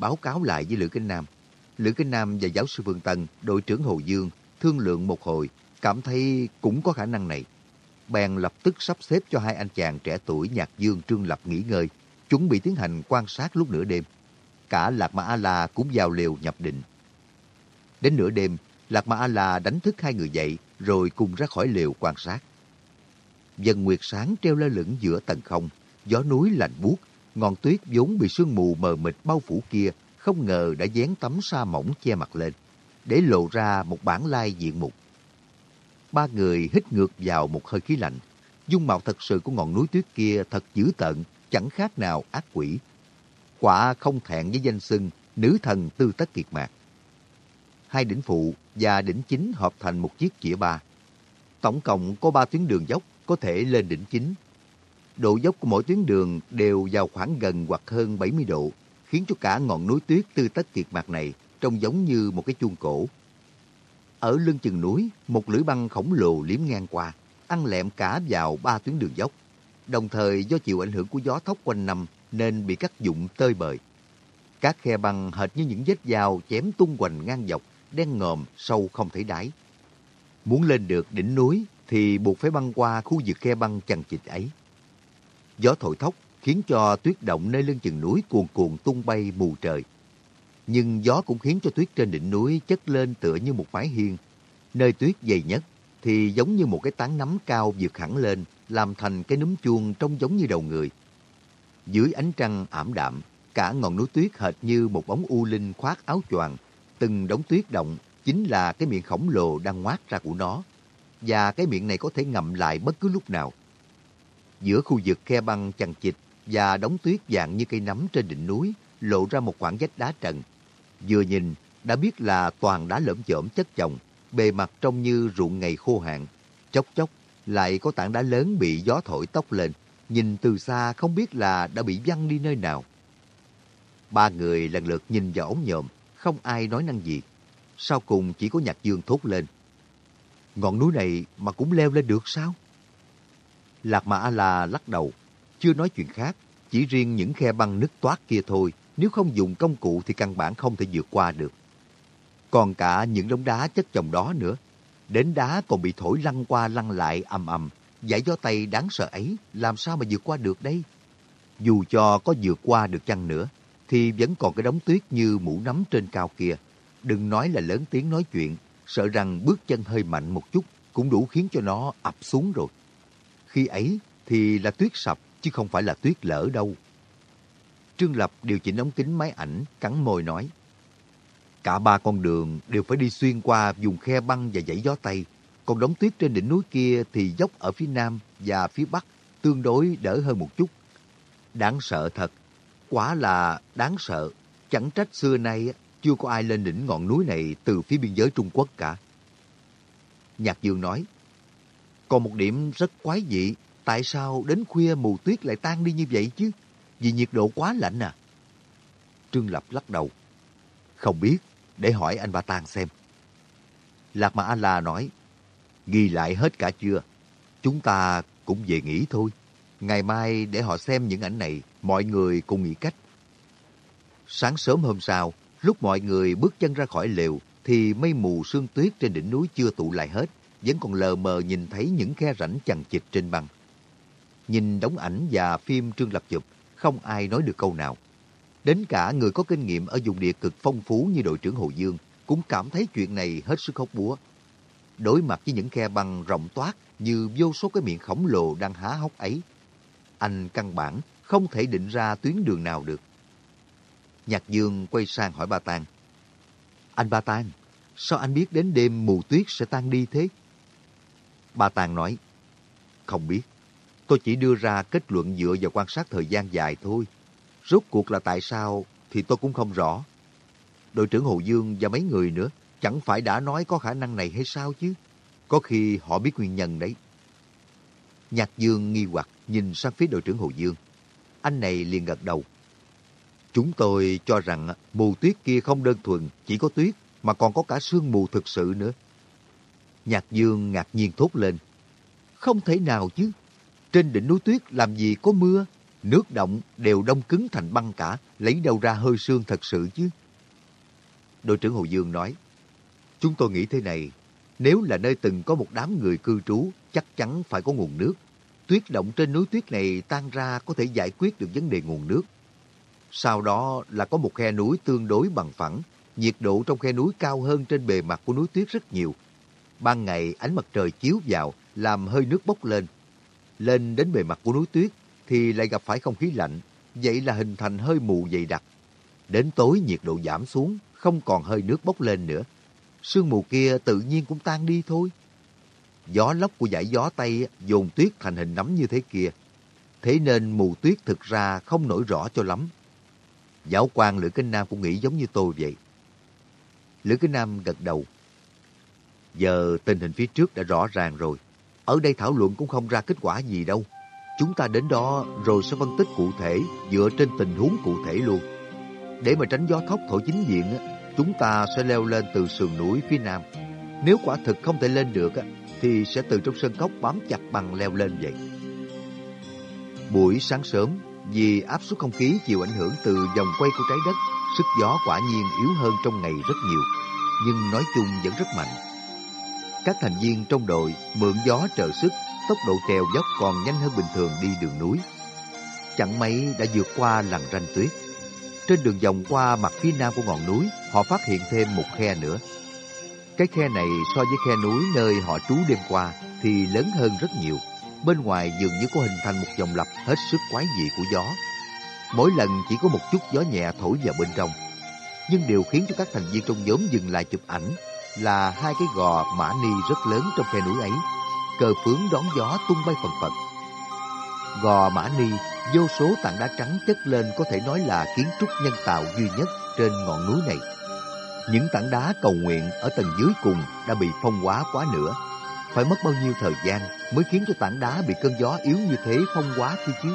báo cáo lại với Lữ Kinh Nam. Lữ Kinh Nam và giáo sư vương Tân, đội trưởng Hồ Dương, thương lượng một hồi, cảm thấy cũng có khả năng này. Bèn lập tức sắp xếp cho hai anh chàng trẻ tuổi Nhạc Dương Trương Lập nghỉ ngơi, chuẩn bị tiến hành quan sát lúc nửa đêm. Cả Lạc Mã A-La cũng vào liều nhập định. Đến nửa đêm, Lạc Mã A-La đánh thức hai người dậy, rồi cùng ra khỏi liều quan sát. Dần nguyệt sáng treo lơ lửng giữa tầng không, gió núi lạnh buốt, ngọn tuyết vốn bị sương mù mờ mịt bao phủ kia không ngờ đã dán tấm sa mỏng che mặt lên, để lộ ra một bản lai diện mục. Ba người hít ngược vào một hơi khí lạnh. Dung mạo thật sự của ngọn núi tuyết kia thật dữ tợn, chẳng khác nào ác quỷ. Quả không thẹn với danh xưng nữ thần tư tất kiệt mạc. Hai đỉnh phụ và đỉnh chính hợp thành một chiếc chĩa ba. Tổng cộng có ba tuyến đường dốc có thể lên đỉnh chính. Độ dốc của mỗi tuyến đường đều vào khoảng gần hoặc hơn 70 độ, khiến cho cả ngọn núi tuyết tư tất kiệt mạc này trông giống như một cái chuông cổ. Ở lưng chừng núi, một lưỡi băng khổng lồ liếm ngang qua, ăn lẹm cả vào ba tuyến đường dốc. Đồng thời do chịu ảnh hưởng của gió thốc quanh năm nên bị cắt dụng tơi bời. Các khe băng hệt như những vết dao chém tung hoành ngang dọc, đen ngòm, sâu không thấy đáy. Muốn lên được đỉnh núi thì buộc phải băng qua khu vực khe băng chằng chịt ấy. Gió thổi thốc khiến cho tuyết động nơi lưng chừng núi cuồn cuộn tung bay mù trời. Nhưng gió cũng khiến cho tuyết trên đỉnh núi chất lên tựa như một mái hiên. Nơi tuyết dày nhất thì giống như một cái tán nắm cao vượt hẳn lên, làm thành cái núm chuông trông giống như đầu người. Dưới ánh trăng ảm đạm, cả ngọn núi tuyết hệt như một bóng u linh khoác áo choàng. Từng đống tuyết động chính là cái miệng khổng lồ đang ngoác ra của nó. Và cái miệng này có thể ngậm lại bất cứ lúc nào. Giữa khu vực khe băng chằng chịt và đống tuyết dạng như cây nấm trên đỉnh núi lộ ra một khoảng vách đá trần. Vừa nhìn đã biết là toàn đá lởm chởm chất chồng, bề mặt trông như ruộng ngày khô hạn. Chốc chốc lại có tảng đá lớn bị gió thổi tóc lên, nhìn từ xa không biết là đã bị văng đi nơi nào. Ba người lần lượt nhìn vào ống nhòm, không ai nói năng gì. Sau cùng chỉ có nhạc dương thốt lên. Ngọn núi này mà cũng leo lên được sao? Lạc Mã A-La lắc đầu, chưa nói chuyện khác, chỉ riêng những khe băng nứt toát kia thôi, nếu không dùng công cụ thì căn bản không thể vượt qua được. Còn cả những đống đá chất chồng đó nữa, đến đá còn bị thổi lăn qua lăn lại ầm ầm, giải gió tay đáng sợ ấy làm sao mà vượt qua được đây? Dù cho có vượt qua được chăng nữa, thì vẫn còn cái đống tuyết như mũ nắm trên cao kia. Đừng nói là lớn tiếng nói chuyện, sợ rằng bước chân hơi mạnh một chút cũng đủ khiến cho nó ập xuống rồi. Khi ấy thì là tuyết sập chứ không phải là tuyết lở đâu. Trương Lập điều chỉnh ống kính máy ảnh, cắn môi nói. Cả ba con đường đều phải đi xuyên qua vùng khe băng và dãy gió Tây. Còn đống tuyết trên đỉnh núi kia thì dốc ở phía Nam và phía Bắc tương đối đỡ hơn một chút. Đáng sợ thật, quá là đáng sợ. Chẳng trách xưa nay chưa có ai lên đỉnh ngọn núi này từ phía biên giới Trung Quốc cả. Nhạc Dương nói, còn một điểm rất quái dị Tại sao đến khuya mù tuyết lại tan đi như vậy chứ? Vì nhiệt độ quá lạnh à? Trương Lập lắc đầu. Không biết, để hỏi anh Ba Tan xem. Lạc Mà A-La nói, ghi lại hết cả chưa? Chúng ta cũng về nghỉ thôi. Ngày mai để họ xem những ảnh này, mọi người cùng nghĩ cách. Sáng sớm hôm sau, lúc mọi người bước chân ra khỏi lều, thì mây mù sương tuyết trên đỉnh núi chưa tụ lại hết, vẫn còn lờ mờ nhìn thấy những khe rãnh chằng chịt trên băng. Nhìn đóng ảnh và phim Trương Lập chụp, không ai nói được câu nào. Đến cả người có kinh nghiệm ở vùng địa cực phong phú như đội trưởng Hồ Dương cũng cảm thấy chuyện này hết sức hốc búa. Đối mặt với những khe băng rộng toát như vô số cái miệng khổng lồ đang há hốc ấy, anh căn bản không thể định ra tuyến đường nào được. Nhạc Dương quay sang hỏi Ba Tàng. Anh Ba Tàng, sao anh biết đến đêm mù tuyết sẽ tan đi thế? Ba Tàng nói, không biết. Tôi chỉ đưa ra kết luận dựa vào quan sát thời gian dài thôi. Rốt cuộc là tại sao thì tôi cũng không rõ. Đội trưởng Hồ Dương và mấy người nữa chẳng phải đã nói có khả năng này hay sao chứ? Có khi họ biết nguyên nhân đấy. Nhạc Dương nghi hoặc nhìn sang phía đội trưởng Hồ Dương. Anh này liền gật đầu. Chúng tôi cho rằng mù tuyết kia không đơn thuần chỉ có tuyết mà còn có cả sương mù thực sự nữa. Nhạc Dương ngạc nhiên thốt lên. Không thể nào chứ. Trên đỉnh núi tuyết làm gì có mưa, Nước động đều đông cứng thành băng cả, lấy đâu ra hơi sương thật sự chứ. Đội trưởng Hồ Dương nói, Chúng tôi nghĩ thế này, nếu là nơi từng có một đám người cư trú, chắc chắn phải có nguồn nước. Tuyết động trên núi tuyết này tan ra có thể giải quyết được vấn đề nguồn nước. Sau đó là có một khe núi tương đối bằng phẳng, nhiệt độ trong khe núi cao hơn trên bề mặt của núi tuyết rất nhiều. Ban ngày ánh mặt trời chiếu vào làm hơi nước bốc lên. Lên đến bề mặt của núi tuyết thì lại gặp phải không khí lạnh, vậy là hình thành hơi mù dày đặc. Đến tối nhiệt độ giảm xuống, không còn hơi nước bốc lên nữa. Sương mù kia tự nhiên cũng tan đi thôi. Gió lốc của dải gió Tây dồn tuyết thành hình nắm như thế kia. Thế nên mù tuyết thực ra không nổi rõ cho lắm. Giáo quan Lữ Kinh Nam cũng nghĩ giống như tôi vậy. Lữ Kinh Nam gật đầu. Giờ tình hình phía trước đã rõ ràng rồi. Ở đây thảo luận cũng không ra kết quả gì đâu. Chúng ta đến đó rồi sẽ phân tích cụ thể dựa trên tình huống cụ thể luôn. Để mà tránh gió thốc thổi chính diện, chúng ta sẽ leo lên từ sườn núi phía nam. Nếu quả thực không thể lên được, thì sẽ từ trong sân cốc bám chặt bằng leo lên vậy. Buổi sáng sớm, vì áp suất không khí chịu ảnh hưởng từ vòng quay của trái đất, sức gió quả nhiên yếu hơn trong ngày rất nhiều, nhưng nói chung vẫn rất mạnh. Các thành viên trong đội mượn gió trợ sức, tốc độ trèo dốc còn nhanh hơn bình thường đi đường núi. Chẳng mấy đã vượt qua lằn ranh tuyết. Trên đường vòng qua mặt phía nam của ngọn núi, họ phát hiện thêm một khe nữa. Cái khe này so với khe núi nơi họ trú đêm qua thì lớn hơn rất nhiều. Bên ngoài dường như có hình thành một dòng lập hết sức quái dị của gió. Mỗi lần chỉ có một chút gió nhẹ thổi vào bên trong. Nhưng điều khiến cho các thành viên trong nhóm dừng lại chụp ảnh là hai cái gò mã ni rất lớn trong khe núi ấy. Cờ phướng đón gió tung bay phần phật. Gò mã ni, vô số tảng đá trắng chất lên có thể nói là kiến trúc nhân tạo duy nhất trên ngọn núi này. Những tảng đá cầu nguyện ở tầng dưới cùng đã bị phong hóa quá nữa. Phải mất bao nhiêu thời gian mới khiến cho tảng đá bị cơn gió yếu như thế phong hóa kia chứ?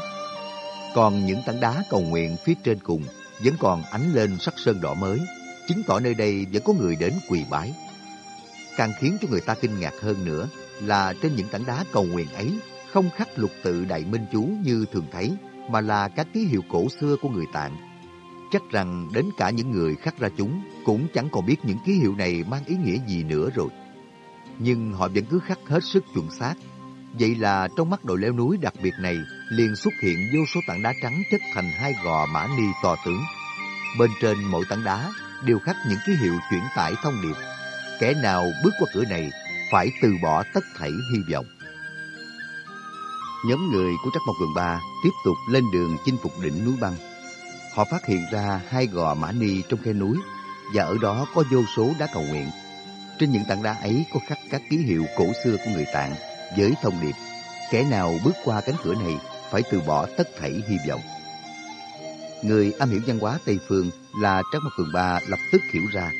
Còn những tảng đá cầu nguyện phía trên cùng vẫn còn ánh lên sắc sơn đỏ mới, chứng tỏ nơi đây vẫn có người đến quỳ bái. Càng khiến cho người ta kinh ngạc hơn nữa là trên những tảng đá cầu nguyện ấy không khắc lục tự đại minh chú như thường thấy, mà là các ký hiệu cổ xưa của người Tạng. Chắc rằng đến cả những người khắc ra chúng cũng chẳng còn biết những ký hiệu này mang ý nghĩa gì nữa rồi. Nhưng họ vẫn cứ khắc hết sức chuẩn xác. Vậy là trong mắt đội leo núi đặc biệt này liền xuất hiện vô số tảng đá trắng chất thành hai gò mã ni to tướng. Bên trên mỗi tảng đá đều khắc những ký hiệu chuyển tải thông điệp. Kẻ nào bước qua cửa này phải từ bỏ tất thảy hy vọng. Nhóm người của Trắc Mộc Cường Ba tiếp tục lên đường chinh phục đỉnh núi băng. Họ phát hiện ra hai gò mã ni trong khe núi, và ở đó có vô số đá cầu nguyện. Trên những tảng đá ấy có khắc các ký hiệu cổ xưa của người Tạng với thông điệp kẻ nào bước qua cánh cửa này phải từ bỏ tất thảy hy vọng. Người am hiểu văn hóa Tây Phương là Trác Mộc Cường Ba lập tức hiểu ra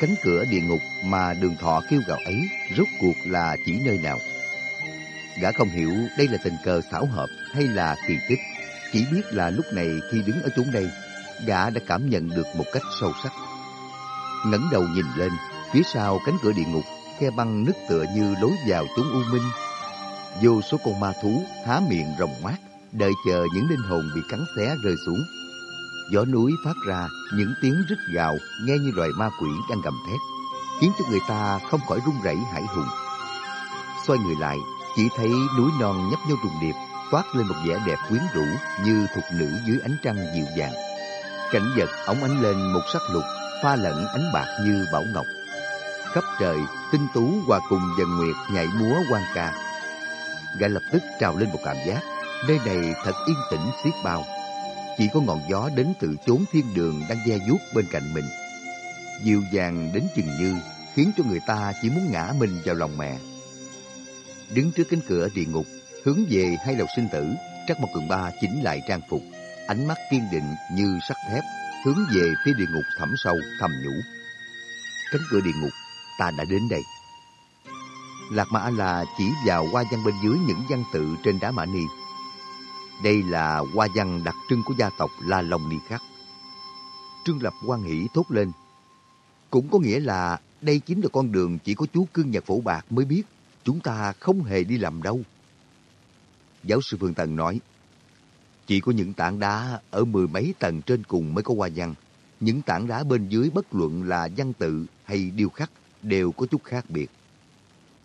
cánh cửa địa ngục mà đường thọ kêu gào ấy rốt cuộc là chỉ nơi nào. Gã không hiểu đây là tình cờ xảo hợp hay là kỳ tích, chỉ biết là lúc này khi đứng ở chốn đây, gã đã cảm nhận được một cách sâu sắc. ngẩng đầu nhìn lên, phía sau cánh cửa địa ngục, khe băng nứt tựa như lối vào chốn u minh. Vô số con ma thú há miệng rồng mát, đợi chờ những linh hồn bị cắn xé rơi xuống. Gió núi phát ra những tiếng rít gào nghe như loài ma quỷ đang gầm thét, khiến cho người ta không khỏi run rẩy hải hùng. Xoay người lại, chỉ thấy núi non nhấp nhô trùng điệp, toát lên một vẻ đẹp quyến rũ như thục nữ dưới ánh trăng dịu dàng. Cảnh vật ống ánh lên một sắc lục, pha lẫn ánh bạc như bảo ngọc. Khắp trời, tinh tú hòa cùng dần nguyệt nhảy múa quan ca. Gã lập tức trào lên một cảm giác, nơi này thật yên tĩnh xiết bao. Chỉ có ngọn gió đến từ chốn thiên đường đang ve vuốt bên cạnh mình. Dịu dàng đến chừng như, khiến cho người ta chỉ muốn ngã mình vào lòng mẹ. Đứng trước cánh cửa địa ngục, hướng về hai lầu sinh tử, Trắc Mộc Cường Ba chỉnh lại trang phục, ánh mắt kiên định như sắt thép, hướng về phía địa ngục thẳm sâu, thầm nhủ. Cánh cửa địa ngục, ta đã đến đây. Lạc Mã là chỉ vào qua văn bên dưới những văn tự trên đá mã ni. Đây là hoa văn đặc trưng của gia tộc La Long Ni Khắc. Trương Lập quan hỷ thốt lên. Cũng có nghĩa là đây chính là con đường chỉ có chú cương nhật phổ bạc mới biết. Chúng ta không hề đi làm đâu. Giáo sư Phương Tần nói, Chỉ có những tảng đá ở mười mấy tầng trên cùng mới có hoa văn. Những tảng đá bên dưới bất luận là văn tự hay điêu khắc đều có chút khác biệt.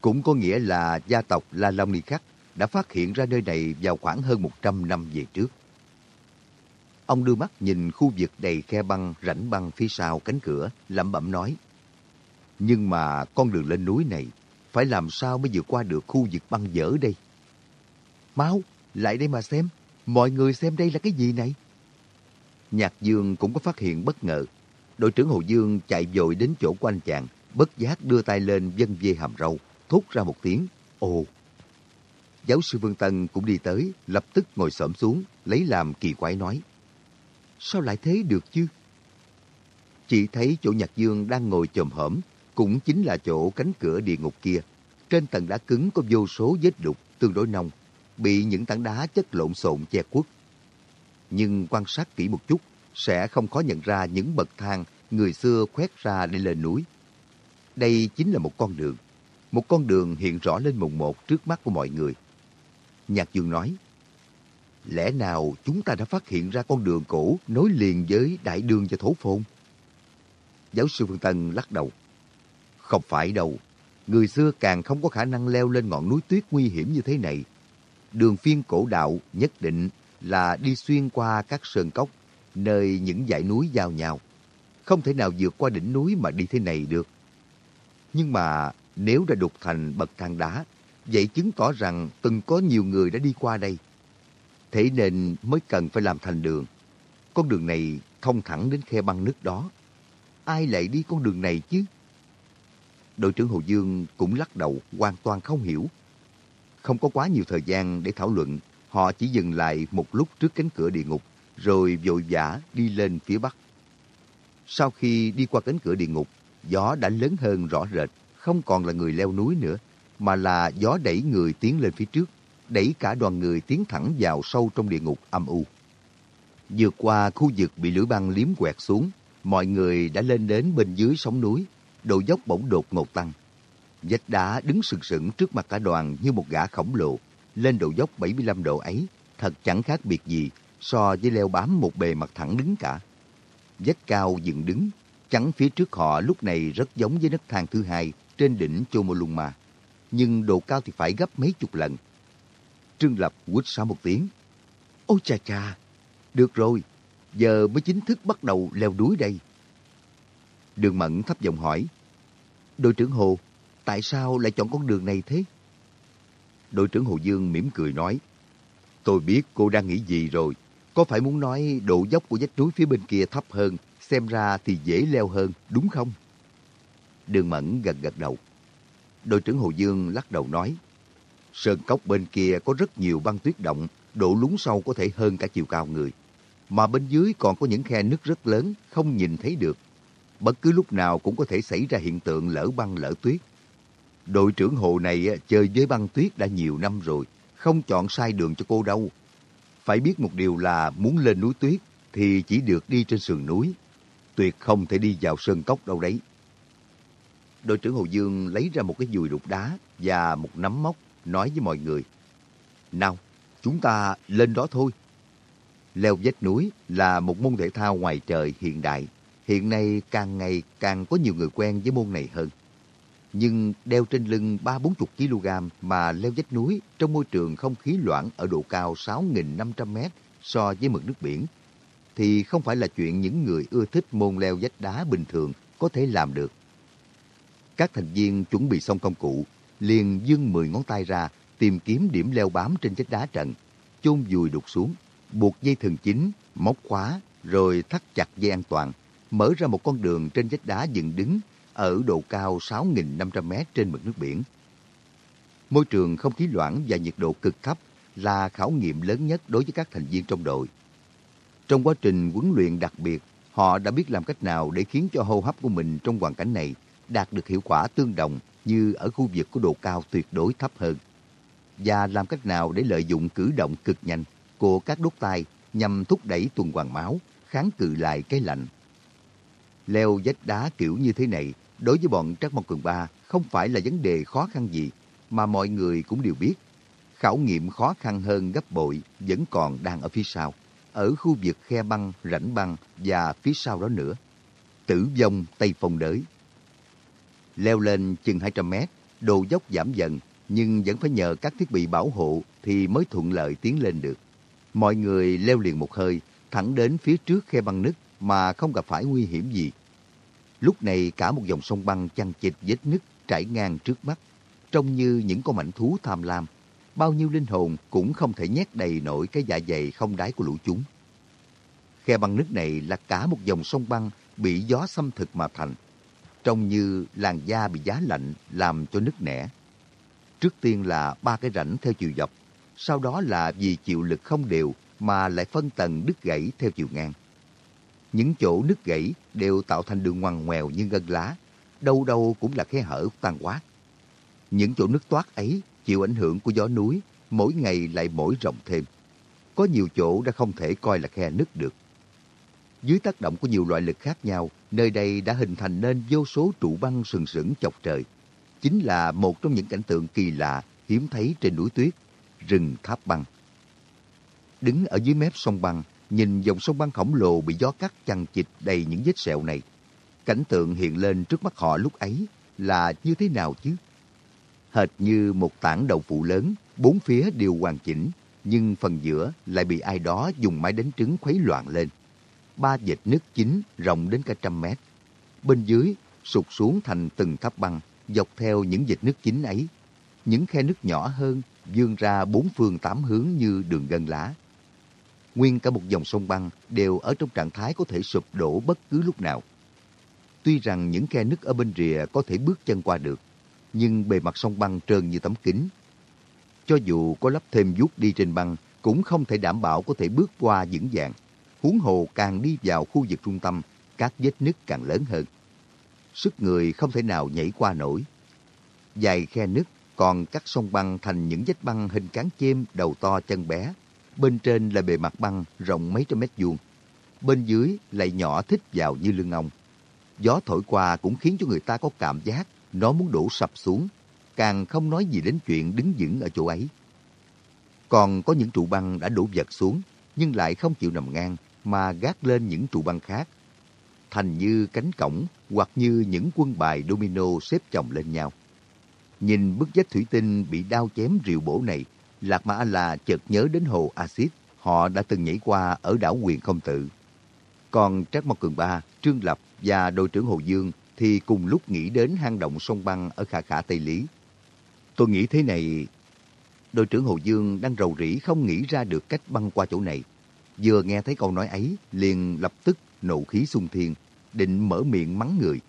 Cũng có nghĩa là gia tộc La Long Ni Khắc đã phát hiện ra nơi này vào khoảng hơn 100 năm về trước. Ông đưa mắt nhìn khu vực đầy khe băng, rãnh băng phía sau cánh cửa, lẩm bẩm nói. Nhưng mà con đường lên núi này, phải làm sao mới vượt qua được khu vực băng dở đây? Máu, lại đây mà xem, mọi người xem đây là cái gì này? Nhạc Dương cũng có phát hiện bất ngờ. Đội trưởng Hồ Dương chạy vội đến chỗ của anh chàng, bất giác đưa tay lên dân dê hàm râu, thốt ra một tiếng, ồ. Giáo sư Vương Tân cũng đi tới, lập tức ngồi xổm xuống, lấy làm kỳ quái nói. Sao lại thế được chứ? Chỉ thấy chỗ Nhạc Dương đang ngồi chồm hổm, cũng chính là chỗ cánh cửa địa ngục kia. Trên tầng đá cứng có vô số vết đục tương đối nông, bị những tảng đá chất lộn xộn che khuất. Nhưng quan sát kỹ một chút, sẽ không khó nhận ra những bậc thang người xưa khoét ra để lên núi. Đây chính là một con đường. Một con đường hiện rõ lên mùng một trước mắt của mọi người. Nhạc Dương nói, Lẽ nào chúng ta đã phát hiện ra con đường cổ nối liền với đại đường và thổ phồn? Giáo sư Phương Tân lắc đầu. Không phải đâu. Người xưa càng không có khả năng leo lên ngọn núi tuyết nguy hiểm như thế này. Đường phiên cổ đạo nhất định là đi xuyên qua các sơn cốc, nơi những dãy núi giao nhau. Không thể nào vượt qua đỉnh núi mà đi thế này được. Nhưng mà nếu đã đục thành bậc thang đá, vậy chứng tỏ rằng từng có nhiều người đã đi qua đây. Thế nên mới cần phải làm thành đường. Con đường này thông thẳng đến khe băng nước đó. Ai lại đi con đường này chứ? Đội trưởng Hồ Dương cũng lắc đầu hoàn toàn không hiểu. Không có quá nhiều thời gian để thảo luận, họ chỉ dừng lại một lúc trước cánh cửa địa ngục, rồi vội vã đi lên phía bắc. Sau khi đi qua cánh cửa địa ngục, gió đã lớn hơn rõ rệt, không còn là người leo núi nữa, mà là gió đẩy người tiến lên phía trước, đẩy cả đoàn người tiến thẳng vào sâu trong địa ngục âm u. Vượt qua khu vực bị lưỡi băng liếm quẹt xuống, mọi người đã lên đến bên dưới sóng núi, độ dốc bỗng đột ngột tăng. Vách đá đứng sừng sững trước mặt cả đoàn như một gã khổng lồ, lên độ dốc 75 độ ấy, thật chẳng khác biệt gì so với leo bám một bề mặt thẳng đứng cả. Vách cao dựng đứng, chắn phía trước họ lúc này rất giống với nấc thang thứ hai trên đỉnh Chomolungma. Nhưng độ cao thì phải gấp mấy chục lần. Trương Lập quýt xá một tiếng. Ôi cha cha, được rồi, giờ mới chính thức bắt đầu leo núi đây. Đường Mẫn thấp giọng hỏi. Đội trưởng Hồ, tại sao lại chọn con đường này thế? Đội trưởng Hồ Dương mỉm cười nói. Tôi biết cô đang nghĩ gì rồi. Có phải muốn nói độ dốc của vách núi phía bên kia thấp hơn, xem ra thì dễ leo hơn, đúng không? Đường Mẫn gật gật đầu. Đội trưởng Hồ Dương lắc đầu nói. Sơn cốc bên kia có rất nhiều băng tuyết động, độ lún sâu có thể hơn cả chiều cao người. Mà bên dưới còn có những khe nứt rất lớn, không nhìn thấy được. Bất cứ lúc nào cũng có thể xảy ra hiện tượng lỡ băng lỡ tuyết. Đội trưởng Hồ này à, chơi với băng tuyết đã nhiều năm rồi, không chọn sai đường cho cô đâu. Phải biết một điều là muốn lên núi tuyết thì chỉ được đi trên sườn núi. Tuyệt không thể đi vào sơn cốc đâu đấy. Đội trưởng Hồ Dương lấy ra một cái dùi đục đá và một nắm móc nói với mọi người. Nào, chúng ta lên đó thôi. Leo vách núi là một môn thể thao ngoài trời hiện đại. Hiện nay càng ngày càng có nhiều người quen với môn này hơn. Nhưng đeo trên lưng 3-40 kg mà leo vách núi trong môi trường không khí loãng ở độ cao 6.500 mét so với mực nước biển thì không phải là chuyện những người ưa thích môn leo vách đá bình thường có thể làm được. Các thành viên chuẩn bị xong công cụ, liền dưng 10 ngón tay ra tìm kiếm điểm leo bám trên vách đá trận, chôn vùi đục xuống, buộc dây thừng chính, móc khóa, rồi thắt chặt dây an toàn, mở ra một con đường trên vách đá dựng đứng ở độ cao 6.500 mét trên mực nước biển. Môi trường không khí loãng và nhiệt độ cực thấp là khảo nghiệm lớn nhất đối với các thành viên trong đội. Trong quá trình huấn luyện đặc biệt, họ đã biết làm cách nào để khiến cho hô hấp của mình trong hoàn cảnh này đạt được hiệu quả tương đồng như ở khu vực có độ cao tuyệt đối thấp hơn. Và làm cách nào để lợi dụng cử động cực nhanh của các đốt tay nhằm thúc đẩy tuần hoàn máu, kháng cự lại cái lạnh. Leo vách đá kiểu như thế này, đối với bọn Trắc Mộc Cường Ba không phải là vấn đề khó khăn gì, mà mọi người cũng đều biết. khảo nghiệm khó khăn hơn gấp bội vẫn còn đang ở phía sau, ở khu vực khe băng, rãnh băng và phía sau đó nữa. Tử vong Tây Phong đới. Leo lên chừng 200 mét, độ dốc giảm dần, nhưng vẫn phải nhờ các thiết bị bảo hộ thì mới thuận lợi tiến lên được. Mọi người leo liền một hơi, thẳng đến phía trước khe băng nứt mà không gặp phải nguy hiểm gì. Lúc này cả một dòng sông băng chằng chịt vết nứt trải ngang trước mắt, trông như những con mảnh thú tham lam. Bao nhiêu linh hồn cũng không thể nhét đầy nổi cái dạ dày không đáy của lũ chúng. Khe băng nứt này là cả một dòng sông băng bị gió xâm thực mà thành. Trông như làn da bị giá lạnh làm cho nứt nẻ. Trước tiên là ba cái rãnh theo chiều dọc, sau đó là vì chịu lực không đều mà lại phân tầng đứt gãy theo chiều ngang. Những chỗ nứt gãy đều tạo thành đường ngoằn ngoèo như gân lá, đâu đâu cũng là khe hở tan quát. Những chỗ nứt toát ấy chịu ảnh hưởng của gió núi, mỗi ngày lại mỗi rộng thêm. Có nhiều chỗ đã không thể coi là khe nứt được. Dưới tác động của nhiều loại lực khác nhau, nơi đây đã hình thành nên vô số trụ băng sừng sững chọc trời. Chính là một trong những cảnh tượng kỳ lạ hiếm thấy trên núi tuyết, rừng tháp băng. Đứng ở dưới mép sông băng, nhìn dòng sông băng khổng lồ bị gió cắt chằng chịt đầy những vết sẹo này. Cảnh tượng hiện lên trước mắt họ lúc ấy là như thế nào chứ? Hệt như một tảng đậu phụ lớn, bốn phía đều hoàn chỉnh, nhưng phần giữa lại bị ai đó dùng máy đánh trứng khuấy loạn lên. Ba vệt nước chính rộng đến cả trăm mét. Bên dưới sụt xuống thành từng tháp băng, dọc theo những vệt nước chính ấy. Những khe nước nhỏ hơn vươn ra bốn phương tám hướng như đường gân lá. Nguyên cả một dòng sông băng đều ở trong trạng thái có thể sụp đổ bất cứ lúc nào. Tuy rằng những khe nứt ở bên rìa có thể bước chân qua được, nhưng bề mặt sông băng trơn như tấm kính. Cho dù có lắp thêm vuốt đi trên băng, cũng không thể đảm bảo có thể bước qua vững vàng. Huống hồ càng đi vào khu vực trung tâm, các vết nứt càng lớn hơn. Sức người không thể nào nhảy qua nổi. Dài khe nứt còn cắt sông băng thành những vết băng hình cán chêm đầu to chân bé. Bên trên là bề mặt băng rộng mấy trăm mét vuông. Bên dưới lại nhỏ thích vào như lưng ong. Gió thổi qua cũng khiến cho người ta có cảm giác nó muốn đổ sập xuống, càng không nói gì đến chuyện đứng vững ở chỗ ấy. Còn có những trụ băng đã đổ vật xuống, nhưng lại không chịu nằm ngang, mà gác lên những trụ băng khác. Thành như cánh cổng hoặc như những quân bài domino xếp chồng lên nhau. Nhìn bức vách thủy tinh bị đao chém rìu bổ này, Lạc Mã là chợt nhớ đến hồ Axit họ đã từng nhảy qua ở đảo quyền không tự. Còn Trác Mộc Cường Ba, Trương Lập và đội trưởng Hồ Dương thì cùng lúc nghĩ đến hang động sông băng ở khả khả Tây Lý. Tôi nghĩ thế này, đội trưởng Hồ Dương đang rầu rĩ không nghĩ ra được cách băng qua chỗ này. Vừa nghe thấy câu nói ấy, liền lập tức nộ khí xung thiên, định mở miệng mắng người.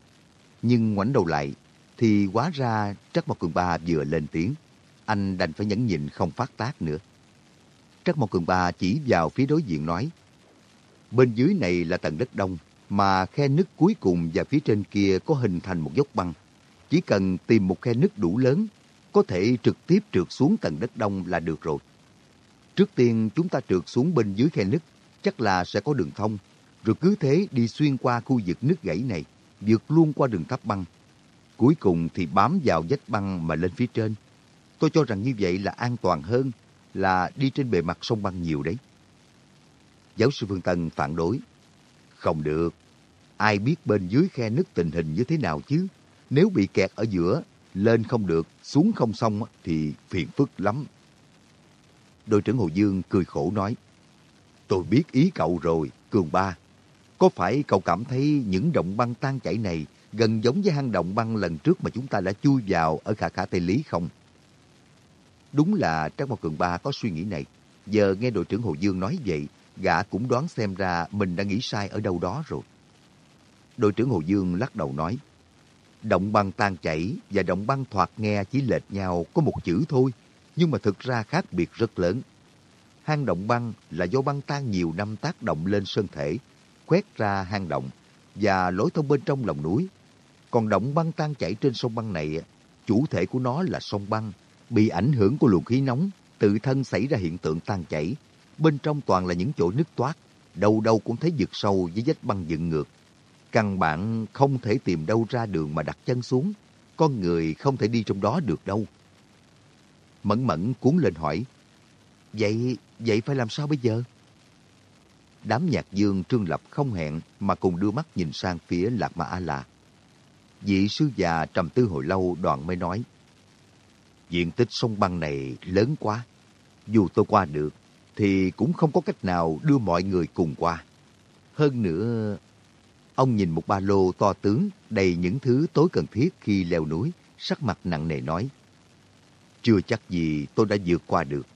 Nhưng ngoảnh đầu lại, thì quá ra Trắc Mộc Cường Ba vừa lên tiếng. Anh đành phải nhẫn nhịn không phát tác nữa. Trắc Mộc Cường Ba chỉ vào phía đối diện nói, Bên dưới này là tầng đất đông, mà khe nứt cuối cùng và phía trên kia có hình thành một dốc băng. Chỉ cần tìm một khe nứt đủ lớn, có thể trực tiếp trượt xuống tầng đất đông là được rồi. Trước tiên chúng ta trượt xuống bên dưới khe nứt, chắc là sẽ có đường thông, rồi cứ thế đi xuyên qua khu vực nứt gãy này, vượt luôn qua đường tháp băng. Cuối cùng thì bám vào vách băng mà lên phía trên. Tôi cho rằng như vậy là an toàn hơn là đi trên bề mặt sông băng nhiều đấy. Giáo sư Phương Tân phản đối. Không được. Ai biết bên dưới khe nứt tình hình như thế nào chứ? Nếu bị kẹt ở giữa, lên không được, xuống không xong thì phiền phức lắm. Đội trưởng Hồ Dương cười khổ nói. Tôi biết ý cậu rồi, Cường Ba. Có phải cậu cảm thấy những động băng tan chảy này gần giống với hang động băng lần trước mà chúng ta đã chui vào ở khả khả Tây Lý không? Đúng là Trang Mao Cường Ba có suy nghĩ này. Giờ nghe đội trưởng Hồ Dương nói vậy, gã cũng đoán xem ra mình đã nghĩ sai ở đâu đó rồi. Đội trưởng Hồ Dương lắc đầu nói, động băng tan chảy và động băng thoạt nghe chỉ lệch nhau có một chữ thôi, nhưng mà thực ra khác biệt rất lớn. Hang động băng là do băng tan nhiều năm tác động lên sơn thể, khoét ra hang động và lối thông bên trong lòng núi. Còn động băng tan chảy trên sông băng này, chủ thể của nó là sông băng, bị ảnh hưởng của luồng khí nóng, tự thân xảy ra hiện tượng tan chảy. Bên trong toàn là những chỗ nứt toát, đâu đâu cũng thấy vực sâu với vết băng dựng ngược. Căn bản không thể tìm đâu ra đường mà đặt chân xuống, con người không thể đi trong đó được đâu. Mẫn mẫn cuốn lên hỏi. Vậy, vậy phải làm sao bây giờ? Đám nhạc dương Trương Lập không hẹn mà cùng đưa mắt nhìn sang phía Lạc Ma A-La. Vị sư già trầm tư hồi lâu đoạn mới nói. Diện tích sông băng này lớn quá. Dù tôi qua được, thì cũng không có cách nào đưa mọi người cùng qua. Hơn nữa, ông nhìn một ba lô to tướng đầy những thứ tối cần thiết khi leo núi, sắc mặt nặng nề nói. Chưa chắc gì tôi đã vượt qua được.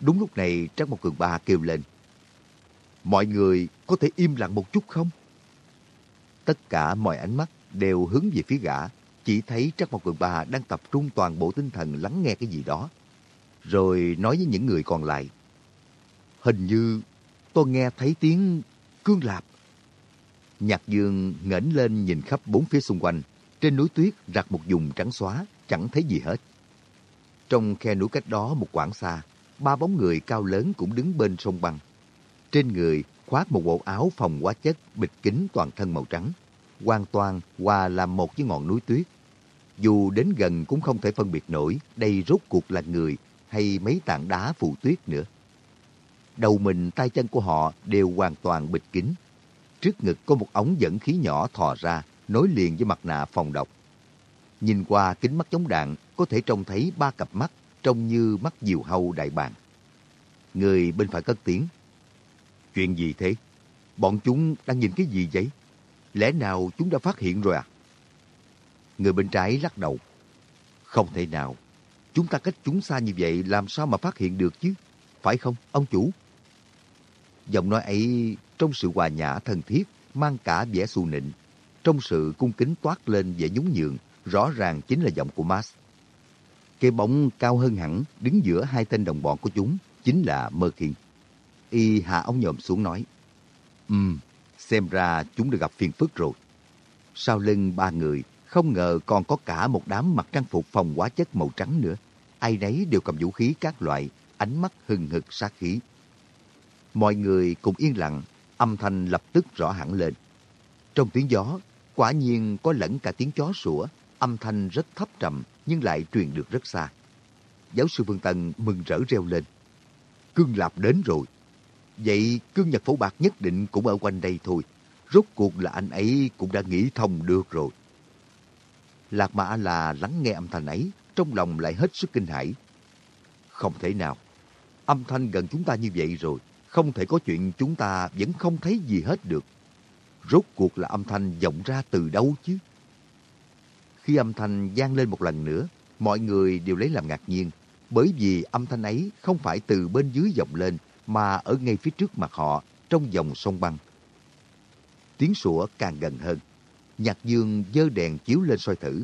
Đúng lúc này Trác Mộc Cường Ba kêu lên. Mọi người có thể im lặng một chút không? Tất cả mọi ánh mắt đều hướng về phía gã, chỉ thấy Trác Mộc Cường Ba đang tập trung toàn bộ tinh thần lắng nghe cái gì đó. Rồi nói với những người còn lại. Hình như tôi nghe thấy tiếng cương lạp. Nhạc dương ngẩng lên nhìn khắp bốn phía xung quanh. Trên núi tuyết rạc một vùng trắng xóa, chẳng thấy gì hết. Trong khe núi cách đó một quãng xa, ba bóng người cao lớn cũng đứng bên sông băng. Trên người khoác một bộ áo phòng hóa chất bịt kín toàn thân màu trắng, hoàn toàn hòa làm một với ngọn núi tuyết. Dù đến gần cũng không thể phân biệt nổi đây rốt cuộc là người hay mấy tảng đá phủ tuyết nữa. Đầu mình, tay chân của họ đều hoàn toàn bịt kín. Trước ngực có một ống dẫn khí nhỏ thò ra, nối liền với mặt nạ phòng độc. Nhìn qua kính mắt chống đạn, có thể trông thấy ba cặp mắt trông như mắt diều hâu đại bàng. Người bên phải cất tiếng. Chuyện gì thế? Bọn chúng đang nhìn cái gì vậy? Lẽ nào chúng đã phát hiện rồi à? Người bên trái lắc đầu. Không thể nào. Chúng ta cách chúng xa như vậy làm sao mà phát hiện được chứ? Phải không, ông chủ? Giọng nói ấy trong sự hòa nhã thân thiết, mang cả vẻ xù nịnh. Trong sự cung kính toát lên vẻ nhún nhường, rõ ràng chính là giọng của Max. Cái bóng cao hơn hẳn, đứng giữa hai tên đồng bọn của chúng, chính là Mơ Kiên. Y hạ ống nhòm xuống nói, Ừm, um, xem ra chúng đã gặp phiền phức rồi. Sau lưng ba người, không ngờ còn có cả một đám mặc trang phục phòng hóa chất màu trắng nữa. Ai nấy đều cầm vũ khí các loại, ánh mắt hừng hực sát khí. Mọi người cùng yên lặng, âm thanh lập tức rõ hẳn lên. Trong tiếng gió, quả nhiên có lẫn cả tiếng chó sủa, âm thanh rất thấp trầm nhưng lại truyền được rất xa. Giáo sư Vương Tân mừng rỡ reo lên. Cương Lạp đến rồi. Vậy cương Nhật Phổ Bạc nhất định cũng ở quanh đây thôi. Rốt cuộc là anh ấy cũng đã nghĩ thông được rồi. Lạc Mã là lắng nghe âm thanh ấy, trong lòng lại hết sức kinh hãi. Không thể nào. Âm thanh gần chúng ta như vậy rồi, không thể có chuyện chúng ta vẫn không thấy gì hết được. Rốt cuộc là âm thanh vọng ra từ đâu chứ? Khi âm thanh vang lên một lần nữa, mọi người đều lấy làm ngạc nhiên, bởi vì âm thanh ấy không phải từ bên dưới vọng lên, mà ở ngay phía trước mặt họ, trong dòng sông băng. Tiếng sủa càng gần hơn. Nhạc dương dơ đèn chiếu lên soi thử,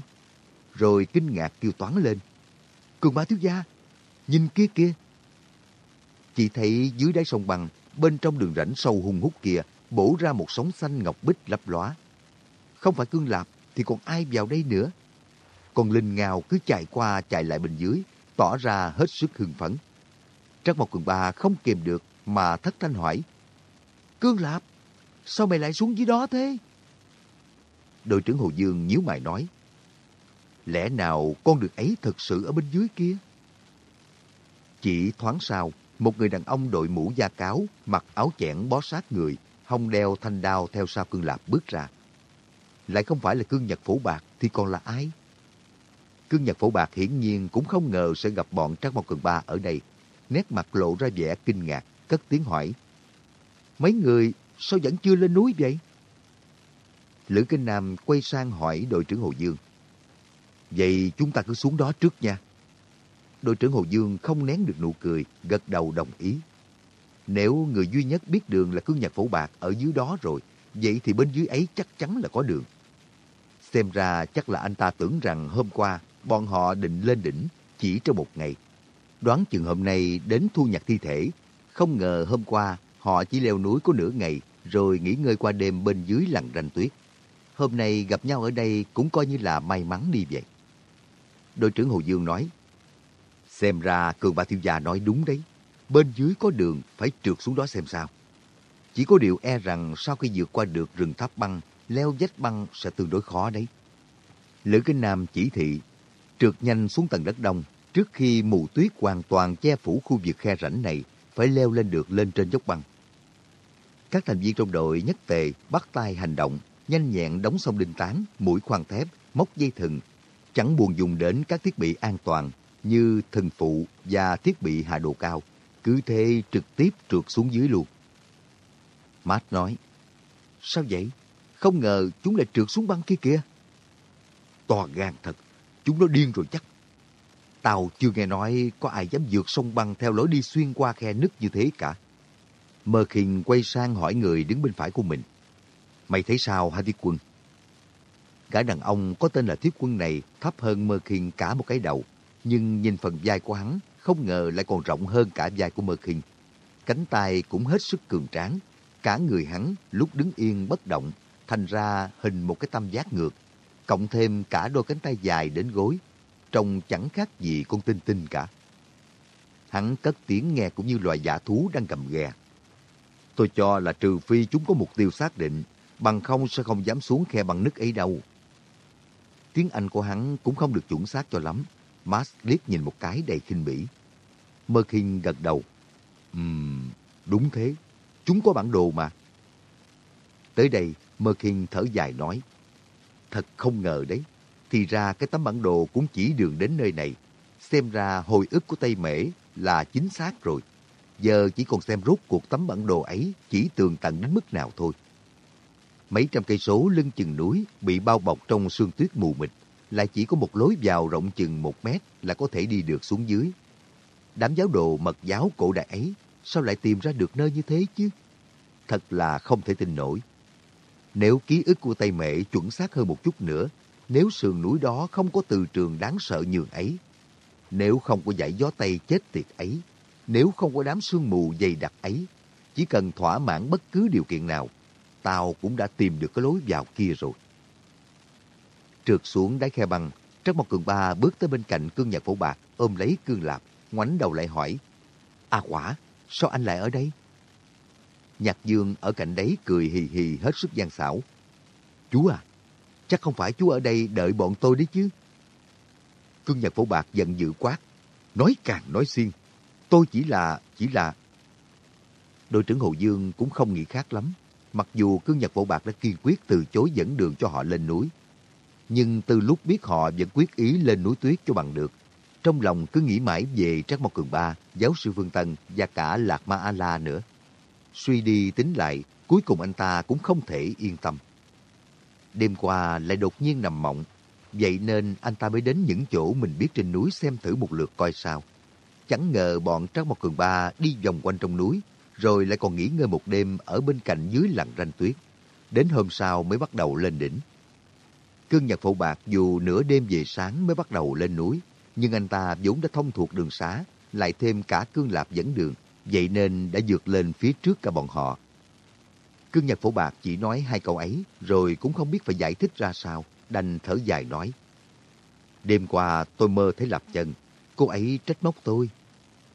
rồi kinh ngạc kêu toán lên. Cường ba thiếu gia, nhìn kia kia. Chỉ thấy dưới đáy sông băng, bên trong đường rãnh sâu hung hút kia, bổ ra một sóng xanh ngọc bích lấp lóa. Không phải cương lạp, thì còn ai vào đây nữa? Còn Linh Ngào cứ chạy qua chạy lại bên dưới, tỏ ra hết sức hưng phấn. Trắc Mộc Cường Ba không kìm được mà thất thanh hỏi. Cương Lạp, sao mày lại xuống dưới đó thế? Đội trưởng Hồ Dương nhíu mày nói. Lẽ nào con được ấy thật sự ở bên dưới kia? Chỉ thoáng sau, một người đàn ông đội mũ da cáo, mặc áo chẽn bó sát người, hông đeo thanh đao theo sau cương lạp bước ra. Lại không phải là cương nhật phổ bạc thì còn là ai? Cương nhật phổ bạc hiển nhiên cũng không ngờ sẽ gặp bọn Trác Mộc Cường Ba ở đây. Nét mặt lộ ra vẻ kinh ngạc, cất tiếng hỏi. Mấy người sao vẫn chưa lên núi vậy? Lữ Kinh Nam quay sang hỏi đội trưởng Hồ Dương. Vậy chúng ta cứ xuống đó trước nha. Đội trưởng Hồ Dương không nén được nụ cười, gật đầu đồng ý. Nếu người duy nhất biết đường là cương nhật phổ bạc ở dưới đó rồi, vậy thì bên dưới ấy chắc chắn là có đường. Xem ra chắc là anh ta tưởng rằng hôm qua bọn họ định lên đỉnh chỉ trong một ngày. Đoán chừng hôm nay đến thu nhặt thi thể, không ngờ hôm qua họ chỉ leo núi có nửa ngày rồi nghỉ ngơi qua đêm bên dưới lằn ranh tuyết. Hôm nay gặp nhau ở đây cũng coi như là may mắn đi vậy. Đội trưởng Hồ Dương nói, xem ra Cường Ba Thiếu Gia nói đúng đấy. Bên dưới có đường, phải trượt xuống đó xem sao. Chỉ có điều e rằng sau khi vượt qua được rừng tháp băng, leo vách băng sẽ tương đối khó đấy. Lữ Kinh Nam chỉ thị, trượt nhanh xuống tầng đất đông, Trước khi mù tuyết hoàn toàn che phủ khu vực khe rãnh này, phải leo lên được lên trên dốc băng. Các thành viên trong đội nhất tề bắt tay hành động, nhanh nhẹn đóng xong đinh tán, mũi khoan thép, móc dây thừng, chẳng buồn dùng đến các thiết bị an toàn như thần phụ và thiết bị hạ độ cao, cứ thế trực tiếp trượt xuống dưới luôn. Matt nói, sao vậy? Không ngờ chúng lại trượt xuống băng kia kìa. To gan thật, chúng nó điên rồi chắc. Tao chưa nghe nói có ai dám vượt sông băng theo lối đi xuyên qua khe nứt như thế cả. Mơ khình quay sang hỏi người đứng bên phải của mình. Mày thấy sao hả thiết quân? Gã đàn ông có tên là thiết quân này thấp hơn Mơ khình cả một cái đầu. Nhưng nhìn phần vai của hắn, không ngờ lại còn rộng hơn cả vai của Mơ khình Cánh tay cũng hết sức cường tráng. Cả người hắn lúc đứng yên bất động, thành ra hình một cái tam giác ngược. Cộng thêm cả đôi cánh tay dài đến gối, trông chẳng khác gì con tinh tinh cả. Hắn cất tiếng nghe cũng như loài giả thú đang cầm ghe Tôi cho là trừ phi chúng có mục tiêu xác định, bằng không sẽ không dám xuống khe bằng nứt ấy đâu. Tiếng Anh của hắn cũng không được chuẩn xác cho lắm. Max liếc nhìn một cái đầy khinh bỉ. merkin gật đầu. Ừm, đúng thế. Chúng có bản đồ mà. Tới đây, Mơ Kinh thở dài nói. Thật không ngờ đấy. Thì ra cái tấm bản đồ cũng chỉ đường đến nơi này. Xem ra hồi ức của Tây Mễ là chính xác rồi. Giờ chỉ còn xem rốt cuộc tấm bản đồ ấy chỉ tường tận đến mức nào thôi. Mấy trăm cây số lưng chừng núi bị bao bọc trong sương tuyết mù mịt, lại chỉ có một lối vào rộng chừng một mét là có thể đi được xuống dưới. Đám giáo đồ mật giáo cổ đại ấy sao lại tìm ra được nơi như thế chứ? Thật là không thể tin nổi. Nếu ký ức của Tây Mệ chuẩn xác hơn một chút nữa, nếu sườn núi đó không có từ trường đáng sợ nhường ấy, nếu không có dãy gió Tây chết tiệt ấy, nếu không có đám sương mù dày đặc ấy, chỉ cần thỏa mãn bất cứ điều kiện nào, tao cũng đã tìm được cái lối vào kia rồi. Trượt xuống đáy khe băng, Trắc Mộc Cường Ba bước tới bên cạnh cương Nhạc phổ bạc, ôm lấy cương lạp, ngoảnh đầu lại hỏi. A quả, sao anh lại ở đây? Nhạc Dương ở cạnh đấy cười hì hì hết sức gian xảo. Chú à, chắc không phải chú ở đây đợi bọn tôi đấy chứ. Cương Nhật Phổ Bạc giận dữ quát. Nói càng nói xiên. Tôi chỉ là, chỉ là... Đội trưởng Hồ Dương cũng không nghĩ khác lắm. Mặc dù Cương Nhật Phổ Bạc đã kiên quyết từ chối dẫn đường cho họ lên núi. Nhưng từ lúc biết họ vẫn quyết ý lên núi tuyết cho bằng được, trong lòng cứ nghĩ mãi về Trác Mộc Cường Ba, giáo sư Vương Tân và cả Lạc Ma A-La nữa. Suy đi tính lại, cuối cùng anh ta cũng không thể yên tâm. Đêm qua lại đột nhiên nằm mộng, vậy nên anh ta mới đến những chỗ mình biết trên núi xem thử một lượt coi sao. Chẳng ngờ bọn Trác Mộc Cường Ba đi vòng quanh trong núi, rồi lại còn nghỉ ngơi một đêm ở bên cạnh dưới lặng ranh tuyết. Đến hôm sau mới bắt đầu lên đỉnh. Cương Nhật Phổ Bạc dù nửa đêm về sáng mới bắt đầu lên núi, nhưng anh ta vốn đã thông thuộc đường xá, lại thêm cả Cương Lạp dẫn đường, vậy nên đã vượt lên phía trước cả bọn họ. Cương Nhật Phổ Bạc chỉ nói hai câu ấy, rồi cũng không biết phải giải thích ra sao, đành thở dài nói. Đêm qua tôi mơ thấy Lạp Chân, cô ấy trách móc tôi.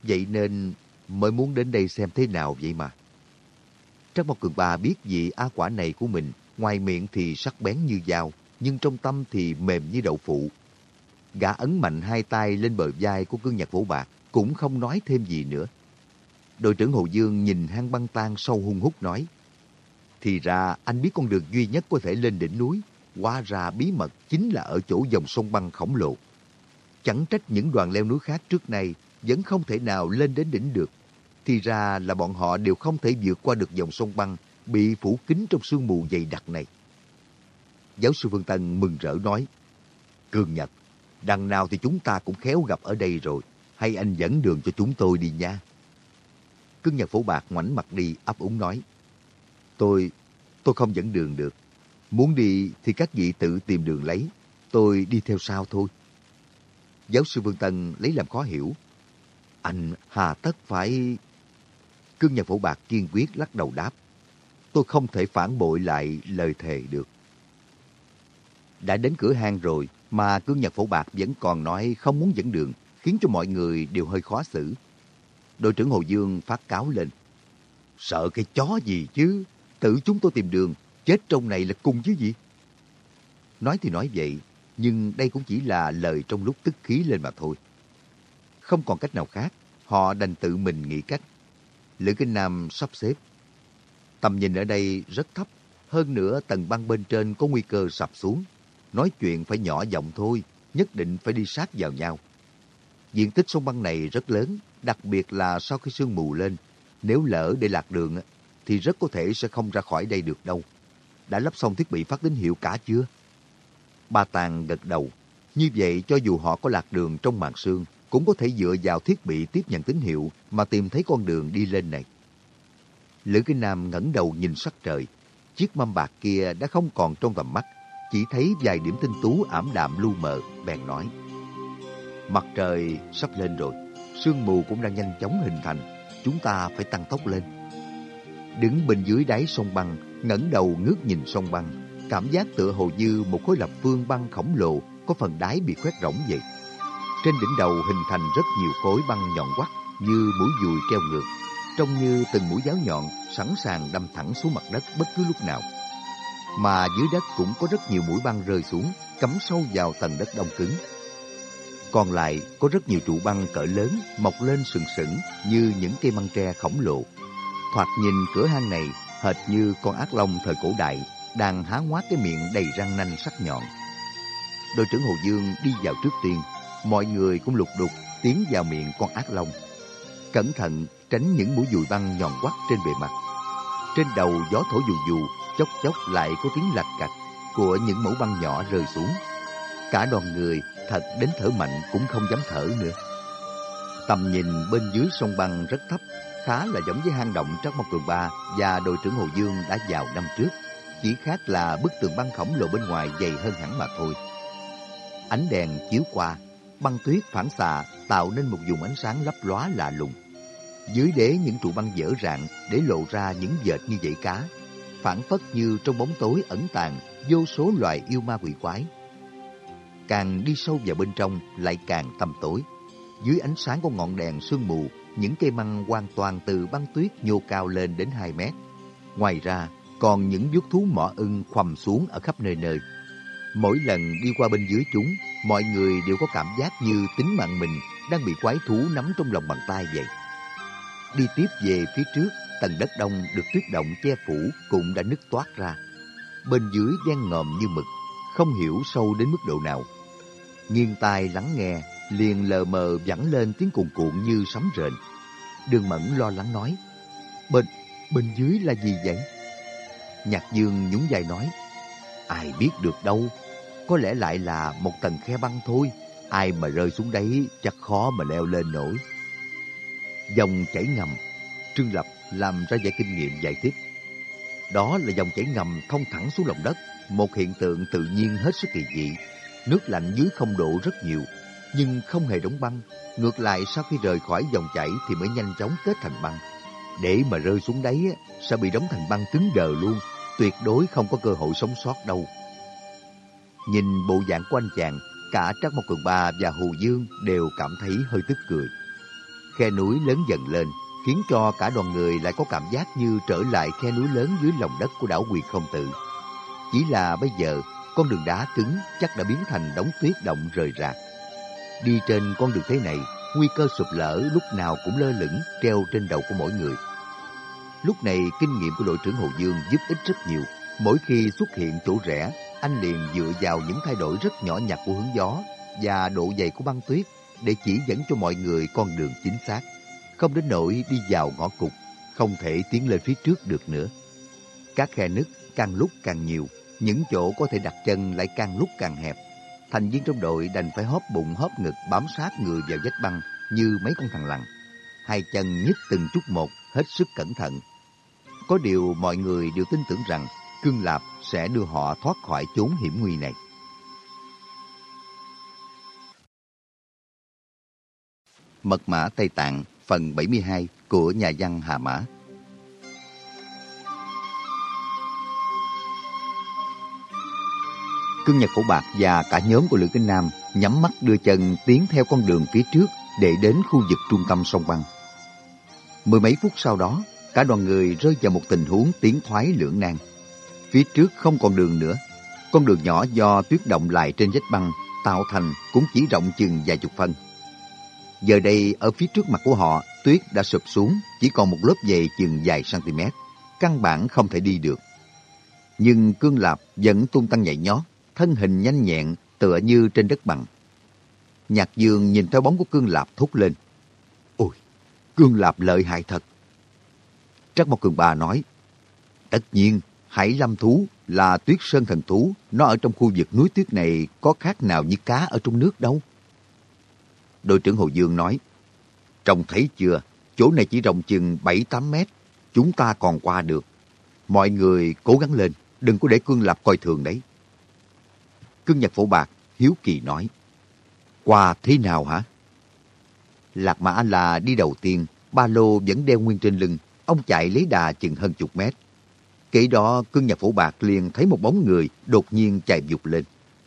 Vậy nên mới muốn đến đây xem thế nào vậy mà. Trắc Mộc Cường Ba biết vị á quả này của mình, ngoài miệng thì sắc bén như dao, nhưng trong tâm thì mềm như đậu phụ. Gã ấn mạnh hai tay lên bờ vai của cương nhạc vũ bạc, cũng không nói thêm gì nữa. Đội trưởng Hồ Dương nhìn hang băng tan sâu hung hút nói, Thì ra anh biết con đường duy nhất có thể lên đỉnh núi, hóa ra bí mật chính là ở chỗ dòng sông băng khổng lồ. Chẳng trách những đoàn leo núi khác trước nay vẫn không thể nào lên đến đỉnh được. Thì ra là bọn họ đều không thể vượt qua được dòng sông băng bị phủ kín trong sương mù dày đặc này. Giáo sư Vương Tân mừng rỡ nói, cường Nhật, đằng nào thì chúng ta cũng khéo gặp ở đây rồi, hay anh dẫn đường cho chúng tôi đi nha. Cương nhà phổ bạc ngoảnh mặt đi ấp úng nói, Tôi, tôi không dẫn đường được. Muốn đi thì các vị tự tìm đường lấy, tôi đi theo sau thôi. Giáo sư Vương Tân lấy làm khó hiểu. Anh hà tất phải... Cương nhà phổ bạc kiên quyết lắc đầu đáp. Tôi không thể phản bội lại lời thề được. Đã đến cửa hang rồi mà cương nhà phổ bạc vẫn còn nói không muốn dẫn đường, khiến cho mọi người đều hơi khó xử. Đội trưởng Hồ Dương phát cáo lên. Sợ cái chó gì chứ, tự chúng tôi tìm đường, chết trong này là cùng chứ gì. Nói thì nói vậy, nhưng đây cũng chỉ là lời trong lúc tức khí lên mà thôi. Không còn cách nào khác, họ đành tự mình nghĩ cách. Lữ Kinh Nam sắp xếp. Tầm nhìn ở đây rất thấp, hơn nữa tầng băng bên trên có nguy cơ sập xuống. Nói chuyện phải nhỏ giọng thôi, nhất định phải đi sát vào nhau. Diện tích sông băng này rất lớn, đặc biệt là sau khi sương mù lên. Nếu lỡ để lạc đường thì rất có thể sẽ không ra khỏi đây được đâu. Đã lắp xong thiết bị phát tín hiệu cả chưa? Ba Tàng gật đầu. Như vậy cho dù họ có lạc đường trong màn sương, cũng có thể dựa vào thiết bị tiếp nhận tín hiệu mà tìm thấy con đường đi lên này. Lữ Kinh Nam ngẩng đầu nhìn sắc trời. Chiếc mâm bạc kia đã không còn trong tầm mắt, chỉ thấy vài điểm tinh tú ảm đạm lu mờ, bèn nói. Mặt trời sắp lên rồi, sương mù cũng đang nhanh chóng hình thành, chúng ta phải tăng tốc lên. Đứng bên dưới đáy sông băng, ngẩng đầu ngước nhìn sông băng, cảm giác tựa hồ như một khối lập phương băng khổng lồ có phần đáy bị khoét rỗng vậy. Trên đỉnh đầu hình thành rất nhiều khối băng nhọn quắt như mũi dùi treo ngược, trông như từng mũi giáo nhọn sẵn sàng đâm thẳng xuống mặt đất bất cứ lúc nào. Mà dưới đất cũng có rất nhiều mũi băng rơi xuống, cắm sâu vào tầng đất đông cứng. Còn lại có rất nhiều trụ băng cỡ lớn mọc lên sừng sững như những cây băng tre khổng lồ. Thoạt nhìn cửa hang này hệt như con ác long thời cổ đại đang há ngoác cái miệng đầy răng nanh sắc nhọn. Đội trưởng Hồ Dương đi vào trước tiên, mọi người cũng lục đục tiến vào miệng con ác long. Cẩn thận tránh những mũi dùi băng nhọn quắt trên bề mặt. Trên đầu gió thổi dù dù, chốc chốc lại có tiếng lạch cạch của những mẫu băng nhỏ rơi xuống. Cả đoàn người thật đến thở mạnh cũng không dám thở nữa. Tầm nhìn bên dưới sông băng rất thấp, khá là giống với hang động Trắc Mộc Cường Ba và đội trưởng Hồ Dương đã vào năm trước. Chỉ khác là bức tường băng khổng lồ bên ngoài dày hơn hẳn mà thôi. Ánh đèn chiếu qua, băng tuyết phản xạ tạo nên một vùng ánh sáng lấp lóa lạ lùng. Dưới đế những trụ băng dở rạng để lộ ra những vệt như dãy cá, phản phất như trong bóng tối ẩn tàng vô số loài yêu ma quỷ quái. Càng đi sâu vào bên trong lại càng tăm tối. Dưới ánh sáng của ngọn đèn sương mù, những cây măng hoàn toàn từ băng tuyết nhô cao lên đến 2 mét. Ngoài ra, còn những vuốt thú mỏ ưng khoằm xuống ở khắp nơi nơi. Mỗi lần đi qua bên dưới chúng, mọi người đều có cảm giác như tính mạng mình đang bị quái thú nắm trong lòng bàn tay vậy. Đi tiếp về phía trước, tầng đất đông được tuyết động che phủ cũng đã nứt toát ra. Bên dưới gian ngòm như mực, không hiểu sâu đến mức độ nào. Nghiêng tai lắng nghe, liền lờ mờ vẳng lên tiếng cuồn cuộn như sấm rền. Đường Mẫn lo lắng nói, bên, bên dưới là gì vậy? Nhạc Dương nhún vai nói, ai biết được đâu, có lẽ lại là một tầng khe băng thôi, ai mà rơi xuống đấy chắc khó mà leo lên nổi. Dòng chảy ngầm, Trương Lập làm ra giải kinh nghiệm giải thích. Đó là dòng chảy ngầm thông thẳng xuống lòng đất, một hiện tượng tự nhiên hết sức kỳ dị. Nước lạnh dưới không độ rất nhiều, nhưng không hề đóng băng. Ngược lại sau khi rời khỏi dòng chảy thì mới nhanh chóng kết thành băng. Để mà rơi xuống đáy sẽ bị đóng thành băng cứng đờ luôn, tuyệt đối không có cơ hội sống sót đâu. Nhìn bộ dạng của anh chàng, cả Trác Mộc Cường Ba và Hồ Dương đều cảm thấy hơi tức cười. Khe núi lớn dần lên, khiến cho cả đoàn người lại có cảm giác như trở lại khe núi lớn dưới lòng đất của đảo Quyền Không Tự. Chỉ là bây giờ, con đường đá cứng chắc đã biến thành đống tuyết động rời rạc. Đi trên con đường thế này, nguy cơ sụp lở lúc nào cũng lơ lửng treo trên đầu của mỗi người. Lúc này, kinh nghiệm của đội trưởng Hồ Dương giúp ích rất nhiều. Mỗi khi xuất hiện chỗ rẽ, anh liền dựa vào những thay đổi rất nhỏ nhặt của hướng gió và độ dày của băng tuyết để chỉ dẫn cho mọi người con đường chính xác. Không đến nỗi đi vào ngõ cụt, không thể tiến lên phía trước được nữa. Các khe nứt càng lúc càng nhiều, những chỗ có thể đặt chân lại càng lúc càng hẹp. Thành viên trong đội đành phải hóp bụng hóp ngực bám sát người vào vách băng như mấy con thằng lằn. Hai chân nhích từng chút một, hết sức cẩn thận. Có điều mọi người đều tin tưởng rằng Cương Lạp sẽ đưa họ thoát khỏi chốn hiểm nguy này. Mật mã Tây Tạng phần 72 của nhà văn Hà Mã Cương Nhật Phổ Bạc và cả nhóm của Lữ Kinh Nam nhắm mắt đưa chân tiến theo con đường phía trước để đến khu vực trung tâm sông băng. Mười mấy phút sau đó, cả đoàn người rơi vào một tình huống tiến thoái lưỡng nan. Phía trước không còn đường nữa. Con đường nhỏ do tuyết động lại trên vách băng tạo thành cũng chỉ rộng chừng vài chục phân. Giờ đây ở phía trước mặt của họ, tuyết đã sụp xuống, chỉ còn một lớp dày chừng vài cm, căn bản không thể đi được. Nhưng Cương Lạp vẫn tung tăng nhảy nhót, thân hình nhanh nhẹn, tựa như trên đất bằng. Nhạc Dương nhìn theo bóng của Cương Lạp thúc lên. Ôi, Cương Lạp lợi hại thật. Trắc Mộc Cường bà nói, tất nhiên, Hải Lâm Thú là tuyết sơn thần thú, nó ở trong khu vực núi tuyết này có khác nào như cá ở trong nước đâu. Đội trưởng Hồ Dương nói, trông thấy chưa, chỗ này chỉ rộng chừng 7-8 mét, chúng ta còn qua được. Mọi người cố gắng lên, đừng có để Cương Lạp coi thường đấy. Cương Nhật Phổ Bạc, Hiếu Kỳ nói, qua thế nào hả? Lạc Mã là đi đầu tiên, ba lô vẫn đeo nguyên trên lưng, ông chạy lấy đà chừng hơn chục mét. Kể đó, cương nhật phổ bạc liền thấy một bóng người đột nhiên chạy dục lên.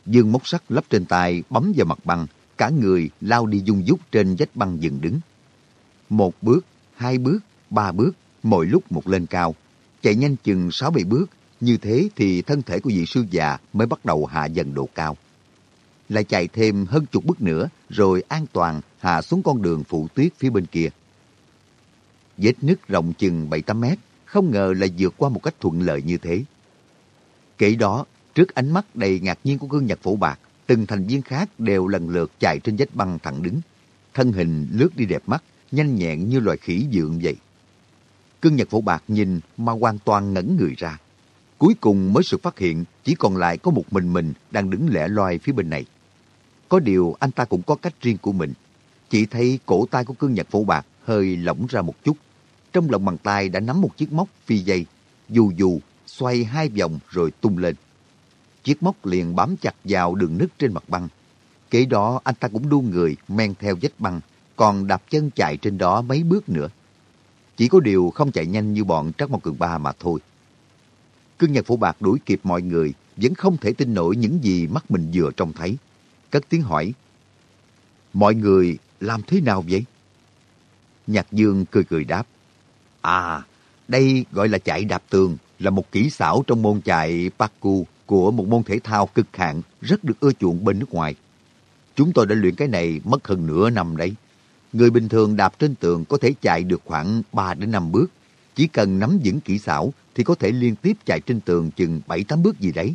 Dương móc sắt lắp trên tay bấm vào mặt băng, cả người lao đi dung dút trên vách băng dừng đứng. Một bước, hai bước, ba bước, mỗi lúc một lên cao. Chạy nhanh chừng sáu bảy bước, như thế thì thân thể của vị sư già mới bắt đầu hạ dần độ cao. Lại chạy thêm hơn chục bước nữa, rồi an toàn hạ xuống con đường phụ tuyết phía bên kia. Vết nứt rộng chừng 7-8 mét, không ngờ lại vượt qua một cách thuận lợi như thế. Kể đó, trước ánh mắt đầy ngạc nhiên của gương nhật phổ bạc, từng thành viên khác đều lần lượt chạy trên vách băng thẳng đứng. Thân hình lướt đi đẹp mắt, nhanh nhẹn như loài khỉ dượng vậy. Cương Nhật Phổ Bạc nhìn mà hoàn toàn ngẩn người ra. Cuối cùng mới sự phát hiện chỉ còn lại có một mình mình đang đứng lẻ loi phía bên này. Có điều anh ta cũng có cách riêng của mình. Chỉ thấy cổ tay của Cương Nhật Phổ Bạc hơi lỏng ra một chút. Trong lòng bàn tay đã nắm một chiếc móc phi dây, dù dù, xoay hai vòng rồi tung lên. Chiếc móc liền bám chặt vào đường nứt trên mặt băng. Kế đó anh ta cũng đu người men theo vách băng, còn đạp chân chạy trên đó mấy bước nữa. Chỉ có điều không chạy nhanh như bọn Trắc Mộc Cường Ba mà thôi. Cương Nhật Phổ Bạc đuổi kịp mọi người, vẫn không thể tin nổi những gì mắt mình vừa trông thấy. Cất tiếng hỏi, Mọi người làm thế nào vậy? Nhạc Dương cười cười đáp, À, đây gọi là chạy đạp tường, là một kỹ xảo trong môn chạy parkour của một môn thể thao cực hạn rất được ưa chuộng bên nước ngoài. Chúng tôi đã luyện cái này mất hơn nửa năm đấy. Người bình thường đạp trên tường có thể chạy được khoảng 3 đến 5 bước. Chỉ cần nắm vững kỹ xảo thì có thể liên tiếp chạy trên tường chừng 7-8 bước gì đấy.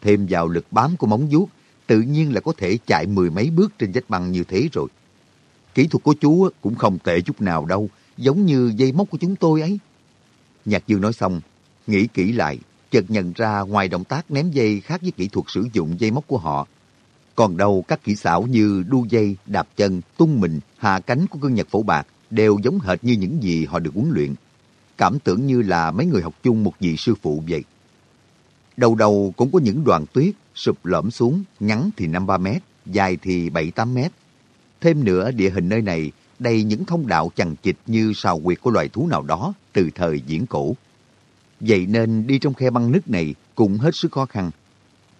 Thêm vào lực bám của móng vuốt, tự nhiên là có thể chạy mười mấy bước trên vách băng như thế rồi. Kỹ thuật của chú cũng không tệ chút nào đâu, giống như dây móc của chúng tôi ấy. Nhạc Dương nói xong, nghĩ kỹ lại, chợt nhận ra ngoài động tác ném dây khác với kỹ thuật sử dụng dây móc của họ. Còn đâu các kỹ xảo như đu dây, đạp chân, tung mình, hạ cánh của cương nhật phổ bạc đều giống hệt như những gì họ được huấn luyện. Cảm tưởng như là mấy người học chung một vị sư phụ vậy. Đầu đầu cũng có những đoàn tuyết sụp lõm xuống, ngắn thì 5-3 mét, dài thì 7-8 mét. Thêm nữa, địa hình nơi này đầy những thông đạo chằng chịt như sào quyệt của loài thú nào đó từ thời diễn cổ. Vậy nên đi trong khe băng nứt này cũng hết sức khó khăn.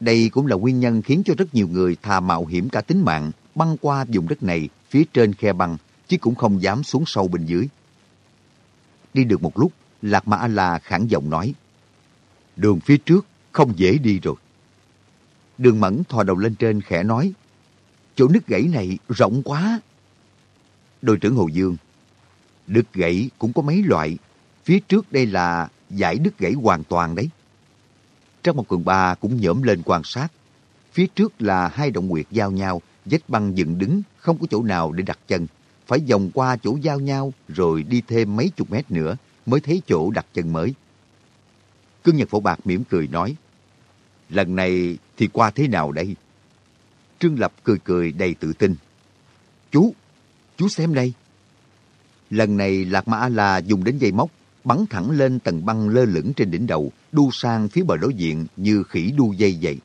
Đây cũng là nguyên nhân khiến cho rất nhiều người thà mạo hiểm cả tính mạng băng qua vùng đất này phía trên khe băng chứ cũng không dám xuống sâu bên dưới. Đi được một lúc, Lạc Mã A-La khẳng giọng nói Đường phía trước không dễ đi rồi. Đường Mẫn thò đầu lên trên khẽ nói Chỗ nứt gãy này rộng quá. Đội trưởng Hồ Dương Đứt gãy cũng có mấy loại. Phía trước đây là giải đứt gãy hoàn toàn đấy. Trong một cường ba cũng nhổm lên quan sát. Phía trước là hai động nguyệt giao nhau, vách băng dựng đứng, không có chỗ nào để đặt chân. Phải vòng qua chỗ giao nhau rồi đi thêm mấy chục mét nữa mới thấy chỗ đặt chân mới. Cương Nhật Phổ Bạc mỉm cười nói, lần này thì qua thế nào đây? Trương Lập cười cười đầy tự tin. Chú, chú xem đây. Lần này Lạc Ma La dùng đến dây móc, bắn thẳng lên tầng băng lơ lửng trên đỉnh đầu, đu sang phía bờ đối diện như khỉ đu dây vậy.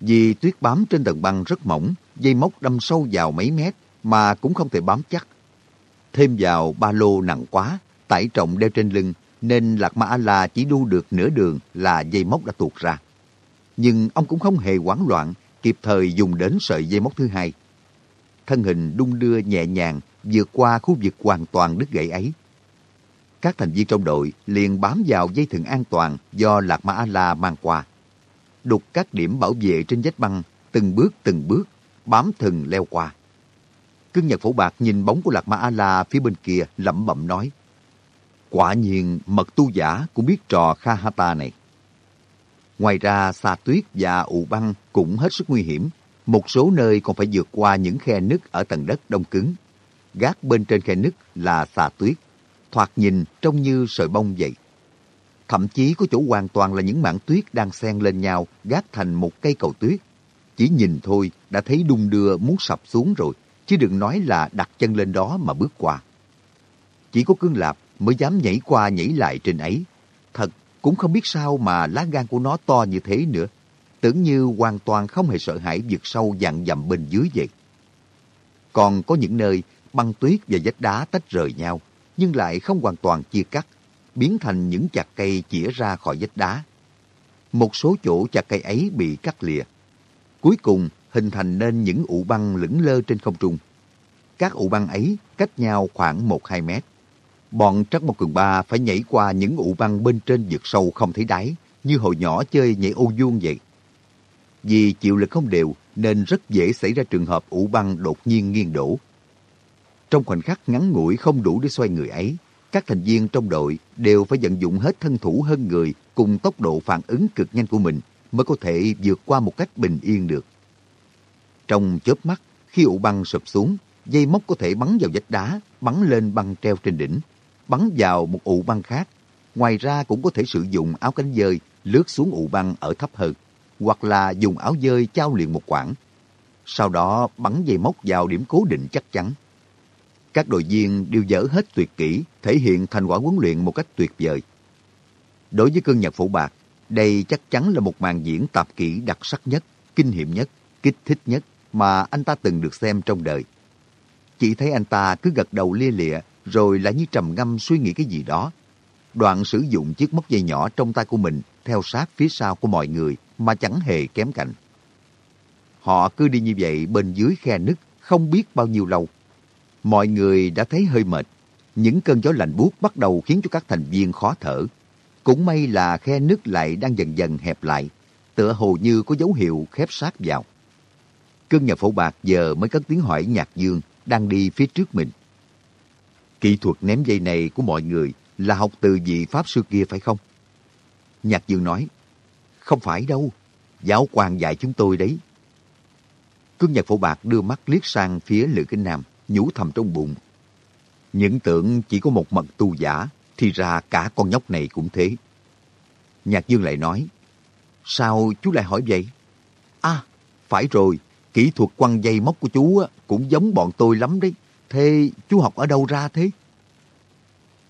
Vì tuyết bám trên tầng băng rất mỏng, dây móc đâm sâu vào mấy mét mà cũng không thể bám chắc. Thêm vào ba lô nặng quá, tải trọng đeo trên lưng, nên Lạc Ma A-La chỉ đu được nửa đường là dây móc đã tuột ra. Nhưng ông cũng không hề hoảng loạn, kịp thời dùng đến sợi dây móc thứ hai. Thân hình đung đưa nhẹ nhàng vượt qua khu vực hoàn toàn đứt gãy ấy. Các thành viên trong đội liền bám vào dây thừng an toàn do Lạc Ma A-La mang qua. Đục các điểm bảo vệ trên vách băng, từng bước từng bước, bám thừng leo qua cương Nhật Phổ Bạc nhìn bóng của Lạc Ma A-La phía bên kia lẩm bẩm nói. Quả nhiên mật tu giả cũng biết trò Kha Hata này. Ngoài ra xà tuyết và ụ băng cũng hết sức nguy hiểm. Một số nơi còn phải vượt qua những khe nứt ở tầng đất đông cứng. Gác bên trên khe nứt là xà tuyết, thoạt nhìn trông như sợi bông vậy. Thậm chí có chỗ hoàn toàn là những mảng tuyết đang xen lên nhau gác thành một cây cầu tuyết. Chỉ nhìn thôi đã thấy đung đưa muốn sập xuống rồi, chứ đừng nói là đặt chân lên đó mà bước qua. Chỉ có cương lạp mới dám nhảy qua nhảy lại trên ấy. Thật, cũng không biết sao mà lá gan của nó to như thế nữa. Tưởng như hoàn toàn không hề sợ hãi vượt sâu dặn dặm bên dưới vậy. Còn có những nơi băng tuyết và vách đá tách rời nhau, nhưng lại không hoàn toàn chia cắt, biến thành những chặt cây chĩa ra khỏi vách đá. Một số chỗ chặt cây ấy bị cắt lìa. Cuối cùng hình thành nên những ụ băng lững lơ trên không trung. Các ụ băng ấy cách nhau khoảng 1-2 mét. Bọn Trắc một Cường Ba phải nhảy qua những ụ băng bên trên vực sâu không thấy đáy, như hồi nhỏ chơi nhảy ô vuông vậy. Vì chịu lực không đều nên rất dễ xảy ra trường hợp ụ băng đột nhiên nghiêng đổ. Trong khoảnh khắc ngắn ngủi không đủ để xoay người ấy, các thành viên trong đội đều phải vận dụng hết thân thủ hơn người cùng tốc độ phản ứng cực nhanh của mình mới có thể vượt qua một cách bình yên được. Trong chớp mắt, khi ụ băng sụp xuống, dây móc có thể bắn vào vách đá, bắn lên băng treo trên đỉnh, bắn vào một ụ băng khác. Ngoài ra cũng có thể sử dụng áo cánh dơi lướt xuống ụ băng ở thấp hơn, hoặc là dùng áo dơi trao liền một quãng. Sau đó bắn dây móc vào điểm cố định chắc chắn. Các đội viên đều dở hết tuyệt kỹ, thể hiện thành quả huấn luyện một cách tuyệt vời. Đối với cơn nhạc phổ bạc, đây chắc chắn là một màn diễn tạp kỹ đặc sắc nhất, kinh nghiệm nhất, kích thích nhất mà anh ta từng được xem trong đời. Chỉ thấy anh ta cứ gật đầu lia lịa rồi lại như trầm ngâm suy nghĩ cái gì đó. Đoạn sử dụng chiếc móc dây nhỏ trong tay của mình theo sát phía sau của mọi người mà chẳng hề kém cạnh. Họ cứ đi như vậy bên dưới khe nứt không biết bao nhiêu lâu. Mọi người đã thấy hơi mệt. Những cơn gió lạnh buốt bắt đầu khiến cho các thành viên khó thở. Cũng may là khe nứt lại đang dần dần hẹp lại, tựa hồ như có dấu hiệu khép sát vào. Cơn nhà phổ bạc giờ mới cất tiếng hỏi Nhạc Dương đang đi phía trước mình. Kỹ thuật ném dây này của mọi người là học từ vị Pháp sư kia phải không? Nhạc Dương nói, không phải đâu, giáo quan dạy chúng tôi đấy. Cương nhạc phổ bạc đưa mắt liếc sang phía Lữ Kinh Nam, nhủ thầm trong bụng. Những tưởng chỉ có một mật tu giả, thì ra cả con nhóc này cũng thế. Nhạc Dương lại nói, sao chú lại hỏi vậy? À, phải rồi, kỹ thuật quăng dây móc của chú cũng giống bọn tôi lắm đấy. Thế chú học ở đâu ra thế?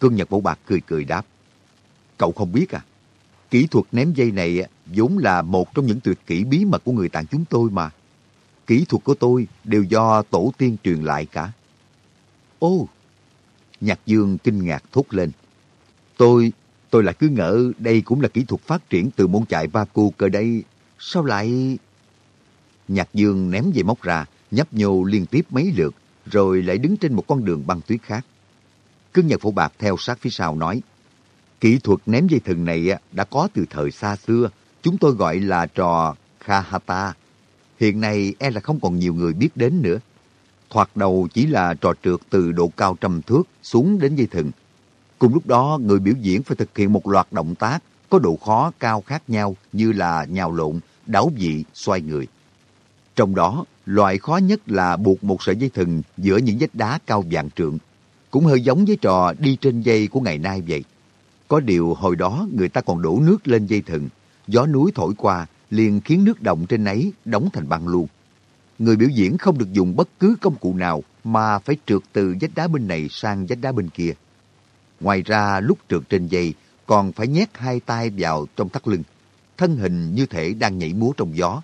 Cương Nhật Bảo Bạc cười cười đáp. Cậu không biết à? Kỹ thuật ném dây này vốn là một trong những tuyệt kỹ bí mật của người tàn chúng tôi mà. Kỹ thuật của tôi đều do tổ tiên truyền lại cả. Ô! Nhạc Dương kinh ngạc thốt lên. Tôi, tôi lại cứ ngỡ đây cũng là kỹ thuật phát triển từ môn chạy Baku cơ đây. Sao lại... Nhạc Dương ném dây móc ra, nhấp nhô liên tiếp mấy lượt, rồi lại đứng trên một con đường băng tuyết khác. cương Nhật Phổ Bạc theo sát phía sau nói, kỹ thuật ném dây thừng này đã có từ thời xa xưa, chúng tôi gọi là trò Khahata. Hiện nay e là không còn nhiều người biết đến nữa. Thoạt đầu chỉ là trò trượt từ độ cao trăm thước xuống đến dây thừng. Cùng lúc đó, người biểu diễn phải thực hiện một loạt động tác có độ khó cao khác nhau như là nhào lộn, đảo vị, xoay người. Trong đó, loại khó nhất là buộc một sợi dây thừng giữa những vách đá cao vạn trượng. Cũng hơi giống với trò đi trên dây của ngày nay vậy. Có điều hồi đó người ta còn đổ nước lên dây thừng. Gió núi thổi qua liền khiến nước động trên ấy đóng thành băng luôn. Người biểu diễn không được dùng bất cứ công cụ nào mà phải trượt từ vách đá bên này sang vách đá bên kia. Ngoài ra lúc trượt trên dây còn phải nhét hai tay vào trong thắt lưng. Thân hình như thể đang nhảy múa trong gió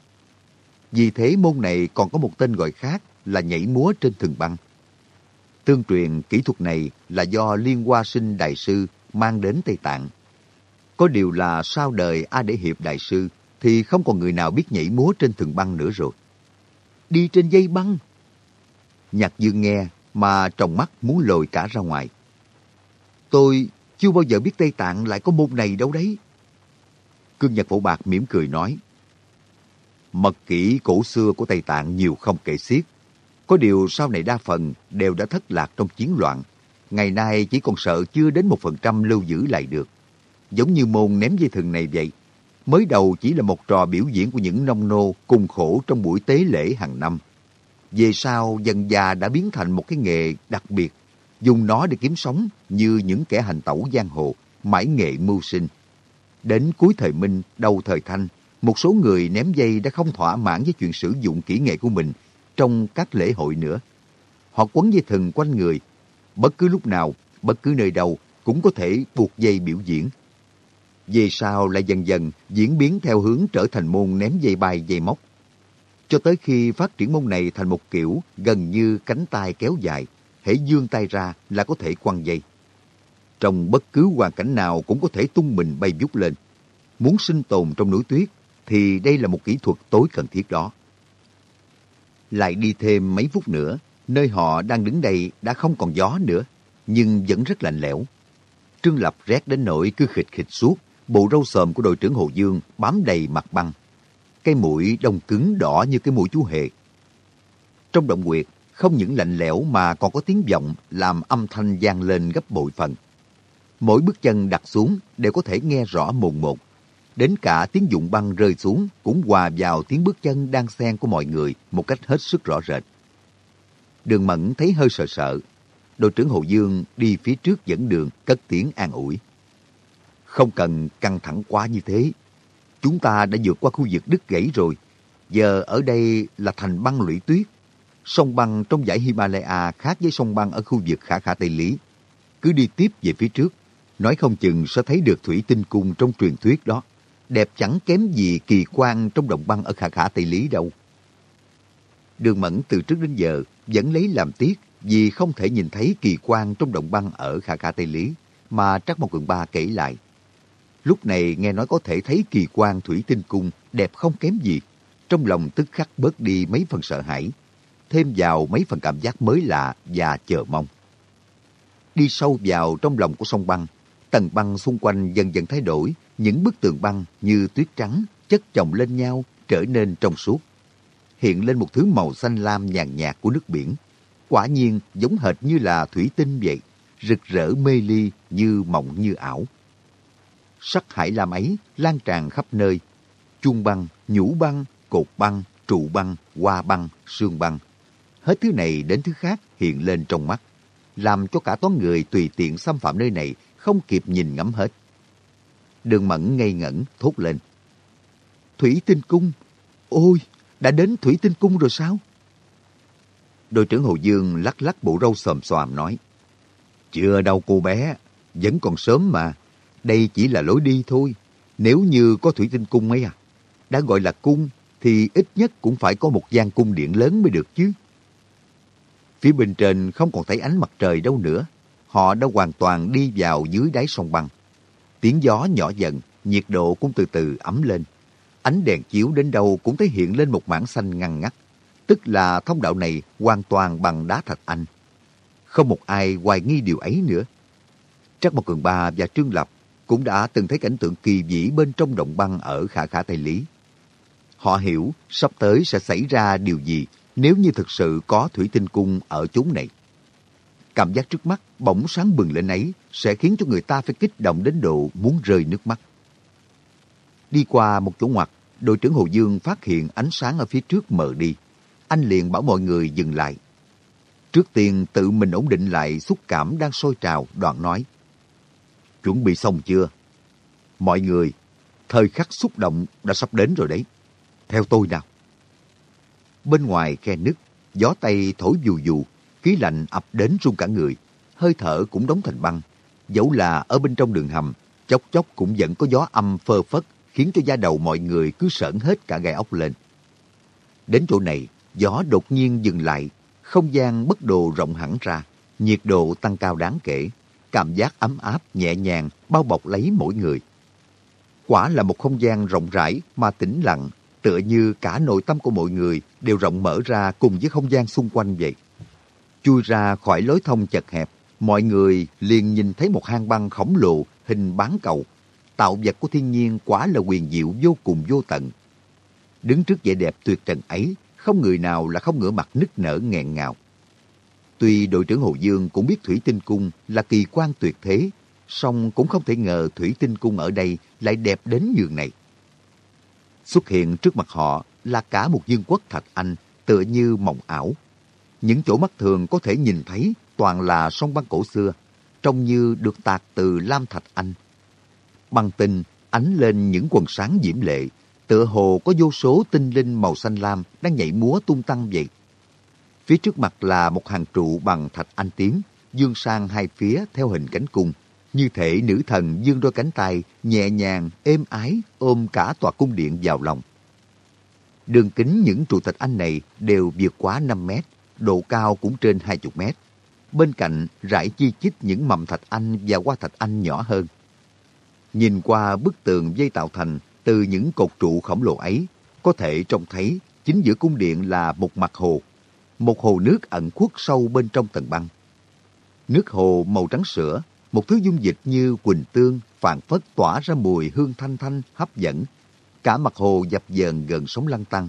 vì thế môn này còn có một tên gọi khác là nhảy múa trên thừng băng. Tương truyền, kỹ thuật này là do Liên Hoa Sinh Đại Sư mang đến Tây Tạng. Có điều là sau đời A Để Hiệp Đại Sư thì không còn người nào biết nhảy múa trên thừng băng nữa rồi. Đi trên dây băng. Nhạc dương nghe mà trong mắt muốn lồi cả ra ngoài. Tôi chưa bao giờ biết Tây Tạng lại có môn này đâu đấy. Cương Nhật Phổ Bạc mỉm cười nói. Mật kỹ cổ xưa của Tây Tạng nhiều không kể xiết. Có điều sau này đa phần đều đã thất lạc trong chiến loạn. Ngày nay chỉ còn sợ chưa đến một phần trăm lưu giữ lại được. Giống như môn ném dây thừng này vậy. Mới đầu chỉ là một trò biểu diễn của những nông nô cùng khổ trong buổi tế lễ hàng năm. Về sau dần già đã biến thành một cái nghề đặc biệt, dùng nó để kiếm sống như những kẻ hành tẩu giang hồ, mãi nghệ mưu sinh. Đến cuối thời Minh, đầu thời Thanh, một số người ném dây đã không thỏa mãn với chuyện sử dụng kỹ nghệ của mình trong các lễ hội nữa. Họ quấn dây thừng quanh người, bất cứ lúc nào, bất cứ nơi đâu cũng có thể buộc dây biểu diễn. Về sau lại dần dần diễn biến theo hướng trở thành môn ném dây bay dây móc. Cho tới khi phát triển môn này thành một kiểu gần như cánh tay kéo dài, hễ dương tay ra là có thể quăng dây. Trong bất cứ hoàn cảnh nào cũng có thể tung mình bay vút lên. Muốn sinh tồn trong núi tuyết thì đây là một kỹ thuật tối cần thiết đó. Lại đi thêm mấy phút nữa, nơi họ đang đứng đây đã không còn gió nữa, nhưng vẫn rất lạnh lẽo. Trương Lập rét đến nỗi cứ khịch khịch suốt, bộ râu sờm của đội trưởng Hồ Dương bám đầy mặt băng. Cây mũi đông cứng đỏ như cái mũi chú hề. Trong động quyệt, không những lạnh lẽo mà còn có tiếng vọng làm âm thanh vang lên gấp bội phần. Mỗi bước chân đặt xuống đều có thể nghe rõ mồn một. Đến cả tiếng dụng băng rơi xuống cũng hòa vào tiếng bước chân đang xen của mọi người một cách hết sức rõ rệt. Đường Mẫn thấy hơi sợ sợ. Đội trưởng Hồ Dương đi phía trước dẫn đường cất tiếng an ủi. Không cần căng thẳng quá như thế. Chúng ta đã vượt qua khu vực đứt gãy rồi. Giờ ở đây là thành băng lũy tuyết. Sông băng trong dãy Himalaya khác với sông băng ở khu vực Khả Khả Tây Lý. Cứ đi tiếp về phía trước, nói không chừng sẽ thấy được thủy tinh cung trong truyền thuyết đó. Đẹp chẳng kém gì kỳ quan trong đồng băng ở Khả Khả Tây Lý đâu. Đường Mẫn từ trước đến giờ vẫn lấy làm tiếc vì không thể nhìn thấy kỳ quan trong động băng ở Khả Khả Tây Lý mà Trác Mộc Cường Ba kể lại. Lúc này nghe nói có thể thấy kỳ quan thủy tinh cung đẹp không kém gì. Trong lòng tức khắc bớt đi mấy phần sợ hãi, thêm vào mấy phần cảm giác mới lạ và chờ mong. Đi sâu vào trong lòng của sông băng, tầng băng xung quanh dần dần thay đổi, những bức tường băng như tuyết trắng chất chồng lên nhau trở nên trong suốt. Hiện lên một thứ màu xanh lam nhàn nhạt của nước biển. Quả nhiên giống hệt như là thủy tinh vậy, rực rỡ mê ly như mộng như ảo sắc hải lam ấy lan tràn khắp nơi. Chuông băng, nhũ băng, cột băng, trụ băng, hoa băng, xương băng. Hết thứ này đến thứ khác hiện lên trong mắt, làm cho cả toán người tùy tiện xâm phạm nơi này không kịp nhìn ngắm hết. Đường Mẫn ngây ngẩn thốt lên. Thủy Tinh Cung! Ôi, đã đến Thủy Tinh Cung rồi sao? Đội trưởng Hồ Dương lắc lắc bộ râu xòm xoàm nói. Chưa đâu cô bé, vẫn còn sớm mà. Đây chỉ là lối đi thôi. Nếu như có thủy tinh cung ấy à, đã gọi là cung thì ít nhất cũng phải có một gian cung điện lớn mới được chứ. Phía bên trên không còn thấy ánh mặt trời đâu nữa. Họ đã hoàn toàn đi vào dưới đáy sông băng. Tiếng gió nhỏ dần, nhiệt độ cũng từ từ ấm lên. Ánh đèn chiếu đến đâu cũng thấy hiện lên một mảng xanh ngăn ngắt. Tức là thông đạo này hoàn toàn bằng đá thạch anh. Không một ai hoài nghi điều ấy nữa. Trắc Mộc Cường Ba và Trương Lập cũng đã từng thấy cảnh tượng kỳ vĩ bên trong động băng ở Khả Khả Tây Lý. Họ hiểu sắp tới sẽ xảy ra điều gì nếu như thực sự có thủy tinh cung ở chốn này. Cảm giác trước mắt bỗng sáng bừng lên ấy sẽ khiến cho người ta phải kích động đến độ muốn rơi nước mắt. Đi qua một chỗ ngoặt, đội trưởng Hồ Dương phát hiện ánh sáng ở phía trước mờ đi. Anh liền bảo mọi người dừng lại. Trước tiên tự mình ổn định lại xúc cảm đang sôi trào, đoạn nói. Chuẩn bị xong chưa? Mọi người, thời khắc xúc động đã sắp đến rồi đấy. Theo tôi nào. Bên ngoài khe nứt, gió tây thổi dù dù, khí lạnh ập đến run cả người, hơi thở cũng đóng thành băng. Dẫu là ở bên trong đường hầm, chốc chốc cũng vẫn có gió âm phơ phất, khiến cho da đầu mọi người cứ sởn hết cả gai ốc lên. Đến chỗ này, gió đột nhiên dừng lại, không gian bất đồ rộng hẳn ra, nhiệt độ tăng cao đáng kể cảm giác ấm áp, nhẹ nhàng, bao bọc lấy mỗi người. Quả là một không gian rộng rãi mà tĩnh lặng, tựa như cả nội tâm của mọi người đều rộng mở ra cùng với không gian xung quanh vậy. Chui ra khỏi lối thông chật hẹp, mọi người liền nhìn thấy một hang băng khổng lồ hình bán cầu. Tạo vật của thiên nhiên quá là quyền diệu vô cùng vô tận. Đứng trước vẻ đẹp tuyệt trần ấy, không người nào là không ngửa mặt nức nở nghẹn ngào. Tuy đội trưởng Hồ Dương cũng biết Thủy Tinh Cung là kỳ quan tuyệt thế, song cũng không thể ngờ Thủy Tinh Cung ở đây lại đẹp đến nhường này. Xuất hiện trước mặt họ là cả một dương quốc thạch anh tựa như mộng ảo. Những chỗ mắt thường có thể nhìn thấy toàn là sông băng cổ xưa, trông như được tạc từ lam thạch anh. Băng tinh ánh lên những quần sáng diễm lệ, tựa hồ có vô số tinh linh màu xanh lam đang nhảy múa tung tăng vậy. Phía trước mặt là một hàng trụ bằng thạch anh tím, dương sang hai phía theo hình cánh cung. Như thể nữ thần dương đôi cánh tay, nhẹ nhàng, êm ái, ôm cả tòa cung điện vào lòng. Đường kính những trụ thạch anh này đều vượt quá 5 mét, độ cao cũng trên 20 mét. Bên cạnh rải chi chít những mầm thạch anh và hoa thạch anh nhỏ hơn. Nhìn qua bức tường dây tạo thành từ những cột trụ khổng lồ ấy, có thể trông thấy chính giữa cung điện là một mặt hồ. Một hồ nước ẩn khuất sâu bên trong tầng băng. Nước hồ màu trắng sữa, một thứ dung dịch như quỳnh tương, phản phất tỏa ra mùi hương thanh thanh hấp dẫn. Cả mặt hồ dập dờn gần sóng lăn tăng.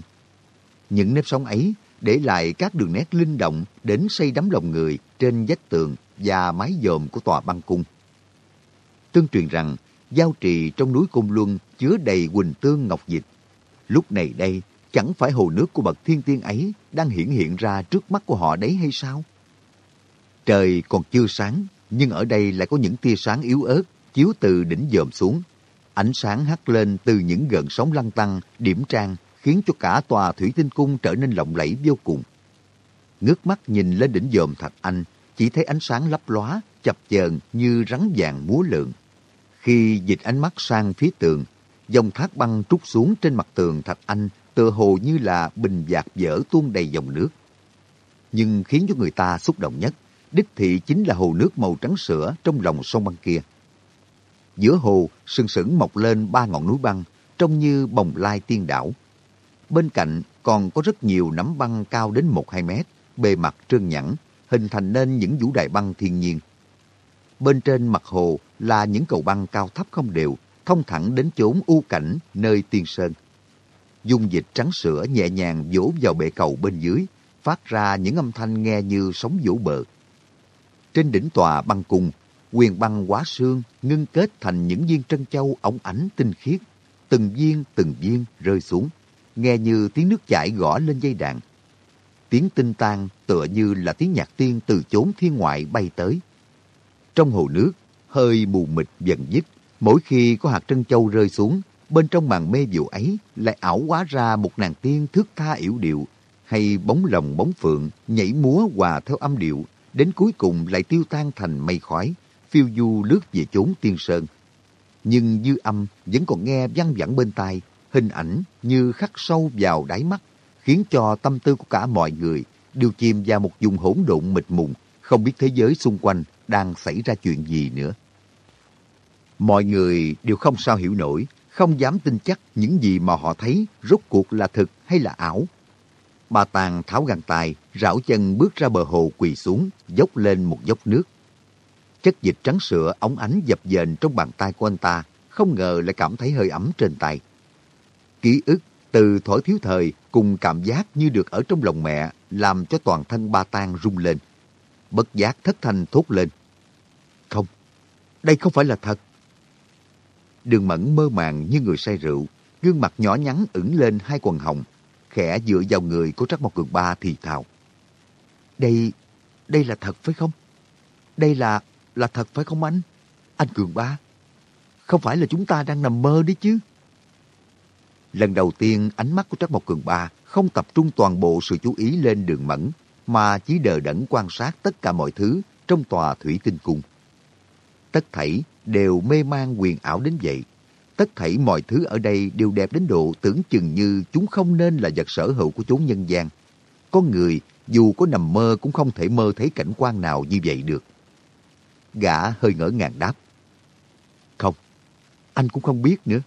Những nếp sóng ấy để lại các đường nét linh động đến say đắm lòng người trên vách tường và mái dòm của tòa băng cung. Tương truyền rằng, giao trì trong núi Côn Luân chứa đầy quỳnh tương ngọc dịch. Lúc này đây, chẳng phải hồ nước của bậc thiên tiên ấy đang hiển hiện ra trước mắt của họ đấy hay sao? Trời còn chưa sáng, nhưng ở đây lại có những tia sáng yếu ớt chiếu từ đỉnh dòm xuống. Ánh sáng hắt lên từ những gợn sóng lăn tăng, điểm trang, khiến cho cả tòa thủy tinh cung trở nên lộng lẫy vô cùng. Ngước mắt nhìn lên đỉnh dòm thạch anh, chỉ thấy ánh sáng lấp lóa, chập chờn như rắn vàng múa lượn. Khi dịch ánh mắt sang phía tường, dòng thác băng trút xuống trên mặt tường thạch anh tựa hồ như là bình dạt dở tuôn đầy dòng nước. Nhưng khiến cho người ta xúc động nhất, đích thị chính là hồ nước màu trắng sữa trong lòng sông băng kia. Giữa hồ, sừng sững mọc lên ba ngọn núi băng, trông như bồng lai tiên đảo. Bên cạnh còn có rất nhiều nắm băng cao đến 1-2 mét, bề mặt trơn nhẵn, hình thành nên những vũ đài băng thiên nhiên. Bên trên mặt hồ là những cầu băng cao thấp không đều, thông thẳng đến chốn u cảnh nơi tiên sơn. Dung dịch trắng sữa nhẹ nhàng vỗ vào bệ cầu bên dưới, phát ra những âm thanh nghe như sóng vỗ bờ. Trên đỉnh tòa băng cung, quyền băng quá sương ngưng kết thành những viên trân châu ống ánh tinh khiết, từng viên từng viên rơi xuống, nghe như tiếng nước chảy gõ lên dây đàn. Tiếng tinh tan tựa như là tiếng nhạc tiên từ chốn thiên ngoại bay tới. Trong hồ nước, hơi mù mịt dần dứt, mỗi khi có hạt trân châu rơi xuống, bên trong màn mê vụ ấy lại ảo hóa ra một nàng tiên thước tha yểu điệu, hay bóng lồng bóng phượng nhảy múa hòa theo âm điệu, đến cuối cùng lại tiêu tan thành mây khói, phiêu du lướt về chốn tiên sơn. Nhưng dư âm vẫn còn nghe văng vẳng bên tai, hình ảnh như khắc sâu vào đáy mắt, khiến cho tâm tư của cả mọi người đều chìm vào một vùng hỗn độn mịt mùng, không biết thế giới xung quanh đang xảy ra chuyện gì nữa. Mọi người đều không sao hiểu nổi, không dám tin chắc những gì mà họ thấy rốt cuộc là thực hay là ảo. Bà Tàng tháo găng tài, rảo chân bước ra bờ hồ quỳ xuống, dốc lên một dốc nước. Chất dịch trắng sữa ống ánh dập dềnh trong bàn tay của anh ta, không ngờ lại cảm thấy hơi ấm trên tay. Ký ức từ thổi thiếu thời cùng cảm giác như được ở trong lòng mẹ làm cho toàn thân ba tang rung lên. Bất giác thất thanh thốt lên. Không, đây không phải là thật. Đường mẫn mơ màng như người say rượu, gương mặt nhỏ nhắn ửng lên hai quần hồng, khẽ dựa vào người của Trắc Mộc Cường Ba thì thào. Đây, đây là thật phải không? Đây là, là thật phải không anh? Anh Cường Ba, không phải là chúng ta đang nằm mơ đấy chứ? Lần đầu tiên ánh mắt của Trác Mộc Cường Ba không tập trung toàn bộ sự chú ý lên đường mẫn, mà chỉ đờ đẫn quan sát tất cả mọi thứ trong tòa thủy tinh cung. Tất thảy đều mê man quyền ảo đến vậy. Tất thảy mọi thứ ở đây đều đẹp đến độ tưởng chừng như chúng không nên là vật sở hữu của chốn nhân gian. Có người dù có nằm mơ cũng không thể mơ thấy cảnh quan nào như vậy được. Gã hơi ngỡ ngàng đáp. Không, anh cũng không biết nữa.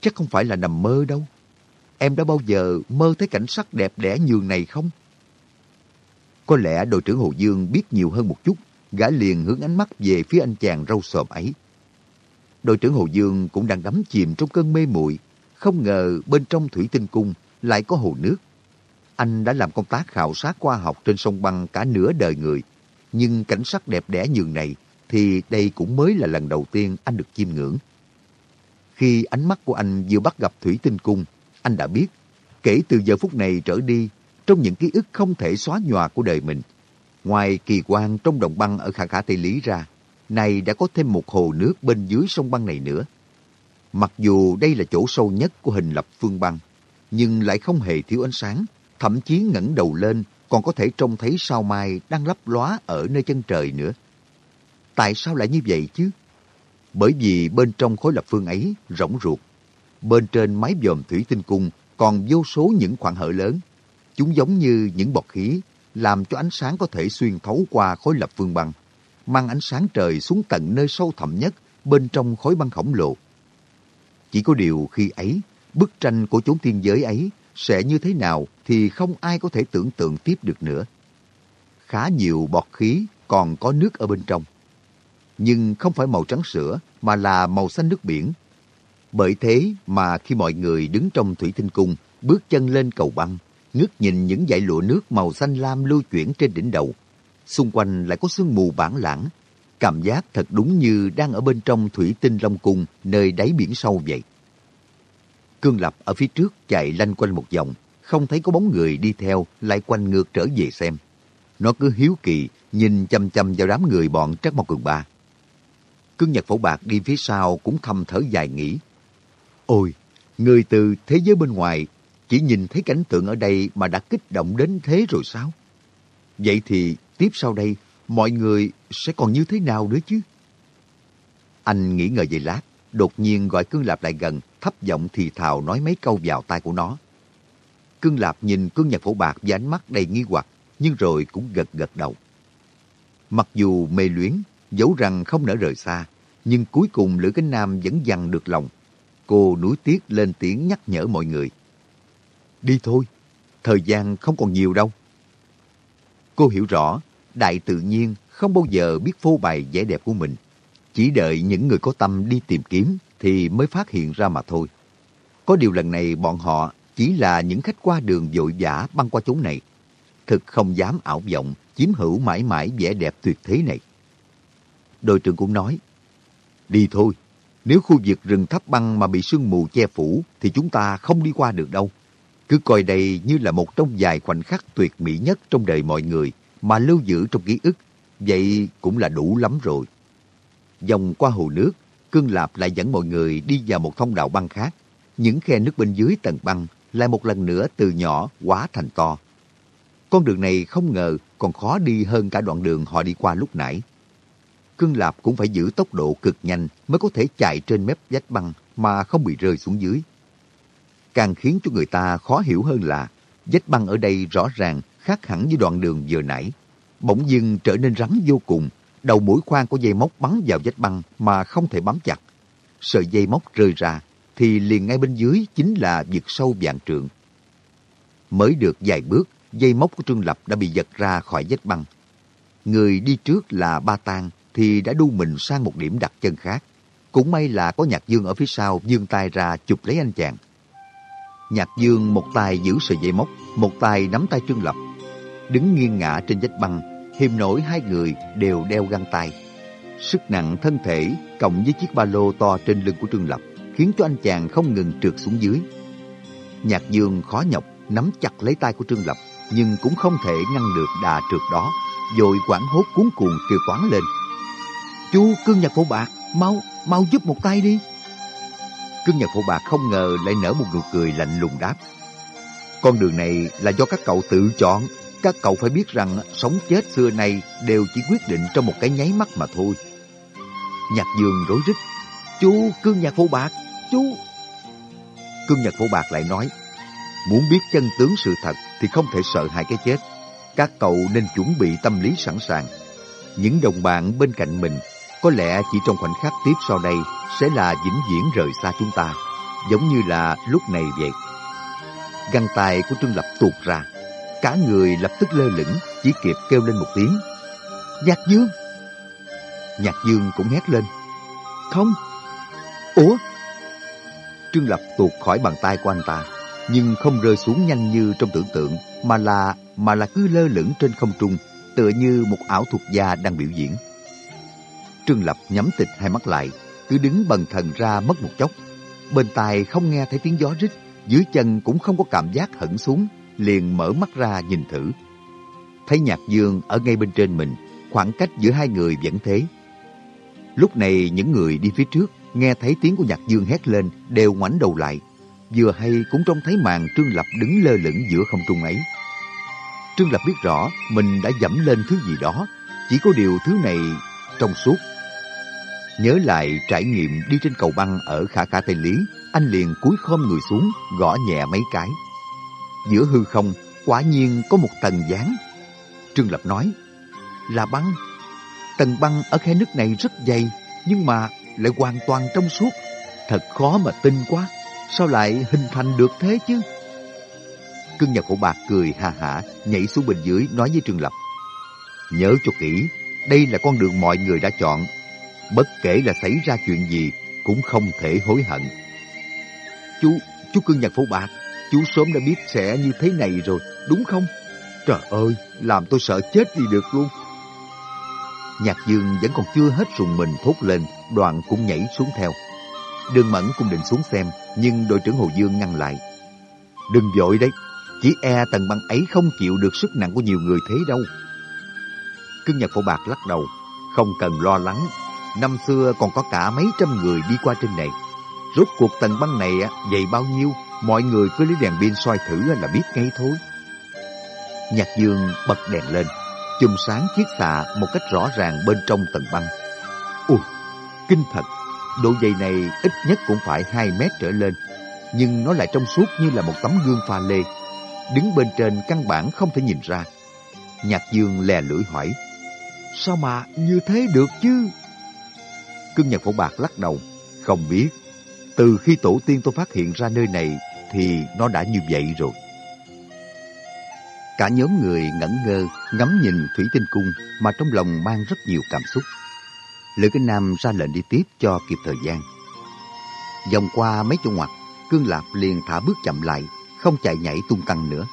Chắc không phải là nằm mơ đâu. Em đã bao giờ mơ thấy cảnh sắc đẹp đẽ nhường này không? Có lẽ đội trưởng Hồ Dương biết nhiều hơn một chút, gã liền hướng ánh mắt về phía anh chàng râu sòm ấy. Đội trưởng Hồ Dương cũng đang đắm chìm trong cơn mê muội, không ngờ bên trong thủy tinh cung lại có hồ nước. anh đã làm công tác khảo sát khoa học trên sông băng cả nửa đời người. Nhưng cảnh sắc đẹp đẽ nhường này thì đây cũng mới là lần đầu tiên anh được chiêm ngưỡng. Khi ánh mắt của anh vừa bắt gặp thủy tinh cung, anh đã biết, kể từ giờ phút này trở đi, trong những ký ức không thể xóa nhòa của đời mình, ngoài kỳ quan trong đồng băng ở khả khả Tây Lý ra, này đã có thêm một hồ nước bên dưới sông băng này nữa. Mặc dù đây là chỗ sâu nhất của hình lập phương băng, nhưng lại không hề thiếu ánh sáng, thậm chí ngẩng đầu lên còn có thể trông thấy sao mai đang lấp lóa ở nơi chân trời nữa. Tại sao lại như vậy chứ? Bởi vì bên trong khối lập phương ấy rỗng ruột. Bên trên mái dòm thủy tinh cung còn vô số những khoảng hở lớn. Chúng giống như những bọt khí, làm cho ánh sáng có thể xuyên thấu qua khối lập phương băng, mang ánh sáng trời xuống tận nơi sâu thẳm nhất bên trong khối băng khổng lồ. Chỉ có điều khi ấy, bức tranh của chốn thiên giới ấy sẽ như thế nào thì không ai có thể tưởng tượng tiếp được nữa. Khá nhiều bọt khí còn có nước ở bên trong. Nhưng không phải màu trắng sữa mà là màu xanh nước biển. Bởi thế mà khi mọi người đứng trong thủy tinh cung bước chân lên cầu băng, ngước nhìn những dải lụa nước màu xanh lam lưu chuyển trên đỉnh đầu. Xung quanh lại có sương mù bản lãng. Cảm giác thật đúng như đang ở bên trong thủy tinh long cung nơi đáy biển sâu vậy. Cương Lập ở phía trước chạy lanh quanh một vòng, không thấy có bóng người đi theo, lại quanh ngược trở về xem. Nó cứ hiếu kỳ, nhìn chăm chăm vào đám người bọn Trắc Mộc Cường Ba. Cương Nhật Phổ Bạc đi phía sau cũng thầm thở dài nghĩ. Ôi, người từ thế giới bên ngoài chỉ nhìn thấy cảnh tượng ở đây mà đã kích động đến thế rồi sao? Vậy thì tiếp sau đây mọi người sẽ còn như thế nào nữa chứ? Anh nghĩ ngợi về lát, đột nhiên gọi Cương Lạp lại gần, thấp giọng thì thào nói mấy câu vào tai của nó. Cương Lạp nhìn Cương Nhật Phổ Bạc với ánh mắt đầy nghi hoặc, nhưng rồi cũng gật gật đầu. Mặc dù mê luyến, dẫu rằng không nỡ rời xa, nhưng cuối cùng Lữ Cánh Nam vẫn dằn được lòng. Cô nuối tiếc lên tiếng nhắc nhở mọi người. Đi thôi, thời gian không còn nhiều đâu. Cô hiểu rõ, đại tự nhiên không bao giờ biết phô bày vẻ đẹp của mình. Chỉ đợi những người có tâm đi tìm kiếm thì mới phát hiện ra mà thôi. Có điều lần này bọn họ chỉ là những khách qua đường vội vã băng qua chốn này. Thực không dám ảo vọng chiếm hữu mãi mãi vẻ đẹp tuyệt thế này. Đội trưởng cũng nói, đi thôi, nếu khu vực rừng thấp băng mà bị sương mù che phủ thì chúng ta không đi qua được đâu. Cứ coi đây như là một trong vài khoảnh khắc tuyệt mỹ nhất trong đời mọi người mà lưu giữ trong ký ức, vậy cũng là đủ lắm rồi. Dòng qua hồ nước, Cương Lạp lại dẫn mọi người đi vào một thông đạo băng khác. Những khe nước bên dưới tầng băng lại một lần nữa từ nhỏ quá thành to. Con đường này không ngờ còn khó đi hơn cả đoạn đường họ đi qua lúc nãy. Cương Lạp cũng phải giữ tốc độ cực nhanh mới có thể chạy trên mép vách băng mà không bị rơi xuống dưới. Càng khiến cho người ta khó hiểu hơn là vách băng ở đây rõ ràng khác hẳn với đoạn đường vừa nãy. Bỗng dưng trở nên rắn vô cùng, đầu mũi khoan của dây móc bắn vào vách băng mà không thể bám chặt. Sợi dây móc rơi ra, thì liền ngay bên dưới chính là vực sâu vạn trượng. Mới được vài bước, dây móc của Trương Lập đã bị giật ra khỏi vách băng. Người đi trước là Ba Tang thì đã đu mình sang một điểm đặt chân khác. Cũng may là có Nhạc Dương ở phía sau dương tay ra chụp lấy anh chàng. Nhạc Dương một tay giữ sợi dây móc, một tay nắm tay Trương Lập. Đứng nghiêng ngã trên vách băng, hiềm nổi hai người đều đeo găng tay. Sức nặng thân thể cộng với chiếc ba lô to trên lưng của Trương Lập khiến cho anh chàng không ngừng trượt xuống dưới. Nhạc Dương khó nhọc nắm chặt lấy tay của Trương Lập nhưng cũng không thể ngăn được đà trượt đó, rồi quảng hốt cuốn cuồng kêu toán lên. Chú cương nhạc phổ bạc, mau, mau giúp một tay đi. Cương nhạc phổ bạc không ngờ lại nở một nụ cười lạnh lùng đáp. Con đường này là do các cậu tự chọn. Các cậu phải biết rằng sống chết xưa nay đều chỉ quyết định trong một cái nháy mắt mà thôi. Nhạc dương rối rít. Chú cương nhạc phổ bạc, chú. Cương nhạc phổ bạc lại nói. Muốn biết chân tướng sự thật thì không thể sợ hai cái chết. Các cậu nên chuẩn bị tâm lý sẵn sàng. Những đồng bạn bên cạnh mình có lẽ chỉ trong khoảnh khắc tiếp sau đây sẽ là vĩnh viễn rời xa chúng ta, giống như là lúc này vậy. Găng tay của Trương Lập tuột ra, cả người lập tức lơ lửng, chỉ kịp kêu lên một tiếng. Nhạc Dương! Nhạc Dương cũng hét lên. Không! Ủa? Trương Lập tuột khỏi bàn tay của anh ta, nhưng không rơi xuống nhanh như trong tưởng tượng, mà là mà là cứ lơ lửng trên không trung, tựa như một ảo thuật gia đang biểu diễn. Trương Lập nhắm tịch hai mắt lại, cứ đứng bần thần ra mất một chốc. Bên tai không nghe thấy tiếng gió rít, dưới chân cũng không có cảm giác hẳn xuống, liền mở mắt ra nhìn thử. Thấy Nhạc Dương ở ngay bên trên mình, khoảng cách giữa hai người vẫn thế. Lúc này những người đi phía trước nghe thấy tiếng của Nhạc Dương hét lên đều ngoảnh đầu lại. Vừa hay cũng trông thấy màn Trương Lập đứng lơ lửng giữa không trung ấy. Trương Lập biết rõ mình đã dẫm lên thứ gì đó, chỉ có điều thứ này trong suốt. Nhớ lại trải nghiệm đi trên cầu băng ở Khả Khả Tây Lý, anh liền cúi khom người xuống, gõ nhẹ mấy cái. Giữa hư không, quả nhiên có một tầng dáng. Trương Lập nói, là băng. Tầng băng ở khe nước này rất dày, nhưng mà lại hoàn toàn trong suốt. Thật khó mà tin quá, sao lại hình thành được thế chứ? Cưng nhà cổ bạc cười ha hả, nhảy xuống bên dưới nói với Trương Lập. Nhớ cho kỹ, đây là con đường mọi người đã chọn. Bất kể là xảy ra chuyện gì, cũng không thể hối hận. Chú, chú cưng nhạc phổ bạc, chú sớm đã biết sẽ như thế này rồi, đúng không? Trời ơi, làm tôi sợ chết đi được luôn. Nhạc dương vẫn còn chưa hết rùng mình thốt lên, đoàn cũng nhảy xuống theo. Đường Mẫn cũng định xuống xem, nhưng đội trưởng Hồ Dương ngăn lại. Đừng vội đấy, chỉ e tầng băng ấy không chịu được sức nặng của nhiều người thế đâu. Cưng nhạc phổ bạc lắc đầu, không cần lo lắng. Năm xưa còn có cả mấy trăm người đi qua trên này. Rốt cuộc tầng băng này dày bao nhiêu, mọi người cứ lấy đèn pin soi thử là biết ngay thôi. Nhạc dương bật đèn lên, chùm sáng chiếc xạ một cách rõ ràng bên trong tầng băng. Ui, kinh thật, độ dày này ít nhất cũng phải 2 mét trở lên, nhưng nó lại trong suốt như là một tấm gương pha lê. Đứng bên trên căn bản không thể nhìn ra. Nhạc dương lè lưỡi hỏi, sao mà như thế được chứ? Cưng nhà phổ bạc lắc đầu, không biết. Từ khi tổ tiên tôi phát hiện ra nơi này thì nó đã như vậy rồi. Cả nhóm người ngẩn ngơ ngắm nhìn thủy tinh cung mà trong lòng mang rất nhiều cảm xúc. Lữ Kinh Nam ra lệnh đi tiếp cho kịp thời gian. Vòng qua mấy chỗ ngoặt, Cương Lạp liền thả bước chậm lại, không chạy nhảy tung tăng nữa.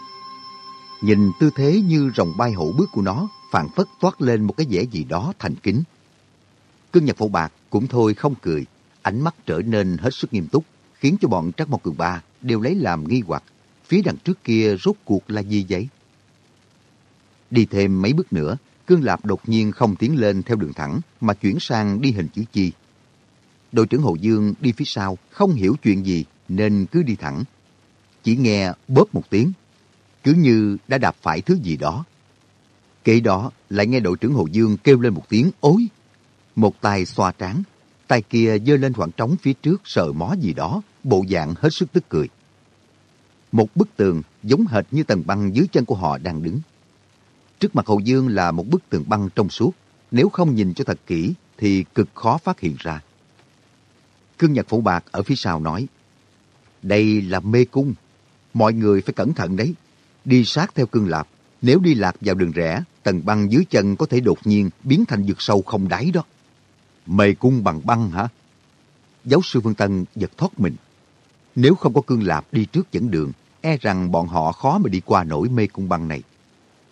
Nhìn tư thế như rồng bay hổ bước của nó, phản phất toát lên một cái vẻ gì đó thành kính. Cương Nhật Phổ Bạc cũng thôi không cười, ánh mắt trở nên hết sức nghiêm túc, khiến cho bọn Trắc Mộc Cường Ba đều lấy làm nghi hoặc. Phía đằng trước kia rốt cuộc là gì vậy? Đi thêm mấy bước nữa, Cương Lạp đột nhiên không tiến lên theo đường thẳng mà chuyển sang đi hình chữ chi. Đội trưởng Hồ Dương đi phía sau, không hiểu chuyện gì nên cứ đi thẳng. Chỉ nghe bóp một tiếng, cứ như đã đạp phải thứ gì đó. Kể đó lại nghe đội trưởng Hồ Dương kêu lên một tiếng ối. Một tay xoa trán, tay kia giơ lên khoảng trống phía trước sờ mó gì đó, bộ dạng hết sức tức cười. Một bức tường giống hệt như tầng băng dưới chân của họ đang đứng. Trước mặt hậu Dương là một bức tường băng trong suốt. Nếu không nhìn cho thật kỹ thì cực khó phát hiện ra. Cương Nhật Phổ Bạc ở phía sau nói, Đây là mê cung. Mọi người phải cẩn thận đấy. Đi sát theo cương lạp. Nếu đi lạc vào đường rẽ, tầng băng dưới chân có thể đột nhiên biến thành vực sâu không đáy đó. Mê cung bằng băng hả? Giáo sư vương Tân giật thoát mình. Nếu không có cương lạp đi trước dẫn đường, e rằng bọn họ khó mà đi qua nổi mê cung băng này.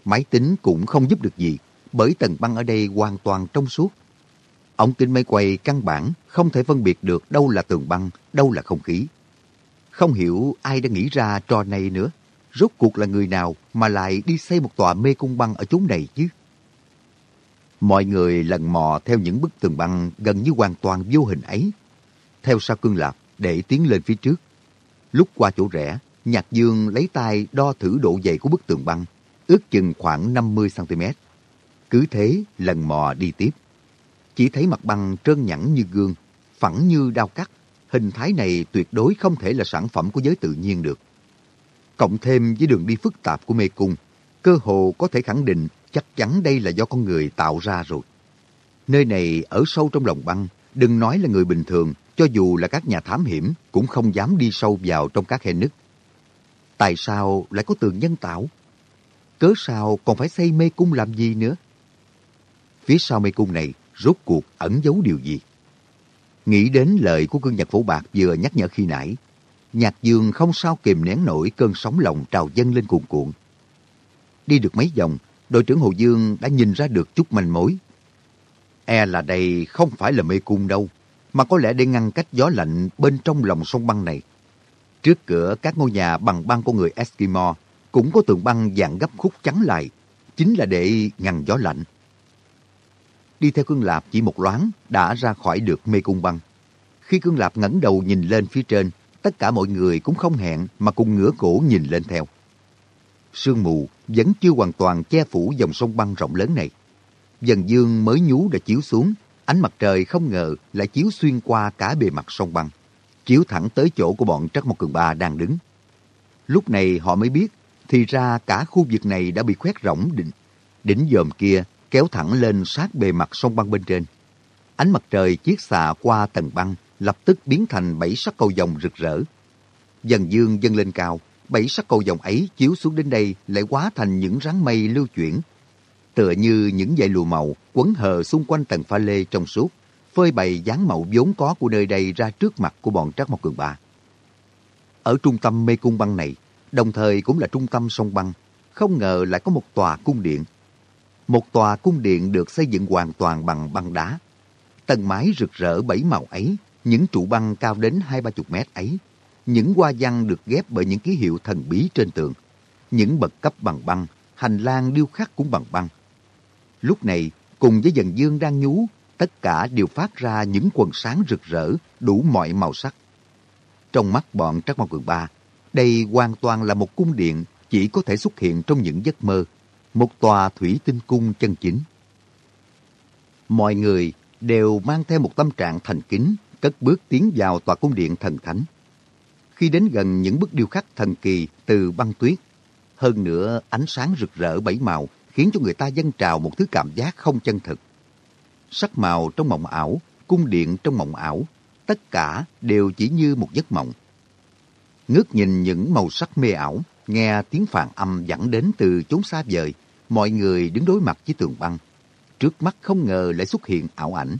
Máy tính cũng không giúp được gì, bởi tầng băng ở đây hoàn toàn trong suốt. Ống kính máy quay căn bản không thể phân biệt được đâu là tường băng, đâu là không khí. Không hiểu ai đã nghĩ ra trò này nữa. Rốt cuộc là người nào mà lại đi xây một tòa mê cung băng ở chốn này chứ? Mọi người lần mò theo những bức tường băng gần như hoàn toàn vô hình ấy. Theo sau cương lạp để tiến lên phía trước. Lúc qua chỗ rẽ, Nhạc Dương lấy tay đo thử độ dày của bức tường băng ước chừng khoảng 50cm. Cứ thế lần mò đi tiếp. Chỉ thấy mặt băng trơn nhẵn như gương, phẳng như đao cắt. Hình thái này tuyệt đối không thể là sản phẩm của giới tự nhiên được. Cộng thêm với đường đi phức tạp của mê cung, cơ hồ có thể khẳng định chắc chắn đây là do con người tạo ra rồi. Nơi này ở sâu trong lòng băng, đừng nói là người bình thường, cho dù là các nhà thám hiểm cũng không dám đi sâu vào trong các khe nứt. Tại sao lại có tường nhân tạo? cớ sao còn phải xây mê cung làm gì nữa? Phía sau mê cung này rốt cuộc ẩn giấu điều gì? Nghĩ đến lời của cương nhạc phổ bạc vừa nhắc nhở khi nãy, Nhạc dương không sao kìm nén nổi cơn sóng lòng trào dâng lên cuồn cuộn. Đi được mấy vòng, đội trưởng Hồ Dương đã nhìn ra được chút manh mối. E là đây không phải là mê cung đâu, mà có lẽ để ngăn cách gió lạnh bên trong lòng sông băng này. Trước cửa các ngôi nhà bằng băng của người Eskimo cũng có tường băng dạng gấp khúc chắn lại, chính là để ngăn gió lạnh. Đi theo cương lạp chỉ một loáng đã ra khỏi được mê cung băng. Khi cương lạp ngẩng đầu nhìn lên phía trên, tất cả mọi người cũng không hẹn mà cùng ngửa cổ nhìn lên theo. Sương mù vẫn chưa hoàn toàn che phủ dòng sông băng rộng lớn này. Dần dương mới nhú đã chiếu xuống, ánh mặt trời không ngờ lại chiếu xuyên qua cả bề mặt sông băng, chiếu thẳng tới chỗ của bọn Trắc Mộc Cường Ba đang đứng. Lúc này họ mới biết, thì ra cả khu vực này đã bị khoét rỗng đỉnh. Đỉnh dòm kia kéo thẳng lên sát bề mặt sông băng bên trên. Ánh mặt trời chiết xạ qua tầng băng, lập tức biến thành bảy sắc cầu vồng rực rỡ. Dần dương dâng lên cao, bảy sắc cầu dòng ấy chiếu xuống đến đây lại hóa thành những rắn mây lưu chuyển. Tựa như những dải lụa màu quấn hờ xung quanh tầng pha lê trong suốt, phơi bày dáng màu vốn có của nơi đây ra trước mặt của bọn Trác Mộc Cường Ba. Ở trung tâm mê cung băng này, đồng thời cũng là trung tâm sông băng, không ngờ lại có một tòa cung điện. Một tòa cung điện được xây dựng hoàn toàn bằng băng đá. Tầng mái rực rỡ bảy màu ấy, những trụ băng cao đến hai ba chục mét ấy, những hoa văn được ghép bởi những ký hiệu thần bí trên tường, những bậc cấp bằng băng, hành lang điêu khắc cũng bằng băng. Lúc này, cùng với dần dương đang nhú, tất cả đều phát ra những quần sáng rực rỡ, đủ mọi màu sắc. Trong mắt bọn Trắc Mao Cường Ba, đây hoàn toàn là một cung điện chỉ có thể xuất hiện trong những giấc mơ, một tòa thủy tinh cung chân chính. Mọi người đều mang theo một tâm trạng thành kính, cất bước tiến vào tòa cung điện thần thánh. Khi đến gần những bức điêu khắc thần kỳ từ băng tuyết, hơn nữa ánh sáng rực rỡ bảy màu khiến cho người ta dâng trào một thứ cảm giác không chân thực. Sắc màu trong mộng ảo, cung điện trong mộng ảo, tất cả đều chỉ như một giấc mộng. Ngước nhìn những màu sắc mê ảo, nghe tiếng phàn âm dẫn đến từ chốn xa vời, mọi người đứng đối mặt với tường băng. Trước mắt không ngờ lại xuất hiện ảo ảnh.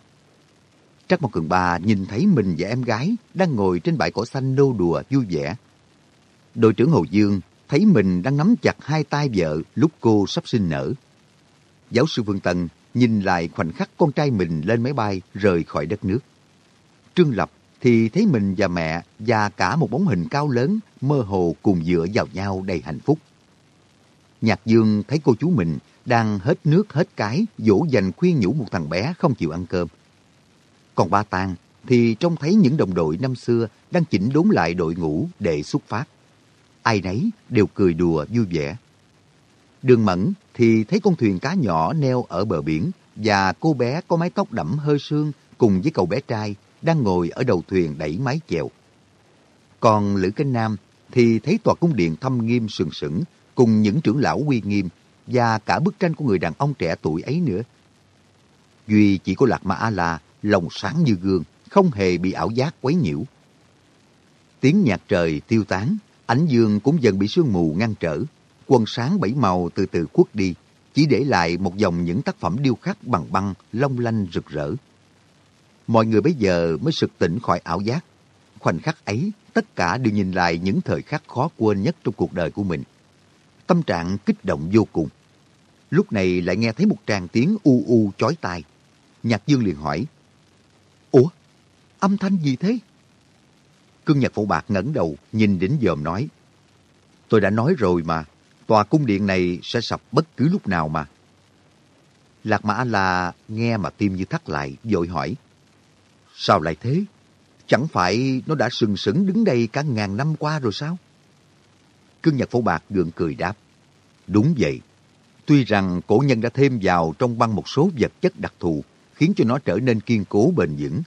Trắc Mộc Cường Ba nhìn thấy mình và em gái đang ngồi trên bãi cỏ xanh nô đùa, vui vẻ. Đội trưởng Hồ Dương thấy mình đang nắm chặt hai tay vợ lúc cô sắp sinh nở. Giáo sư Vương Tân nhìn lại khoảnh khắc con trai mình lên máy bay rời khỏi đất nước. Trương Lập thì thấy mình và mẹ và cả một bóng hình cao lớn mơ hồ cùng dựa vào nhau đầy hạnh phúc. Nhạc Dương thấy cô chú mình đang hết nước hết cái, dỗ dành khuyên nhủ một thằng bé không chịu ăn cơm. Còn ba Tang thì trông thấy những đồng đội năm xưa đang chỉnh đốn lại đội ngũ để xuất phát. Ai nấy đều cười đùa vui vẻ. Đường Mẫn thì thấy con thuyền cá nhỏ neo ở bờ biển và cô bé có mái tóc đẫm hơi sương cùng với cậu bé trai đang ngồi ở đầu thuyền đẩy mái chèo. Còn Lữ Kinh Nam thì thấy tòa cung điện thâm nghiêm sừng sững cùng những trưởng lão uy nghiêm và cả bức tranh của người đàn ông trẻ tuổi ấy nữa. Duy chỉ có Lạc Ma A-La lòng sáng như gương, không hề bị ảo giác quấy nhiễu. Tiếng nhạc trời tiêu tán, ánh dương cũng dần bị sương mù ngăn trở. Quần sáng bảy màu từ từ khuất đi, chỉ để lại một dòng những tác phẩm điêu khắc bằng băng, long lanh rực rỡ. Mọi người bây giờ mới sực tỉnh khỏi ảo giác. Khoảnh khắc ấy, tất cả đều nhìn lại những thời khắc khó quên nhất trong cuộc đời của mình. Tâm trạng kích động vô cùng. Lúc này lại nghe thấy một tràng tiếng u u chói tai. Nhạc Dương liền hỏi, Âm thanh gì thế? Cương Nhật Phổ Bạc ngẩng đầu, nhìn đỉnh dòm nói. Tôi đã nói rồi mà, tòa cung điện này sẽ sập bất cứ lúc nào mà. Lạc Mã là nghe mà tim như thắt lại, vội hỏi. Sao lại thế? Chẳng phải nó đã sừng sững đứng đây cả ngàn năm qua rồi sao? Cương Nhật Phổ Bạc gượng cười đáp. Đúng vậy. Tuy rằng cổ nhân đã thêm vào trong băng một số vật chất đặc thù, khiến cho nó trở nên kiên cố bền vững.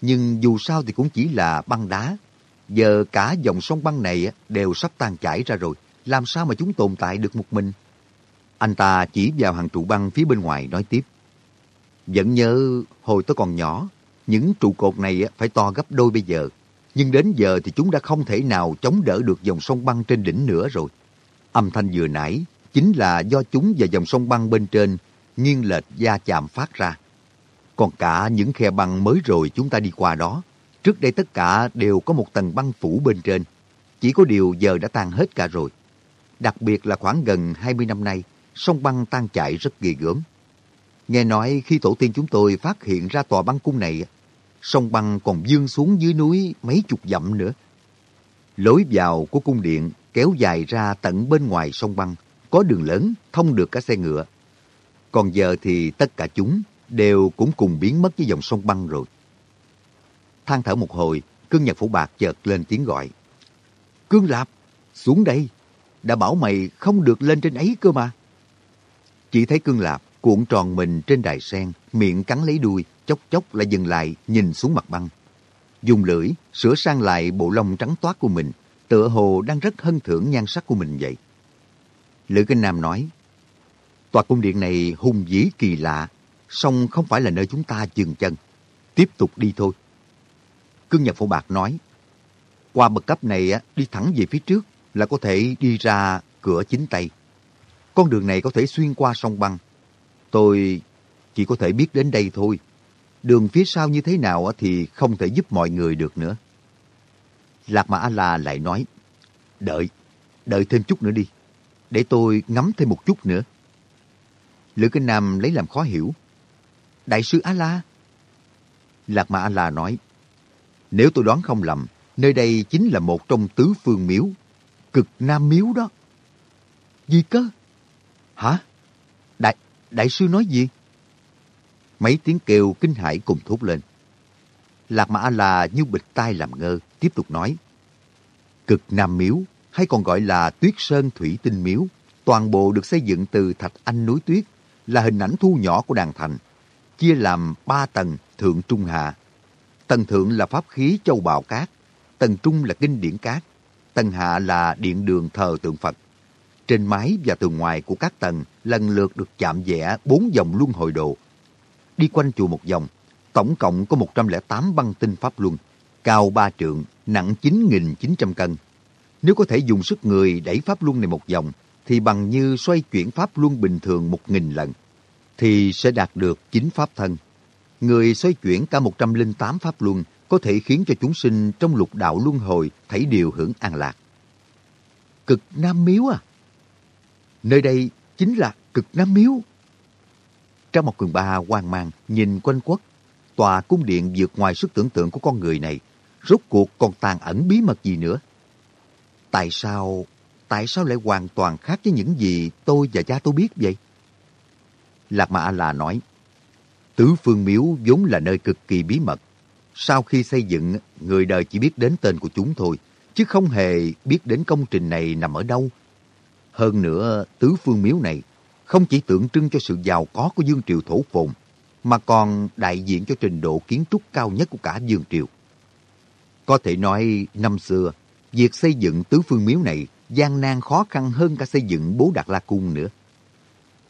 Nhưng dù sao thì cũng chỉ là băng đá. Giờ cả dòng sông băng này đều sắp tan chảy ra rồi. Làm sao mà chúng tồn tại được một mình? Anh ta chỉ vào hàng trụ băng phía bên ngoài nói tiếp. Vẫn nhớ hồi tôi còn nhỏ, những trụ cột này phải to gấp đôi bây giờ. Nhưng đến giờ thì chúng đã không thể nào chống đỡ được dòng sông băng trên đỉnh nữa rồi. Âm thanh vừa nãy chính là do chúng và dòng sông băng bên trên nghiêng lệch va chạm phát ra. Còn cả những khe băng mới rồi chúng ta đi qua đó, trước đây tất cả đều có một tầng băng phủ bên trên. Chỉ có điều giờ đã tan hết cả rồi. Đặc biệt là khoảng gần 20 năm nay, sông băng tan chảy rất ghê gớm. Nghe nói khi tổ tiên chúng tôi phát hiện ra tòa băng cung này, sông băng còn dương xuống dưới núi mấy chục dặm nữa. Lối vào của cung điện kéo dài ra tận bên ngoài sông băng, có đường lớn thông được cả xe ngựa. Còn giờ thì tất cả chúng đều cũng cùng biến mất với dòng sông băng rồi. Than thở một hồi, cương nhật phủ bạc chợt lên tiếng gọi. Cương Lạp, xuống đây. Đã bảo mày không được lên trên ấy cơ mà. Chỉ thấy Cương Lạp cuộn tròn mình trên đài sen, miệng cắn lấy đuôi, chốc chốc lại dừng lại, nhìn xuống mặt băng. Dùng lưỡi, sửa sang lại bộ lông trắng toát của mình, tựa hồ đang rất hân thưởng nhan sắc của mình vậy. Lữ Kinh Nam nói, Tòa cung điện này hùng vĩ kỳ lạ, song không phải là nơi chúng ta dừng chân. Tiếp tục đi thôi. Cương Nhật Phổ Bạc nói, qua bậc cấp này đi thẳng về phía trước là có thể đi ra cửa chính Tây. Con đường này có thể xuyên qua sông băng. Tôi chỉ có thể biết đến đây thôi. Đường phía sau như thế nào thì không thể giúp mọi người được nữa. Lạc Mã A-La lại nói, đợi, đợi thêm chút nữa đi, để tôi ngắm thêm một chút nữa. Lữ Kinh Nam lấy làm khó hiểu. Đại sư A-La? Lạc Mã A-La nói, nếu tôi đoán không lầm, nơi đây chính là một trong tứ phương miếu, cực nam miếu đó. Gì cơ? Hả? Đại, đại sư nói gì? Mấy tiếng kêu kinh hãi cùng thốt lên. Lạc Mã A-La như bịch tai làm ngơ, tiếp tục nói. Cực Nam Miếu, hay còn gọi là Tuyết Sơn Thủy Tinh Miếu, toàn bộ được xây dựng từ thạch anh núi tuyết, là hình ảnh thu nhỏ của đàn thành, chia làm ba tầng thượng trung hạ. Tầng thượng là pháp khí châu bào cát, tầng trung là kinh điển cát, tầng hạ là điện đường thờ tượng Phật. Trên mái và tường ngoài của các tầng lần lượt được chạm vẽ bốn dòng luân hồi đồ. Đi quanh chùa một vòng, tổng cộng có 108 băng tinh pháp luân, cao ba trượng, nặng 9.900 cân. Nếu có thể dùng sức người đẩy pháp luân này một vòng, thì bằng như xoay chuyển pháp luân bình thường 1.000 lần, thì sẽ đạt được chính pháp thân. Người xoay chuyển cả 108 pháp luân có thể khiến cho chúng sinh trong lục đạo luân hồi thấy điều hưởng an lạc. Cực Nam Miếu à? Nơi đây chính là Cực Nam Miếu. Trong một cường ba hoang mang nhìn quanh quất, tòa cung điện vượt ngoài sức tưởng tượng của con người này, rốt cuộc còn tàn ẩn bí mật gì nữa? Tại sao, tại sao lại hoàn toàn khác với những gì tôi và cha tôi biết vậy? Lạc Mã La nói, Tứ Phương Miếu vốn là nơi cực kỳ bí mật. Sau khi xây dựng, người đời chỉ biết đến tên của chúng thôi, chứ không hề biết đến công trình này nằm ở đâu. Hơn nữa, Tứ Phương Miếu này không chỉ tượng trưng cho sự giàu có của Dương Triều Thổ Phồn, mà còn đại diện cho trình độ kiến trúc cao nhất của cả Dương Triều. Có thể nói, năm xưa, việc xây dựng tứ phương miếu này gian nan khó khăn hơn cả xây dựng bố Đạt La Cung nữa.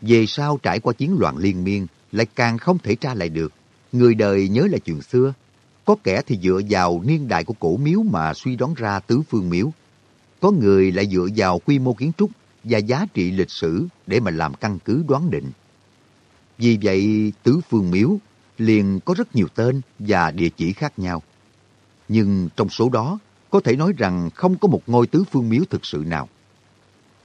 Về sau trải qua chiến loạn liên miên, lại càng không thể tra lại được. Người đời nhớ lại chuyện xưa. Có kẻ thì dựa vào niên đại của cổ miếu mà suy đoán ra tứ phương miếu. Có người lại dựa vào quy mô kiến trúc và giá trị lịch sử để mà làm căn cứ đoán định. Vì vậy, tứ phương miếu liền có rất nhiều tên và địa chỉ khác nhau. Nhưng trong số đó, có thể nói rằng không có một ngôi tứ phương miếu thực sự nào.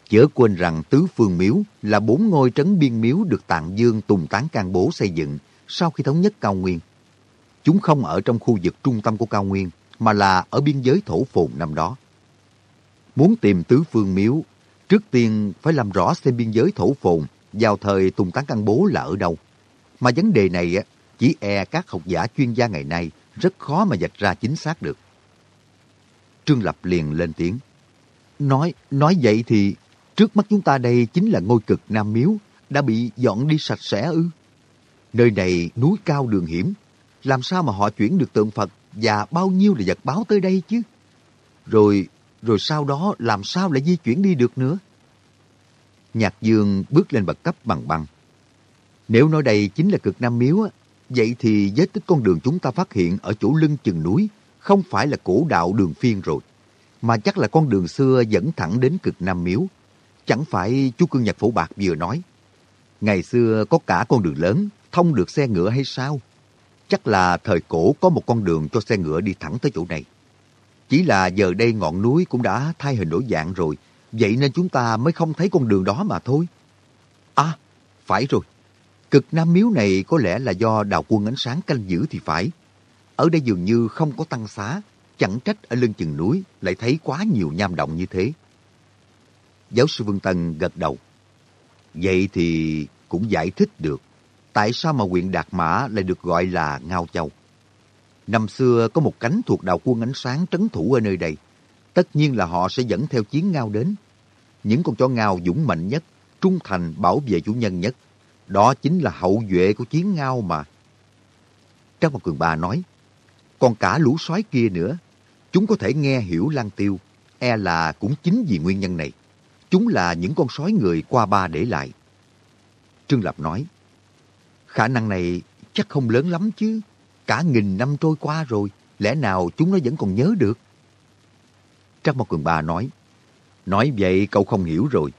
Chớ quên rằng tứ phương miếu là bốn ngôi trấn biên miếu được Tạng Dương Tùng Tán Can Bố xây dựng sau khi thống nhất Cao Nguyên. Chúng không ở trong khu vực trung tâm của Cao Nguyên, mà là ở biên giới thổ phồn năm đó. Muốn tìm tứ phương miếu, trước tiên phải làm rõ xem biên giới thổ phồn vào thời Tùng Tán Can Bố là ở đâu. Mà vấn đề này chỉ e các học giả chuyên gia ngày nay rất khó mà dạch ra chính xác được. Trương Lập liền lên tiếng. Nói, nói vậy thì trước mắt chúng ta đây chính là ngôi cực Nam Miếu đã bị dọn đi sạch sẽ ư. Nơi này núi cao đường hiểm, làm sao mà họ chuyển được tượng Phật và bao nhiêu là vật báo tới đây chứ? Rồi, rồi sau đó làm sao lại di chuyển đi được nữa? Nhạc Dương bước lên bậc cấp bằng bằng Nếu nói đây chính là cực Nam Miếu, vậy thì vết tích con đường chúng ta phát hiện ở chỗ lưng chừng núi không phải là cổ đạo đường phiên rồi, mà chắc là con đường xưa dẫn thẳng đến cực Nam Miếu. Chẳng phải chú Cương Nhật Phổ Bạc vừa nói, ngày xưa có cả con đường lớn thông được xe ngựa hay sao? Chắc là thời cổ có một con đường cho xe ngựa đi thẳng tới chỗ này. Chỉ là giờ đây ngọn núi cũng đã thay hình đổi dạng rồi, vậy nên chúng ta mới không thấy con đường đó mà thôi. À, phải rồi. Cực Nam Miếu này có lẽ là do đào quân ánh sáng canh giữ thì phải. Ở đây dường như không có tăng xá, chẳng trách ở lưng chừng núi lại thấy quá nhiều nham động như thế. Giáo sư Vương Tân gật đầu. Vậy thì cũng giải thích được tại sao mà huyện Đạt Mã lại được gọi là Ngao Châu. Năm xưa có một cánh thuộc đạo quân ánh sáng trấn thủ ở nơi đây. Tất nhiên là họ sẽ dẫn theo chiến ngao đến. Những con chó ngao dũng mạnh nhất, trung thành bảo vệ chủ nhân nhất. Đó chính là hậu duệ của chiến ngao mà. Trang Mặt Cường Ba nói, còn cả lũ sói kia nữa, chúng có thể nghe hiểu lan tiêu, e là cũng chính vì nguyên nhân này. Chúng là những con sói người qua ba để lại. Trương Lập nói, khả năng này chắc không lớn lắm chứ. Cả nghìn năm trôi qua rồi, lẽ nào chúng nó vẫn còn nhớ được? Trác Mộc Cường Ba nói, nói vậy cậu không hiểu rồi.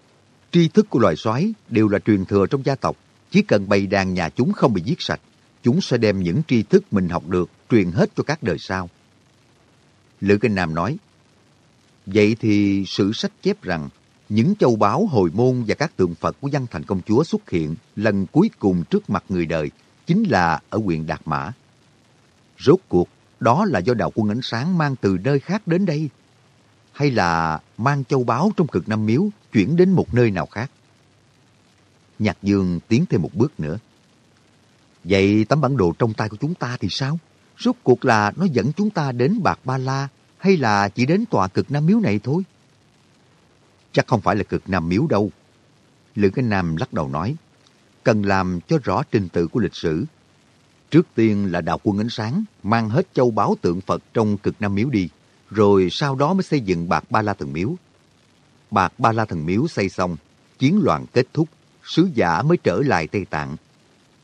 Tri thức của loài sói đều là truyền thừa trong gia tộc. Chỉ cần bầy đàn nhà chúng không bị giết sạch, chúng sẽ đem những tri thức mình học được truyền hết cho các đời sau. Lữ Kinh Nam nói, Vậy thì sử sách chép rằng những châu báu hồi môn và các tượng Phật của văn thành công chúa xuất hiện lần cuối cùng trước mặt người đời chính là ở huyện Đạt Mã. Rốt cuộc, đó là do đạo quân ánh sáng mang từ nơi khác đến đây? Hay là mang châu báu trong cực năm miếu chuyển đến một nơi nào khác? Nhạc Dương tiến thêm một bước nữa. Vậy tấm bản đồ trong tay của chúng ta thì sao? Rốt cuộc là nó dẫn chúng ta đến Bạc Ba La hay là chỉ đến tòa cực Nam Miếu này thôi? Chắc không phải là cực Nam Miếu đâu. Lữ Cái Nam lắc đầu nói, cần làm cho rõ trình tự của lịch sử. Trước tiên là đạo quân ánh sáng, mang hết châu báu tượng Phật trong cực Nam Miếu đi, rồi sau đó mới xây dựng Bạc Ba La Thần Miếu. Bạc Ba La Thần Miếu xây xong, chiến loạn kết thúc, sứ giả mới trở lại Tây Tạng.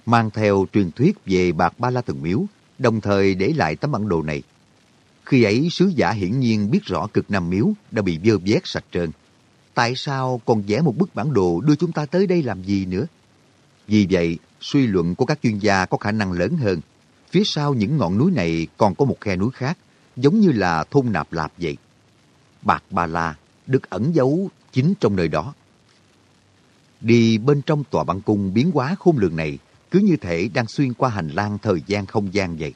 Mang theo truyền thuyết về Bạc Ba La Thần Miếu, đồng thời để lại tấm bản đồ này. Khi ấy, sứ giả hiển nhiên biết rõ cực Nam Miếu đã bị dơ vét sạch trơn. Tại sao còn vẽ một bức bản đồ đưa chúng ta tới đây làm gì nữa? Vì vậy, suy luận của các chuyên gia có khả năng lớn hơn. Phía sau những ngọn núi này còn có một khe núi khác, giống như là thôn nạp lạp vậy. Bạc Ba La được ẩn giấu chính trong nơi đó. Đi bên trong tòa băng cung biến hóa khôn lường này, cứ như thể đang xuyên qua hành lang thời gian không gian vậy.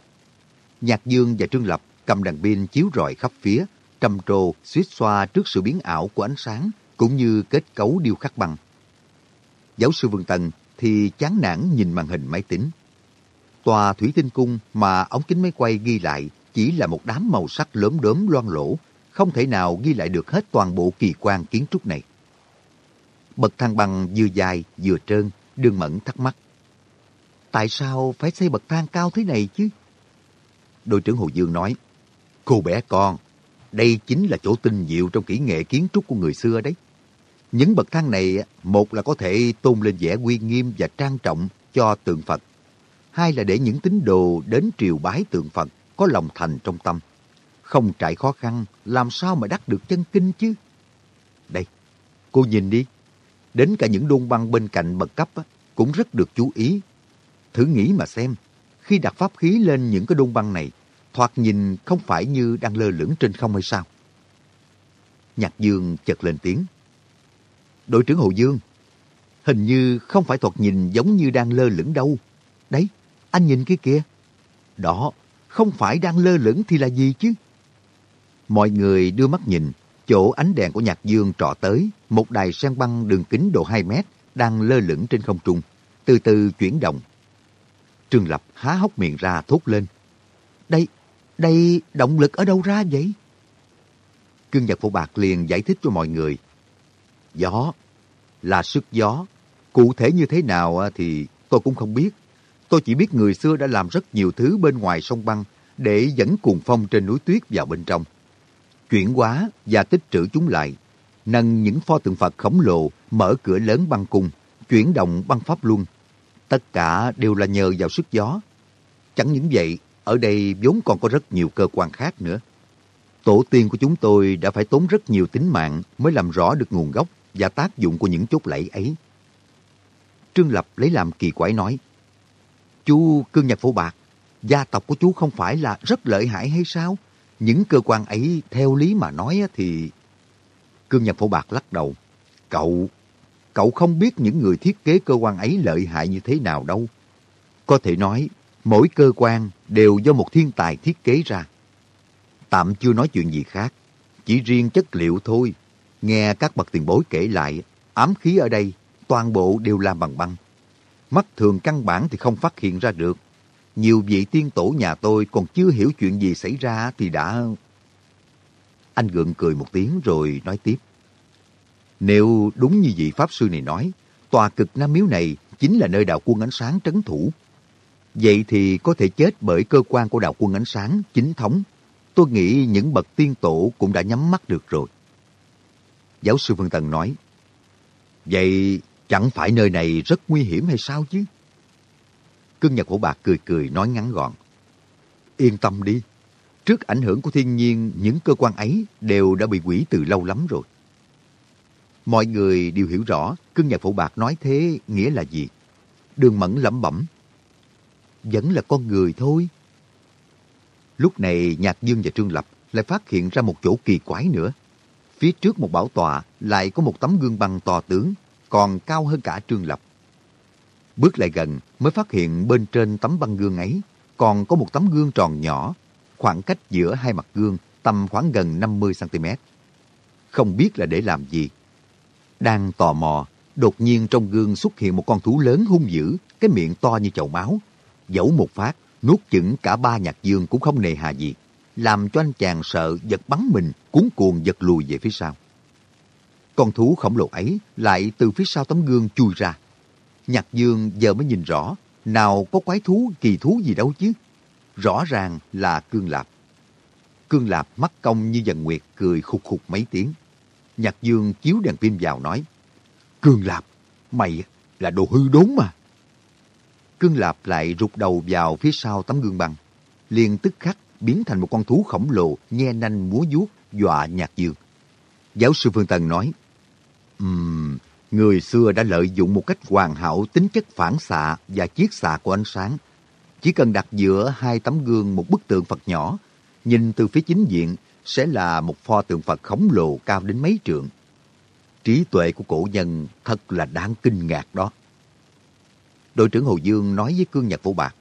Nhạc Dương và Trương Lập cầm đàn pin chiếu rọi khắp phía, trầm trồ, suýt xoa trước sự biến ảo của ánh sáng, cũng như kết cấu điêu khắc bằng. Giáo sư Vương Tần thì chán nản nhìn màn hình máy tính. Tòa thủy tinh cung mà ống kính máy quay ghi lại chỉ là một đám màu sắc lớn đốm loang lỗ, không thể nào ghi lại được hết toàn bộ kỳ quan kiến trúc này. Bậc thang bằng vừa dài vừa trơn, đương mẫn thắc mắc. Tại sao phải xây bậc thang cao thế này chứ? Đội trưởng Hồ Dương nói, Cô bé con, đây chính là chỗ tinh diệu trong kỹ nghệ kiến trúc của người xưa đấy. Những bậc thang này, một là có thể tôn lên vẻ uy nghiêm và trang trọng cho tượng Phật. Hai là để những tín đồ đến triều bái tượng Phật có lòng thành trong tâm. Không trải khó khăn, làm sao mà đắc được chân kinh chứ? Đây, cô nhìn đi. Đến cả những đôn băng bên cạnh bậc cấp cũng rất được chú ý. Thử nghĩ mà xem, khi đặt pháp khí lên những cái đôn băng này, thoạt nhìn không phải như đang lơ lửng trên không hay sao? Nhạc Dương chợt lên tiếng. Đội trưởng Hồ Dương, hình như không phải thuật nhìn giống như đang lơ lửng đâu. Đấy, anh nhìn cái kia. Đó, không phải đang lơ lửng thì là gì chứ? Mọi người đưa mắt nhìn, chỗ ánh đèn của Nhạc Dương trọ tới, một đài sen băng đường kính độ 2 mét đang lơ lửng trên không trung, từ từ chuyển động. Trương Lập há hốc miệng ra thốt lên. Đây, đây động lực ở đâu ra vậy? Cương Nhật Phổ Bạc liền giải thích cho mọi người. Gió, là sức gió. Cụ thể như thế nào à, thì tôi cũng không biết. Tôi chỉ biết người xưa đã làm rất nhiều thứ bên ngoài sông băng để dẫn cuồng phong trên núi tuyết vào bên trong. Chuyển hóa và tích trữ chúng lại, nâng những pho tượng Phật khổng lồ mở cửa lớn băng cung, chuyển động băng pháp luân. Tất cả đều là nhờ vào sức gió. Chẳng những vậy, ở đây vốn còn có rất nhiều cơ quan khác nữa. Tổ tiên của chúng tôi đã phải tốn rất nhiều tính mạng mới làm rõ được nguồn gốc và tác dụng của những chốt lẫy ấy. Trương Lập lấy làm kỳ quái nói, Chú cương nhật phổ bạc, gia tộc của chú không phải là rất lợi hại hay sao? những cơ quan ấy theo lý mà nói thì... Cương Nhật Phổ Bạc lắc đầu. Cậu, cậu không biết những người thiết kế cơ quan ấy lợi hại như thế nào đâu. Có thể nói, mỗi cơ quan đều do một thiên tài thiết kế ra. Tạm chưa nói chuyện gì khác, chỉ riêng chất liệu thôi. Nghe các bậc tiền bối kể lại, ám khí ở đây toàn bộ đều làm bằng băng. Mắt thường căn bản thì không phát hiện ra được. Nhiều vị tiên tổ nhà tôi còn chưa hiểu chuyện gì xảy ra thì đã... Anh gượng cười một tiếng rồi nói tiếp. Nếu đúng như vị Pháp Sư này nói, tòa cực Nam Miếu này chính là nơi đạo quân ánh sáng trấn thủ. Vậy thì có thể chết bởi cơ quan của đạo quân ánh sáng chính thống. Tôi nghĩ những bậc tiên tổ cũng đã nhắm mắt được rồi. Giáo sư Vân Tần nói, Vậy chẳng phải nơi này rất nguy hiểm hay sao chứ? Cương Nhật Hổ Bạc cười cười nói ngắn gọn. Yên tâm đi, trước ảnh hưởng của thiên nhiên, những cơ quan ấy đều đã bị quỷ từ lâu lắm rồi. Mọi người đều hiểu rõ Cương Nhật Phổ Bạc nói thế nghĩa là gì. Đường Mẫn lẩm bẩm. Vẫn là con người thôi. Lúc này Nhạc Dương và Trương Lập lại phát hiện ra một chỗ kỳ quái nữa. Phía trước một bảo tọa lại có một tấm gương băng to tướng, còn cao hơn cả Trương Lập. Bước lại gần mới phát hiện bên trên tấm băng gương ấy còn có một tấm gương tròn nhỏ, khoảng cách giữa hai mặt gương tầm khoảng gần 50cm. Không biết là để làm gì. Đang tò mò, đột nhiên trong gương xuất hiện một con thú lớn hung dữ, cái miệng to như chậu máu. Dẫu một phát, nuốt chửng cả ba nhạc dương cũng không nề hà gì, làm cho anh chàng sợ giật bắn mình, cuốn cuồng giật lùi về phía sau. Con thú khổng lồ ấy lại từ phía sau tấm gương chui ra. Nhạc dương giờ mới nhìn rõ, nào có quái thú kỳ thú gì đâu chứ. Rõ ràng là cương lạp. Cương lạp mắt cong như dần nguyệt cười khục khục mấy tiếng. Nhạc dương chiếu đèn pin vào nói, Cương lạp, mày là đồ hư đốn mà. Cương lạp lại rụt đầu vào phía sau tấm gương băng. liền tức khắc biến thành một con thú khổng lồ nhe nanh múa vuốt dọa nhạc dương. Giáo sư Phương Tần nói, um, người xưa đã lợi dụng một cách hoàn hảo tính chất phản xạ và chiết xạ của ánh sáng. Chỉ cần đặt giữa hai tấm gương một bức tượng Phật nhỏ, nhìn từ phía chính diện sẽ là một pho tượng Phật khổng lồ cao đến mấy trượng. Trí tuệ của cổ nhân thật là đáng kinh ngạc đó. Đội trưởng Hồ Dương nói với Cương Nhật Vũ Bạc,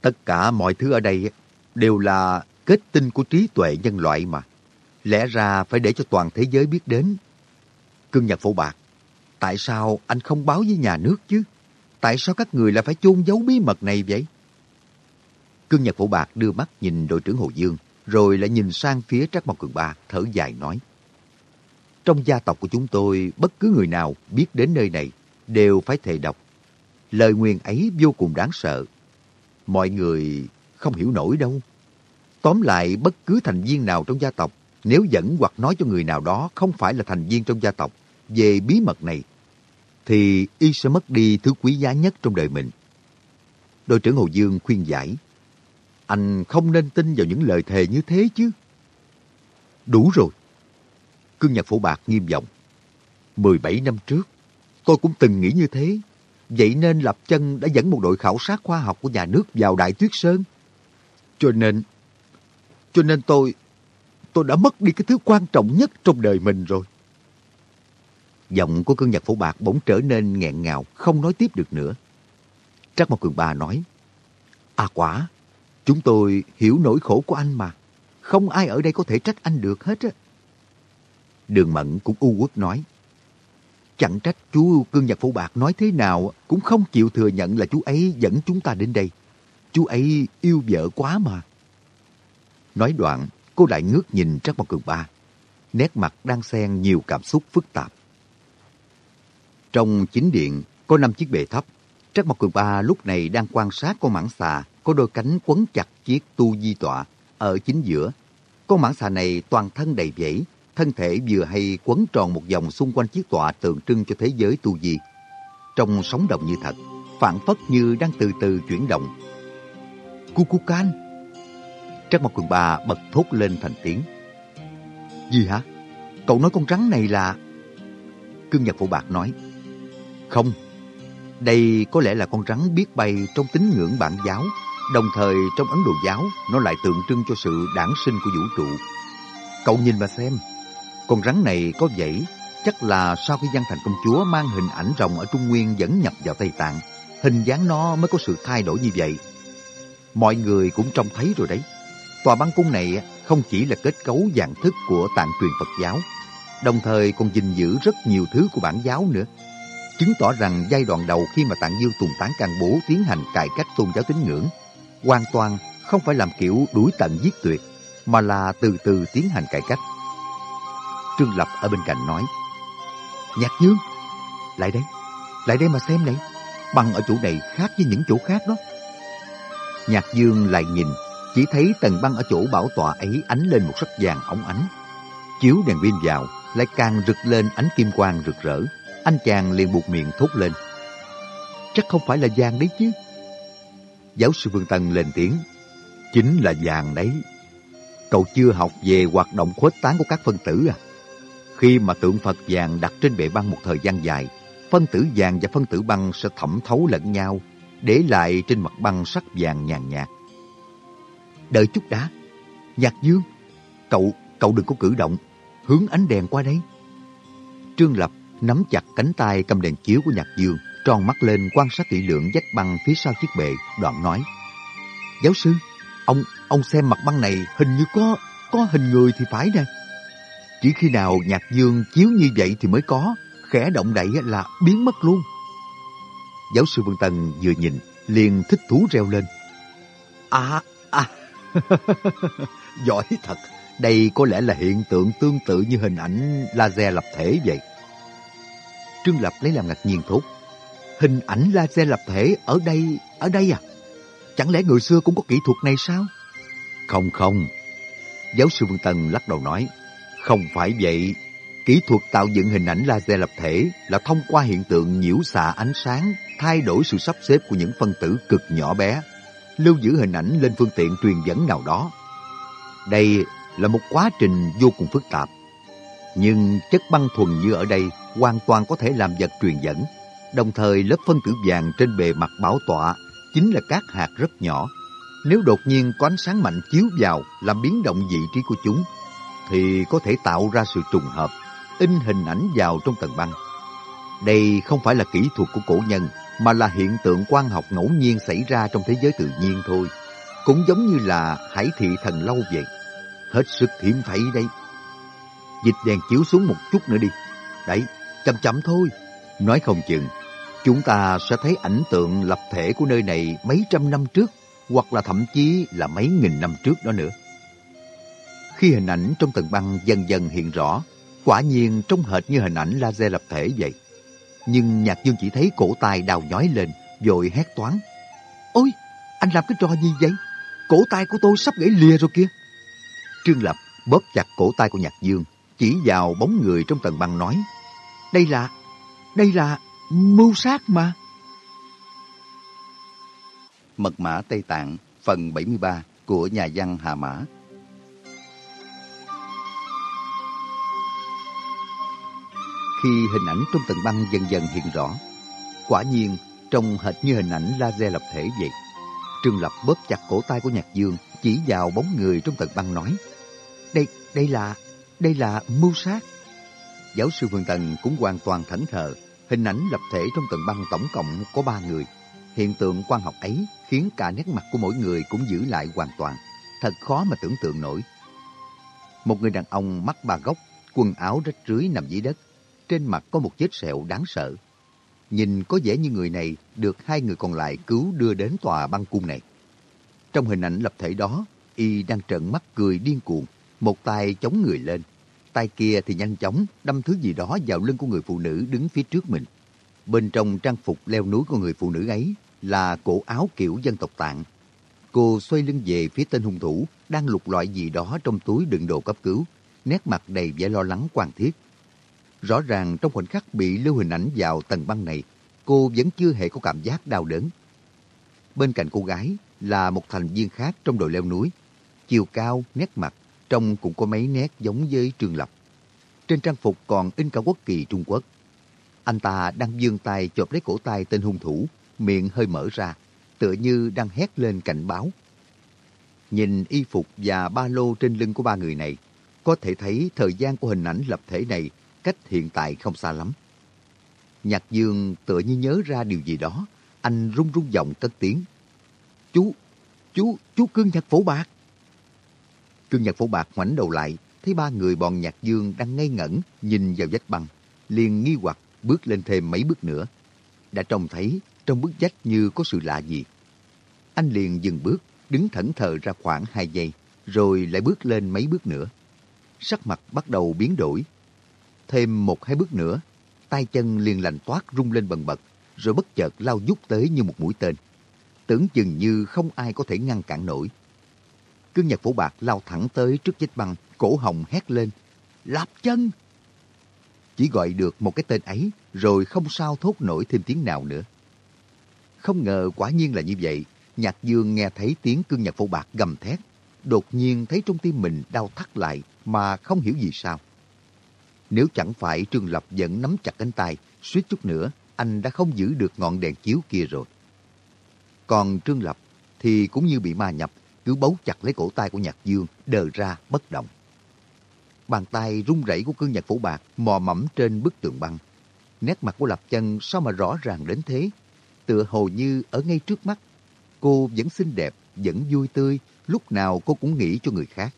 tất cả mọi thứ ở đây đều là kết tinh của trí tuệ nhân loại mà. Lẽ ra phải để cho toàn thế giới biết đến. Cương Nhật Phổ Bạc, tại sao anh không báo với nhà nước chứ? Tại sao các người lại phải chôn giấu bí mật này vậy? Cương Nhật Phổ Bạc đưa mắt nhìn đội trưởng Hồ Dương, rồi lại nhìn sang phía Trác Mộc Cường Ba, thở dài nói. Trong gia tộc của chúng tôi, bất cứ người nào biết đến nơi này đều phải thề độc. Lời nguyền ấy vô cùng đáng sợ. Mọi người không hiểu nổi đâu. Tóm lại, bất cứ thành viên nào trong gia tộc, nếu dẫn hoặc nói cho người nào đó không phải là thành viên trong gia tộc về bí mật này, thì y sẽ mất đi thứ quý giá nhất trong đời mình. Đội trưởng Hồ Dương khuyên giải, anh không nên tin vào những lời thề như thế chứ. Đủ rồi. Cương Nhật Phổ Bạc nghiêm giọng. 17 năm trước, tôi cũng từng nghĩ như thế. Vậy nên Lập Chân đã dẫn một đội khảo sát khoa học của nhà nước vào Đại Tuyết Sơn. Cho nên, cho nên tôi, tôi đã mất đi cái thứ quan trọng nhất trong đời mình rồi. Giọng của cương nhật phổ bạc bỗng trở nên nghẹn ngào, không nói tiếp được nữa. Trắc Mộc Cường Ba nói, À quả, chúng tôi hiểu nỗi khổ của anh mà. Không ai ở đây có thể trách anh được hết á. Đường Mẫn cũng u uất nói, Chẳng trách chú Cương Nhật Phổ Bạc nói thế nào cũng không chịu thừa nhận là chú ấy dẫn chúng ta đến đây. Chú ấy yêu vợ quá mà. Nói đoạn, cô lại ngước nhìn Trắc Mộc Cường Ba. Nét mặt đang xen nhiều cảm xúc phức tạp. Trong chính điện, có năm chiếc bệ thấp. Trắc Mộc Cường Ba lúc này đang quan sát con mãng xà có đôi cánh quấn chặt chiếc tu di tọa ở chính giữa. Con mãng xà này toàn thân đầy vẫy, thân thể vừa hay quấn tròn một vòng xung quanh chiếc tọa tượng trưng cho thế giới tu di. Trong sóng động như thật, phản phất như đang từ từ chuyển động. Cucucan! Trác Mộc Cường Ba bật thốt lên thành tiếng. Gì hả? Cậu nói con rắn này là... Cương Nhật Phụ Bạc nói. Không, đây có lẽ là con rắn biết bay trong tín ngưỡng bản giáo, Đồng thời trong Ấn Độ giáo, nó lại tượng trưng cho sự đản sinh của vũ trụ. Cậu nhìn mà xem, con rắn này có dãy, chắc là sau khi văn thành công chúa mang hình ảnh rồng ở Trung Nguyên dẫn nhập vào Tây Tạng, hình dáng nó mới có sự thay đổi như vậy. Mọi người cũng trông thấy rồi đấy. Tòa băng cung này không chỉ là kết cấu dạng thức của tạng truyền Phật giáo, đồng thời còn gìn giữ rất nhiều thứ của bản giáo nữa. Chứng tỏ rằng giai đoạn đầu khi mà Tạng Dương Tùng Tán Càng Bố tiến hành cải cách tôn giáo tín ngưỡng, hoàn toàn không phải làm kiểu đuổi tận giết tuyệt, mà là từ từ tiến hành cải cách. Trương Lập ở bên cạnh nói, Nhạc Dương, lại đây, lại đây mà xem này, băng ở chỗ này khác với những chỗ khác đó. Nhạc Dương lại nhìn, chỉ thấy tầng băng ở chỗ bảo tọa ấy ánh lên một sắc vàng óng ánh. Chiếu đèn pin vào, lại càng rực lên ánh kim quang rực rỡ. Anh chàng liền buộc miệng thốt lên. Chắc không phải là vàng đấy chứ. Giáo sư Vương Tân lên tiếng. Chính là vàng đấy. Cậu chưa học về hoạt động khuếch tán của các phân tử à? Khi mà tượng Phật vàng đặt trên bệ băng một thời gian dài, phân tử vàng và phân tử băng sẽ thẩm thấu lẫn nhau, để lại trên mặt băng sắc vàng nhàn nhạt. Đợi chút đã. Nhạc Dương, cậu, cậu đừng có cử động, hướng ánh đèn qua đây. Trương Lập nắm chặt cánh tay cầm đèn chiếu của Nhạc Dương, tròn mắt lên quan sát kỹ lưỡng vách băng phía sau chiếc bệ, đoạn nói. Giáo sư, ông ông xem mặt băng này hình như có có hình người thì phải nè. Chỉ khi nào Nhạc Dương chiếu như vậy thì mới có, khẽ động đậy là biến mất luôn. Giáo sư Vương Tân vừa nhìn, liền thích thú reo lên. À, à, giỏi thật, đây có lẽ là hiện tượng tương tự như hình ảnh laser lập thể vậy. Trương Lập lấy làm ngạc nhiên thốt. Hình ảnh laser lập thể ở đây, ở đây à? Chẳng lẽ người xưa cũng có kỹ thuật này sao? Không không. Giáo sư Vương Tân lắc đầu nói. Không phải vậy. Kỹ thuật tạo dựng hình ảnh laser lập thể là thông qua hiện tượng nhiễu xạ ánh sáng thay đổi sự sắp xếp của những phân tử cực nhỏ bé, lưu giữ hình ảnh lên phương tiện truyền dẫn nào đó. Đây là một quá trình vô cùng phức tạp. Nhưng chất băng thuần như ở đây hoàn toàn có thể làm vật truyền dẫn. Đồng thời lớp phân tử vàng trên bề mặt bảo tọa chính là các hạt rất nhỏ. Nếu đột nhiên có ánh sáng mạnh chiếu vào làm biến động vị trí của chúng, thì có thể tạo ra sự trùng hợp, in hình ảnh vào trong tầng băng. Đây không phải là kỹ thuật của cổ nhân, mà là hiện tượng quan học ngẫu nhiên xảy ra trong thế giới tự nhiên thôi. Cũng giống như là hải thị thần lâu vậy. Hết sức hiếm thấy đây. Dịch đèn chiếu xuống một chút nữa đi. Đấy, chậm chậm thôi. Nói không chừng, chúng ta sẽ thấy ảnh tượng lập thể của nơi này mấy trăm năm trước, hoặc là thậm chí là mấy nghìn năm trước đó nữa. Khi hình ảnh trong tầng băng dần dần hiện rõ, quả nhiên trông hệt như hình ảnh laser lập thể vậy. Nhưng Nhạc Dương chỉ thấy cổ tay đào nhói lên, rồi hét toán. Ôi, anh làm cái trò gì vậy? Cổ tay của tôi sắp gãy lìa rồi kia. Trương Lập bóp chặt cổ tay của Nhạc Dương, chỉ vào bóng người trong tầng băng nói. Đây là, đây là mưu sát mà. Mật mã Tây Tạng, phần 73 của nhà văn Hà Mã khi hình ảnh trong tầng băng dần dần hiện rõ. Quả nhiên, trông hệt như hình ảnh laser lập thể vậy. Trương Lập bóp chặt cổ tay của Nhạc Dương, chỉ vào bóng người trong tầng băng nói. Đây, đây là, đây là mưu sát. Giáo sư Phương Tần cũng hoàn toàn thẫn thờ. Hình ảnh lập thể trong tầng băng tổng cộng có ba người. Hiện tượng quan học ấy khiến cả nét mặt của mỗi người cũng giữ lại hoàn toàn. Thật khó mà tưởng tượng nổi. Một người đàn ông mắt ba góc, quần áo rách rưới nằm dưới đất, trên mặt có một vết sẹo đáng sợ. Nhìn có vẻ như người này được hai người còn lại cứu đưa đến tòa băng cung này. Trong hình ảnh lập thể đó, y đang trợn mắt cười điên cuồng, một tay chống người lên. Tay kia thì nhanh chóng đâm thứ gì đó vào lưng của người phụ nữ đứng phía trước mình. Bên trong trang phục leo núi của người phụ nữ ấy là cổ áo kiểu dân tộc tạng. Cô xoay lưng về phía tên hung thủ đang lục loại gì đó trong túi đựng đồ cấp cứu, nét mặt đầy vẻ lo lắng quan thiết. Rõ ràng trong khoảnh khắc bị lưu hình ảnh vào tầng băng này, cô vẫn chưa hề có cảm giác đau đớn. Bên cạnh cô gái là một thành viên khác trong đội leo núi. Chiều cao, nét mặt, trông cũng có mấy nét giống với Trương Lập. Trên trang phục còn in cả quốc kỳ Trung Quốc. Anh ta đang vươn tay chộp lấy cổ tay tên hung thủ, miệng hơi mở ra. tựa như đang hét lên cảnh báo. Nhìn y phục và ba lô trên lưng của ba người này, có thể thấy thời gian của hình ảnh lập thể này cách hiện tại không xa lắm. Nhạc Dương tựa như nhớ ra điều gì đó, anh run run giọng cất tiếng. Chú, chú, chú cương nhạc phổ bạc. Cương nhạc phổ bạc ngoảnh đầu lại, thấy ba người bọn nhạc Dương đang ngây ngẩn nhìn vào vách băng, liền nghi hoặc bước lên thêm mấy bước nữa. Đã trông thấy trong bức vách như có sự lạ gì. Anh liền dừng bước, đứng thẫn thờ ra khoảng hai giây, rồi lại bước lên mấy bước nữa. Sắc mặt bắt đầu biến đổi. Thêm một hai bước nữa, tay chân liền lành toát rung lên bần bật, rồi bất chợt lao dút tới như một mũi tên. Tưởng chừng như không ai có thể ngăn cản nổi. Cương nhật phổ bạc lao thẳng tới trước vết băng, cổ hồng hét lên. Lạp chân! Chỉ gọi được một cái tên ấy, rồi không sao thốt nổi thêm tiếng nào nữa. Không ngờ quả nhiên là như vậy, Nhạc Dương nghe thấy tiếng cương nhật phổ bạc gầm thét. Đột nhiên thấy trong tim mình đau thắt lại mà không hiểu gì sao. Nếu chẳng phải Trương Lập vẫn nắm chặt cánh tay, suýt chút nữa, anh đã không giữ được ngọn đèn chiếu kia rồi. Còn Trương Lập thì cũng như bị ma nhập, cứ bấu chặt lấy cổ tay của Nhạc Dương, đờ ra bất động. Bàn tay run rẩy của cương nhật phủ bạc mò mẫm trên bức tường băng. Nét mặt của Lập Chân sao mà rõ ràng đến thế? Tựa hồ như ở ngay trước mắt. Cô vẫn xinh đẹp, vẫn vui tươi, lúc nào cô cũng nghĩ cho người khác.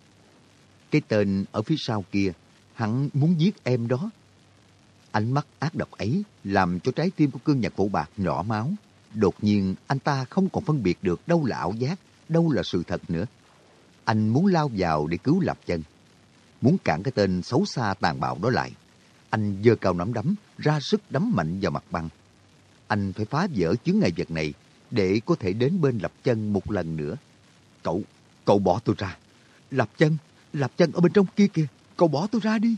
Cái tên ở phía sau kia, hắn muốn giết em đó. Ánh mắt ác độc ấy làm cho trái tim của cương nhạc phổ bạc nhỏ máu. Đột nhiên anh ta không còn phân biệt được đâu là ảo giác, đâu là sự thật nữa. Anh muốn lao vào để cứu Lập Chân muốn cản cái tên xấu xa tàn bạo đó lại. Anh giơ cao nắm đấm, ra sức đấm mạnh vào mặt băng. Anh phải phá vỡ chướng ngại vật này để có thể đến bên Lập Chân một lần nữa. Cậu, cậu bỏ tôi ra. Lập Chân, Lập Chân ở bên trong kia kìa, cậu bỏ tôi ra đi.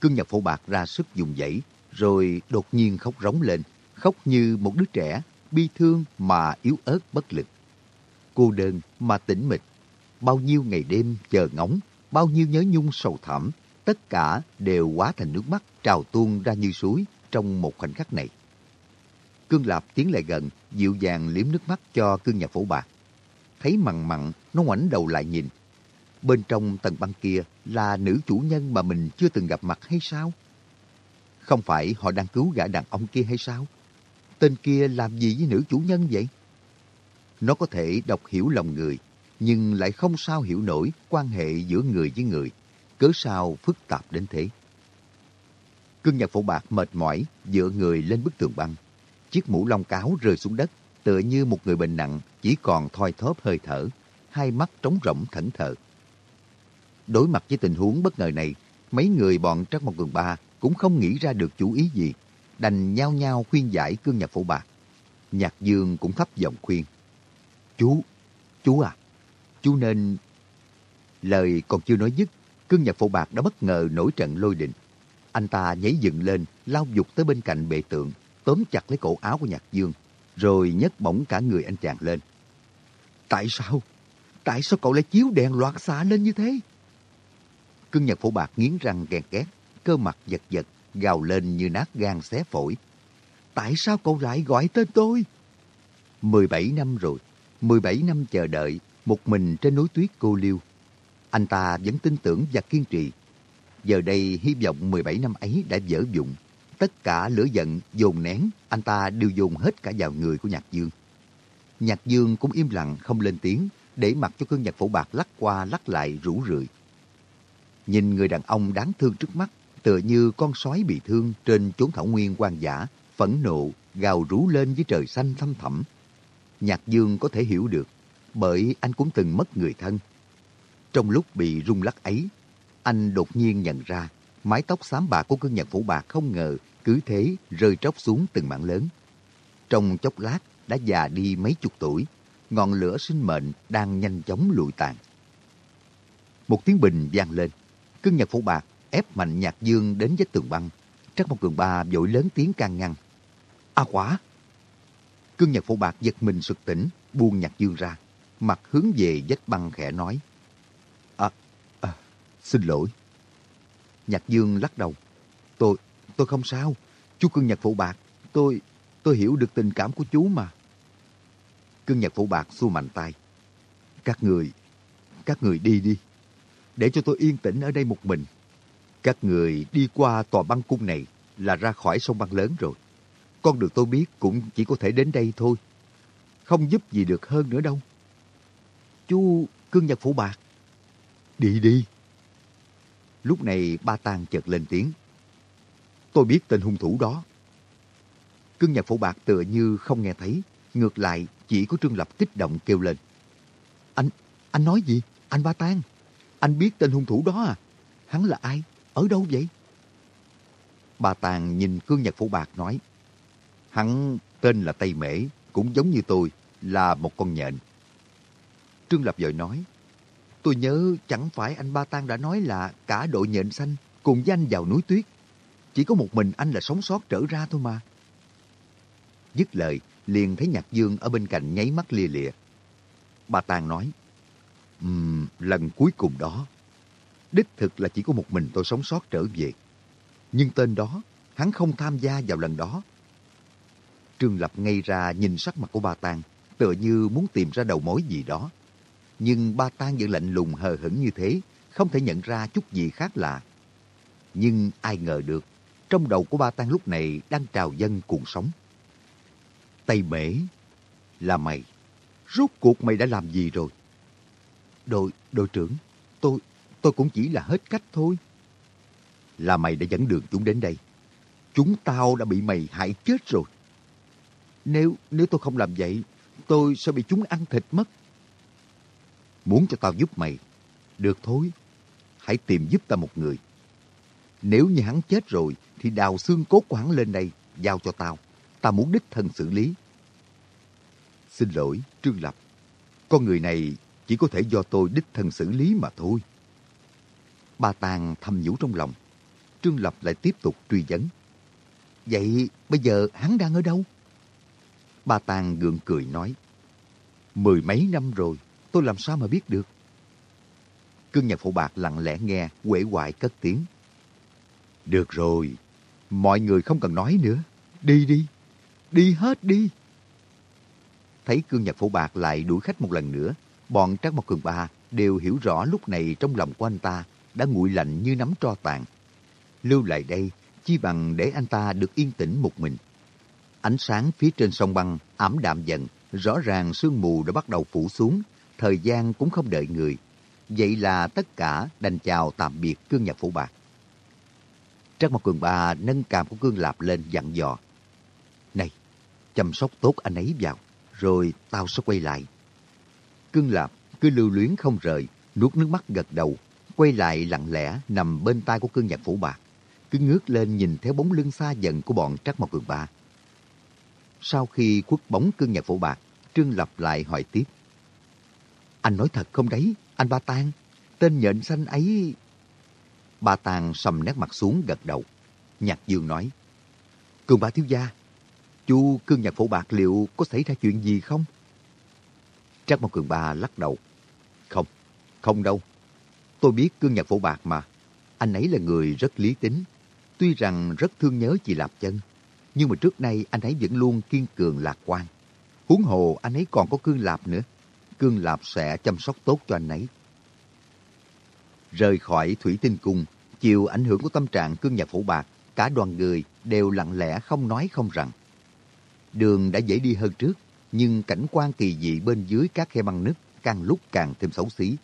Cương nhà Phổ Bạc ra sức dùng dãy, rồi đột nhiên khóc rống lên, khóc như một đứa trẻ, bi thương mà yếu ớt bất lực. Cô đơn mà tĩnh mịch, bao nhiêu ngày đêm chờ ngóng bao nhiêu nhớ nhung sầu thẳm, tất cả đều hóa thành nước mắt trào tuôn ra như suối trong một khoảnh khắc này. Cương Lạp tiến lại gần, dịu dàng liếm nước mắt cho cương nhà phổ bạc. Thấy mặn mặn, nó ngoảnh đầu lại nhìn. Bên trong tầng băng kia là nữ chủ nhân mà mình chưa từng gặp mặt hay sao? Không phải họ đang cứu gã đàn ông kia hay sao? Tên kia làm gì với nữ chủ nhân vậy? Nó có thể đọc hiểu lòng người, nhưng lại không sao hiểu nổi quan hệ giữa người với người, cớ sao phức tạp đến thế. Cương nhật phổ bạc mệt mỏi, dựa người lên bức tường băng. Chiếc mũ lông cáo rơi xuống đất, tựa như một người bệnh nặng, chỉ còn thoi thóp hơi thở, hai mắt trống rỗng thẫn thờ. Đối mặt với tình huống bất ngờ này, mấy người bọn Trắc Một Cường Ba cũng không nghĩ ra được chủ ý gì, đành nhao nhao khuyên giải cương nhạc phổ bạc. Nhạc Dương cũng thấp giọng khuyên. Chú, chú à, chú nên... Lời còn chưa nói dứt, cương nhạc phổ bạc đã bất ngờ nổi trận lôi đình. Anh ta nhảy dựng lên, lao dục tới bên cạnh bệ tượng, tóm chặt lấy cổ áo của Nhạc Dương, rồi nhấc bổng cả người anh chàng lên. Tại sao? Tại sao cậu lại chiếu đèn loạt xạ lên như thế? Cương nhật phổ bạc nghiến răng ghen két, cơ mặt giật giật, gào lên như nát gan xé phổi. Tại sao cậu lại gọi tên tôi? 17 năm rồi, 17 năm chờ đợi, một mình trên núi tuyết cô liêu. Anh ta vẫn tin tưởng và kiên trì. Giờ đây hy vọng 17 năm ấy đã dở dụng. Tất cả lửa giận, dồn nén, anh ta đều dồn hết cả vào người của Nhạc Dương. Nhạc Dương cũng im lặng không lên tiếng, để mặc cho cơn nhạc phổ bạc lắc qua lắc lại rủ rượi. Nhìn người đàn ông đáng thương trước mắt, tựa như con sói bị thương trên chốn thảo nguyên hoang dã, phẫn nộ, gào rú lên với trời xanh thăm thẳm. Nhạc Dương có thể hiểu được bởi anh cũng từng mất người thân. Trong lúc bị rung lắc ấy, anh đột nhiên nhận ra mái tóc xám bạc của cương nhật phủ bạc không ngờ cứ thế rơi tróc xuống từng mảng lớn. Trong chốc lát đã già đi mấy chục tuổi, ngọn lửa sinh mệnh đang nhanh chóng lụi tàn. Một tiếng bình vang lên, cương nhật phụ bạc ép mạnh nhạc dương đến vách tường băng. Trắc một cường ba vội lớn tiếng can ngăn. A quả! Cương nhật phụ bạc giật mình sực tỉnh, buông nhạc dương ra mặt hướng về vách băng khẽ nói. À, à, xin lỗi. Nhạc Dương lắc đầu. Tôi, tôi không sao. Chú Cương Nhật phụ bạc. Tôi, tôi hiểu được tình cảm của chú mà. Cương Nhật phụ Bạc xua mạnh tay. Các người, các người đi đi. Để cho tôi yên tĩnh ở đây một mình. Các người đi qua tòa băng cung này là ra khỏi sông băng lớn rồi. Con đường tôi biết cũng chỉ có thể đến đây thôi. Không giúp gì được hơn nữa đâu. Chú Cương Nhật Phủ Bạc. Đi đi. Lúc này ba tang chợt lên tiếng. Tôi biết tên hung thủ đó. Cương Nhật Phủ Bạc tựa như không nghe thấy. Ngược lại chỉ có Trương Lập kích động kêu lên. Anh, anh nói gì? Anh Ba Tang. Anh biết tên hung thủ đó à? Hắn là ai? Ở đâu vậy? bà Tàng nhìn Cương Nhật phụ Bạc nói. Hắn tên là Tây Mễ, cũng giống như tôi, là một con nhện. Trương Lập dội nói. Tôi nhớ chẳng phải anh Ba Tang đã nói là cả đội nhện xanh cùng với anh vào núi tuyết. Chỉ có một mình anh là sống sót trở ra thôi mà. Dứt lời, liền thấy Nhạc Dương ở bên cạnh nháy mắt lia lịa. Bà Tàng nói, um, lần cuối cùng đó, đích thực là chỉ có một mình tôi sống sót trở về. Nhưng tên đó, hắn không tham gia vào lần đó. Trương Lập ngay ra nhìn sắc mặt của ba Tàng, tựa như muốn tìm ra đầu mối gì đó. Nhưng ba Tàng vẫn lạnh lùng hờ hững như thế, không thể nhận ra chút gì khác lạ. Nhưng ai ngờ được, trong đầu của ba Tàng lúc này đang trào dâng cuộn sống. Tây Mễ, là mày. Rốt cuộc mày đã làm gì rồi? Đội, đội trưởng, tôi, tôi cũng chỉ là hết cách thôi. Là mày đã dẫn đường chúng đến đây. Chúng tao đã bị mày hại chết rồi. Nếu, nếu tôi không làm vậy, tôi sẽ bị chúng ăn thịt mất. Muốn cho tao giúp mày, được thôi. Hãy tìm giúp ta một người. Nếu như hắn chết rồi, thì đào xương cốt của hắn lên đây, giao cho tao. Ta muốn đích thân xử lý. Xin lỗi, Trương Lập. Con người này chỉ có thể do tôi đích thân xử lý mà thôi. Bà Tàng thầm nhủ trong lòng. Trương Lập lại tiếp tục truy vấn. Vậy bây giờ hắn đang ở đâu? Bà Tàng gượng cười nói. Mười mấy năm rồi, tôi làm sao mà biết được? Cương Nhật Phụ Bạc lặng lẽ nghe, quể hoại cất tiếng. Được rồi, mọi người không cần nói nữa. Đi đi, đi hết đi. Thấy Cương Nhật Phổ Bạc lại đuổi khách một lần nữa, bọn Trác Mộc Cường Ba đều hiểu rõ lúc này trong lòng của anh ta đã nguội lạnh như nắm tro tàn. Lưu lại đây, chi bằng để anh ta được yên tĩnh một mình. Ánh sáng phía trên sông băng ảm đạm dần, rõ ràng sương mù đã bắt đầu phủ xuống, thời gian cũng không đợi người. Vậy là tất cả đành chào tạm biệt Cương Nhật phủ Bạc. Trác Mộc Cường Ba nâng càm của Cương Lạp lên dặn dò. Này, chăm sóc tốt anh ấy vào rồi tao sẽ quay lại. Cương Lạp cứ lưu luyến không rời, nuốt nước mắt gật đầu, quay lại lặng lẽ nằm bên tai của cương nhạc phủ bạc, cứ ngước lên nhìn theo bóng lưng xa dần của bọn Trắc Mộc Cường Ba. Sau khi khuất bóng cương nhạc phủ bạc, Trương Lập lại hỏi tiếp. Anh nói thật không đấy, anh Ba Tàng, tên nhện xanh ấy... Ba Tàng sầm nét mặt xuống gật đầu. Nhạc Dương nói, Cường Ba Thiếu Gia, Chú cương nhạc phổ bạc liệu có xảy ra chuyện gì không? Trác Mộc Cường Ba lắc đầu. Không, không đâu. Tôi biết cương nhật phổ bạc mà. Anh ấy là người rất lý tính. Tuy rằng rất thương nhớ chị Lạp Chân, nhưng mà trước nay anh ấy vẫn luôn kiên cường lạc quan. Huống hồ anh ấy còn có cương lạp nữa. Cương lạp sẽ chăm sóc tốt cho anh ấy. Rời khỏi Thủy Tinh Cung, chịu ảnh hưởng của tâm trạng cương nhật phổ bạc, cả đoàn người đều lặng lẽ không nói không rằng. Đường đã dễ đi hơn trước, nhưng cảnh quan kỳ dị bên dưới các khe băng nứt càng lúc càng thêm xấu xí.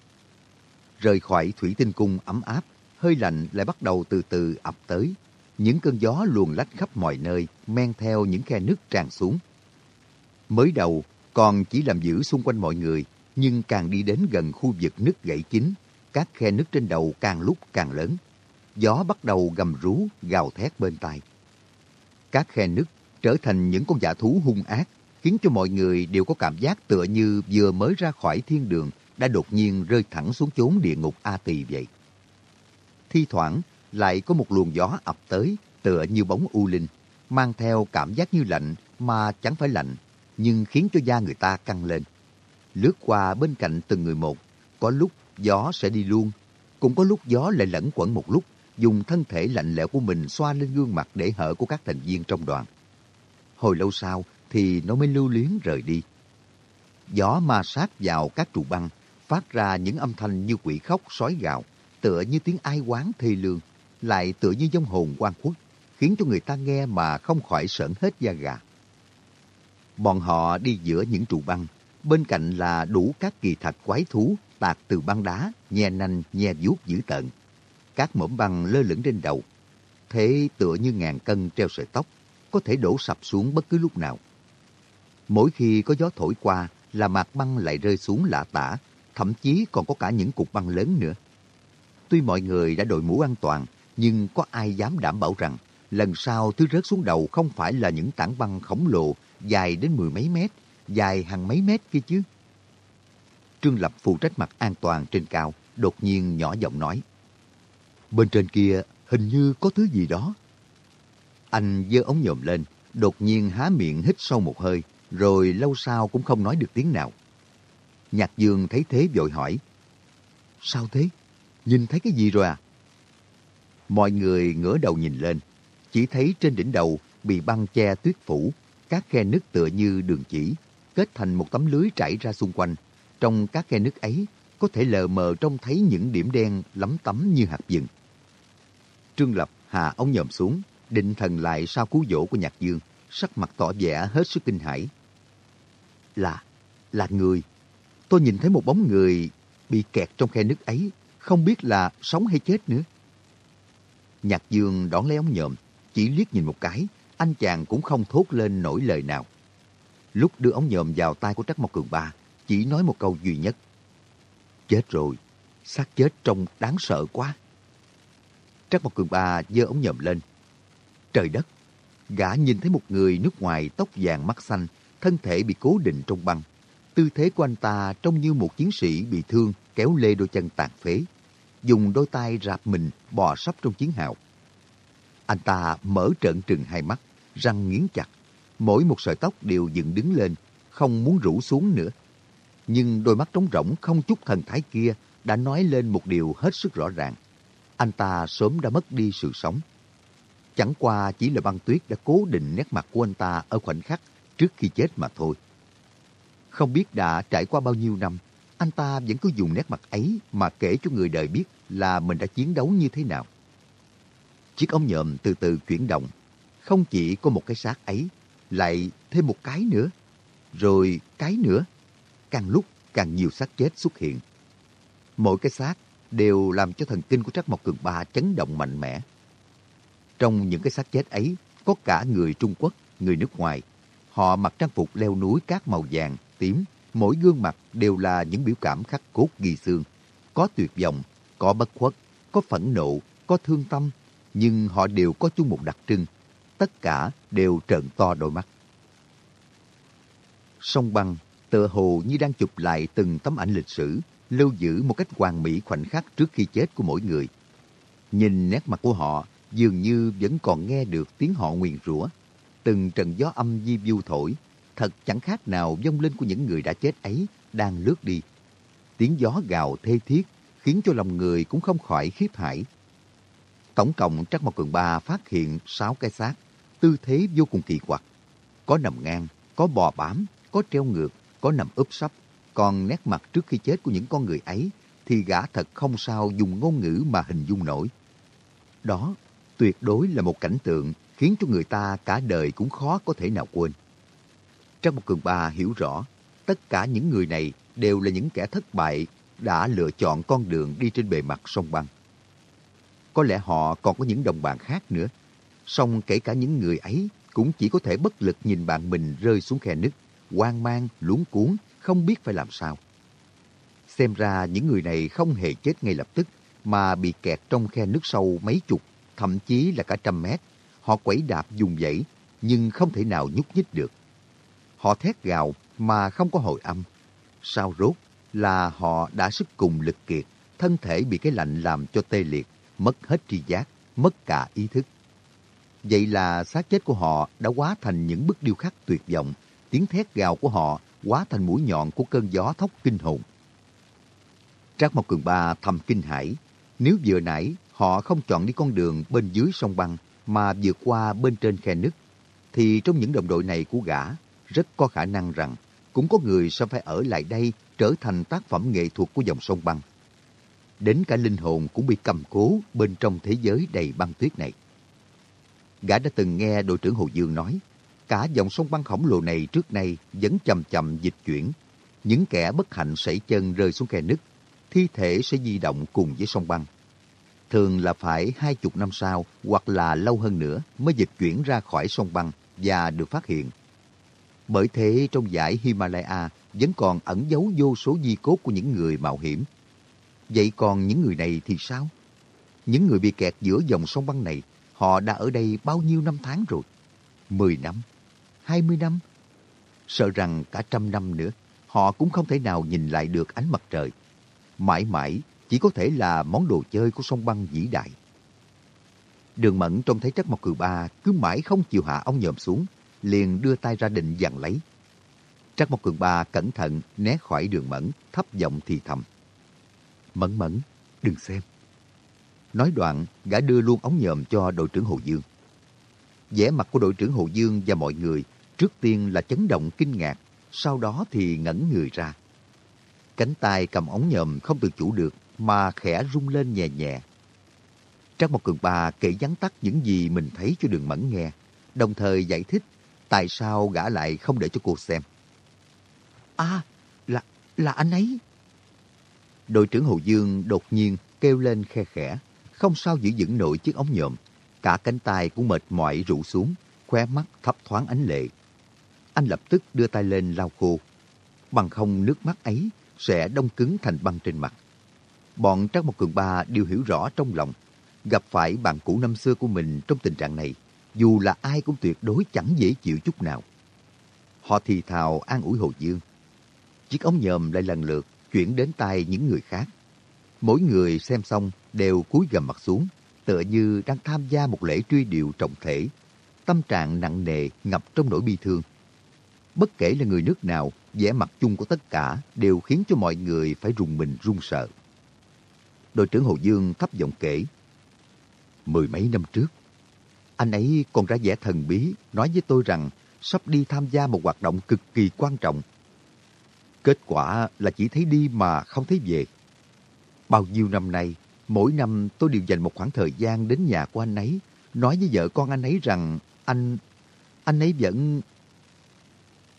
Rời khỏi thủy tinh cung ấm áp, hơi lạnh lại bắt đầu từ từ ập tới. Những cơn gió luồn lách khắp mọi nơi, men theo những khe nứt tràn xuống. Mới đầu, còn chỉ làm giữ xung quanh mọi người, nhưng càng đi đến gần khu vực nứt gãy chính, các khe nứt trên đầu càng lúc càng lớn. Gió bắt đầu gầm rú, gào thét bên tai. Các khe nứt trở thành những con dạ thú hung ác, khiến cho mọi người đều có cảm giác tựa như vừa mới ra khỏi thiên đường đã đột nhiên rơi thẳng xuống chốn địa ngục A Tỳ vậy. Thi thoảng lại có một luồng gió ập tới tựa như bóng u linh, mang theo cảm giác như lạnh mà chẳng phải lạnh, nhưng khiến cho da người ta căng lên. Lướt qua bên cạnh từng người một, có lúc gió sẽ đi luôn, cũng có lúc gió lại lẫn quẩn một lúc, dùng thân thể lạnh lẽo của mình xoa lên gương mặt để hở của các thành viên trong đoàn. Hồi lâu sau thì nó mới lưu luyến rời đi. Gió ma sát vào các trụ băng, phát ra những âm thanh như quỷ khóc sói gào, tựa như tiếng ai quán thê lương, lại tựa như dông hồn quan khuất, khiến cho người ta nghe mà không khỏi sởn hết da gà. Bọn họ đi giữa những trụ băng, bên cạnh là đủ các kỳ thạch quái thú tạc từ băng đá, nhe nanh, nhe vuốt dữ tợn. Các mỏm băng lơ lửng trên đầu, thế tựa như ngàn cân treo sợi tóc, có thể đổ sập xuống bất cứ lúc nào. Mỗi khi có gió thổi qua là mặt băng lại rơi xuống lạ tả, thậm chí còn có cả những cục băng lớn nữa. Tuy mọi người đã đội mũ an toàn, nhưng có ai dám đảm bảo rằng lần sau thứ rớt xuống đầu không phải là những tảng băng khổng lồ dài đến mười mấy mét, dài hàng mấy mét kia chứ. Trương Lập phụ trách mặt an toàn trên cao, đột nhiên nhỏ giọng nói. Bên trên kia hình như có thứ gì đó. Anh giơ ống nhòm lên, đột nhiên há miệng hít sâu một hơi, rồi lâu sau cũng không nói được tiếng nào. Nhạc Dương thấy thế vội hỏi. Sao thế? Nhìn thấy cái gì rồi à? Mọi người ngửa đầu nhìn lên, chỉ thấy trên đỉnh đầu bị băng che tuyết phủ, các khe nứt tựa như đường chỉ, kết thành một tấm lưới trải ra xung quanh. Trong các khe nứt ấy, có thể lờ mờ trông thấy những điểm đen lấm tấm như hạt dừng. Trương Lập hạ ống nhòm xuống, định thần lại sau cú dỗ của Nhạc Dương, sắc mặt tỏ vẻ hết sức kinh hãi. Là, là người. Tôi nhìn thấy một bóng người bị kẹt trong khe nước ấy, không biết là sống hay chết nữa. Nhạc Dương đón lấy ống nhòm, chỉ liếc nhìn một cái, anh chàng cũng không thốt lên nổi lời nào. Lúc đưa ống nhòm vào tay của Trắc Mộc Cường Ba, chỉ nói một câu duy nhất. Chết rồi, xác chết trông đáng sợ quá. Trắc Mộc Cường Ba giơ ống nhòm lên. Trời đất! Gã nhìn thấy một người nước ngoài tóc vàng mắt xanh, thân thể bị cố định trong băng. Tư thế của anh ta trông như một chiến sĩ bị thương kéo lê đôi chân tàn phế. Dùng đôi tay rạp mình bò sắp trong chiến hào. Anh ta mở trợn trừng hai mắt, răng nghiến chặt. Mỗi một sợi tóc đều dựng đứng lên, không muốn rủ xuống nữa. Nhưng đôi mắt trống rỗng không chút thần thái kia đã nói lên một điều hết sức rõ ràng. Anh ta sớm đã mất đi sự sống. Chẳng qua chỉ là băng tuyết đã cố định nét mặt của anh ta ở khoảnh khắc trước khi chết mà thôi. Không biết đã trải qua bao nhiêu năm, anh ta vẫn cứ dùng nét mặt ấy mà kể cho người đời biết là mình đã chiến đấu như thế nào. Chiếc ống nhòm từ từ chuyển động. Không chỉ có một cái xác ấy, lại thêm một cái nữa. Rồi cái nữa. Càng lúc càng nhiều xác chết xuất hiện. Mỗi cái xác đều làm cho thần kinh của Trác Mộc Cường Ba chấn động mạnh mẽ. Trong những cái xác chết ấy, có cả người Trung Quốc, người nước ngoài. Họ mặc trang phục leo núi cát màu vàng, tím, mỗi gương mặt đều là những biểu cảm khắc cốt ghi xương. Có tuyệt vọng, có bất khuất, có phẫn nộ, có thương tâm, nhưng họ đều có chung một đặc trưng. Tất cả đều trợn to đôi mắt. Sông băng, tựa hồ như đang chụp lại từng tấm ảnh lịch sử, lưu giữ một cách hoàn mỹ khoảnh khắc trước khi chết của mỗi người. Nhìn nét mặt của họ, dường như vẫn còn nghe được tiếng họ nguyền rủa. Từng trận gió âm di vu thổi, thật chẳng khác nào vong linh của những người đã chết ấy đang lướt đi. Tiếng gió gào thê thiết khiến cho lòng người cũng không khỏi khiếp hãi. Tổng cộng Trắc Mộc Cường Ba phát hiện 6 cái xác, tư thế vô cùng kỳ quặc. Có nằm ngang, có bò bám, có treo ngược, có nằm úp sấp. Còn nét mặt trước khi chết của những con người ấy thì gã thật không sao dùng ngôn ngữ mà hình dung nổi. Đó tuyệt đối là một cảnh tượng khiến cho người ta cả đời cũng khó có thể nào quên. Trong một cường ba hiểu rõ, tất cả những người này đều là những kẻ thất bại đã lựa chọn con đường đi trên bề mặt sông băng. Có lẽ họ còn có những đồng bạn khác nữa. Song kể cả những người ấy cũng chỉ có thể bất lực nhìn bạn mình rơi xuống khe nứt, hoang mang, luống cuốn, không biết phải làm sao. Xem ra những người này không hề chết ngay lập tức, mà bị kẹt trong khe nước sâu mấy chục, thậm chí là cả trăm mét. Họ quẩy đạp dùng dãy, nhưng không thể nào nhúc nhích được. Họ thét gào mà không có hồi âm. Sao rốt là họ đã sức cùng lực kiệt, thân thể bị cái lạnh làm cho tê liệt, mất hết tri giác, mất cả ý thức. Vậy là xác chết của họ đã hóa thành những bức điêu khắc tuyệt vọng, tiếng thét gào của họ hóa thành mũi nhọn của cơn gió thốc kinh hồn. Trác Mộc Cường Ba thầm kinh hãi, nếu vừa nãy họ không chọn đi con đường bên dưới sông băng mà vượt qua bên trên khe nứt, thì trong những đồng đội này của gã rất có khả năng rằng cũng có người sẽ phải ở lại đây trở thành tác phẩm nghệ thuật của dòng sông băng. Đến cả linh hồn cũng bị cầm cố bên trong thế giới đầy băng tuyết này. Gã đã từng nghe đội trưởng Hồ Dương nói, cả dòng sông băng khổng lồ này trước nay vẫn chậm chậm dịch chuyển. Những kẻ bất hạnh sảy chân rơi xuống khe nứt, thi thể sẽ di động cùng với sông băng. Thường là phải hai chục năm sau hoặc là lâu hơn nữa mới dịch chuyển ra khỏi sông băng và được phát hiện. Bởi thế trong giải Himalaya vẫn còn ẩn giấu vô số di cốt của những người mạo hiểm. Vậy còn những người này thì sao? Những người bị kẹt giữa dòng sông băng này, họ đã ở đây bao nhiêu năm tháng rồi? Mười năm? Hai mươi năm? Sợ rằng cả trăm năm nữa, họ cũng không thể nào nhìn lại được ánh mặt trời. Mãi mãi chỉ có thể là món đồ chơi của sông băng vĩ đại. Đường Mẫn trông thấy Trắc Mộc Cường Ba cứ mãi không chịu hạ ống nhòm xuống, liền đưa tay ra định dặn lấy. Trắc Mộc Cường Ba cẩn thận né khỏi đường Mẫn, thấp giọng thì thầm. Mẫn Mẫn, đừng xem. Nói đoạn, gã đưa luôn ống nhòm cho đội trưởng Hồ Dương. vẻ mặt của đội trưởng Hồ Dương và mọi người trước tiên là chấn động kinh ngạc, sau đó thì ngẩn người ra. Cánh tay cầm ống nhòm không tự chủ được mà khẽ rung lên nhẹ nhẹ. Trang một cường ba kể vắn tắt những gì mình thấy cho đường mẫn nghe, đồng thời giải thích tại sao gã lại không để cho cô xem. À, là, là anh ấy. Đội trưởng Hồ Dương đột nhiên kêu lên khe khẽ, không sao giữ vững nổi chiếc ống nhòm. Cả cánh tay cũng mệt mỏi rũ xuống, khóe mắt thấp thoáng ánh lệ. Anh lập tức đưa tay lên lau khô. Bằng không nước mắt ấy sẽ đông cứng thành băng trên mặt. Bọn Trác Mộc Cường Ba đều hiểu rõ trong lòng, gặp phải bạn cũ năm xưa của mình trong tình trạng này, dù là ai cũng tuyệt đối chẳng dễ chịu chút nào. Họ thì thào an ủi Hồ Dương. Chiếc ống nhòm lại lần lượt chuyển đến tay những người khác. Mỗi người xem xong đều cúi gầm mặt xuống, tựa như đang tham gia một lễ truy điệu trọng thể. Tâm trạng nặng nề ngập trong nỗi bi thương. Bất kể là người nước nào, vẻ mặt chung của tất cả đều khiến cho mọi người phải rùng mình run sợ. Đội trưởng Hồ Dương thấp giọng kể. Mười mấy năm trước, anh ấy còn ra vẻ thần bí nói với tôi rằng sắp đi tham gia một hoạt động cực kỳ quan trọng. Kết quả là chỉ thấy đi mà không thấy về. Bao nhiêu năm nay, mỗi năm tôi đều dành một khoảng thời gian đến nhà của anh ấy, nói với vợ con anh ấy rằng anh... anh ấy vẫn...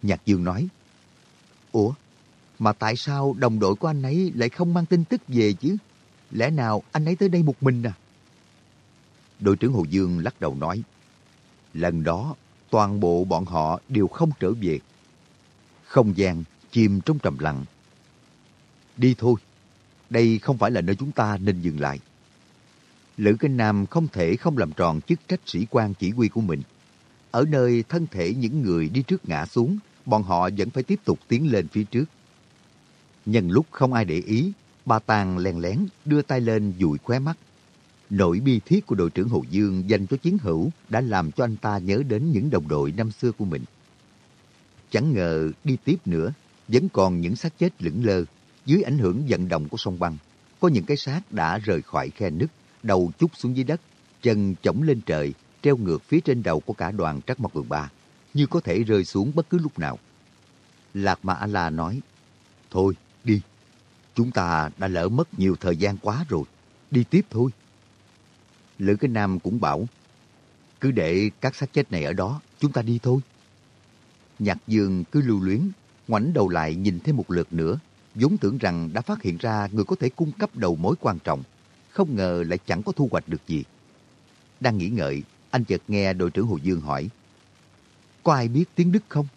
Nhạc Dương nói, Ủa, mà tại sao đồng đội của anh ấy lại không mang tin tức về chứ? Lẽ nào anh ấy tới đây một mình à? Đội trưởng Hồ Dương lắc đầu nói, lần đó toàn bộ bọn họ đều không trở về. Không gian chìm trong trầm lặng. Đi thôi, đây không phải là nơi chúng ta nên dừng lại. Lữ Kinh Nam không thể không làm tròn chức trách sĩ quan chỉ huy của mình. Ở nơi thân thể những người đi trước ngã xuống, bọn họ vẫn phải tiếp tục tiến lên phía trước. Nhân lúc không ai để ý, Ba Tàng lèn lén đưa tay lên dụi khóe mắt. Nỗi bi thiết của đội trưởng Hồ Dương dành cho chiến hữu đã làm cho anh ta nhớ đến những đồng đội năm xưa của mình. Chẳng ngờ đi tiếp nữa, vẫn còn những xác chết lững lơ dưới ảnh hưởng vận động của sông băng. Có những cái xác đã rời khỏi khe nứt, đầu chút xuống dưới đất, chân chổng lên trời, treo ngược phía trên đầu của cả đoàn Trắc Mộc Cường Ba, như có thể rơi xuống bất cứ lúc nào. Lạc Mã A-La nói, Thôi, Chúng ta đã lỡ mất nhiều thời gian quá rồi. Đi tiếp thôi. Lữ cái Nam cũng bảo, cứ để các xác chết này ở đó, chúng ta đi thôi. Nhạc Dương cứ lưu luyến, ngoảnh đầu lại nhìn thêm một lượt nữa, vốn tưởng rằng đã phát hiện ra người có thể cung cấp đầu mối quan trọng, không ngờ lại chẳng có thu hoạch được gì. Đang nghĩ ngợi, anh chợt nghe đội trưởng Hồ Dương hỏi, có ai biết tiếng Đức không?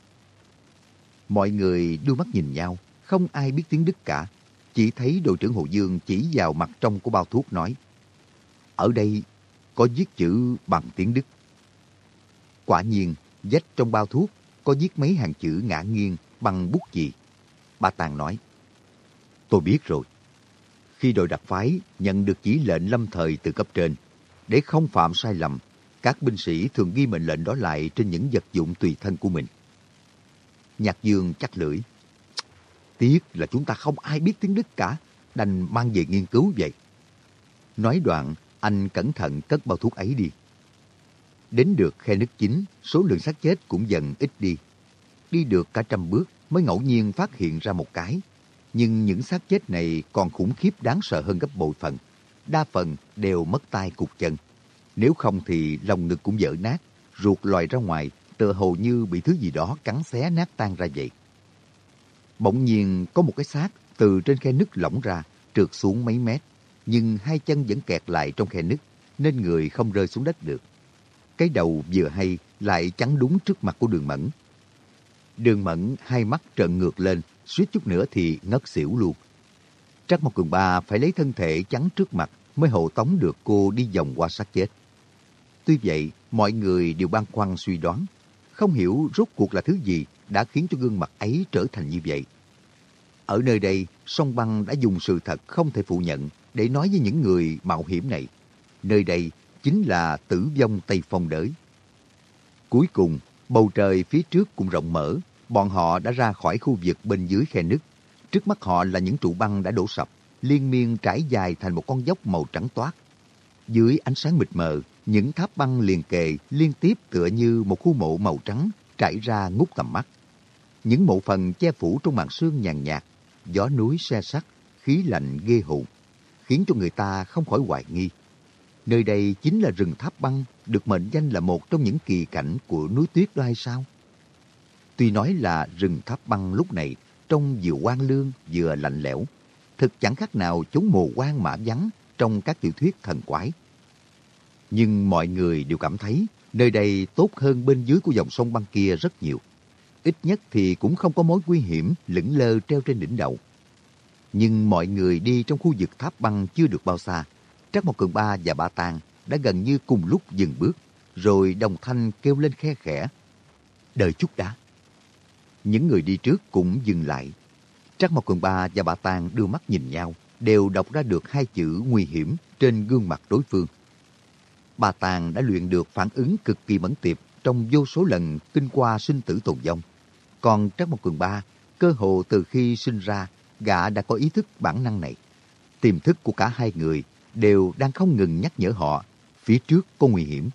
Mọi người đưa mắt nhìn nhau, không ai biết tiếng Đức cả. Chỉ thấy đội trưởng Hồ Dương chỉ vào mặt trong của bao thuốc nói, ở đây có viết chữ bằng tiếng Đức. Quả nhiên, vách trong bao thuốc có viết mấy hàng chữ ngã nghiêng bằng bút gì Ba Tàng nói, tôi biết rồi. Khi đội đặc phái nhận được chỉ lệnh lâm thời từ cấp trên, để không phạm sai lầm, các binh sĩ thường ghi mệnh lệnh đó lại trên những vật dụng tùy thân của mình. Nhạc Dương chắc lưỡi. Tiếc là chúng ta không ai biết tiếng Đức cả, đành mang về nghiên cứu vậy. Nói đoạn, anh cẩn thận cất bao thuốc ấy đi. Đến được khe nước chính, số lượng xác chết cũng dần ít đi. Đi được cả trăm bước mới ngẫu nhiên phát hiện ra một cái. Nhưng những xác chết này còn khủng khiếp đáng sợ hơn gấp bội phần. Đa phần đều mất tay cục chân. Nếu không thì lòng ngực cũng dở nát, ruột lòi ra ngoài, tựa hồ như bị thứ gì đó cắn xé nát tan ra vậy. Bỗng nhiên có một cái xác từ trên khe nứt lỏng ra, trượt xuống mấy mét, nhưng hai chân vẫn kẹt lại trong khe nứt, nên người không rơi xuống đất được. Cái đầu vừa hay lại chắn đúng trước mặt của đường mẫn. Đường mẫn hai mắt trợn ngược lên, suýt chút nữa thì ngất xỉu luôn. Trắc một Cường Ba phải lấy thân thể chắn trước mặt mới hộ tống được cô đi vòng qua xác chết. Tuy vậy, mọi người đều băn khoăn suy đoán, không hiểu rốt cuộc là thứ gì đã khiến cho gương mặt ấy trở thành như vậy. Ở nơi đây, sông băng đã dùng sự thật không thể phủ nhận để nói với những người mạo hiểm này. Nơi đây chính là tử vong Tây Phong đới. Cuối cùng, bầu trời phía trước cũng rộng mở, bọn họ đã ra khỏi khu vực bên dưới khe nứt. Trước mắt họ là những trụ băng đã đổ sập, liên miên trải dài thành một con dốc màu trắng toát. Dưới ánh sáng mịt mờ, những tháp băng liền kề liên tiếp tựa như một khu mộ màu trắng trải ra ngút tầm mắt. Những mộ phần che phủ trong màn sương nhàn nhạt, gió núi xe sắt, khí lạnh ghê hồn, khiến cho người ta không khỏi hoài nghi. Nơi đây chính là rừng tháp băng, được mệnh danh là một trong những kỳ cảnh của núi tuyết đó hay sao? Tuy nói là rừng tháp băng lúc này trông vừa quan lương vừa lạnh lẽo, thực chẳng khác nào chốn mồ quan mã vắng trong các tiểu thuyết thần quái. Nhưng mọi người đều cảm thấy nơi đây tốt hơn bên dưới của dòng sông băng kia rất nhiều. Ít nhất thì cũng không có mối nguy hiểm lững lơ treo trên đỉnh đầu. Nhưng mọi người đi trong khu vực tháp băng chưa được bao xa. Trác Mộc Cường Ba và Ba Tàng đã gần như cùng lúc dừng bước, rồi đồng thanh kêu lên khe khẽ. Đợi chút đã. Những người đi trước cũng dừng lại. Trác Mộc Cường Ba và Ba Tàng đưa mắt nhìn nhau, đều đọc ra được hai chữ nguy hiểm trên gương mặt đối phương. Bà Tàng đã luyện được phản ứng cực kỳ mẫn tiệp trong vô số lần kinh qua sinh tử tồn vong. Còn Trác Mộc Cường Ba, cơ hồ từ khi sinh ra, gã đã có ý thức bản năng này. Tiềm thức của cả hai người đều đang không ngừng nhắc nhở họ phía trước có nguy hiểm.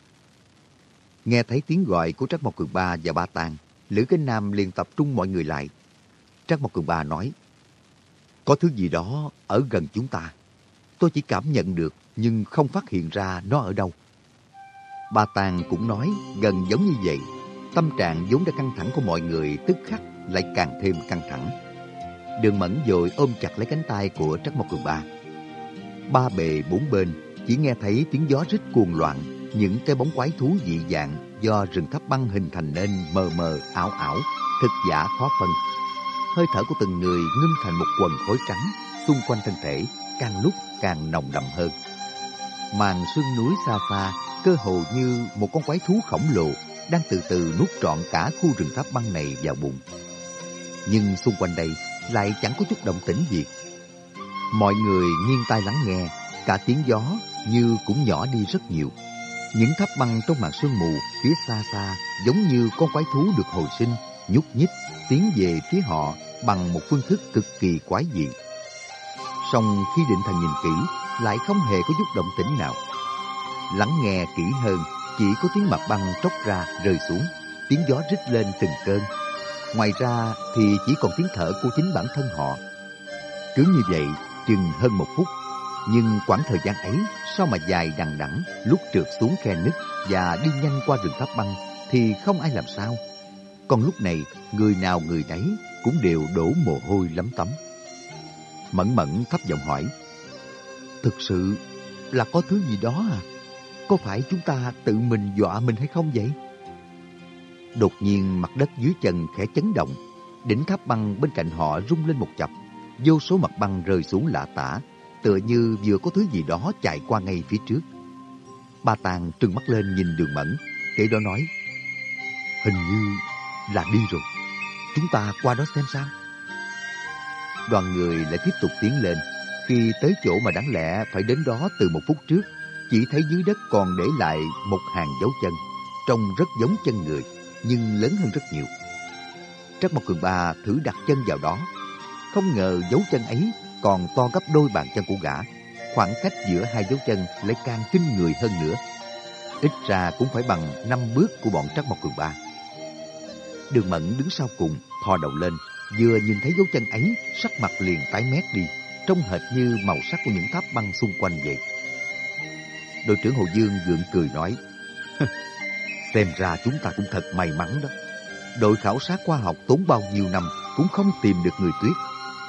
Nghe thấy tiếng gọi của Trác Mộc Cường Ba và Ba Tàng, Lữ Kinh Nam liền tập trung mọi người lại. Trác Mộc Cường Ba nói, có thứ gì đó ở gần chúng ta. Tôi chỉ cảm nhận được nhưng không phát hiện ra nó ở đâu. Ba Tàng cũng nói gần giống như vậy. Tâm trạng vốn đã căng thẳng của mọi người tức khắc lại càng thêm căng thẳng. Đường Mẫn dội ôm chặt lấy cánh tay của Trắc Mộc Cường Ba. Ba bề bốn bên chỉ nghe thấy tiếng gió rít cuồng loạn, những cái bóng quái thú dị dạng do rừng thấp băng hình thành nên mờ mờ, ảo ảo, thực giả khó phân. Hơi thở của từng người ngưng thành một quần khối trắng xung quanh thân thể, càng lúc càng nồng đậm hơn. Màn sương núi xa xa cơ hồ như một con quái thú khổng lồ đang từ từ nuốt trọn cả khu rừng tháp băng này vào bụng. Nhưng xung quanh đây lại chẳng có chút động tĩnh gì. Mọi người nghiêng tai lắng nghe, cả tiếng gió như cũng nhỏ đi rất nhiều. Những tháp băng trong màn sương mù phía xa xa giống như con quái thú được hồi sinh, nhúc nhích, tiến về phía họ bằng một phương thức cực kỳ quái dị. Song khi định thần nhìn kỹ, lại không hề có chút động tĩnh nào. Lắng nghe kỹ hơn, chỉ có tiếng mặt băng tróc ra rơi xuống, tiếng gió rít lên từng cơn. Ngoài ra thì chỉ còn tiếng thở của chính bản thân họ. Cứ như vậy, chừng hơn một phút, nhưng quãng thời gian ấy sao mà dài đằng đẵng lúc trượt xuống khe nứt và đi nhanh qua rừng tháp băng thì không ai làm sao. Còn lúc này, người nào người đấy cũng đều đổ mồ hôi lắm tắm. Mẫn mẫn thấp giọng hỏi, Thực sự là có thứ gì đó à? Có phải chúng ta tự mình dọa mình hay không vậy? Đột nhiên mặt đất dưới chân khẽ chấn động. Đỉnh tháp băng bên cạnh họ rung lên một chập. Vô số mặt băng rơi xuống lạ tả, tựa như vừa có thứ gì đó chạy qua ngay phía trước. Ba Tàng trừng mắt lên nhìn đường mẫn, kể đó nói, Hình như là đi rồi. Chúng ta qua đó xem sao. Đoàn người lại tiếp tục tiến lên. Khi tới chỗ mà đáng lẽ phải đến đó từ một phút trước, chỉ thấy dưới đất còn để lại một hàng dấu chân, trông rất giống chân người, nhưng lớn hơn rất nhiều. Trắc Mộc Cường Ba thử đặt chân vào đó, không ngờ dấu chân ấy còn to gấp đôi bàn chân của gã. Khoảng cách giữa hai dấu chân lại càng kinh người hơn nữa. Ít ra cũng phải bằng năm bước của bọn Trắc Mộc Cường Ba. Đường Mẫn đứng sau cùng, thò đầu lên, vừa nhìn thấy dấu chân ấy, sắc mặt liền tái mét đi, trông hệt như màu sắc của những tháp băng xung quanh vậy. Đội trưởng Hồ Dương gượng cười nói, xem ra chúng ta cũng thật may mắn đó. Đội khảo sát khoa học tốn bao nhiêu năm cũng không tìm được người tuyết.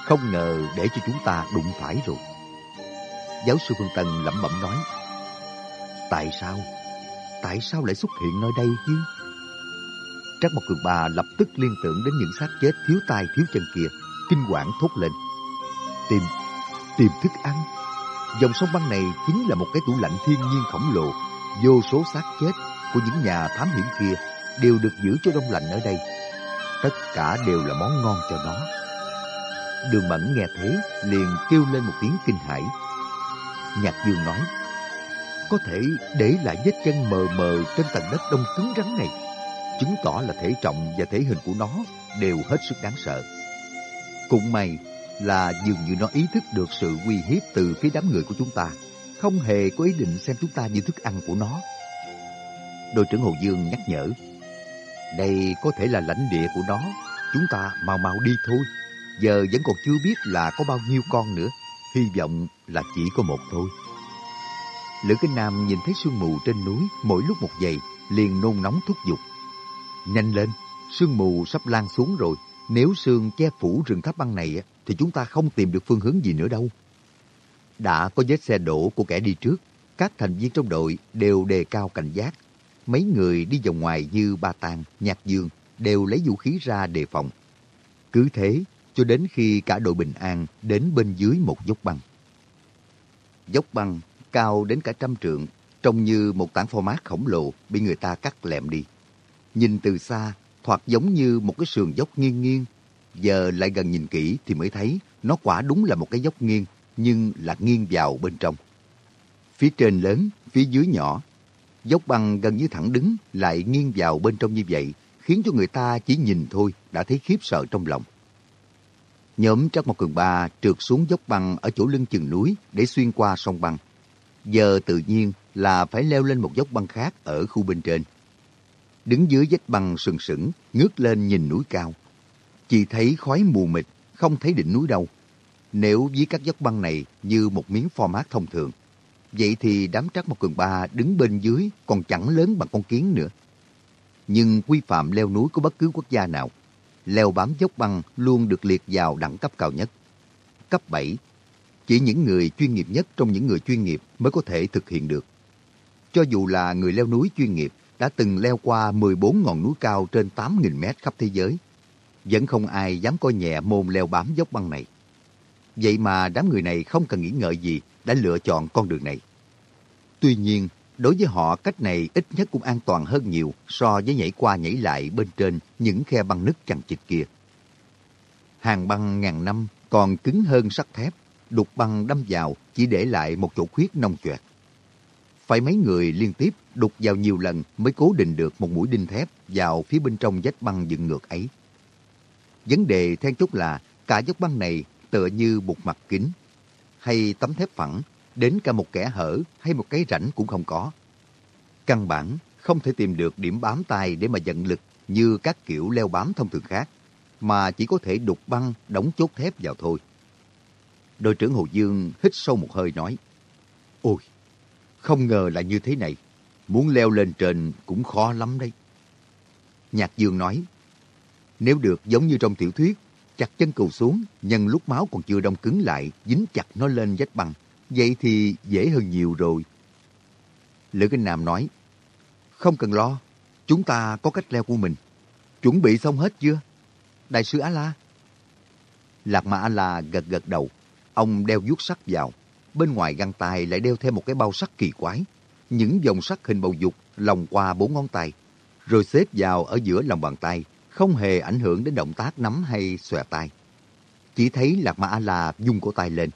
Không ngờ để cho chúng ta đụng phải rồi. Giáo sư Phương Tân lẩm bẩm nói, Tại sao? Tại sao lại xuất hiện nơi đây chứ? Trác Mộc Cường Ba lập tức liên tưởng đến những xác chết thiếu tay thiếu chân kia, kinh quản thốt lên. Tìm, tìm thức ăn. Dòng sông băng này chính là một cái tủ lạnh thiên nhiên khổng lồ. Vô số xác chết của những nhà thám hiểm kia đều được giữ cho đông lạnh ở đây. Tất cả đều là món ngon cho nó. Đường Mẫn nghe thế liền kêu lên một tiếng kinh hãi. Nhạc Dương nói, có thể để lại vết chân mờ mờ trên tầng đất đông cứng rắn này, chứng tỏ là thể trọng và thể hình của nó đều hết sức đáng sợ. Cũng may là dường như nó ý thức được sự uy hiếp từ phía đám người của chúng ta, không hề có ý định xem chúng ta như thức ăn của nó. Đội trưởng Hồ Dương nhắc nhở, đây có thể là lãnh địa của nó, chúng ta mau mau đi thôi. Giờ vẫn còn chưa biết là có bao nhiêu con nữa, hy vọng là chỉ có một thôi. Lữ Kinh Nam nhìn thấy sương mù trên núi mỗi lúc một dày, liền nôn nóng thúc giục. Nhanh lên, sương mù sắp lan xuống rồi. Nếu sương che phủ rừng tháp băng này thì chúng ta không tìm được phương hướng gì nữa đâu. Đã có vết xe đổ của kẻ đi trước, các thành viên trong đội đều đề cao cảnh giác. Mấy người đi vòng ngoài như Ba Tàng, Nhạc Dương đều lấy vũ khí ra đề phòng. Cứ thế, cho đến khi cả đội bình an đến bên dưới một dốc băng. Dốc băng cao đến cả trăm trượng, trông như một tảng pho mát khổng lồ bị người ta cắt lẹm đi. Nhìn từ xa, thoạt giống như một cái sườn dốc nghiêng nghiêng. Giờ lại gần nhìn kỹ thì mới thấy nó quả đúng là một cái dốc nghiêng, nhưng là nghiêng vào bên trong. Phía trên lớn, phía dưới nhỏ. Dốc băng gần như thẳng đứng lại nghiêng vào bên trong như vậy, khiến cho người ta chỉ nhìn thôi đã thấy khiếp sợ trong lòng. Nhóm Trắc một Cường Ba trượt xuống dốc băng ở chỗ lưng chừng núi để xuyên qua sông băng. Giờ tự nhiên là phải leo lên một dốc băng khác ở khu bên trên. Đứng dưới vách băng sừng sững, ngước lên nhìn núi cao. Chỉ thấy khói mù mịt, không thấy đỉnh núi đâu. Nếu với các dốc băng này như một miếng format thông thường, vậy thì đám trắc một cường ba đứng bên dưới còn chẳng lớn bằng con kiến nữa. Nhưng quy phạm leo núi của bất cứ quốc gia nào, leo bám dốc băng luôn được liệt vào đẳng cấp cao nhất. Cấp 7 chỉ những người chuyên nghiệp nhất trong những người chuyên nghiệp mới có thể thực hiện được. Cho dù là người leo núi chuyên nghiệp đã từng leo qua 14 ngọn núi cao trên 8.000 mét khắp thế giới, vẫn không ai dám coi nhẹ môn leo bám dốc băng này. Vậy mà đám người này không cần nghĩ ngợi gì đã lựa chọn con đường này. Tuy nhiên, đối với họ cách này ít nhất cũng an toàn hơn nhiều so với nhảy qua nhảy lại bên trên những khe băng nứt chằng chịt kia. Hàng băng ngàn năm còn cứng hơn sắt thép đục băng đâm vào chỉ để lại một chỗ khuyết nông choẹt. Phải mấy người liên tiếp đục vào nhiều lần mới cố định được một mũi đinh thép vào phía bên trong vách băng dựng ngược ấy. Vấn đề then chốt là cả dốc băng này tựa như một mặt kính, hay tấm thép phẳng, đến cả một kẻ hở hay một cái rãnh cũng không có. Căn bản không thể tìm được điểm bám tay để mà dẫn lực như các kiểu leo bám thông thường khác, mà chỉ có thể đục băng đóng chốt thép vào thôi. Đội trưởng Hồ Dương hít sâu một hơi nói, Ôi, không ngờ là như thế này. Muốn leo lên trên cũng khó lắm đấy. Nhạc Dương nói, nếu được giống như trong tiểu thuyết, chặt chân cừu xuống, nhân lúc máu còn chưa đông cứng lại, dính chặt nó lên vách băng, vậy thì dễ hơn nhiều rồi. Lữ Kinh Nam nói, không cần lo, chúng ta có cách leo của mình. Chuẩn bị xong hết chưa? Đại sư Á-La. Lạc Mã A-La gật gật đầu. Ông đeo vuốt sắt vào. Bên ngoài găng tay lại đeo thêm một cái bao sắt kỳ quái. Những dòng sắt hình bầu dục lòng qua bốn ngón tay. Rồi xếp vào ở giữa lòng bàn tay. Không hề ảnh hưởng đến động tác nắm hay xòe tay. Chỉ thấy Lạc mã A-La dung cổ tay lên.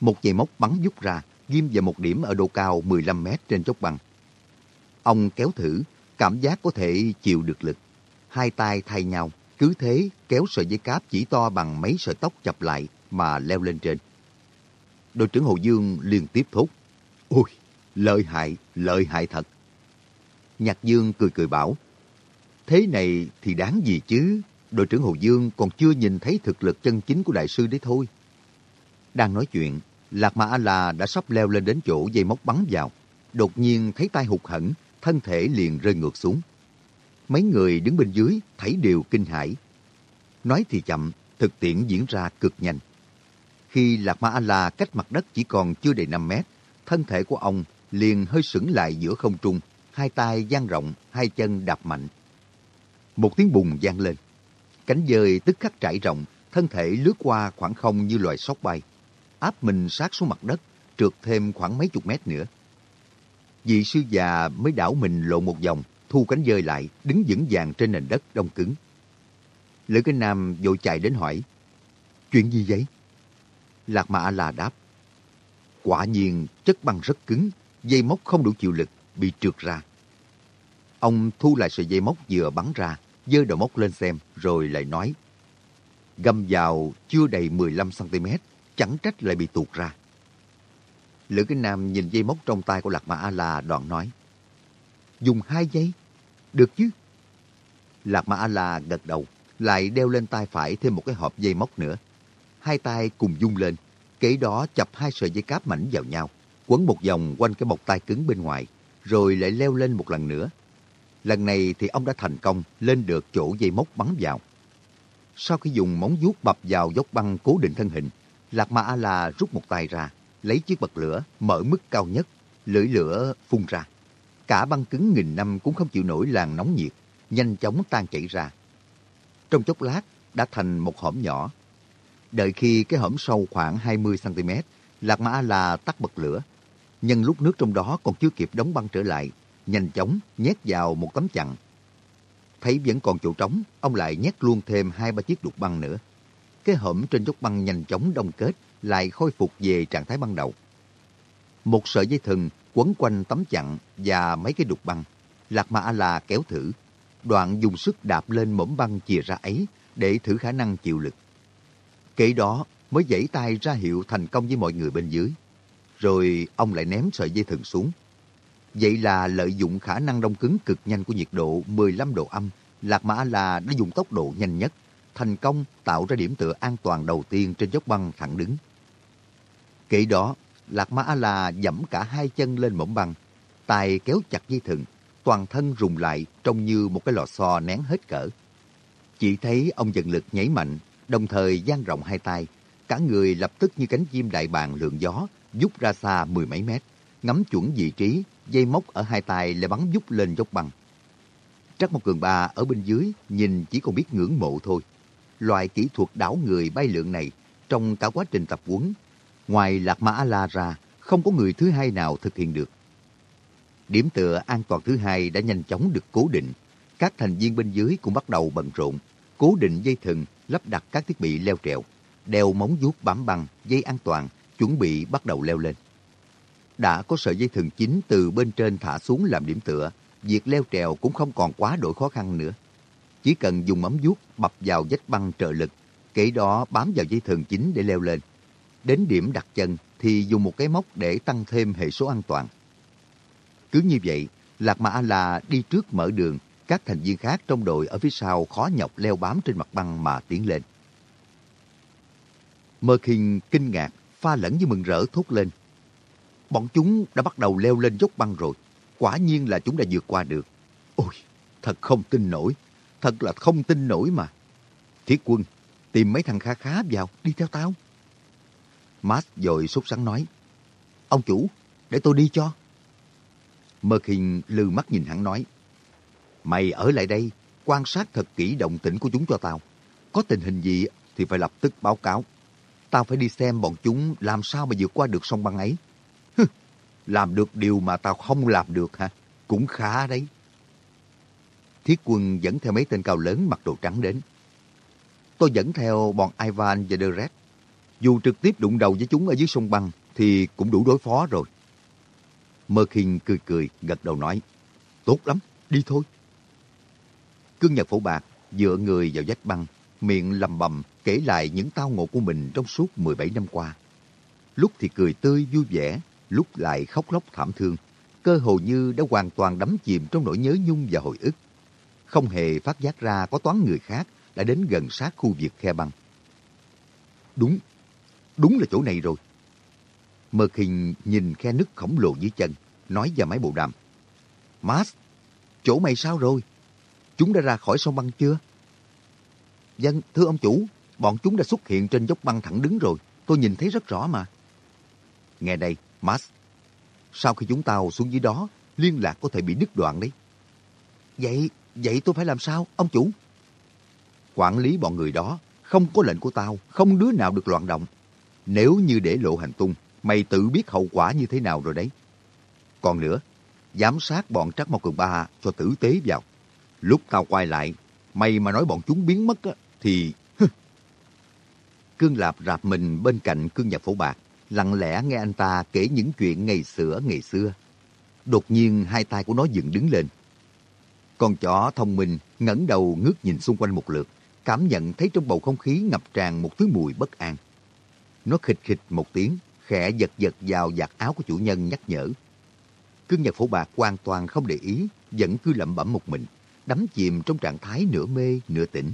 Một dây móc bắn rút ra, ghim vào một điểm ở độ cao 15 mét trên chốc băng. Ông kéo thử, cảm giác có thể chịu được lực. Hai tay thay nhau, cứ thế kéo sợi dây cáp chỉ to bằng mấy sợi tóc chập lại mà leo lên trên đội trưởng Hồ Dương liên tiếp thốt. Ôi, lợi hại, lợi hại thật. Nhạc Dương cười cười bảo, thế này thì đáng gì chứ, đội trưởng Hồ Dương còn chưa nhìn thấy thực lực chân chính của đại sư đấy thôi. Đang nói chuyện, Lạc Mã A-La đã sắp leo lên đến chỗ dây móc bắn vào. Đột nhiên thấy tay hụt hẫng, thân thể liền rơi ngược xuống. Mấy người đứng bên dưới thấy đều kinh hãi. Nói thì chậm, thực tiễn diễn ra cực nhanh. Khi Lạc Ma A-La cách mặt đất chỉ còn chưa đầy 5 mét, thân thể của ông liền hơi sững lại giữa không trung, hai tay dang rộng, hai chân đạp mạnh. Một tiếng bùng vang lên. Cánh dơi tức khắc trải rộng, thân thể lướt qua khoảng không như loài sóc bay. Áp mình sát xuống mặt đất, trượt thêm khoảng mấy chục mét nữa. Vị sư già mới đảo mình lộn một vòng, thu cánh dơi lại, đứng vững vàng trên nền đất đông cứng. Lữ cái Nam vội chạy đến hỏi, Chuyện gì vậy? Lạc Mã là đáp, Quả nhiên chất băng rất cứng, dây móc không đủ chịu lực, bị trượt ra. Ông thu lại sợi dây móc vừa bắn ra, dơ đầu móc lên xem, rồi lại nói, Găm vào chưa đầy 15cm, chẳng trách lại bị tuột ra. Lữ Kinh Nam nhìn dây móc trong tay của Lạc Mã A-La đoạn nói, Dùng hai giây, được chứ? Lạc Mã A-La gật đầu, lại đeo lên tay phải thêm một cái hộp dây móc nữa. Hai tay cùng dung lên, kế đó chập hai sợi dây cáp mảnh vào nhau, quấn một vòng quanh cái bọc tay cứng bên ngoài, rồi lại leo lên một lần nữa. Lần này thì ông đã thành công lên được chỗ dây móc bắn vào. Sau khi dùng móng vuốt bập vào dốc băng cố định thân hình, Lạc Ma A-la rút một tay ra, lấy chiếc bật lửa, mở mức cao nhất, lưỡi lửa phun ra. Cả băng cứng nghìn năm cũng không chịu nổi làn nóng nhiệt, nhanh chóng tan chảy ra. Trong chốc lát, đã thành một hõm nhỏ. Đợi khi cái hõm sâu khoảng 20cm, Lạc Ma A-la tắt bật lửa. Nhân lúc nước trong đó còn chưa kịp đóng băng trở lại, nhanh chóng nhét vào một tấm chặn. Thấy vẫn còn chỗ trống, ông lại nhét luôn thêm hai ba chiếc đục băng nữa. Cái hõm trên chốt băng nhanh chóng đông kết, lại khôi phục về trạng thái ban đầu. Một sợi dây thừng quấn quanh tấm chặn và mấy cái đục băng. Lạc mã là kéo thử. Đoạn dùng sức đạp lên mỏm băng chìa ra ấy để thử khả năng chịu lực. Kể đó mới giãy tay ra hiệu thành công với mọi người bên dưới. Rồi ông lại ném sợi dây thừng xuống. Vậy là lợi dụng khả năng đông cứng cực nhanh của nhiệt độ 15 độ âm, Lạc Mã La đã dùng tốc độ nhanh nhất, thành công tạo ra điểm tựa an toàn đầu tiên trên dốc băng thẳng đứng. Kể đó, Lạc mã La dẫm cả hai chân lên mỏm băng, tay kéo chặt dây thừng, toàn thân rùng lại trông như một cái lò xo nén hết cỡ. Chỉ thấy ông dần lực nhảy mạnh, đồng thời dang rộng hai tay, cả người lập tức như cánh chim đại bàng lượn gió, rút ra xa mười mấy mét, ngắm chuẩn vị trí, dây móc ở hai tay lại bắn vút lên dốc băng. Trắc một cường ba ở bên dưới nhìn chỉ còn biết ngưỡng mộ thôi. Loại kỹ thuật đảo người bay lượn này trong cả quá trình tập huấn Ngoài Lạc Ma A-La ra, không có người thứ hai nào thực hiện được. Điểm tựa an toàn thứ hai đã nhanh chóng được cố định. Các thành viên bên dưới cũng bắt đầu bận rộn, cố định dây thừng, lắp đặt các thiết bị leo trèo, đeo móng vuốt bám băng, dây an toàn, chuẩn bị bắt đầu leo lên. Đã có sợi dây thừng chính từ bên trên thả xuống làm điểm tựa, việc leo trèo cũng không còn quá đổi khó khăn nữa. Chỉ cần dùng móng vuốt bập vào vách băng trợ lực, kế đó bám vào dây thừng chính để leo lên. Đến điểm đặt chân thì dùng một cái móc để tăng thêm hệ số an toàn. Cứ như vậy, Lạc Mã là đi trước mở đường, các thành viên khác trong đội ở phía sau khó nhọc leo bám trên mặt băng mà tiến lên. Mơ Kinh kinh ngạc, pha lẫn với mừng rỡ thốt lên. Bọn chúng đã bắt đầu leo lên dốc băng rồi. Quả nhiên là chúng đã vượt qua được. Ôi, thật không tin nổi. Thật là không tin nổi mà. Thiết quân, tìm mấy thằng khá khá vào, đi theo tao. Max dội sốt sắng nói, Ông chủ, để tôi đi cho. Mơ Kinh lư mắt nhìn hắn nói, Mày ở lại đây, quan sát thật kỹ động tĩnh của chúng cho tao. Có tình hình gì thì phải lập tức báo cáo. Tao phải đi xem bọn chúng làm sao mà vượt qua được sông băng ấy. Làm được điều mà tao không làm được hả? Cũng khá đấy. Thiết quân dẫn theo mấy tên cao lớn mặc đồ trắng đến. Tôi dẫn theo bọn Ivan và Derek. Dù trực tiếp đụng đầu với chúng ở dưới sông băng thì cũng đủ đối phó rồi. Mơ cười cười, gật đầu nói. Tốt lắm, đi thôi. Cương Nhật Phổ Bạc dựa người vào vách băng, miệng lầm bầm kể lại những tao ngộ của mình trong suốt 17 năm qua. Lúc thì cười tươi vui vẻ, lúc lại khóc lóc thảm thương, cơ hồ như đã hoàn toàn đắm chìm trong nỗi nhớ nhung và hồi ức. Không hề phát giác ra có toán người khác đã đến gần sát khu vực khe băng. Đúng, đúng là chỗ này rồi. Mơ khinh nhìn khe nứt khổng lồ dưới chân, nói vào máy bộ đàm. Mas, chỗ mày sao rồi? Chúng đã ra khỏi sông băng chưa? Dân, thưa ông chủ, bọn chúng đã xuất hiện trên dốc băng thẳng đứng rồi. Tôi nhìn thấy rất rõ mà. Nghe đây, Mas. Sau khi chúng tao xuống dưới đó, liên lạc có thể bị đứt đoạn đấy. Vậy, vậy tôi phải làm sao, ông chủ? Quản lý bọn người đó, không có lệnh của tao, không đứa nào được loạn động. Nếu như để lộ hành tung, mày tự biết hậu quả như thế nào rồi đấy. Còn nữa, giám sát bọn Trắc Mộc Cường Ba cho tử tế vào. Lúc tao quay lại, mày mà nói bọn chúng biến mất á, thì... Cương Lạp rạp mình bên cạnh cương nhật phổ bạc, lặng lẽ nghe anh ta kể những chuyện ngày xưa ngày xưa. Đột nhiên hai tay của nó dựng đứng lên. Con chó thông minh ngẩng đầu ngước nhìn xung quanh một lượt, cảm nhận thấy trong bầu không khí ngập tràn một thứ mùi bất an. Nó khịch khịch một tiếng, khẽ giật giật vào giặt áo của chủ nhân nhắc nhở. Cương Nhật Phổ Bạc hoàn toàn không để ý, vẫn cứ lẩm bẩm một mình, đắm chìm trong trạng thái nửa mê, nửa tỉnh.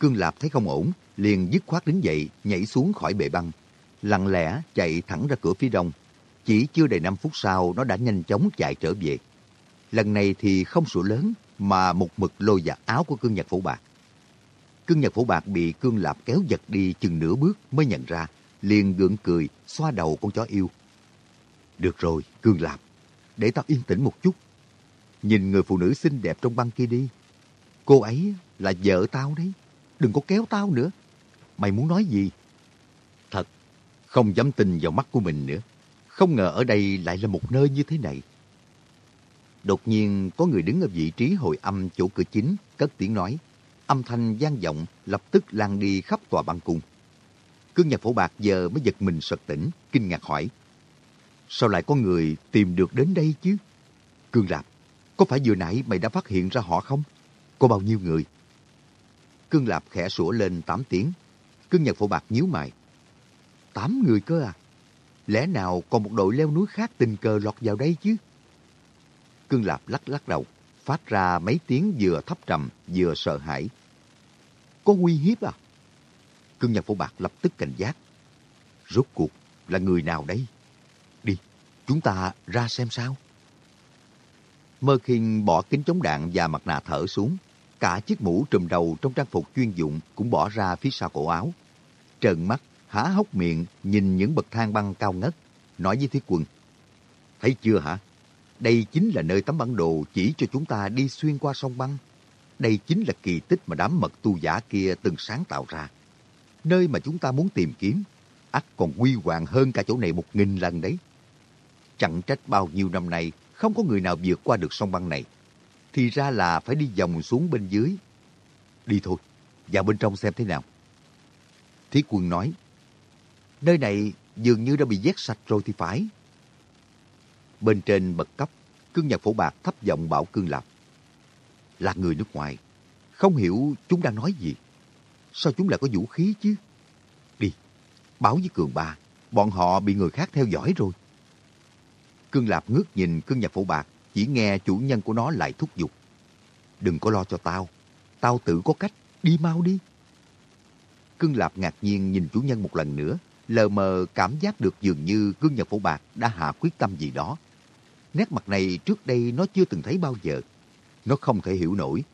Cương Lạp thấy không ổn, liền dứt khoát đứng dậy, nhảy xuống khỏi bệ băng, lặng lẽ chạy thẳng ra cửa phía đông. Chỉ chưa đầy 5 phút sau, nó đã nhanh chóng chạy trở về. Lần này thì không sủa lớn, mà một mực lôi giặt áo của cương nhật phổ bạc. Cương nhật phổ bạc bị cương lạp kéo giật đi chừng nửa bước mới nhận ra, liền gượng cười, xoa đầu con chó yêu. Được rồi, cương lạp, để tao yên tĩnh một chút. Nhìn người phụ nữ xinh đẹp trong băng kia đi. Cô ấy là vợ tao đấy. Đừng có kéo tao nữa. Mày muốn nói gì? Không dám tin vào mắt của mình nữa. Không ngờ ở đây lại là một nơi như thế này. Đột nhiên có người đứng ở vị trí hồi âm chỗ cửa chính, cất tiếng nói. Âm thanh gian vọng lập tức lan đi khắp tòa băng cung. Cương nhà phổ bạc giờ mới giật mình sật tỉnh, kinh ngạc hỏi. Sao lại có người tìm được đến đây chứ? Cương Lạp, có phải vừa nãy mày đã phát hiện ra họ không? Có bao nhiêu người? Cương Lạp khẽ sủa lên tám tiếng. Cương Nhật Phổ Bạc nhíu mày. Tám người cơ à? Lẽ nào còn một đội leo núi khác tình cờ lọt vào đây chứ? Cương Lạp lắc lắc đầu, phát ra mấy tiếng vừa thấp trầm vừa sợ hãi. Có nguy hiếp à? Cương Nhật Phổ Bạc lập tức cảnh giác. Rốt cuộc là người nào đây? Đi, chúng ta ra xem sao. Mơ Khiên bỏ kính chống đạn và mặt nạ thở xuống. Cả chiếc mũ trùm đầu trong trang phục chuyên dụng cũng bỏ ra phía sau cổ áo. Trợn mắt, há hốc miệng, nhìn những bậc thang băng cao ngất, nói với thiết quân. Thấy chưa hả? Đây chính là nơi tấm bản đồ chỉ cho chúng ta đi xuyên qua sông băng. Đây chính là kỳ tích mà đám mật tu giả kia từng sáng tạo ra. Nơi mà chúng ta muốn tìm kiếm, ắt còn quy hoàng hơn cả chỗ này một nghìn lần đấy. Chẳng trách bao nhiêu năm nay không có người nào vượt qua được sông băng này. Thì ra là phải đi vòng xuống bên dưới. Đi thôi, vào bên trong xem thế nào. Thiết quân nói, nơi này dường như đã bị vét sạch rồi thì phải. Bên trên bậc cấp, cương nhật phổ bạc thấp giọng bảo cương lạp. Là người nước ngoài, không hiểu chúng đang nói gì. Sao chúng lại có vũ khí chứ? Đi, báo với cường ba, bọn họ bị người khác theo dõi rồi. Cương Lạp ngước nhìn cương nhật phổ bạc, chỉ nghe chủ nhân của nó lại thúc giục. Đừng có lo cho tao, tao tự có cách, đi mau đi. Cương Lạp ngạc nhiên nhìn chủ nhân một lần nữa, lờ mờ cảm giác được dường như cương nhật phổ bạc đã hạ quyết tâm gì đó. Nét mặt này trước đây nó chưa từng thấy bao giờ. Nó không thể hiểu nổi.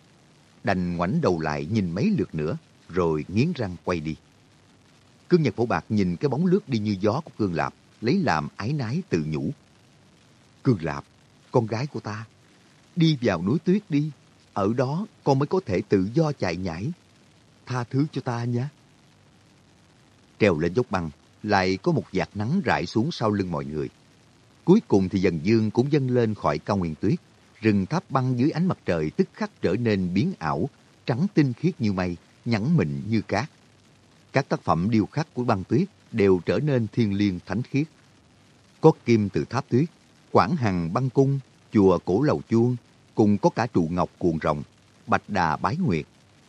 Đành ngoảnh đầu lại nhìn mấy lượt nữa, rồi nghiến răng quay đi. Cương Nhật Phổ Bạc nhìn cái bóng lướt đi như gió của Cương Lạp, lấy làm ái nái tự nhủ. Cương Lạp, con gái của ta, đi vào núi tuyết đi, ở đó con mới có thể tự do chạy nhảy. Tha thứ cho ta nhé. Trèo lên dốc băng, lại có một vạt nắng rải xuống sau lưng mọi người. Cuối cùng thì dần dương cũng dâng lên khỏi cao nguyên tuyết. Rừng tháp băng dưới ánh mặt trời tức khắc trở nên biến ảo, trắng tinh khiết như mây, nhẵn mịn như cát. Các tác phẩm điêu khắc của băng tuyết đều trở nên thiên liêng thánh khiết. Có kim từ tháp tuyết, quảng hằng băng cung, chùa cổ lầu chuông, cùng có cả trụ ngọc cuồng rồng, bạch đà bái nguyệt,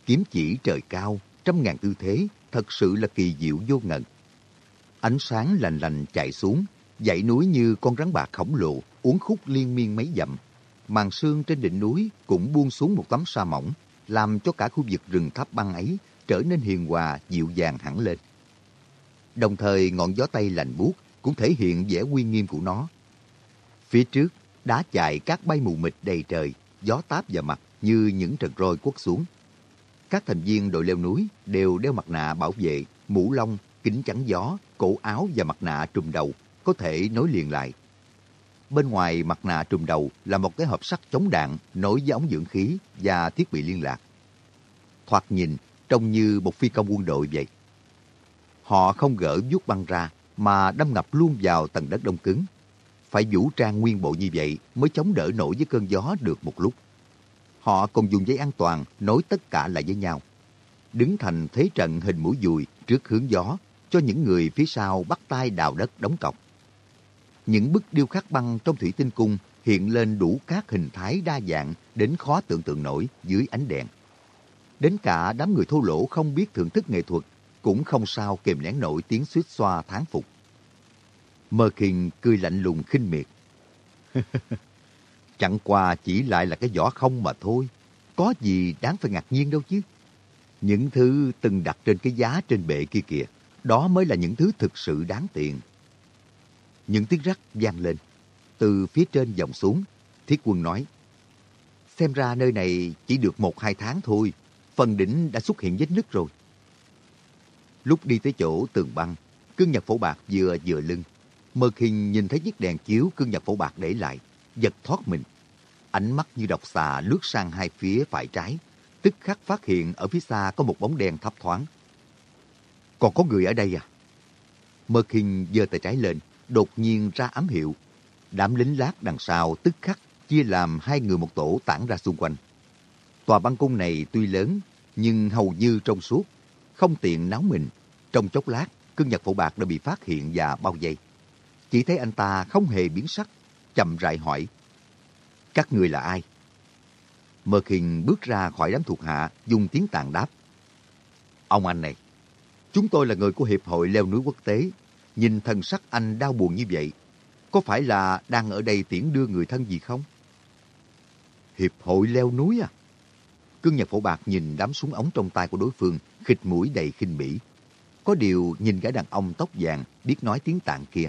kiếm chỉ trời cao, trăm ngàn tư thế, thật sự là kỳ diệu vô ngần. Ánh sáng lành lành chạy xuống, dãy núi như con rắn bạc khổng lồ, uốn khúc liên miên mấy dặm. Màn sương trên đỉnh núi cũng buông xuống một tấm sa mỏng, làm cho cả khu vực rừng tháp băng ấy trở nên hiền hòa, dịu dàng hẳn lên. Đồng thời ngọn gió tây lạnh buốt cũng thể hiện vẻ uy nghiêm của nó. Phía trước, đá chạy cát bay mù mịt đầy trời, gió táp vào mặt như những trận roi quất xuống. Các thành viên đội leo núi đều đeo mặt nạ bảo vệ, mũ lông, kính chắn gió, cổ áo và mặt nạ trùm đầu, có thể nối liền lại. Bên ngoài mặt nạ trùm đầu là một cái hộp sắt chống đạn nối với ống dưỡng khí và thiết bị liên lạc. Thoạt nhìn trông như một phi công quân đội vậy. Họ không gỡ vuốt băng ra mà đâm ngập luôn vào tầng đất đông cứng. Phải vũ trang nguyên bộ như vậy mới chống đỡ nổi với cơn gió được một lúc. Họ còn dùng dây an toàn nối tất cả lại với nhau. Đứng thành thế trận hình mũi dùi trước hướng gió cho những người phía sau bắt tay đào đất đóng cọc. Những bức điêu khắc băng trong thủy tinh cung hiện lên đủ các hình thái đa dạng đến khó tưởng tượng nổi dưới ánh đèn. Đến cả đám người thô lỗ không biết thưởng thức nghệ thuật cũng không sao kềm nén nổi tiếng suýt xoa tháng phục. Mơ kiền cười lạnh lùng khinh miệt. Chẳng qua chỉ lại là cái vỏ không mà thôi. Có gì đáng phải ngạc nhiên đâu chứ. Những thứ từng đặt trên cái giá trên bệ kia kìa, đó mới là những thứ thực sự đáng tiền. Những tiếng rắc vang lên. Từ phía trên dòng xuống, thiết quân nói. Xem ra nơi này chỉ được một hai tháng thôi, phần đỉnh đã xuất hiện vết nứt rồi. Lúc đi tới chỗ tường băng, cương nhật phổ bạc vừa vừa lưng. Mơ khinh nhìn thấy chiếc đèn chiếu cương nhật phổ bạc để lại, giật thoát mình. Ánh mắt như độc xà lướt sang hai phía phải trái, tức khắc phát hiện ở phía xa có một bóng đen thấp thoáng. Còn có người ở đây à? Mơ khinh giơ tay trái lên, đột nhiên ra ám hiệu. Đám lính lát đằng sau tức khắc chia làm hai người một tổ tản ra xung quanh. Tòa băng cung này tuy lớn, nhưng hầu như trong suốt, không tiện náo mình. Trong chốc lát, cương nhật phổ bạc đã bị phát hiện và bao vây. Chỉ thấy anh ta không hề biến sắc, chậm rãi hỏi. Các người là ai? Mơ Khinh bước ra khỏi đám thuộc hạ, dùng tiếng tàn đáp. Ông anh này, chúng tôi là người của Hiệp hội leo núi quốc tế. Nhìn thần sắc anh đau buồn như vậy, có phải là đang ở đây tiễn đưa người thân gì không? Hiệp hội leo núi à? Cương Nhật Phổ Bạc nhìn đám súng ống trong tay của đối phương, khịt mũi đầy khinh bỉ. Có điều nhìn gã đàn ông tóc vàng biết nói tiếng tạng kia,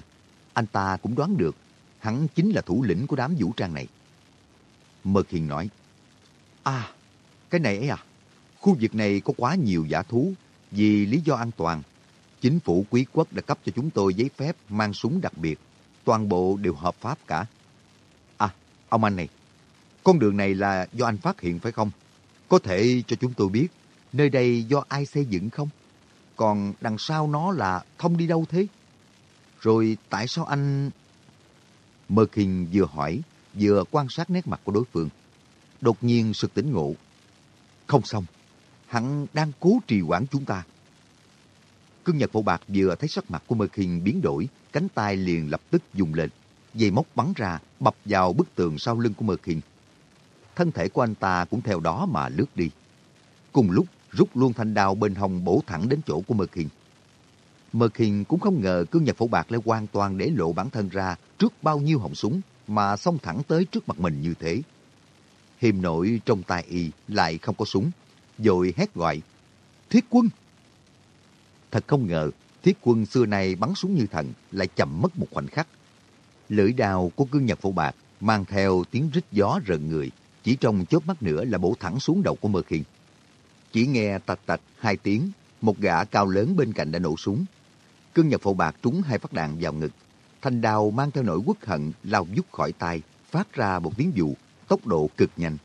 anh ta cũng đoán được hắn chính là thủ lĩnh của đám vũ trang này. Mật Hiền nói, À, cái này ấy à, khu vực này có quá nhiều giả thú, vì lý do an toàn. Chính phủ quý quốc đã cấp cho chúng tôi giấy phép mang súng đặc biệt, toàn bộ đều hợp pháp cả. À, ông anh này, con đường này là do anh phát hiện phải không? Có thể cho chúng tôi biết nơi đây do ai xây dựng không? Còn đằng sau nó là thông đi đâu thế? Rồi tại sao anh... Mơ Kinh vừa hỏi, vừa quan sát nét mặt của đối phương. Đột nhiên sực tỉnh ngộ. Không xong, hắn đang cố trì quản chúng ta. Cương Nhật Phổ Bạc vừa thấy sắc mặt của Mơ Khiên biến đổi, cánh tay liền lập tức dùng lên. Dây móc bắn ra, bập vào bức tường sau lưng của Mơ Khiên. thân thể của anh ta cũng theo đó mà lướt đi. Cùng lúc rút luôn thanh đao bên hông bổ thẳng đến chỗ của Mơ Khiên. Mơ Khiên cũng không ngờ cương nhật phổ bạc lại hoàn toàn để lộ bản thân ra trước bao nhiêu họng súng mà xông thẳng tới trước mặt mình như thế. Hiềm nội trong tay y lại không có súng, rồi hét gọi, Thiết quân! Thật không ngờ, thiết quân xưa nay bắn súng như thần lại chậm mất một khoảnh khắc. Lưỡi đào của cương nhật phổ bạc mang theo tiếng rít gió rợn người, chỉ trong chớp mắt nữa là bổ thẳng xuống đầu của Mơ Khiên. Chỉ nghe tạch tạch hai tiếng, một gã cao lớn bên cạnh đã nổ súng. Cương Nhật Phổ Bạc trúng hai phát đạn vào ngực. Thanh Đào mang theo nỗi quốc hận lao dút khỏi tay, phát ra một tiếng dụ, tốc độ cực nhanh.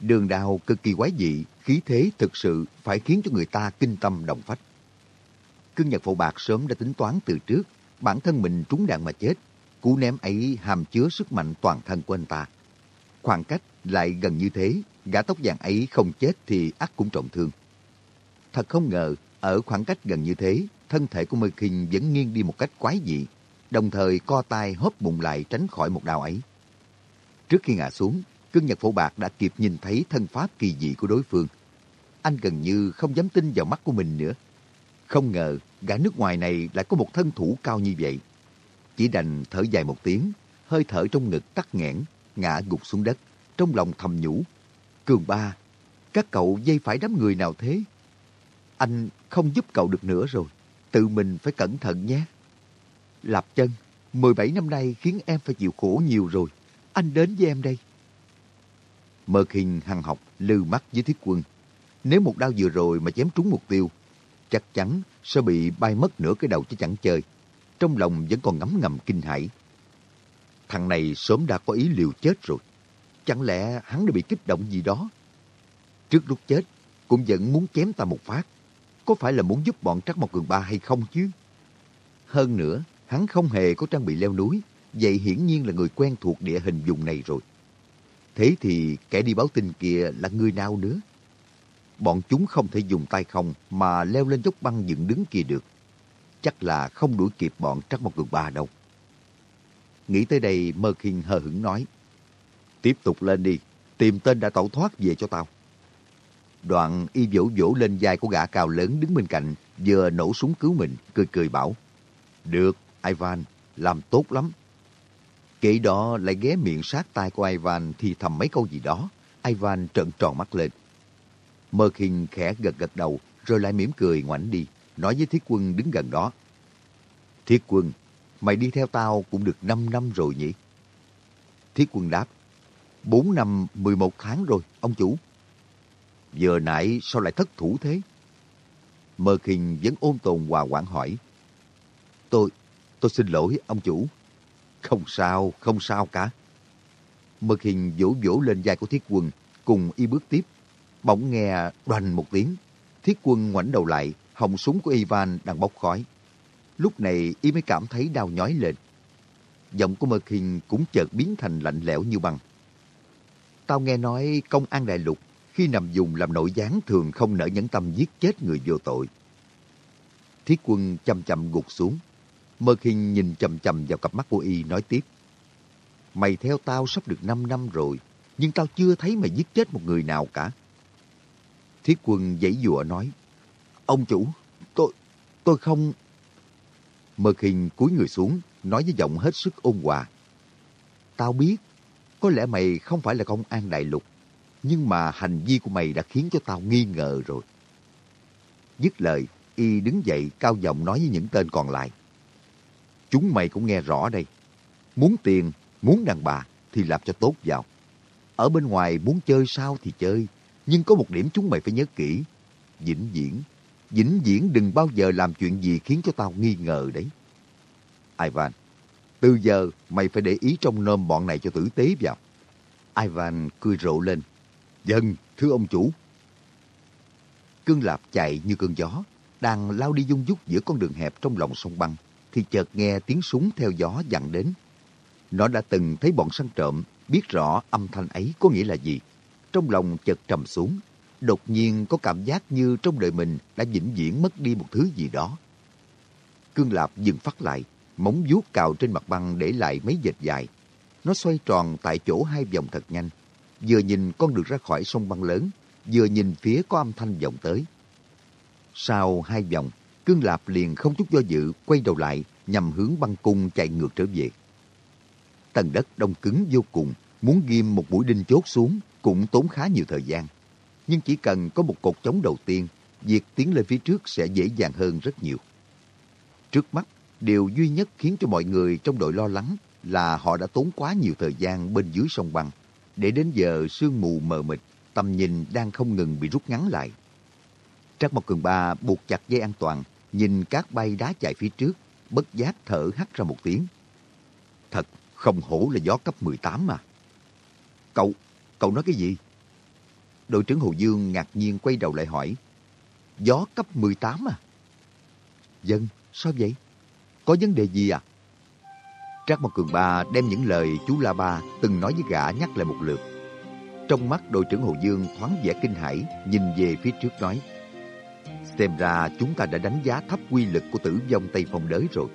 Đường đào cực kỳ quái dị, khí thế thực sự phải khiến cho người ta kinh tâm động phách. Cương Nhật Phổ Bạc sớm đã tính toán từ trước, bản thân mình trúng đạn mà chết. Cú ném ấy hàm chứa sức mạnh toàn thân của anh ta. Khoảng cách lại gần như thế, gã tóc vàng ấy không chết thì ắt cũng trọng thương. Thật không ngờ, ở khoảng cách gần như thế, thân thể của Mơ Kinh vẫn nghiêng đi một cách quái dị, đồng thời co tay hớp bụng lại tránh khỏi một đao ấy. Trước khi ngã xuống, cương nhật phổ bạc đã kịp nhìn thấy thân pháp kỳ dị của đối phương. Anh gần như không dám tin vào mắt của mình nữa. Không ngờ, gã nước ngoài này lại có một thân thủ cao như vậy. Chỉ đành thở dài một tiếng, hơi thở trong ngực tắt nghẽn, ngã gục xuống đất, trong lòng thầm nhủ. Cường ba, Các cậu dây phải đám người nào thế? Anh không giúp cậu được nữa rồi. Tự mình phải cẩn thận nhé. Lạp chân, 17 năm nay khiến em phải chịu khổ nhiều rồi. Anh đến với em đây. Mơ khinh hằng học lư mắt với thiết quân. Nếu một đao vừa rồi mà chém trúng mục tiêu, chắc chắn sẽ bị bay mất nửa cái đầu chứ chẳng chơi. Trong lòng vẫn còn ngấm ngầm kinh hãi. Thằng này sớm đã có ý liều chết rồi. Chẳng lẽ hắn đã bị kích động gì đó? Trước lúc chết, cũng vẫn muốn chém ta một phát. Có phải là muốn giúp bọn Trắc một Cường Ba hay không chứ? Hơn nữa, hắn không hề có trang bị leo núi, vậy hiển nhiên là người quen thuộc địa hình vùng này rồi. Thế thì kẻ đi báo tin kia là người nào nữa? Bọn chúng không thể dùng tay không mà leo lên dốc băng dựng đứng kia được. Chắc là không đuổi kịp bọn Trắc một Cường Ba đâu. Nghĩ tới đây, Mơ Khiên hờ hững nói. Tiếp tục lên đi, tìm tên đã tẩu thoát về cho tao. Đoạn y vỗ vỗ lên vai của gã cao lớn đứng bên cạnh, vừa nổ súng cứu mình, cười cười bảo. Được, Ivan, làm tốt lắm. Kể đó lại ghé miệng sát tai của Ivan thì thầm mấy câu gì đó. Ivan trợn tròn mắt lên. Mơ khinh khẽ gật gật đầu, rồi lại mỉm cười ngoảnh đi, nói với thiết quân đứng gần đó. Thiết quân, mày đi theo tao cũng được 5 năm rồi nhỉ? Thiết quân đáp, 4 năm 11 tháng rồi, ông chủ. Giờ nãy sao lại thất thủ thế? Mơ khinh vẫn ôn tồn hòa quản hỏi. Tôi, tôi xin lỗi ông chủ. Không sao, không sao cả. Mực hình vỗ vỗ lên vai của thiết quân, cùng y bước tiếp. Bỗng nghe đoành một tiếng. Thiết quân ngoảnh đầu lại, họng súng của Ivan đang bốc khói. Lúc này y mới cảm thấy đau nhói lên. Giọng của Mực hình cũng chợt biến thành lạnh lẽo như băng. Tao nghe nói công an đại lục khi nằm dùng làm nội gián thường không nỡ nhẫn tâm giết chết người vô tội. Thiết quân chậm chậm gục xuống. Mơ khinh nhìn chầm chầm vào cặp mắt của y nói tiếp. Mày theo tao sắp được 5 năm rồi, nhưng tao chưa thấy mày giết chết một người nào cả. Thiết quân giãy dụa nói. Ông chủ, tôi, tôi không... Mơ khinh cúi người xuống, nói với giọng hết sức ôn hòa. Tao biết, có lẽ mày không phải là công an đại lục, nhưng mà hành vi của mày đã khiến cho tao nghi ngờ rồi. Dứt lời, y đứng dậy cao giọng nói với những tên còn lại. Chúng mày cũng nghe rõ đây. Muốn tiền, muốn đàn bà thì làm cho tốt vào. Ở bên ngoài muốn chơi sao thì chơi, nhưng có một điểm chúng mày phải nhớ kỹ. Vĩnh viễn, vĩnh viễn đừng bao giờ làm chuyện gì khiến cho tao nghi ngờ đấy. Ivan, từ giờ mày phải để ý trong nôm bọn này cho tử tế vào. Ivan cười rộ lên. Dân, thưa ông chủ. Cương Lạp chạy như cơn gió, đang lao đi dung dút giữa con đường hẹp trong lòng sông băng, thì chợt nghe tiếng súng theo gió dặn đến. Nó đã từng thấy bọn săn trộm, biết rõ âm thanh ấy có nghĩa là gì. Trong lòng chợt trầm xuống, đột nhiên có cảm giác như trong đời mình đã vĩnh viễn mất đi một thứ gì đó. Cương Lạp dừng phát lại, móng vuốt cào trên mặt băng để lại mấy vệt dài. Nó xoay tròn tại chỗ hai vòng thật nhanh, vừa nhìn con đường ra khỏi sông băng lớn, vừa nhìn phía có âm thanh vọng tới. Sau hai vòng, Cương Lạp liền không chút do dự quay đầu lại nhằm hướng băng cung chạy ngược trở về. Tầng đất đông cứng vô cùng, muốn ghim một mũi đinh chốt xuống cũng tốn khá nhiều thời gian. Nhưng chỉ cần có một cột chống đầu tiên, việc tiến lên phía trước sẽ dễ dàng hơn rất nhiều. Trước mắt, điều duy nhất khiến cho mọi người trong đội lo lắng là họ đã tốn quá nhiều thời gian bên dưới sông băng, để đến giờ sương mù mờ mịt, tầm nhìn đang không ngừng bị rút ngắn lại. Trác Mộc Cường Ba buộc chặt dây an toàn, nhìn các bay đá chạy phía trước, bất giác thở hắt ra một tiếng. Thật không hổ là gió cấp 18 mà. Cậu, cậu nói cái gì? Đội trưởng Hồ Dương ngạc nhiên quay đầu lại hỏi. Gió cấp 18 à? Dân, sao vậy? Có vấn đề gì à? Trác Mộc Cường Ba đem những lời chú La Ba từng nói với gã nhắc lại một lượt. Trong mắt đội trưởng Hồ Dương thoáng vẻ kinh hãi, nhìn về phía trước nói. Xem ra chúng ta đã đánh giá thấp quy lực của tử vong Tây Phong đới rồi.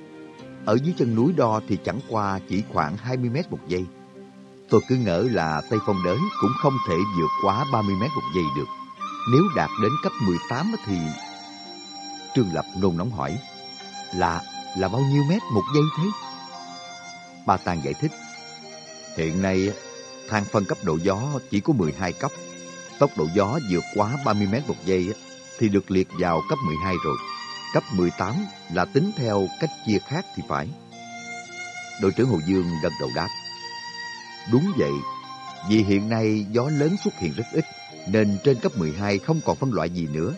Ở dưới chân núi đo thì chẳng qua chỉ khoảng 20 mét một giây. Tôi cứ ngỡ là Tây Phong đới cũng không thể vượt quá 30 mét một giây được. Nếu đạt đến cấp 18 thì... Trương Lập nôn nóng hỏi. Là, là bao nhiêu mét một giây thế? Ba Tàng giải thích. Hiện nay, thang phân cấp độ gió chỉ có 12 cấp. Tốc độ gió vượt quá 30 mét một giây thì được liệt vào cấp 12 rồi. Cấp 18 là tính theo cách chia khác thì phải. Đội trưởng Hồ Dương gật đầu đáp. Đúng vậy, vì hiện nay gió lớn xuất hiện rất ít, nên trên cấp 12 không còn phân loại gì nữa.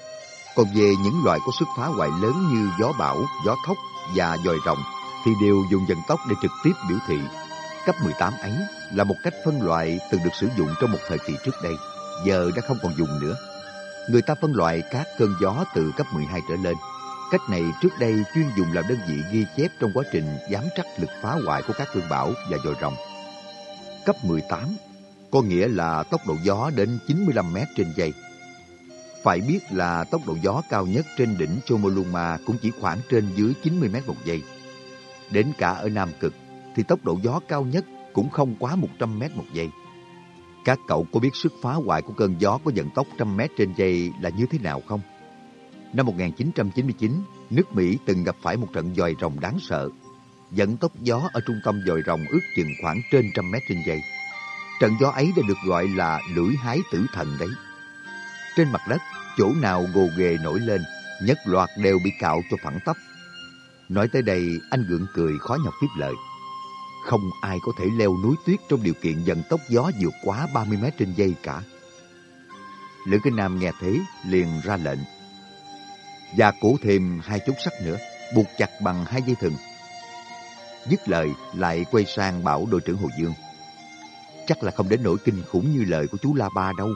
Còn về những loại có sức phá hoại lớn như gió bão, gió thốc và dòi rồng thì đều dùng dần tốc để trực tiếp biểu thị. Cấp 18 ấy là một cách phân loại từng được sử dụng trong một thời kỳ trước đây, giờ đã không còn dùng nữa. Người ta phân loại các cơn gió từ cấp 12 trở lên. Cách này trước đây chuyên dùng làm đơn vị ghi chép trong quá trình giám trắc lực phá hoại của các cơn bão và dòi rồng. Cấp 18 có nghĩa là tốc độ gió đến 95 mét trên giây. Phải biết là tốc độ gió cao nhất trên đỉnh Chomolungma cũng chỉ khoảng trên dưới 90 mét một giây. Đến cả ở Nam Cực thì tốc độ gió cao nhất cũng không quá 100 mét một giây. Các cậu có biết sức phá hoại của cơn gió có vận tốc trăm mét trên giây là như thế nào không? Năm 1999, nước Mỹ từng gặp phải một trận dòi rồng đáng sợ. Vận tốc gió ở trung tâm dòi rồng ước chừng khoảng trên trăm mét trên giây. Trận gió ấy đã được gọi là lưỡi hái tử thần đấy. Trên mặt đất, chỗ nào gồ ghề nổi lên, nhất loạt đều bị cạo cho phẳng tắp. Nói tới đây, anh gượng cười khó nhọc tiếp lời. Không ai có thể leo núi tuyết trong điều kiện vận tốc gió vượt quá 30 mét trên giây cả. Lữ Kinh Nam nghe thế, liền ra lệnh. Và cổ thêm hai chốt sắt nữa, buộc chặt bằng hai dây thừng. Dứt lời, lại quay sang bảo đội trưởng Hồ Dương. Chắc là không đến nỗi kinh khủng như lời của chú La Ba đâu.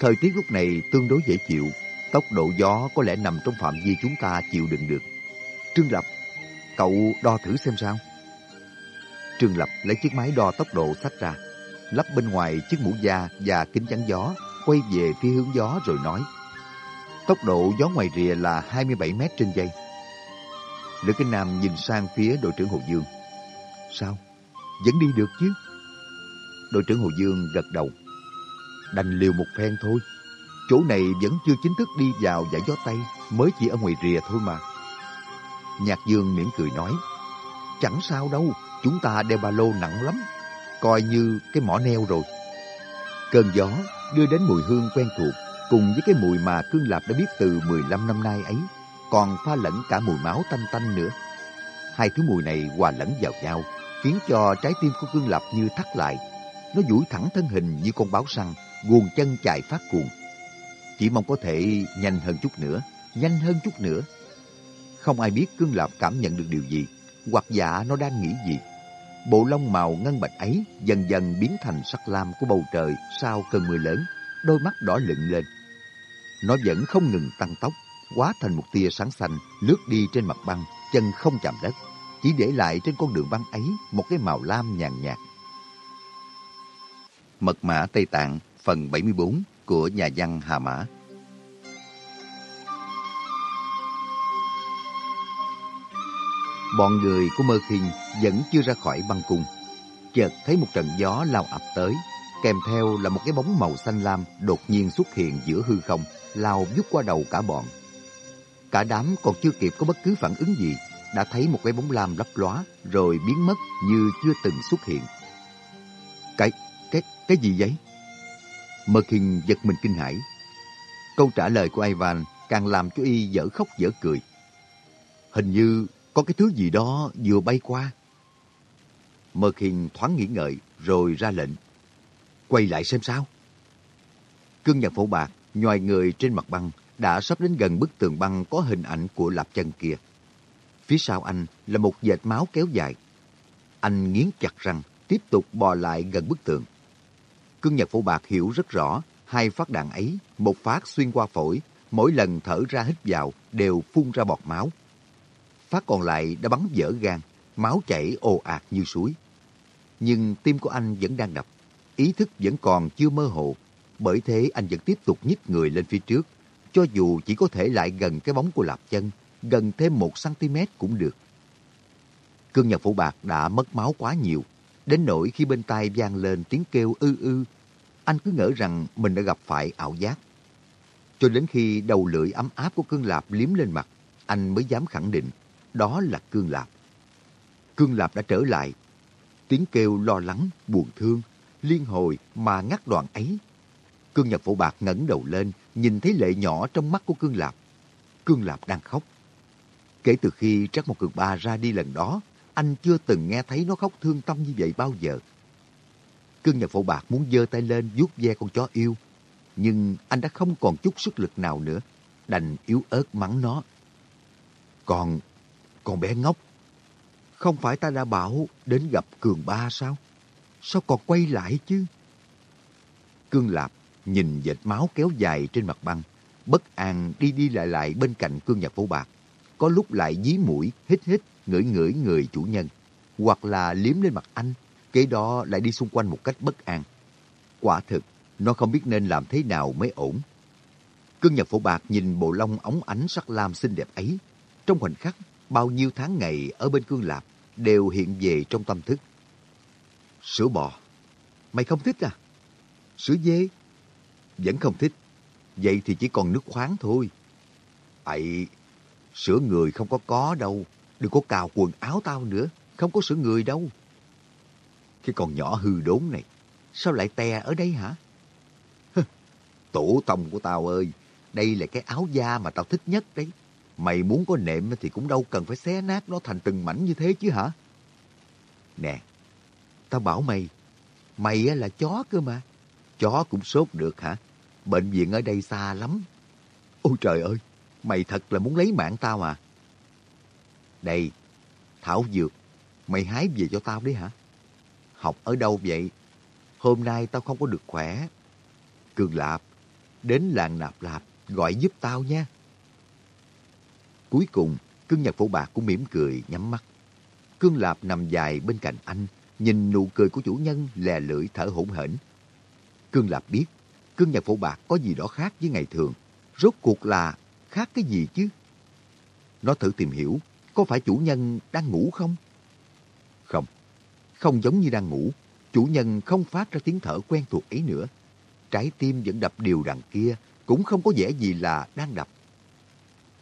Thời tiết lúc này tương đối dễ chịu, tốc độ gió có lẽ nằm trong phạm vi chúng ta chịu đựng được. Trương Lập, cậu đo thử xem sao. Trương Lập lấy chiếc máy đo tốc độ sách ra, lắp bên ngoài chiếc mũ da và kính chắn gió, quay về phía hướng gió rồi nói. Tốc độ gió ngoài rìa là 27 mét trên giây. Lữ Kinh Nam nhìn sang phía đội trưởng Hồ Dương. Sao? Vẫn đi được chứ? Đội trưởng Hồ Dương gật đầu. Đành liều một phen thôi. Chỗ này vẫn chưa chính thức đi vào giải gió Tây, mới chỉ ở ngoài rìa thôi mà. Nhạc Dương mỉm cười nói, chẳng sao đâu, chúng ta đeo ba lô nặng lắm, coi như cái mỏ neo rồi. Cơn gió đưa đến mùi hương quen thuộc, cùng với cái mùi mà Cương Lạp đã biết từ 15 năm nay ấy, còn pha lẫn cả mùi máu tanh tanh nữa. Hai thứ mùi này hòa lẫn vào nhau, khiến cho trái tim của Cương Lạp như thắt lại. Nó duỗi thẳng thân hình như con báo săn, guồn chân chạy phát cuồng. Chỉ mong có thể nhanh hơn chút nữa, nhanh hơn chút nữa. Không ai biết Cương Lạp cảm nhận được điều gì, hoặc dạ nó đang nghĩ gì. Bộ lông màu ngân bạch ấy dần dần biến thành sắc lam của bầu trời sau cơn mưa lớn, đôi mắt đỏ lựng lên. Nó vẫn không ngừng tăng tốc, quá thành một tia sáng xanh, lướt đi trên mặt băng, chân không chạm đất, chỉ để lại trên con đường băng ấy một cái màu lam nhàn nhạt. Mật mã Tây Tạng phần 74 của nhà văn Hà Mã Bọn người của Mơ Khinh vẫn chưa ra khỏi băng cung. Chợt thấy một trận gió lao ập tới, kèm theo là một cái bóng màu xanh lam đột nhiên xuất hiện giữa hư không, lao vút qua đầu cả bọn. Cả đám còn chưa kịp có bất cứ phản ứng gì, đã thấy một cái bóng lam lấp lóa rồi biến mất như chưa từng xuất hiện. Cái, cái, cái gì vậy? Mơ Khinh giật mình kinh hãi. Câu trả lời của Ivan càng làm cho y dở khóc dở cười. Hình như có cái thứ gì đó vừa bay qua. Mơ Khiên thoáng nghĩ ngợi rồi ra lệnh. Quay lại xem sao. Cương Nhạc phổ bạc, nhòi người trên mặt băng, đã sắp đến gần bức tường băng có hình ảnh của lạp chân kia. Phía sau anh là một vệt máu kéo dài. Anh nghiến chặt răng, tiếp tục bò lại gần bức tường. Cương nhật phổ bạc hiểu rất rõ, hai phát đạn ấy, một phát xuyên qua phổi, mỗi lần thở ra hít vào đều phun ra bọt máu phát còn lại đã bắn vỡ gan, máu chảy ồ ạt như suối. Nhưng tim của anh vẫn đang đập, ý thức vẫn còn chưa mơ hồ, bởi thế anh vẫn tiếp tục nhích người lên phía trước, cho dù chỉ có thể lại gần cái bóng của Lạp Chân, gần thêm một cm cũng được. Cương Nhật phụ Bạc đã mất máu quá nhiều, đến nỗi khi bên tai vang lên tiếng kêu ư ư, anh cứ ngỡ rằng mình đã gặp phải ảo giác. Cho đến khi đầu lưỡi ấm áp của Cương Lạp liếm lên mặt, anh mới dám khẳng định đó là Cương Lạp. Cương Lạp đã trở lại. Tiếng kêu lo lắng, buồn thương, liên hồi mà ngắt đoạn ấy. Cương Nhật Phổ Bạc ngẩng đầu lên, nhìn thấy lệ nhỏ trong mắt của Cương Lạp. Cương Lạp đang khóc. Kể từ khi Trắc Một Cường Ba ra đi lần đó, anh chưa từng nghe thấy nó khóc thương tâm như vậy bao giờ. Cương Nhật Phổ Bạc muốn giơ tay lên vuốt ve con chó yêu, nhưng anh đã không còn chút sức lực nào nữa, đành yếu ớt mắng nó. Còn, con bé ngốc, không phải ta đã bảo đến gặp Cường Ba sao? Sao còn quay lại chứ? Cương Lạp nhìn vệt máu kéo dài trên mặt băng, bất an đi đi lại lại bên cạnh Cương Nhật Phổ Bạc. Có lúc lại dí mũi, hít hít, ngửi ngửi người chủ nhân, hoặc là liếm lên mặt anh, kế đó lại đi xung quanh một cách bất an. Quả thực, nó không biết nên làm thế nào mới ổn. Cương Nhật Phổ Bạc nhìn bộ lông ống ánh sắc lam xinh đẹp ấy. Trong khoảnh khắc, bao nhiêu tháng ngày ở bên Cương Lạp đều hiện về trong tâm thức. Sữa bò. Mày không thích à? Sữa dê? Vẫn không thích. Vậy thì chỉ còn nước khoáng thôi. Ấy, sữa người không có có đâu. Đừng có cào quần áo tao nữa. Không có sữa người đâu. Cái con nhỏ hư đốn này. Sao lại tè ở đây hả? Tổ tông của tao ơi. Đây là cái áo da mà tao thích nhất đấy. Mày muốn có nệm thì cũng đâu cần phải xé nát nó thành từng mảnh như thế chứ hả? Nè, tao bảo mày, mày là chó cơ mà. Chó cũng sốt được hả? Bệnh viện ở đây xa lắm. Ôi trời ơi, mày thật là muốn lấy mạng tao à? Đây, thảo dược, mày hái về cho tao đấy hả? Học ở đâu vậy? Hôm nay tao không có được khỏe. Cường Lạp, đến làng Nạp Lạp, gọi giúp tao nha. Cuối cùng, cương nhật phổ bạc cũng mỉm cười, nhắm mắt. Cương Lạp nằm dài bên cạnh anh, nhìn nụ cười của chủ nhân lè lưỡi thở hổn hển. Cương Lạp biết, cương nhật phổ bạc có gì đó khác với ngày thường. Rốt cuộc là khác cái gì chứ? Nó thử tìm hiểu, có phải chủ nhân đang ngủ không? Không, không giống như đang ngủ. Chủ nhân không phát ra tiếng thở quen thuộc ấy nữa. Trái tim vẫn đập đều đằng kia, cũng không có vẻ gì là đang đập.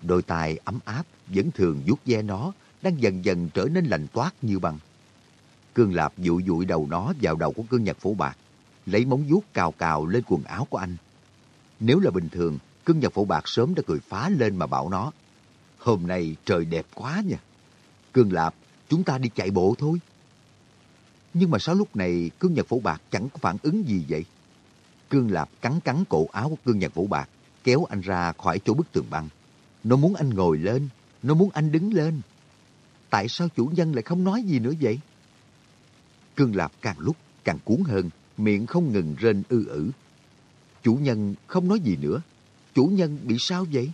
Đôi tay ấm áp vẫn thường vuốt ve nó, đang dần dần trở nên lạnh toát như băng. Cương Lạp dụi dụi đầu nó vào đầu của cương nhật phổ bạc, lấy móng vuốt cào cào lên quần áo của anh. Nếu là bình thường, cương nhật phổ bạc sớm đã cười phá lên mà bảo nó. Hôm nay trời đẹp quá nha. Cương Lạp, chúng ta đi chạy bộ thôi. Nhưng mà sao lúc này cương nhật phổ bạc chẳng có phản ứng gì vậy? Cương Lạp cắn cắn cổ áo của cương nhật phổ bạc, kéo anh ra khỏi chỗ bức tường băng. Nó muốn anh ngồi lên, nó muốn anh đứng lên. Tại sao chủ nhân lại không nói gì nữa vậy? Cương Lạp càng lúc càng cuốn hơn, miệng không ngừng rên ư ử. Chủ nhân không nói gì nữa. Chủ nhân bị sao vậy?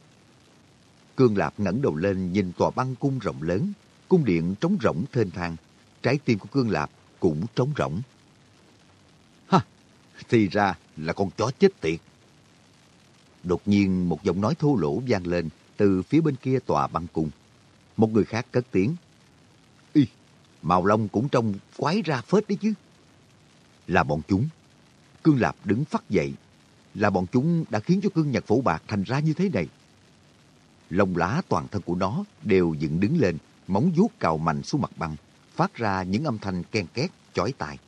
Cương Lạp ngẩng đầu lên nhìn tòa băng cung rộng lớn, cung điện trống rỗng thênh thang. Trái tim của Cương Lạp cũng trống rỗng. Ha! Thì ra là con chó chết tiệt. Đột nhiên một giọng nói thô lỗ vang lên từ phía bên kia tòa băng cung. Một người khác cất tiếng. Y, màu lông cũng trông quái ra phết đấy chứ. Là bọn chúng. Cương Lạp đứng phát dậy. Là bọn chúng đã khiến cho cương nhật phổ bạc thành ra như thế này. Lông lá toàn thân của nó đều dựng đứng lên, móng vuốt cào mạnh xuống mặt băng, phát ra những âm thanh ken két, chói tai.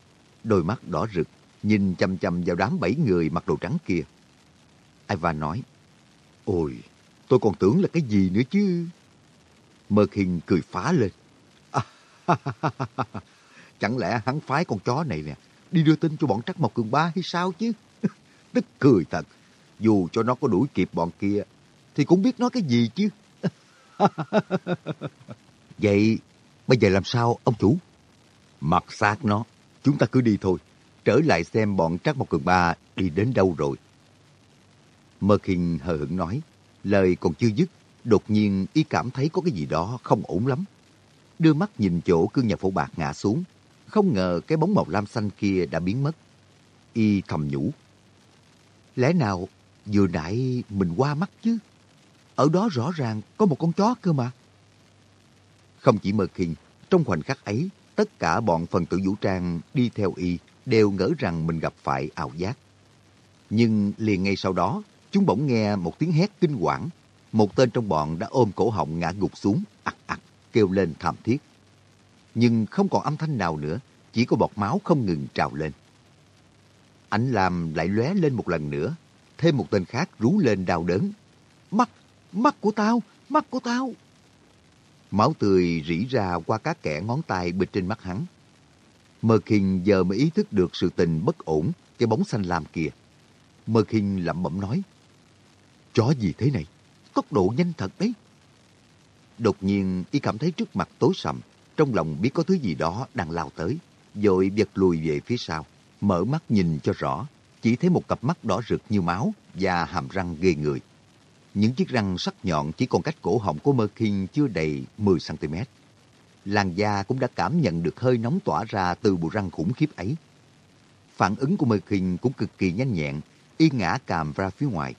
Đôi mắt đỏ rực, nhìn chăm chăm vào đám bảy người mặc đồ trắng kia. Ivan nói, Ôi, tôi còn tưởng là cái gì nữa chứ. Mơ hiền cười phá lên. À, chẳng lẽ hắn phái con chó này nè, đi đưa tin cho bọn Trắc Mộc Cường Ba hay sao chứ? Tức cười thật. Dù cho nó có đuổi kịp bọn kia, thì cũng biết nói cái gì chứ. Vậy, bây giờ làm sao ông chủ? Mặc xác nó, chúng ta cứ đi thôi. Trở lại xem bọn Trắc Mộc Cường Ba đi đến đâu rồi. Mơ Kinh hờ hững nói, lời còn chưa dứt Đột nhiên y cảm thấy có cái gì đó không ổn lắm. Đưa mắt nhìn chỗ cương nhà phổ bạc ngã xuống. Không ngờ cái bóng màu lam xanh kia đã biến mất. Y thầm nhủ. Lẽ nào vừa nãy mình qua mắt chứ? Ở đó rõ ràng có một con chó cơ mà. Không chỉ mơ kinh, trong khoảnh khắc ấy, tất cả bọn phần tử vũ trang đi theo y đều ngỡ rằng mình gặp phải ảo giác. Nhưng liền ngay sau đó, chúng bỗng nghe một tiếng hét kinh hoàng một tên trong bọn đã ôm cổ họng ngã gục xuống, ặc ặc, kêu lên thảm thiết. Nhưng không còn âm thanh nào nữa, chỉ có bọt máu không ngừng trào lên. Ánh làm lại lóe lên một lần nữa, thêm một tên khác rú lên đau đớn. Mắt, mắt của tao, mắt của tao. Máu tươi rỉ ra qua các kẻ ngón tay bịt trên mắt hắn. Mơ Kinh giờ mới ý thức được sự tình bất ổn cái bóng xanh lam kia. Mơ Kinh lẩm bẩm nói. Chó gì thế này? Tốc độ nhanh thật đấy. Đột nhiên y cảm thấy trước mặt tối sầm, trong lòng biết có thứ gì đó đang lao tới, rồi giật lùi về phía sau, mở mắt nhìn cho rõ, chỉ thấy một cặp mắt đỏ rực như máu và hàm răng ghê người. Những chiếc răng sắc nhọn chỉ còn cách cổ họng của Mơ Kinh chưa đầy 10cm. Làn da cũng đã cảm nhận được hơi nóng tỏa ra từ bộ răng khủng khiếp ấy. Phản ứng của Mơ Kinh cũng cực kỳ nhanh nhẹn, y ngã càm ra phía ngoài.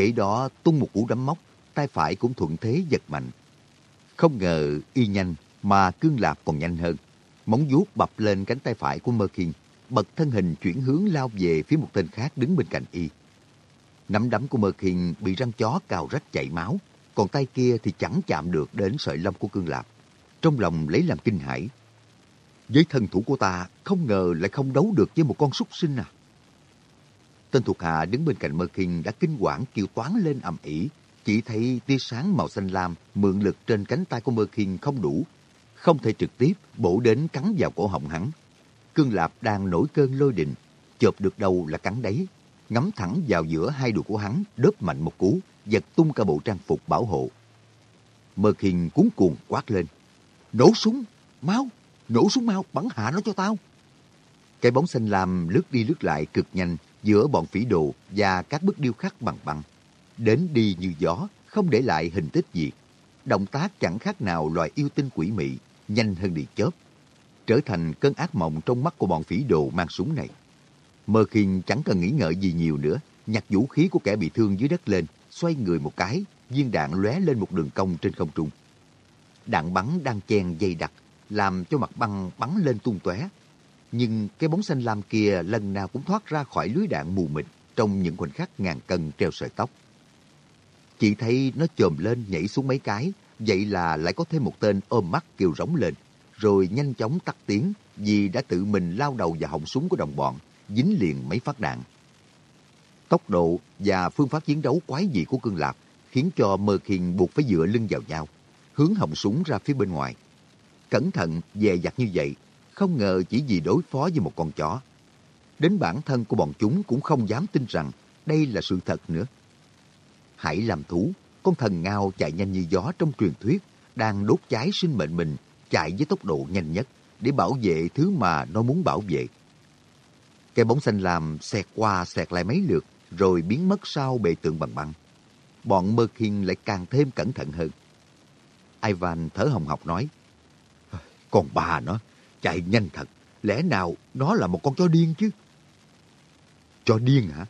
Kể đó tung một cú đấm móc, tay phải cũng thuận thế giật mạnh. Không ngờ y nhanh mà cương lạp còn nhanh hơn. Móng vuốt bập lên cánh tay phải của Mơ Kinh, bật thân hình chuyển hướng lao về phía một tên khác đứng bên cạnh y. Nắm đấm của Mơ Kinh bị răng chó cào rách chảy máu, còn tay kia thì chẳng chạm được đến sợi lông của cương lạp. Trong lòng lấy làm kinh hãi. Với thân thủ của ta, không ngờ lại không đấu được với một con súc sinh à. Tên thuộc hạ đứng bên cạnh Mơ Kinh đã kinh quản kêu toán lên ầm ĩ, chỉ thấy tia sáng màu xanh lam mượn lực trên cánh tay của Mơ Kinh không đủ, không thể trực tiếp bổ đến cắn vào cổ họng hắn. Cương Lạp đang nổi cơn lôi đình, chộp được đầu là cắn đấy, ngắm thẳng vào giữa hai đùi của hắn, đớp mạnh một cú, giật tung cả bộ trang phục bảo hộ. Mơ Kinh cuốn cuồng quát lên. Nổ súng, máu, nổ súng mau, bắn hạ nó cho tao. Cái bóng xanh lam lướt đi lướt lại cực nhanh giữa bọn phỉ đồ và các bức điêu khắc bằng băng. Đến đi như gió, không để lại hình tích gì. Động tác chẳng khác nào loài yêu tinh quỷ mị, nhanh hơn đi chớp. Trở thành cơn ác mộng trong mắt của bọn phỉ đồ mang súng này. Mơ khiên chẳng cần nghĩ ngợi gì nhiều nữa, nhặt vũ khí của kẻ bị thương dưới đất lên, xoay người một cái, viên đạn lóe lên một đường cong trên không trung. Đạn bắn đang chen dây đặc, làm cho mặt băng bắn lên tung tóe. Nhưng cái bóng xanh lam kia lần nào cũng thoát ra khỏi lưới đạn mù mịt trong những khoảnh khắc ngàn cân treo sợi tóc. Chỉ thấy nó chồm lên nhảy xuống mấy cái, vậy là lại có thêm một tên ôm mắt kêu rống lên, rồi nhanh chóng tắt tiếng vì đã tự mình lao đầu vào họng súng của đồng bọn, dính liền mấy phát đạn. Tốc độ và phương pháp chiến đấu quái dị của Cương Lạp khiến cho Mơ Khiên buộc phải dựa lưng vào nhau, hướng họng súng ra phía bên ngoài. Cẩn thận, dè dặt như vậy, không ngờ chỉ vì đối phó với một con chó. Đến bản thân của bọn chúng cũng không dám tin rằng đây là sự thật nữa. Hãy làm thú, con thần ngao chạy nhanh như gió trong truyền thuyết, đang đốt cháy sinh mệnh mình, chạy với tốc độ nhanh nhất để bảo vệ thứ mà nó muốn bảo vệ. Cái bóng xanh làm xẹt qua xẹt lại mấy lượt, rồi biến mất sau bệ tượng bằng băng. Bọn Mơ Khiên lại càng thêm cẩn thận hơn. Ivan thở hồng học nói, còn bà nó, chạy nhanh thật, lẽ nào nó là một con chó điên chứ? Chó điên hả?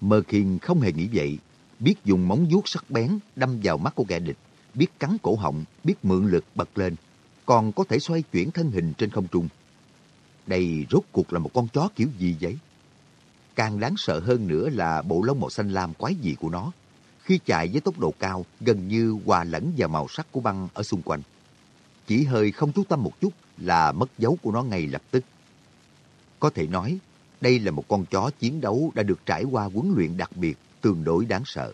Mơ Khiên không hề nghĩ vậy, biết dùng móng vuốt sắc bén đâm vào mắt của kẻ địch, biết cắn cổ họng, biết mượn lực bật lên, còn có thể xoay chuyển thân hình trên không trung. Đây rốt cuộc là một con chó kiểu gì vậy? Càng đáng sợ hơn nữa là bộ lông màu xanh lam quái dị của nó. Khi chạy với tốc độ cao, gần như hòa lẫn vào màu sắc của băng ở xung quanh. Chỉ hơi không chú tâm một chút là mất dấu của nó ngay lập tức. Có thể nói, đây là một con chó chiến đấu đã được trải qua huấn luyện đặc biệt, tương đối đáng sợ.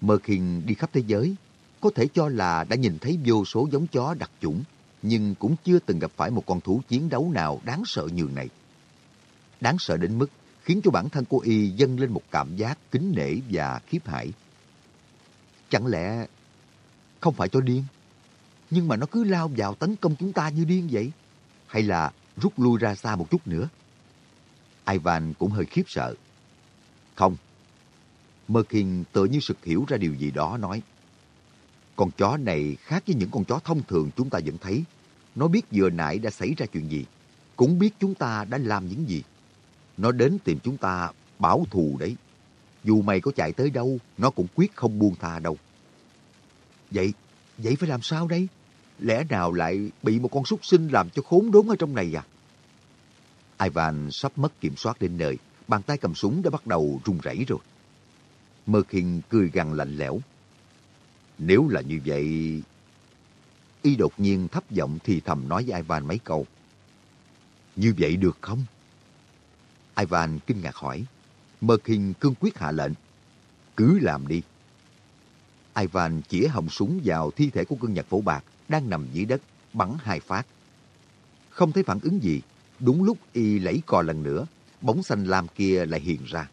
Mơ đi khắp thế giới, có thể cho là đã nhìn thấy vô số giống chó đặc chủng, nhưng cũng chưa từng gặp phải một con thú chiến đấu nào đáng sợ như này. Đáng sợ đến mức khiến cho bản thân cô y dâng lên một cảm giác kính nể và khiếp hãi. Chẳng lẽ không phải cho điên? Nhưng mà nó cứ lao vào tấn công chúng ta như điên vậy? Hay là rút lui ra xa một chút nữa? Ivan cũng hơi khiếp sợ. Không. Merkin tự như sực hiểu ra điều gì đó nói. Con chó này khác với những con chó thông thường chúng ta vẫn thấy. Nó biết vừa nãy đã xảy ra chuyện gì. Cũng biết chúng ta đã làm những gì. Nó đến tìm chúng ta bảo thù đấy. Dù mày có chạy tới đâu, nó cũng quyết không buông tha đâu. Vậy, vậy phải làm sao đây? Lẽ nào lại bị một con súc sinh làm cho khốn đốn ở trong này à? Ivan sắp mất kiểm soát đến nơi, bàn tay cầm súng đã bắt đầu run rẩy rồi. Mơ cười gằn lạnh lẽo. Nếu là như vậy... Y đột nhiên thấp giọng thì thầm nói với Ivan mấy câu. Như vậy được không? Ivan kinh ngạc hỏi. Mơ cương quyết hạ lệnh. Cứ làm đi. Ivan chỉ họng súng vào thi thể của cương nhật phổ bạc đang nằm dưới đất, bắn hai phát. Không thấy phản ứng gì, đúng lúc y lấy cò lần nữa, bóng xanh lam kia lại hiện ra.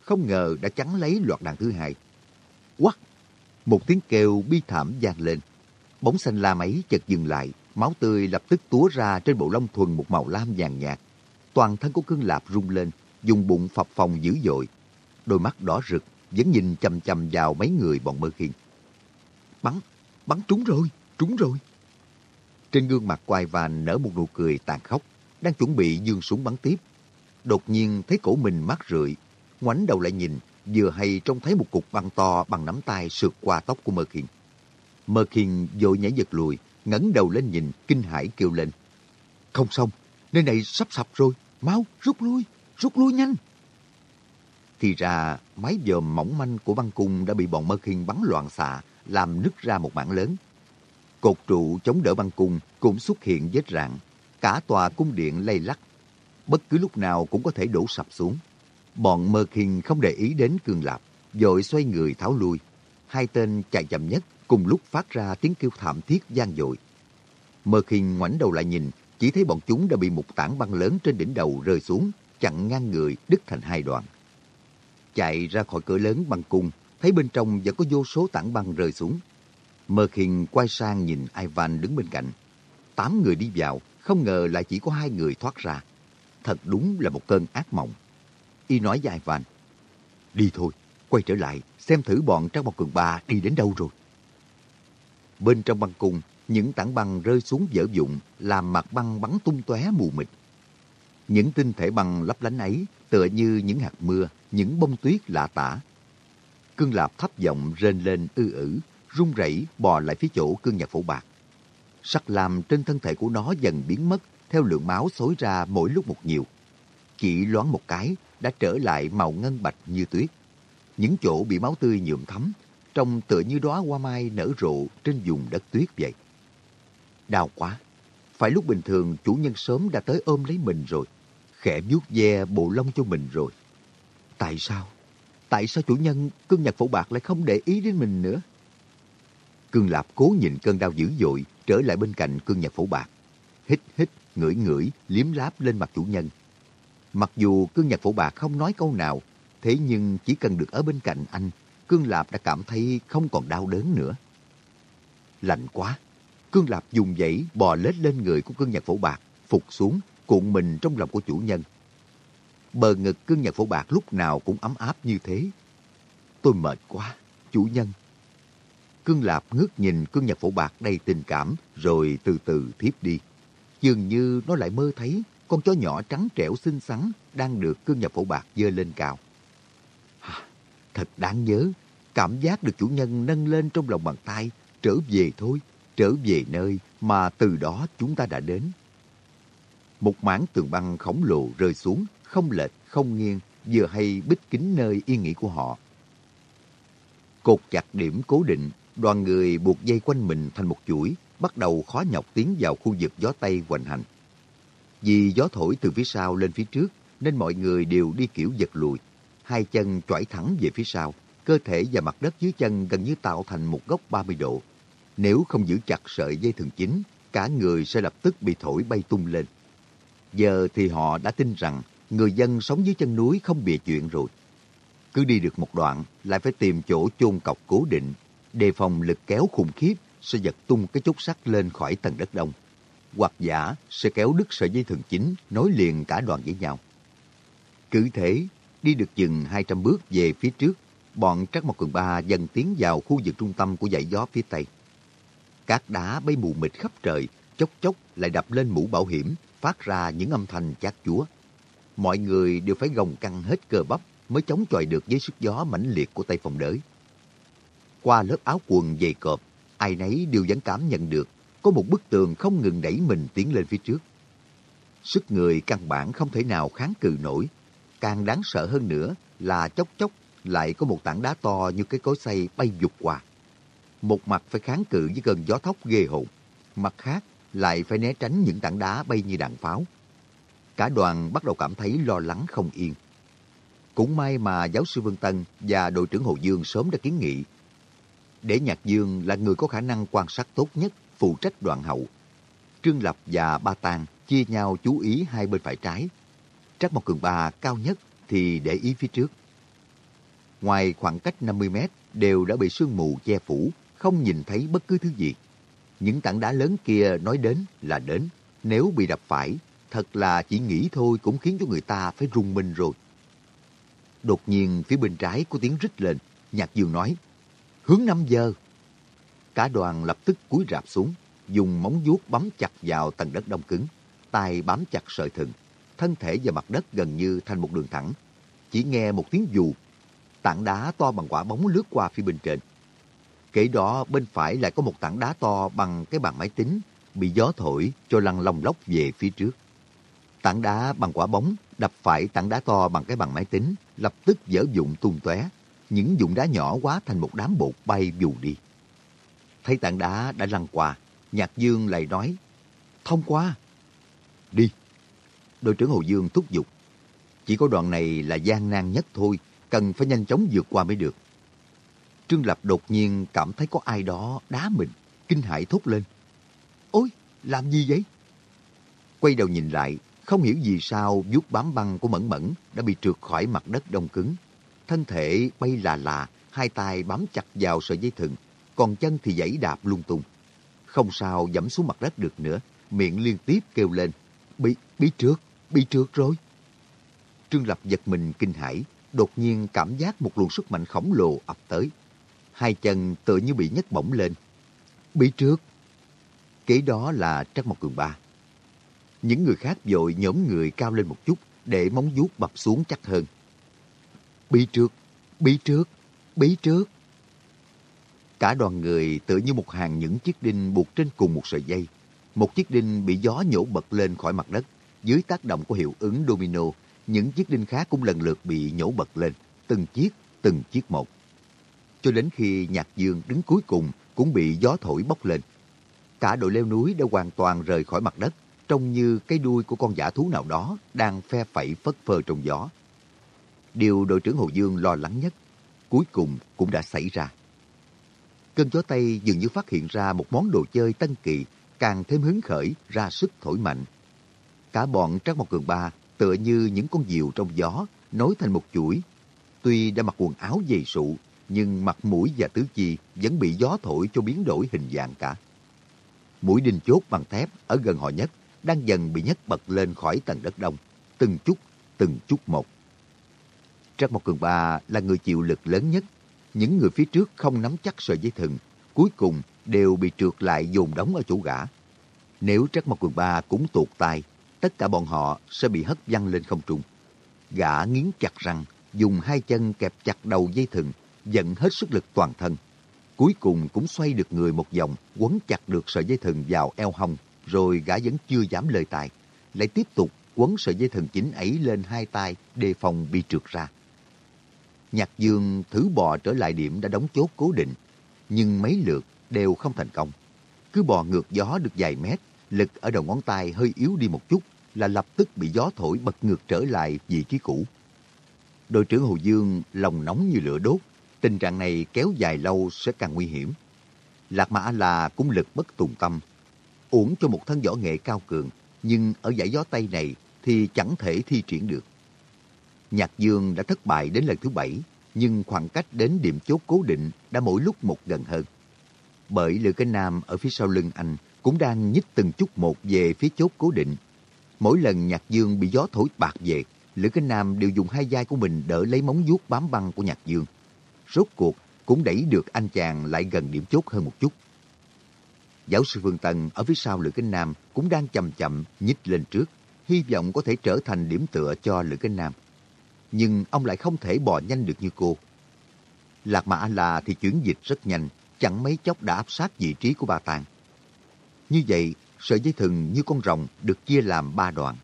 Không ngờ đã chắn lấy loạt đạn thứ hai. Quắc! Một tiếng kêu bi thảm vang lên. Bóng xanh lam ấy chợt dừng lại, máu tươi lập tức túa ra trên bộ lông thuần một màu lam vàng nhạt. Toàn thân của cương lạp rung lên, dùng bụng phập phồng dữ dội. Đôi mắt đỏ rực, vẫn nhìn chầm chầm vào mấy người bọn mơ khiên. Bắn, bắn trúng rồi, trúng rồi. Trên gương mặt quai vàn nở một nụ cười tàn khốc, đang chuẩn bị dương súng bắn tiếp. Đột nhiên thấy cổ mình mát rượi, ngoảnh đầu lại nhìn, vừa hay trông thấy một cục băng to bằng nắm tay sượt qua tóc của Mơ Khiên. Mơ Khiên vội nhảy giật lùi, ngẩng đầu lên nhìn, kinh hãi kêu lên. Không xong, nơi này sắp sập rồi, mau, rút lui, rút lui nhanh. Thì ra, mái dòm mỏng manh của băng cung đã bị bọn Mơ Khiên bắn loạn xạ, làm nứt ra một mảng lớn. Cột trụ chống đỡ băng cung cũng xuất hiện vết rạn, cả tòa cung điện lay lắc. Bất cứ lúc nào cũng có thể đổ sập xuống. Bọn Mơ khinh không để ý đến cường Lạp, vội xoay người tháo lui. Hai tên chạy chậm nhất cùng lúc phát ra tiếng kêu thảm thiết gian dội. Mơ khinh ngoảnh đầu lại nhìn, chỉ thấy bọn chúng đã bị một tảng băng lớn trên đỉnh đầu rơi xuống, chặn ngang người, đứt thành hai đoạn. Chạy ra khỏi cửa lớn băng cung, thấy bên trong vẫn có vô số tảng băng rơi xuống. Mơ khinh quay sang nhìn Ivan đứng bên cạnh. Tám người đi vào, không ngờ lại chỉ có hai người thoát ra. Thật đúng là một cơn ác mộng. Y nói với Ivan, đi thôi, quay trở lại, xem thử bọn trong bọc cường ba đi đến đâu rồi. Bên trong băng cung, những tảng băng rơi xuống dở dụng, làm mặt băng bắn tung tóe mù mịt. Những tinh thể băng lấp lánh ấy tựa như những hạt mưa, những bông tuyết lạ tả. Cương Lạp thấp giọng rên lên ư ử, run rẩy bò lại phía chỗ cương nhạc phổ bạc. Sắc làm trên thân thể của nó dần biến mất theo lượng máu xối ra mỗi lúc một nhiều. Chỉ loáng một cái đã trở lại màu ngân bạch như tuyết. Những chỗ bị máu tươi nhuộm thấm, trông tựa như đóa hoa mai nở rộ trên vùng đất tuyết vậy. Đau quá! Phải lúc bình thường chủ nhân sớm đã tới ôm lấy mình rồi, khẽ vuốt ve bộ lông cho mình rồi. Tại sao? Tại sao chủ nhân cương nhật phổ bạc lại không để ý đến mình nữa? Cương Lạp cố nhìn cơn đau dữ dội, trở lại bên cạnh cương nhật phổ bạc. Hít hít, ngửi ngửi, liếm láp lên mặt chủ nhân. Mặc dù cương nhật phổ bạc không nói câu nào, thế nhưng chỉ cần được ở bên cạnh anh, cương lạp đã cảm thấy không còn đau đớn nữa. Lạnh quá, cương lạp dùng dãy bò lết lên người của cương nhật phổ bạc, phục xuống, cuộn mình trong lòng của chủ nhân. Bờ ngực cương nhật phổ bạc lúc nào cũng ấm áp như thế. Tôi mệt quá, chủ nhân. Cương Lạp ngước nhìn cương nhật phổ bạc đầy tình cảm rồi từ từ thiếp đi. Dường như nó lại mơ thấy con chó nhỏ trắng trẻo xinh xắn đang được cương nhật phổ bạc dơ lên cao. À, thật đáng nhớ, cảm giác được chủ nhân nâng lên trong lòng bàn tay, trở về thôi, trở về nơi mà từ đó chúng ta đã đến. Một mảng tường băng khổng lồ rơi xuống, không lệch, không nghiêng, vừa hay bích kính nơi yên nghỉ của họ. Cột chặt điểm cố định, đoàn người buộc dây quanh mình thành một chuỗi, bắt đầu khó nhọc tiến vào khu vực gió Tây hoành hành. Vì gió thổi từ phía sau lên phía trước, nên mọi người đều đi kiểu giật lùi. Hai chân trỏi thẳng về phía sau, cơ thể và mặt đất dưới chân gần như tạo thành một góc 30 độ. Nếu không giữ chặt sợi dây thường chính, cả người sẽ lập tức bị thổi bay tung lên. Giờ thì họ đã tin rằng người dân sống dưới chân núi không bịa chuyện rồi. Cứ đi được một đoạn, lại phải tìm chỗ chôn cọc cố định, đề phòng lực kéo khủng khiếp sẽ giật tung cái chốt sắt lên khỏi tầng đất đông. Hoặc giả sẽ kéo đứt sợi dây thừng chính nối liền cả đoàn với nhau. Cứ thế, đi được chừng 200 bước về phía trước, bọn Trắc Mộc Cường Ba dần tiến vào khu vực trung tâm của dãy gió phía tây. Các đá bay mù mịt khắp trời, chốc chốc lại đập lên mũ bảo hiểm, phát ra những âm thanh chát chúa. Mọi người đều phải gồng căng hết cơ bắp mới chống chọi được với sức gió mãnh liệt của tay phòng đới. Qua lớp áo quần dày cộp, ai nấy đều vẫn cảm nhận được có một bức tường không ngừng đẩy mình tiến lên phía trước. Sức người căn bản không thể nào kháng cự nổi. Càng đáng sợ hơn nữa là chốc chốc lại có một tảng đá to như cái cối xay bay dục qua. Một mặt phải kháng cự với cơn gió thốc ghê hồn, mặt khác lại phải né tránh những tảng đá bay như đạn pháo. Cả đoàn bắt đầu cảm thấy lo lắng không yên. Cũng may mà giáo sư Vương Tân và đội trưởng Hồ Dương sớm đã kiến nghị. Để Nhạc Dương là người có khả năng quan sát tốt nhất, phụ trách đoạn hậu. Trương Lập và Ba Tàng chia nhau chú ý hai bên phải trái. Trác Mộc Cường Ba cao nhất thì để ý phía trước. Ngoài khoảng cách 50 mét đều đã bị sương mù che phủ, không nhìn thấy bất cứ thứ gì. Những tảng đá lớn kia nói đến là đến, nếu bị đập phải, thật là chỉ nghĩ thôi cũng khiến cho người ta phải rung mình rồi. Đột nhiên phía bên trái có tiếng rít lên, Nhạc Dương nói, hướng 5 giờ. Cả đoàn lập tức cúi rạp xuống, dùng móng vuốt bấm chặt vào tầng đất đông cứng, tay bám chặt sợi thừng, thân thể và mặt đất gần như thành một đường thẳng. Chỉ nghe một tiếng dù, tảng đá to bằng quả bóng lướt qua phía bên trên. Kể đó bên phải lại có một tảng đá to bằng cái bàn máy tính, bị gió thổi cho lăn lòng lóc về phía trước. Tảng đá bằng quả bóng đập phải tảng đá to bằng cái bàn máy tính, lập tức dở dụng tung tóe. Những dụng đá nhỏ quá thành một đám bột bay dù đi. Thấy tảng đá đã lăn qua, Nhạc Dương lại nói, thông qua. Đi. Đội trưởng Hồ Dương thúc giục. Chỉ có đoạn này là gian nan nhất thôi, cần phải nhanh chóng vượt qua mới được. Trương Lập đột nhiên cảm thấy có ai đó đá mình, kinh hãi thốt lên. Ôi, làm gì vậy? Quay đầu nhìn lại, không hiểu vì sao vuốt bám băng của Mẫn Mẫn đã bị trượt khỏi mặt đất đông cứng. Thân thể bay là là, hai tay bám chặt vào sợi dây thừng, còn chân thì giãy đạp lung tung. Không sao dẫm xuống mặt đất được nữa, miệng liên tiếp kêu lên. Bị, bị trước, bị trước rồi. Trương Lập giật mình kinh hãi, đột nhiên cảm giác một luồng sức mạnh khổng lồ ập tới. Hai chân tựa như bị nhấc bổng lên. Bị trước. Kế đó là Trắc Mộc Cường Ba. Những người khác vội nhóm người cao lên một chút để móng vuốt bập xuống chắc hơn bí trước bí trước bí trước Cả đoàn người tự như một hàng những chiếc đinh buộc trên cùng một sợi dây. Một chiếc đinh bị gió nhổ bật lên khỏi mặt đất. Dưới tác động của hiệu ứng domino, những chiếc đinh khác cũng lần lượt bị nhổ bật lên, từng chiếc, từng chiếc một. Cho đến khi Nhạc Dương đứng cuối cùng cũng bị gió thổi bốc lên. Cả đội leo núi đã hoàn toàn rời khỏi mặt đất, trông như cái đuôi của con giả thú nào đó đang phe phẩy phất phơ trong gió. Điều đội trưởng Hồ Dương lo lắng nhất, cuối cùng cũng đã xảy ra. Cơn gió Tây dường như phát hiện ra một món đồ chơi tân kỳ, càng thêm hứng khởi, ra sức thổi mạnh. Cả bọn Trác Mộc Cường Ba tựa như những con diều trong gió, nối thành một chuỗi. Tuy đã mặc quần áo dày sụ, nhưng mặt mũi và tứ chi vẫn bị gió thổi cho biến đổi hình dạng cả. Mũi đinh chốt bằng thép ở gần họ nhất đang dần bị nhấc bật lên khỏi tầng đất đông, từng chút, từng chút một. Trác Mộc Cường Ba là người chịu lực lớn nhất. Những người phía trước không nắm chắc sợi dây thừng, cuối cùng đều bị trượt lại dồn đóng ở chỗ gã. Nếu Trác Mộc Cường Ba cũng tuột tay, tất cả bọn họ sẽ bị hất văng lên không trung. Gã nghiến chặt răng, dùng hai chân kẹp chặt đầu dây thừng, dẫn hết sức lực toàn thân. Cuối cùng cũng xoay được người một vòng, quấn chặt được sợi dây thừng vào eo hông, rồi gã vẫn chưa dám lời tài. Lại tiếp tục quấn sợi dây thừng chính ấy lên hai tay, đề phòng bị trượt ra. Nhạc dương thử bò trở lại điểm đã đóng chốt cố định, nhưng mấy lượt đều không thành công. Cứ bò ngược gió được vài mét, lực ở đầu ngón tay hơi yếu đi một chút là lập tức bị gió thổi bật ngược trở lại vị trí cũ. Đội trưởng Hồ Dương lòng nóng như lửa đốt, tình trạng này kéo dài lâu sẽ càng nguy hiểm. Lạc Mã là cũng lực bất tùng tâm, uổng cho một thân võ nghệ cao cường, nhưng ở giải gió Tây này thì chẳng thể thi triển được. Nhạc Dương đã thất bại đến lần thứ bảy, nhưng khoảng cách đến điểm chốt cố định đã mỗi lúc một gần hơn. Bởi Lữ Cái Nam ở phía sau lưng anh cũng đang nhích từng chút một về phía chốt cố định. Mỗi lần Nhạc Dương bị gió thổi bạc về, Lữ Cái Nam đều dùng hai vai của mình đỡ lấy móng vuốt bám băng của Nhạc Dương. Rốt cuộc cũng đẩy được anh chàng lại gần điểm chốt hơn một chút. Giáo sư Phương Tân ở phía sau Lữ Kinh Nam cũng đang chậm chậm nhích lên trước, hy vọng có thể trở thành điểm tựa cho Lữ Kinh Nam. Nhưng ông lại không thể bò nhanh được như cô. Lạc Mã là thì chuyển dịch rất nhanh, chẳng mấy chốc đã áp sát vị trí của bà Tàng. Như vậy, sợi dây thừng như con rồng được chia làm ba đoạn.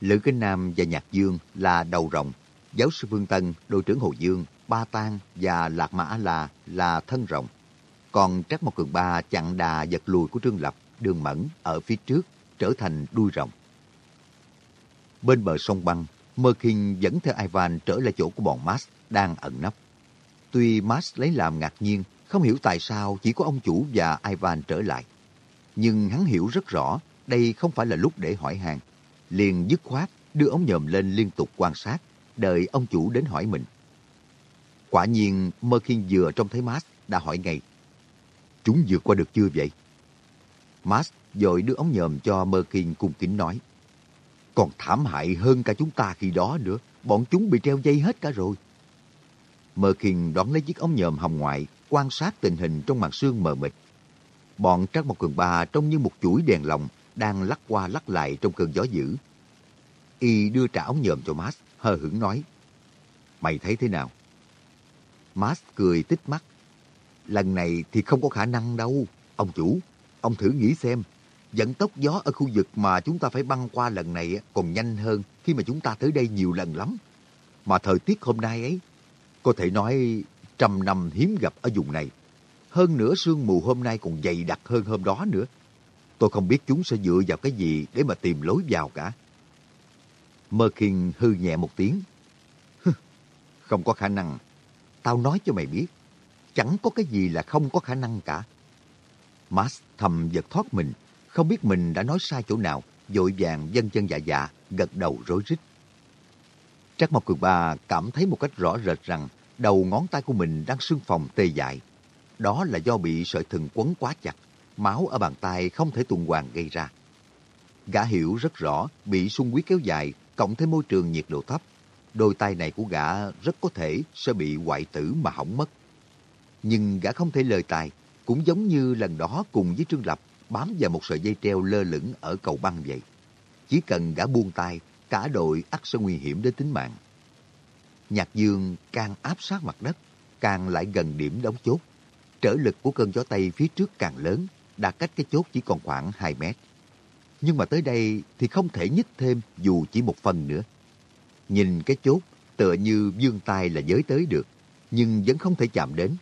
Lữ Kinh Nam và Nhạc Dương là đầu rồng, giáo sư vương Tân, đội trưởng Hồ Dương, Ba Tang và Lạc Mã là là thân rồng. Còn Trác Mộc Cường Ba chặn đà giật lùi của Trương Lập, Đường Mẫn ở phía trước trở thành đuôi rồng. Bên bờ sông băng, Mơ Kinh dẫn theo Ivan trở lại chỗ của bọn Max đang ẩn nấp. Tuy Max lấy làm ngạc nhiên, không hiểu tại sao chỉ có ông chủ và Ivan trở lại. Nhưng hắn hiểu rất rõ đây không phải là lúc để hỏi hàng. Liền dứt khoát đưa ống nhòm lên liên tục quan sát, đợi ông chủ đến hỏi mình. Quả nhiên, Mơ vừa trông thấy Max đã hỏi ngay. Chúng vượt qua được chưa vậy? Max dội đưa ống nhòm cho Mơ Khiên cung kính nói. Còn thảm hại hơn cả chúng ta khi đó nữa. Bọn chúng bị treo dây hết cả rồi. Mơ Khiên đón lấy chiếc ống nhòm hồng ngoại, quan sát tình hình trong màn sương mờ mịt. Bọn Trác Mộc Cường Ba trông như một chuỗi đèn lồng đang lắc qua lắc lại trong cơn gió dữ. Y đưa trả ống nhòm cho Max, hờ hững nói. Mày thấy thế nào? Max cười tích mắt. Lần này thì không có khả năng đâu. Ông chủ, ông thử nghĩ xem vận tốc gió ở khu vực mà chúng ta phải băng qua lần này còn nhanh hơn khi mà chúng ta tới đây nhiều lần lắm. Mà thời tiết hôm nay ấy, có thể nói trăm năm hiếm gặp ở vùng này. Hơn nữa sương mù hôm nay còn dày đặc hơn hôm đó nữa. Tôi không biết chúng sẽ dựa vào cái gì để mà tìm lối vào cả. Mơ Kinh hư nhẹ một tiếng. không có khả năng. Tao nói cho mày biết. Chẳng có cái gì là không có khả năng cả. Max thầm giật thoát mình. Không biết mình đã nói sai chỗ nào. Vội vàng dân chân dạ dạ, gật đầu rối rít. Trác Mộc Cường Ba cảm thấy một cách rõ rệt rằng đầu ngón tay của mình đang sưng phồng tê dại. Đó là do bị sợi thừng quấn quá chặt, máu ở bàn tay không thể tuần hoàn gây ra. Gã hiểu rất rõ bị sung huyết kéo dài cộng thêm môi trường nhiệt độ thấp, đôi tay này của gã rất có thể sẽ bị hoại tử mà hỏng mất. Nhưng gã không thể lời tài, cũng giống như lần đó cùng với Trương Lập bám vào một sợi dây treo lơ lửng ở cầu băng vậy. Chỉ cần gã buông tay, cả đội ắt sẽ nguy hiểm đến tính mạng. Nhạc dương càng áp sát mặt đất, càng lại gần điểm đóng chốt. Trở lực của cơn gió Tây phía trước càng lớn, đã cách cái chốt chỉ còn khoảng 2 mét. Nhưng mà tới đây thì không thể nhích thêm dù chỉ một phần nữa. Nhìn cái chốt tựa như dương tay là giới tới được, nhưng vẫn không thể chạm đến.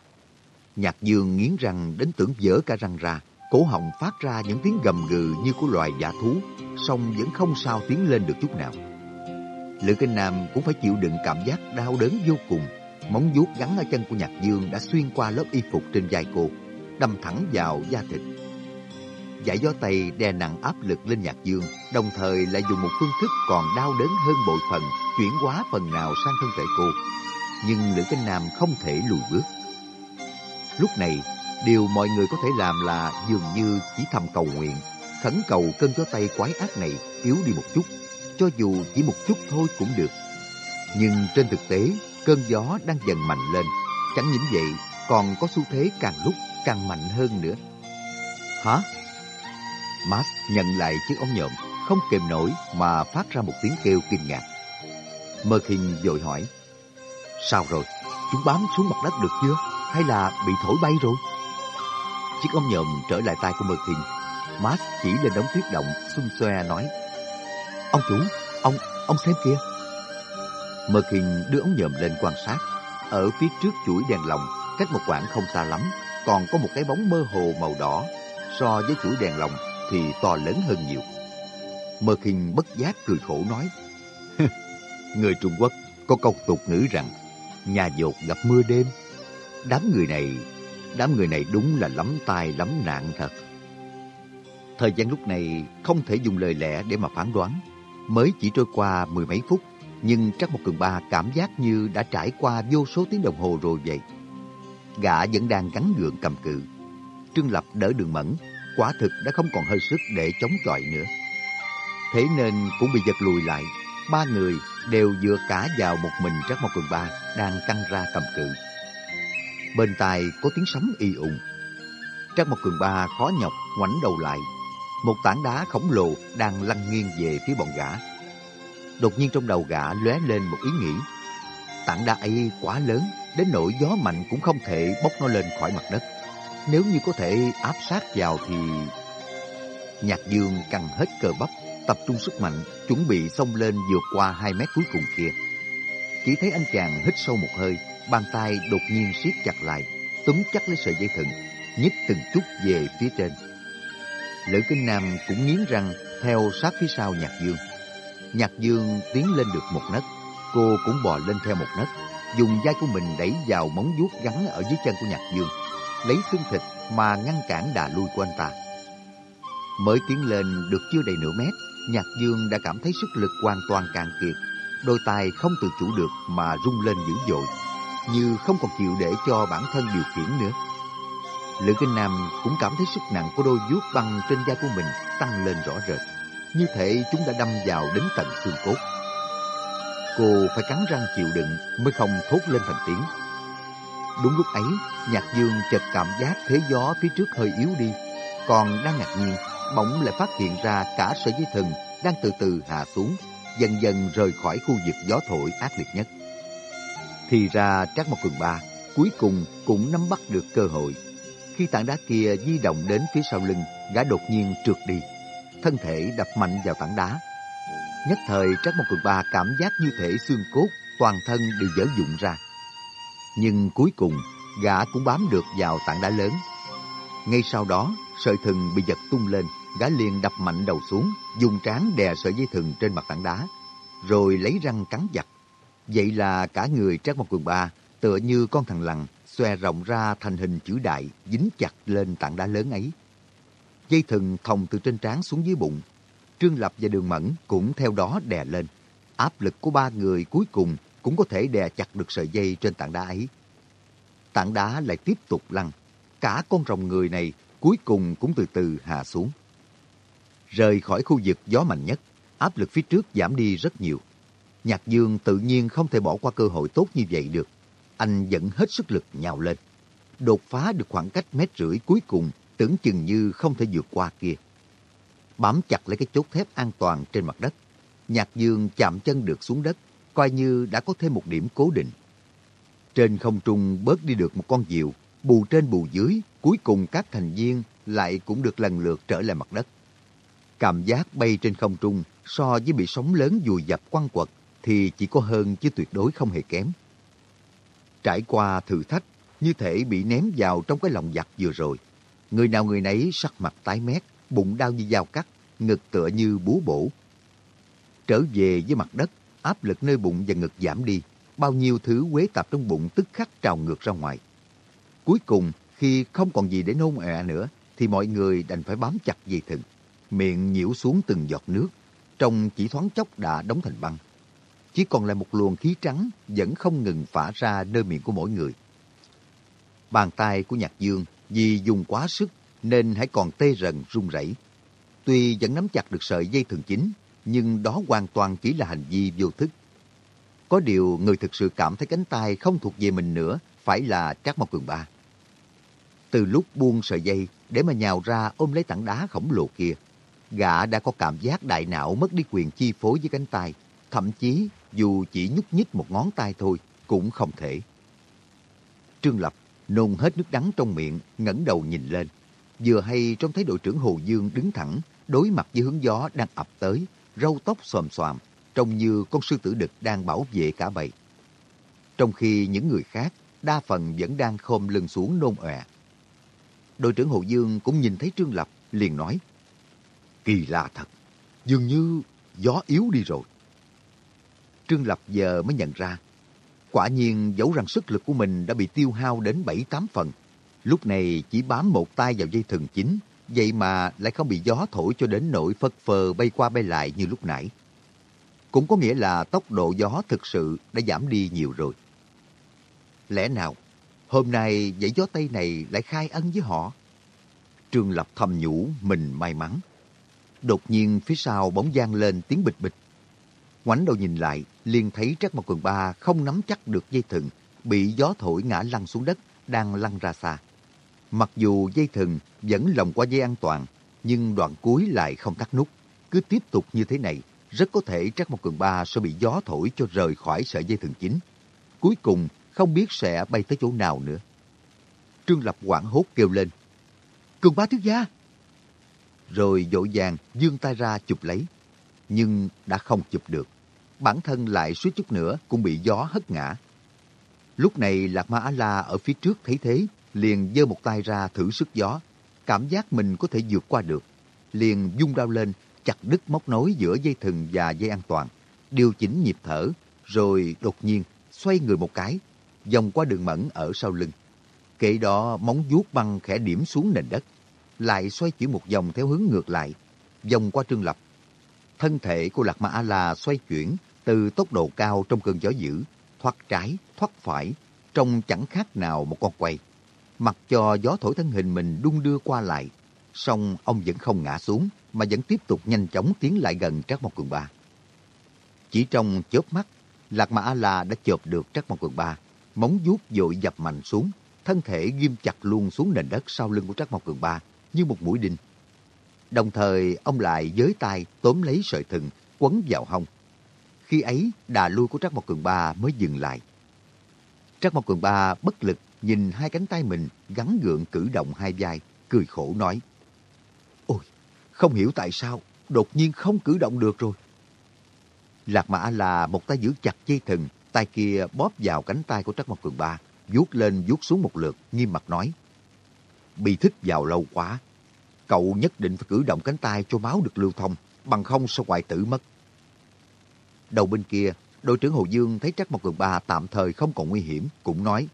Nhạc dương nghiến răng đến tưởng dở cả răng ra, cổ họng phát ra những tiếng gầm gừ như của loài giả thú, song vẫn không sao tiến lên được chút nào. Lữ Kinh Nam cũng phải chịu đựng cảm giác đau đớn vô cùng. Móng vuốt gắn ở chân của Nhạc Dương đã xuyên qua lớp y phục trên vai cô, đâm thẳng vào da thịt. Giải gió tay đè nặng áp lực lên Nhạc Dương, đồng thời lại dùng một phương thức còn đau đớn hơn bội phần, chuyển hóa phần nào sang thân thể cô. Nhưng Lữ Kinh Nam không thể lùi bước. Lúc này, điều mọi người có thể làm là dường như chỉ thầm cầu nguyện, khẩn cầu cơn gió tay quái ác này yếu đi một chút cho dù chỉ một chút thôi cũng được. Nhưng trên thực tế, cơn gió đang dần mạnh lên. Chẳng những vậy, còn có xu thế càng lúc càng mạnh hơn nữa. Hả? Max nhận lại chiếc ống nhộm, không kềm nổi mà phát ra một tiếng kêu kinh ngạc. Merkin vội hỏi, Sao rồi? Chúng bám xuống mặt đất được chưa? Hay là bị thổi bay rồi? Chiếc ống nhòm trở lại tay của Merkin. Max chỉ lên đống tuyết động, xung xoe nói, Ông chủ, ông, ông xem kia. Mơ Kinh đưa ống nhòm lên quan sát. Ở phía trước chuỗi đèn lồng, cách một quãng không xa lắm, còn có một cái bóng mơ hồ màu đỏ. So với chuỗi đèn lồng thì to lớn hơn nhiều. Mơ Kinh bất giác cười khổ nói. người Trung Quốc có câu tục ngữ rằng nhà dột gặp mưa đêm. Đám người này, đám người này đúng là lắm tai lắm nạn thật. Thời gian lúc này không thể dùng lời lẽ để mà phán đoán. Mới chỉ trôi qua mười mấy phút, nhưng Trắc Một Cường Ba cảm giác như đã trải qua vô số tiếng đồng hồ rồi vậy. Gã vẫn đang gắn gượng cầm cự. Trương Lập đỡ đường mẫn, quả thực đã không còn hơi sức để chống chọi nữa. Thế nên cũng bị giật lùi lại. Ba người đều dựa cả vào một mình Trắc Một Cường Ba đang căng ra cầm cự. Bên tai có tiếng sấm y ùng. Trắc Một Cường Ba khó nhọc ngoảnh đầu lại một tảng đá khổng lồ đang lăn nghiêng về phía bọn gã. Đột nhiên trong đầu gã lóe lên một ý nghĩ. Tảng đá ấy quá lớn, đến nỗi gió mạnh cũng không thể bốc nó lên khỏi mặt đất. Nếu như có thể áp sát vào thì... Nhạc dương căng hết cờ bắp, tập trung sức mạnh, chuẩn bị xông lên vượt qua hai mét cuối cùng kia. Chỉ thấy anh chàng hít sâu một hơi, bàn tay đột nhiên siết chặt lại, túm chắc lấy sợi dây thừng, nhích từng chút về phía trên. Lữ Kinh Nam cũng nghiến răng theo sát phía sau Nhạc Dương. Nhạc Dương tiến lên được một nấc, cô cũng bò lên theo một nấc, dùng vai của mình đẩy vào móng vuốt gắn ở dưới chân của Nhạc Dương, lấy xương thịt mà ngăn cản đà lui của anh ta. Mới tiến lên được chưa đầy nửa mét, Nhạc Dương đã cảm thấy sức lực hoàn toàn cạn kiệt. Đôi tay không tự chủ được mà rung lên dữ dội, như không còn chịu để cho bản thân điều khiển nữa. Lữ Kinh Nam cũng cảm thấy sức nặng của đôi vuốt băng trên da của mình tăng lên rõ rệt. Như thể chúng đã đâm vào đến tận xương cốt. Cô phải cắn răng chịu đựng mới không thốt lên thành tiếng. Đúng lúc ấy, Nhạc Dương chợt cảm giác thế gió phía trước hơi yếu đi. Còn đang ngạc nhiên, bỗng lại phát hiện ra cả sợi dây thừng đang từ từ hạ xuống, dần dần rời khỏi khu vực gió thổi ác liệt nhất. Thì ra Trác Mộc Cường Ba cuối cùng cũng nắm bắt được cơ hội. Khi tảng đá kia di động đến phía sau lưng, gã đột nhiên trượt đi. Thân thể đập mạnh vào tảng đá. Nhất thời Trác Mộc Cường Ba cảm giác như thể xương cốt, toàn thân đều dở dụng ra. Nhưng cuối cùng, gã cũng bám được vào tảng đá lớn. Ngay sau đó, sợi thừng bị giật tung lên, gã liền đập mạnh đầu xuống, dùng trán đè sợi dây thừng trên mặt tảng đá, rồi lấy răng cắn giặt. Vậy là cả người Trác Mộc Cường Ba tựa như con thằng lằn, xòe rộng ra thành hình chữ đại, dính chặt lên tảng đá lớn ấy. Dây thừng thòng từ trên trán xuống dưới bụng. Trương Lập và Đường Mẫn cũng theo đó đè lên. Áp lực của ba người cuối cùng cũng có thể đè chặt được sợi dây trên tảng đá ấy. Tảng đá lại tiếp tục lăn. Cả con rồng người này cuối cùng cũng từ từ hạ xuống. Rời khỏi khu vực gió mạnh nhất, áp lực phía trước giảm đi rất nhiều. Nhạc Dương tự nhiên không thể bỏ qua cơ hội tốt như vậy được. Anh vẫn hết sức lực nhào lên. Đột phá được khoảng cách mét rưỡi cuối cùng tưởng chừng như không thể vượt qua kia. Bám chặt lấy cái chốt thép an toàn trên mặt đất. Nhạc Dương chạm chân được xuống đất, coi như đã có thêm một điểm cố định. Trên không trung bớt đi được một con diều, bù trên bù dưới, cuối cùng các thành viên lại cũng được lần lượt trở lại mặt đất. Cảm giác bay trên không trung so với bị sóng lớn dùi dập quăng quật thì chỉ có hơn chứ tuyệt đối không hề kém. Trải qua thử thách, như thể bị ném vào trong cái lòng giặc vừa rồi. Người nào người nấy sắc mặt tái mét, bụng đau như dao cắt, ngực tựa như búa bổ. Trở về với mặt đất, áp lực nơi bụng và ngực giảm đi, bao nhiêu thứ quế tạp trong bụng tức khắc trào ngược ra ngoài. Cuối cùng, khi không còn gì để nôn ẹ nữa, thì mọi người đành phải bám chặt dây thừng. Miệng nhiễu xuống từng giọt nước, trong chỉ thoáng chốc đã đóng thành băng. Chỉ còn lại một luồng khí trắng vẫn không ngừng phả ra nơi miệng của mỗi người. Bàn tay của Nhạc Dương vì dùng quá sức nên hãy còn tê rần run rẩy. Tuy vẫn nắm chặt được sợi dây thường chính, nhưng đó hoàn toàn chỉ là hành vi vô thức. Có điều người thực sự cảm thấy cánh tay không thuộc về mình nữa phải là Trác Mộc Cường Ba. Từ lúc buông sợi dây để mà nhào ra ôm lấy tảng đá khổng lồ kia, gã đã có cảm giác đại não mất đi quyền chi phối với cánh tay. Thậm chí dù chỉ nhúc nhích một ngón tay thôi cũng không thể. Trương Lập nôn hết nước đắng trong miệng, ngẩng đầu nhìn lên. Vừa hay trông thấy đội trưởng Hồ Dương đứng thẳng, đối mặt với hướng gió đang ập tới, râu tóc xòm xòm, trông như con sư tử đực đang bảo vệ cả bầy. Trong khi những người khác, đa phần vẫn đang khom lưng xuống nôn ọe. Đội trưởng Hồ Dương cũng nhìn thấy Trương Lập, liền nói, Kỳ lạ thật, dường như gió yếu đi rồi. Trương Lập giờ mới nhận ra, quả nhiên dấu rằng sức lực của mình đã bị tiêu hao đến 7-8 phần. Lúc này chỉ bám một tay vào dây thừng chính, vậy mà lại không bị gió thổi cho đến nỗi phất phơ bay qua bay lại như lúc nãy. Cũng có nghĩa là tốc độ gió thực sự đã giảm đi nhiều rồi. Lẽ nào, hôm nay dãy gió Tây này lại khai ân với họ? Trương Lập thầm nhủ mình may mắn. Đột nhiên phía sau bóng gian lên tiếng bịch bịch. Ngoảnh đầu nhìn lại, liền thấy Trác Mộc Cường Ba không nắm chắc được dây thừng, bị gió thổi ngã lăn xuống đất, đang lăn ra xa. Mặc dù dây thừng vẫn lồng qua dây an toàn, nhưng đoạn cuối lại không tắt nút. Cứ tiếp tục như thế này, rất có thể Trác Mộc Cường Ba sẽ bị gió thổi cho rời khỏi sợi dây thừng chính. Cuối cùng, không biết sẽ bay tới chỗ nào nữa. Trương Lập quảng hốt kêu lên. Cường Ba thiếu gia! Rồi dội vàng dương tay ra chụp lấy. Nhưng đã không chụp được bản thân lại suýt chút nữa cũng bị gió hất ngã. Lúc này Lạc Ma A-La ở phía trước thấy thế, liền giơ một tay ra thử sức gió, cảm giác mình có thể vượt qua được. Liền dung đao lên, chặt đứt móc nối giữa dây thừng và dây an toàn, điều chỉnh nhịp thở, rồi đột nhiên xoay người một cái, vòng qua đường mẫn ở sau lưng. Kệ đó móng vuốt băng khẽ điểm xuống nền đất, lại xoay chuyển một vòng theo hướng ngược lại, vòng qua Trương Lập. Thân thể của Lạc Ma A-La xoay chuyển từ tốc độ cao trong cơn gió dữ, thoát trái, thoát phải, trông chẳng khác nào một con quay. Mặc cho gió thổi thân hình mình đung đưa qua lại, song ông vẫn không ngã xuống mà vẫn tiếp tục nhanh chóng tiến lại gần Trác Mộc Cường Ba. Chỉ trong chớp mắt, Lạc mã A-La đã chộp được Trác Mộc Cường Ba, móng vuốt dội dập mạnh xuống, thân thể ghim chặt luôn xuống nền đất sau lưng của Trác Mộc Cường Ba như một mũi đinh. Đồng thời, ông lại giới tay tóm lấy sợi thừng, quấn vào hông. Khi ấy, đà lui của Trác Mộc Cường Ba mới dừng lại. Trác Mộc Cường Ba bất lực nhìn hai cánh tay mình gắn gượng cử động hai vai, cười khổ nói. Ôi, không hiểu tại sao, đột nhiên không cử động được rồi. Lạc Mã là một tay giữ chặt dây thừng, tay kia bóp vào cánh tay của Trác Mộc Cường Ba, vuốt lên vuốt xuống một lượt, nghiêm mặt nói. Bị thích vào lâu quá, cậu nhất định phải cử động cánh tay cho máu được lưu thông, bằng không sẽ hoại tử mất. Đầu bên kia, đội trưởng Hồ Dương thấy Trác Mộc Cường Ba tạm thời không còn nguy hiểm, cũng nói.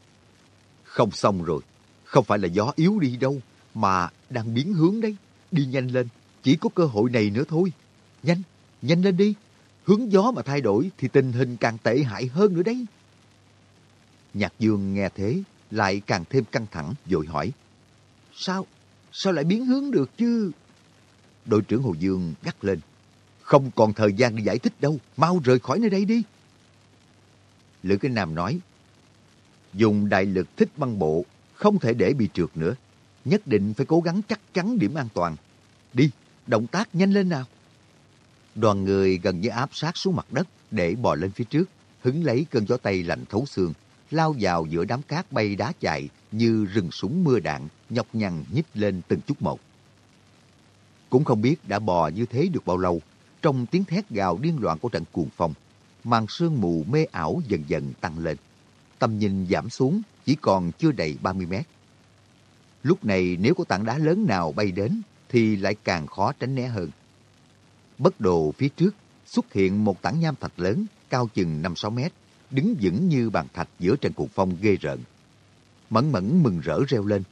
Không xong rồi, không phải là gió yếu đi đâu, mà đang biến hướng đấy. Đi nhanh lên, chỉ có cơ hội này nữa thôi. Nhanh, nhanh lên đi. Hướng gió mà thay đổi thì tình hình càng tệ hại hơn nữa đấy. Nhạc Dương nghe thế, lại càng thêm căng thẳng, vội hỏi. Sao? Sao lại biến hướng được chứ? Đội trưởng Hồ Dương gắt lên. Không còn thời gian để giải thích đâu, mau rời khỏi nơi đây đi. Lữ Kinh Nam nói, dùng đại lực thích băng bộ, không thể để bị trượt nữa. Nhất định phải cố gắng chắc chắn điểm an toàn. Đi, động tác nhanh lên nào. Đoàn người gần như áp sát xuống mặt đất để bò lên phía trước, hứng lấy cơn gió tây lạnh thấu xương, lao vào giữa đám cát bay đá chạy như rừng súng mưa đạn, nhọc nhằn nhích lên từng chút một. Cũng không biết đã bò như thế được bao lâu, trong tiếng thét gào điên loạn của trận cuồng phong, màn sương mù mê ảo dần dần tăng lên. Tầm nhìn giảm xuống, chỉ còn chưa đầy 30 mét. Lúc này nếu có tảng đá lớn nào bay đến, thì lại càng khó tránh né hơn. Bất đồ phía trước xuất hiện một tảng nham thạch lớn, cao chừng 5-6 mét, đứng vững như bàn thạch giữa trận cuồng phong ghê rợn. Mẫn mẫn mừng rỡ reo lên.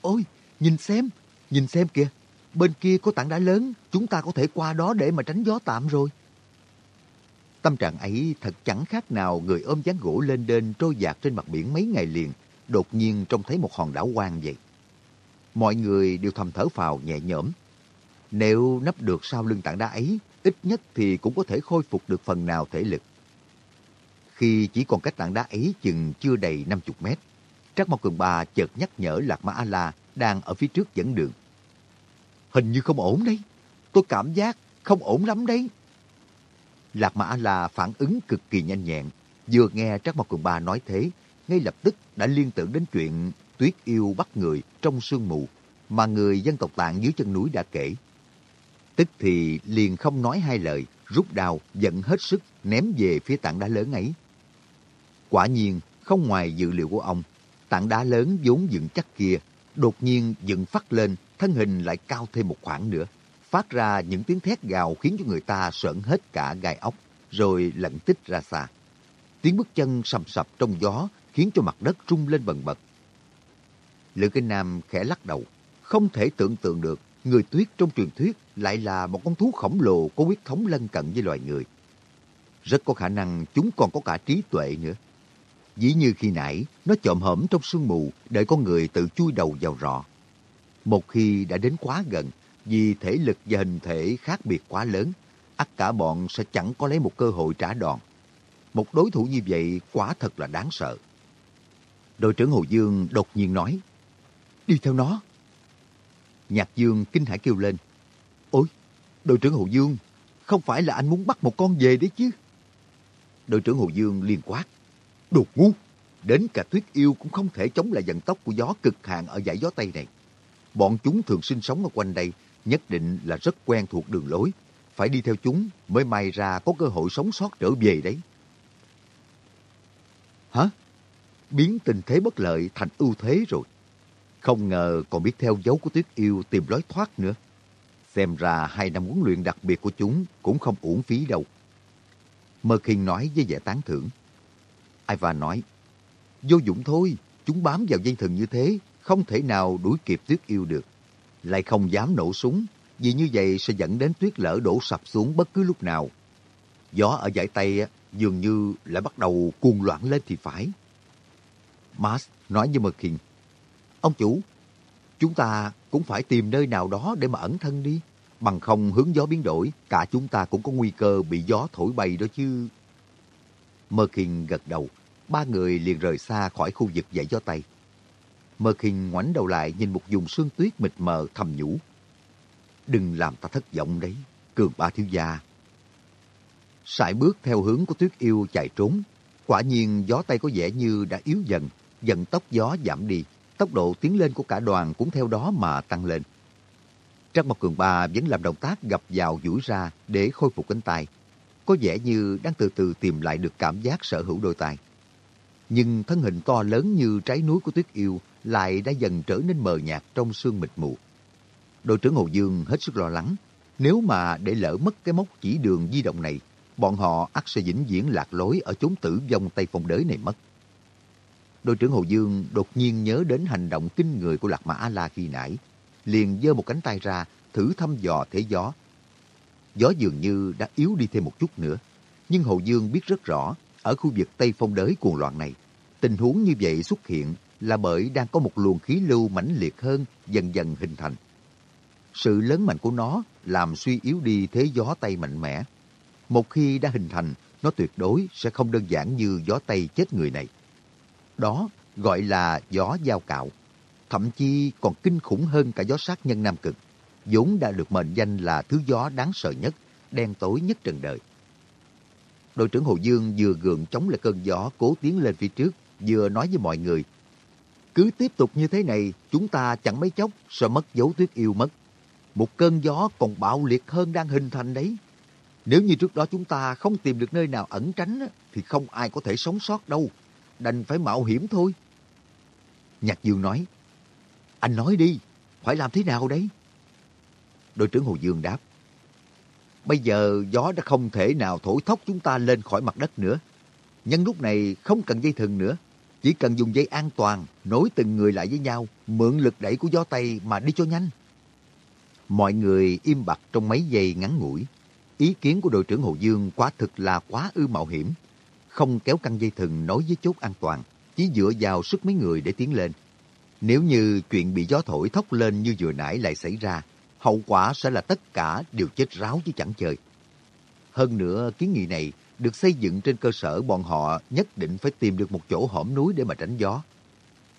Ôi, nhìn xem, nhìn xem kìa, bên kia có tảng đá lớn, chúng ta có thể qua đó để mà tránh gió tạm rồi. Tâm trạng ấy thật chẳng khác nào người ôm dáng gỗ lên đên trôi dạt trên mặt biển mấy ngày liền, đột nhiên trông thấy một hòn đảo quang vậy. Mọi người đều thầm thở phào nhẹ nhõm. Nếu nấp được sau lưng tảng đá ấy, ít nhất thì cũng có thể khôi phục được phần nào thể lực. Khi chỉ còn cách tảng đá ấy chừng chưa đầy 50 mét, Trác Mộc Cường Ba chợt nhắc nhở Lạc Ma A-La đang ở phía trước dẫn đường. Hình như không ổn đấy. Tôi cảm giác không ổn lắm đấy. Lạc mã là phản ứng cực kỳ nhanh nhẹn. Vừa nghe Trác Mộc Cường Ba nói thế, ngay lập tức đã liên tưởng đến chuyện tuyết yêu bắt người trong sương mù mà người dân tộc tạng dưới chân núi đã kể. Tức thì liền không nói hai lời, rút đao, giận hết sức, ném về phía tảng đá lớn ấy. Quả nhiên, không ngoài dự liệu của ông, tảng đá lớn vốn dựng chắc kia, đột nhiên dựng phát lên, thân hình lại cao thêm một khoảng nữa, phát ra những tiếng thét gào khiến cho người ta sợn hết cả gai ốc, rồi lẩn tích ra xa. Tiếng bước chân sầm sập trong gió khiến cho mặt đất rung lên bần bật. Lữ Kinh Nam khẽ lắc đầu, không thể tưởng tượng được người tuyết trong truyền thuyết lại là một con thú khổng lồ có huyết thống lân cận với loài người. Rất có khả năng chúng còn có cả trí tuệ nữa. Dĩ như khi nãy, nó chộm hổm trong sương mù để con người tự chui đầu vào rọ. Một khi đã đến quá gần, vì thể lực và hình thể khác biệt quá lớn, ắt cả bọn sẽ chẳng có lấy một cơ hội trả đòn. Một đối thủ như vậy quả thật là đáng sợ. Đội trưởng Hồ Dương đột nhiên nói, đi theo nó. Nhạc Dương kinh hãi kêu lên, ôi, đội trưởng Hồ Dương, không phải là anh muốn bắt một con về đấy chứ? Đội trưởng Hồ Dương liền quát, đột ngu, đến cả tuyết yêu cũng không thể chống lại vận tốc của gió cực hạn ở dãy gió Tây này. Bọn chúng thường sinh sống ở quanh đây, nhất định là rất quen thuộc đường lối. Phải đi theo chúng mới may ra có cơ hội sống sót trở về đấy. Hả? Biến tình thế bất lợi thành ưu thế rồi. Không ngờ còn biết theo dấu của tuyết yêu tìm lối thoát nữa. Xem ra hai năm huấn luyện đặc biệt của chúng cũng không uổng phí đâu. Mơ Khiên nói với vẻ tán thưởng. Ivan nói, vô dụng thôi, chúng bám vào dây thừng như thế, không thể nào đuổi kịp tuyết yêu được. Lại không dám nổ súng, vì như vậy sẽ dẫn đến tuyết lở đổ sập xuống bất cứ lúc nào. Gió ở dãy Tây dường như lại bắt đầu cuồng loạn lên thì phải. Mars nói với Mơ Kinh, Ông chủ, chúng ta cũng phải tìm nơi nào đó để mà ẩn thân đi. Bằng không hướng gió biến đổi, cả chúng ta cũng có nguy cơ bị gió thổi bay đó chứ. Mơ Kinh gật đầu, ba người liền rời xa khỏi khu vực dãy gió Tây. Mơ khinh ngoảnh đầu lại nhìn một vùng sương tuyết mịt mờ thầm nhủ. Đừng làm ta thất vọng đấy, cường ba thiếu gia. Sải bước theo hướng của tuyết yêu chạy trốn. Quả nhiên gió tay có vẻ như đã yếu dần, dần tốc gió giảm đi. Tốc độ tiến lên của cả đoàn cũng theo đó mà tăng lên. Trắc Mộc Cường Ba vẫn làm động tác gập vào duỗi ra để khôi phục cánh tay. Có vẻ như đang từ từ tìm lại được cảm giác sở hữu đôi tay. Nhưng thân hình to lớn như trái núi của tuyết yêu lại đã dần trở nên mờ nhạt trong sương mịt mù. Đội trưởng Hồ Dương hết sức lo lắng. Nếu mà để lỡ mất cái mốc chỉ đường di động này, bọn họ ắt sẽ vĩnh viễn lạc lối ở chốn tử vong Tây Phong Đới này mất. Đội trưởng Hồ Dương đột nhiên nhớ đến hành động kinh người của Lạc Mã A-La khi nãy, liền giơ một cánh tay ra, thử thăm dò thế gió. Gió dường như đã yếu đi thêm một chút nữa, nhưng Hồ Dương biết rất rõ, ở khu vực Tây Phong Đới cuồng loạn này, tình huống như vậy xuất hiện là bởi đang có một luồng khí lưu mãnh liệt hơn dần dần hình thành. Sự lớn mạnh của nó làm suy yếu đi thế gió Tây mạnh mẽ. Một khi đã hình thành, nó tuyệt đối sẽ không đơn giản như gió Tây chết người này. Đó gọi là gió giao cạo. Thậm chí còn kinh khủng hơn cả gió sát nhân Nam Cực, vốn đã được mệnh danh là thứ gió đáng sợ nhất, đen tối nhất trần đời. Đội trưởng Hồ Dương vừa gượng chống lại cơn gió cố tiến lên phía trước, vừa nói với mọi người. Cứ tiếp tục như thế này, chúng ta chẳng mấy chốc sẽ mất dấu tuyết yêu mất. Một cơn gió còn bạo liệt hơn đang hình thành đấy. Nếu như trước đó chúng ta không tìm được nơi nào ẩn tránh, thì không ai có thể sống sót đâu. Đành phải mạo hiểm thôi. Nhạc Dương nói, anh nói đi, phải làm thế nào đấy? Đội trưởng Hồ Dương đáp, bây giờ gió đã không thể nào thổi thốc chúng ta lên khỏi mặt đất nữa. Nhân lúc này không cần dây thừng nữa, chỉ cần dùng dây an toàn nối từng người lại với nhau, mượn lực đẩy của gió Tây mà đi cho nhanh. Mọi người im bặt trong mấy giây ngắn ngủi. Ý kiến của đội trưởng Hồ Dương quả thực là quá ư mạo hiểm. Không kéo căng dây thừng nối với chốt an toàn, chỉ dựa vào sức mấy người để tiến lên. Nếu như chuyện bị gió thổi thốc lên như vừa nãy lại xảy ra, hậu quả sẽ là tất cả đều chết ráo chứ chẳng chơi. Hơn nữa, kiến nghị này được xây dựng trên cơ sở bọn họ nhất định phải tìm được một chỗ hõm núi để mà tránh gió.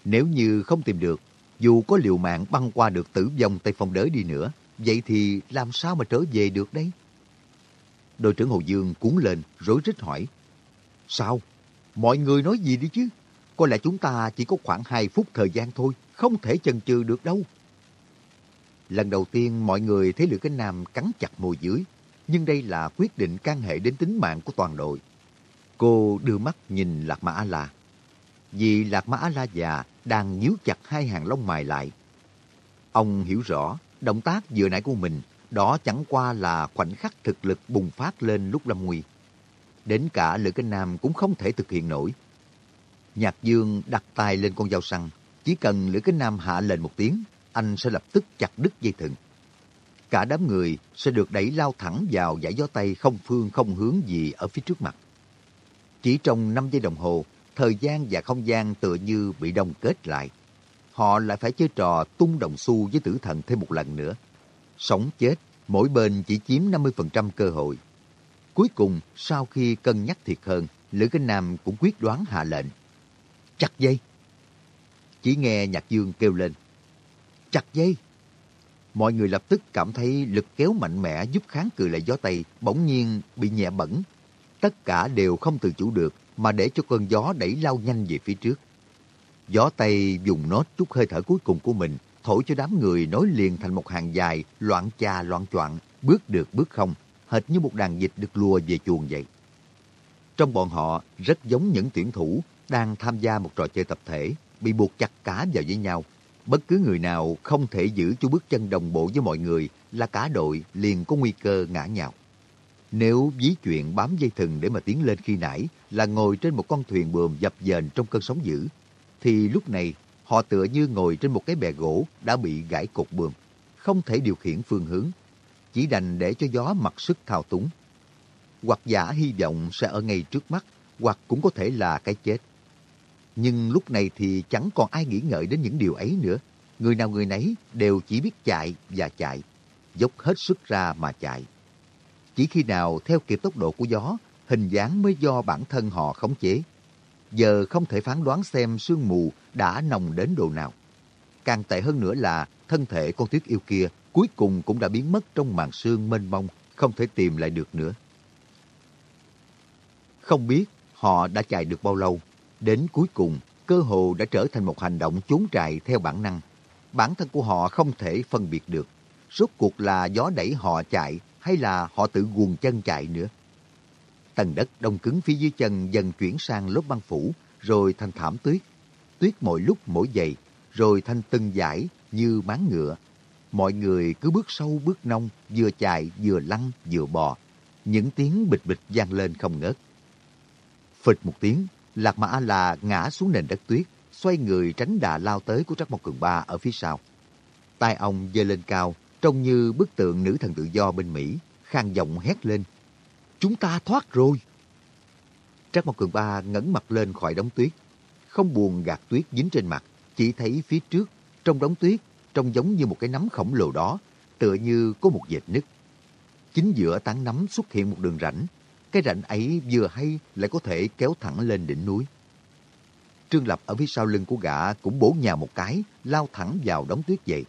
Nếu như không tìm được, dù có liều mạng băng qua được tử vong Tây Phong đới đi nữa, vậy thì làm sao mà trở về được đấy? Đội trưởng Hồ Dương cuốn lên, rối rít hỏi. Sao? Mọi người nói gì đi chứ? Có lẽ chúng ta chỉ có khoảng 2 phút thời gian thôi, không thể chần chừ được đâu. Lần đầu tiên mọi người thấy Lữ Cánh Nam cắn chặt môi dưới, nhưng đây là quyết định can hệ đến tính mạng của toàn đội. Cô đưa mắt nhìn Lạc Mã A-La. Vì Lạc Mã A-La già đang nhíu chặt hai hàng lông mày lại. Ông hiểu rõ, động tác vừa nãy của mình, đó chẳng qua là khoảnh khắc thực lực bùng phát lên lúc lâm nguy. Đến cả Lữ Kinh Nam cũng không thể thực hiện nổi. Nhạc Dương đặt tay lên con dao săn, chỉ cần Lữ Kinh Nam hạ lên một tiếng, anh sẽ lập tức chặt đứt dây thừng cả đám người sẽ được đẩy lao thẳng vào giải gió Tây không phương không hướng gì ở phía trước mặt. Chỉ trong 5 giây đồng hồ, thời gian và không gian tựa như bị đông kết lại. Họ lại phải chơi trò tung đồng xu với tử thần thêm một lần nữa. Sống chết, mỗi bên chỉ chiếm 50% cơ hội. Cuối cùng, sau khi cân nhắc thiệt hơn, Lữ Kinh Nam cũng quyết đoán hạ lệnh. Chặt dây! Chỉ nghe Nhạc Dương kêu lên. Chặt dây! Mọi người lập tức cảm thấy lực kéo mạnh mẽ giúp kháng cự lại gió Tây bỗng nhiên bị nhẹ bẩn. Tất cả đều không tự chủ được mà để cho cơn gió đẩy lao nhanh về phía trước. Gió Tây dùng nốt chút hơi thở cuối cùng của mình thổi cho đám người nối liền thành một hàng dài, loạn cha loạn choạng, bước được bước không, hệt như một đàn dịch được lùa về chuồng vậy. Trong bọn họ rất giống những tuyển thủ đang tham gia một trò chơi tập thể, bị buộc chặt cá vào với nhau, Bất cứ người nào không thể giữ cho bước chân đồng bộ với mọi người là cả đội liền có nguy cơ ngã nhào. Nếu ví chuyện bám dây thừng để mà tiến lên khi nãy là ngồi trên một con thuyền buồm dập dềnh trong cơn sóng dữ, thì lúc này họ tựa như ngồi trên một cái bè gỗ đã bị gãy cột buồm, không thể điều khiển phương hướng, chỉ đành để cho gió mặc sức thao túng. Hoặc giả hy vọng sẽ ở ngay trước mắt, hoặc cũng có thể là cái chết. Nhưng lúc này thì chẳng còn ai nghĩ ngợi đến những điều ấy nữa. Người nào người nấy đều chỉ biết chạy và chạy, dốc hết sức ra mà chạy. Chỉ khi nào theo kịp tốc độ của gió, hình dáng mới do bản thân họ khống chế. Giờ không thể phán đoán xem sương mù đã nồng đến độ nào. Càng tệ hơn nữa là thân thể con tuyết yêu kia cuối cùng cũng đã biến mất trong màn sương mênh mông, không thể tìm lại được nữa. Không biết họ đã chạy được bao lâu, đến cuối cùng cơ hồ đã trở thành một hành động trốn trại theo bản năng. Bản thân của họ không thể phân biệt được, rốt cuộc là gió đẩy họ chạy hay là họ tự guồng chân chạy nữa. Tầng đất đông cứng phía dưới chân dần chuyển sang lớp băng phủ, rồi thành thảm tuyết. Tuyết mỗi lúc mỗi dày, rồi thành từng dải như máng ngựa. Mọi người cứ bước sâu bước nông, vừa chạy vừa lăn vừa bò. Những tiếng bịch bịch vang lên không ngớt. Phịch một tiếng, Lạc Mã là ngã xuống nền đất tuyết, xoay người tránh đà lao tới của Trắc Mộc Cường Ba ở phía sau. Tai ông giơ lên cao, trông như bức tượng nữ thần tự do bên Mỹ, khang giọng hét lên. Chúng ta thoát rồi! Trác Mộc Cường Ba ngẩng mặt lên khỏi đống tuyết, không buồn gạt tuyết dính trên mặt, chỉ thấy phía trước, trong đống tuyết, trông giống như một cái nắm khổng lồ đó, tựa như có một vệt nứt. Chính giữa tán nắm xuất hiện một đường rãnh, cái rãnh ấy vừa hay lại có thể kéo thẳng lên đỉnh núi. Trương Lập ở phía sau lưng của gã cũng bổ nhào một cái, lao thẳng vào đống tuyết vậy.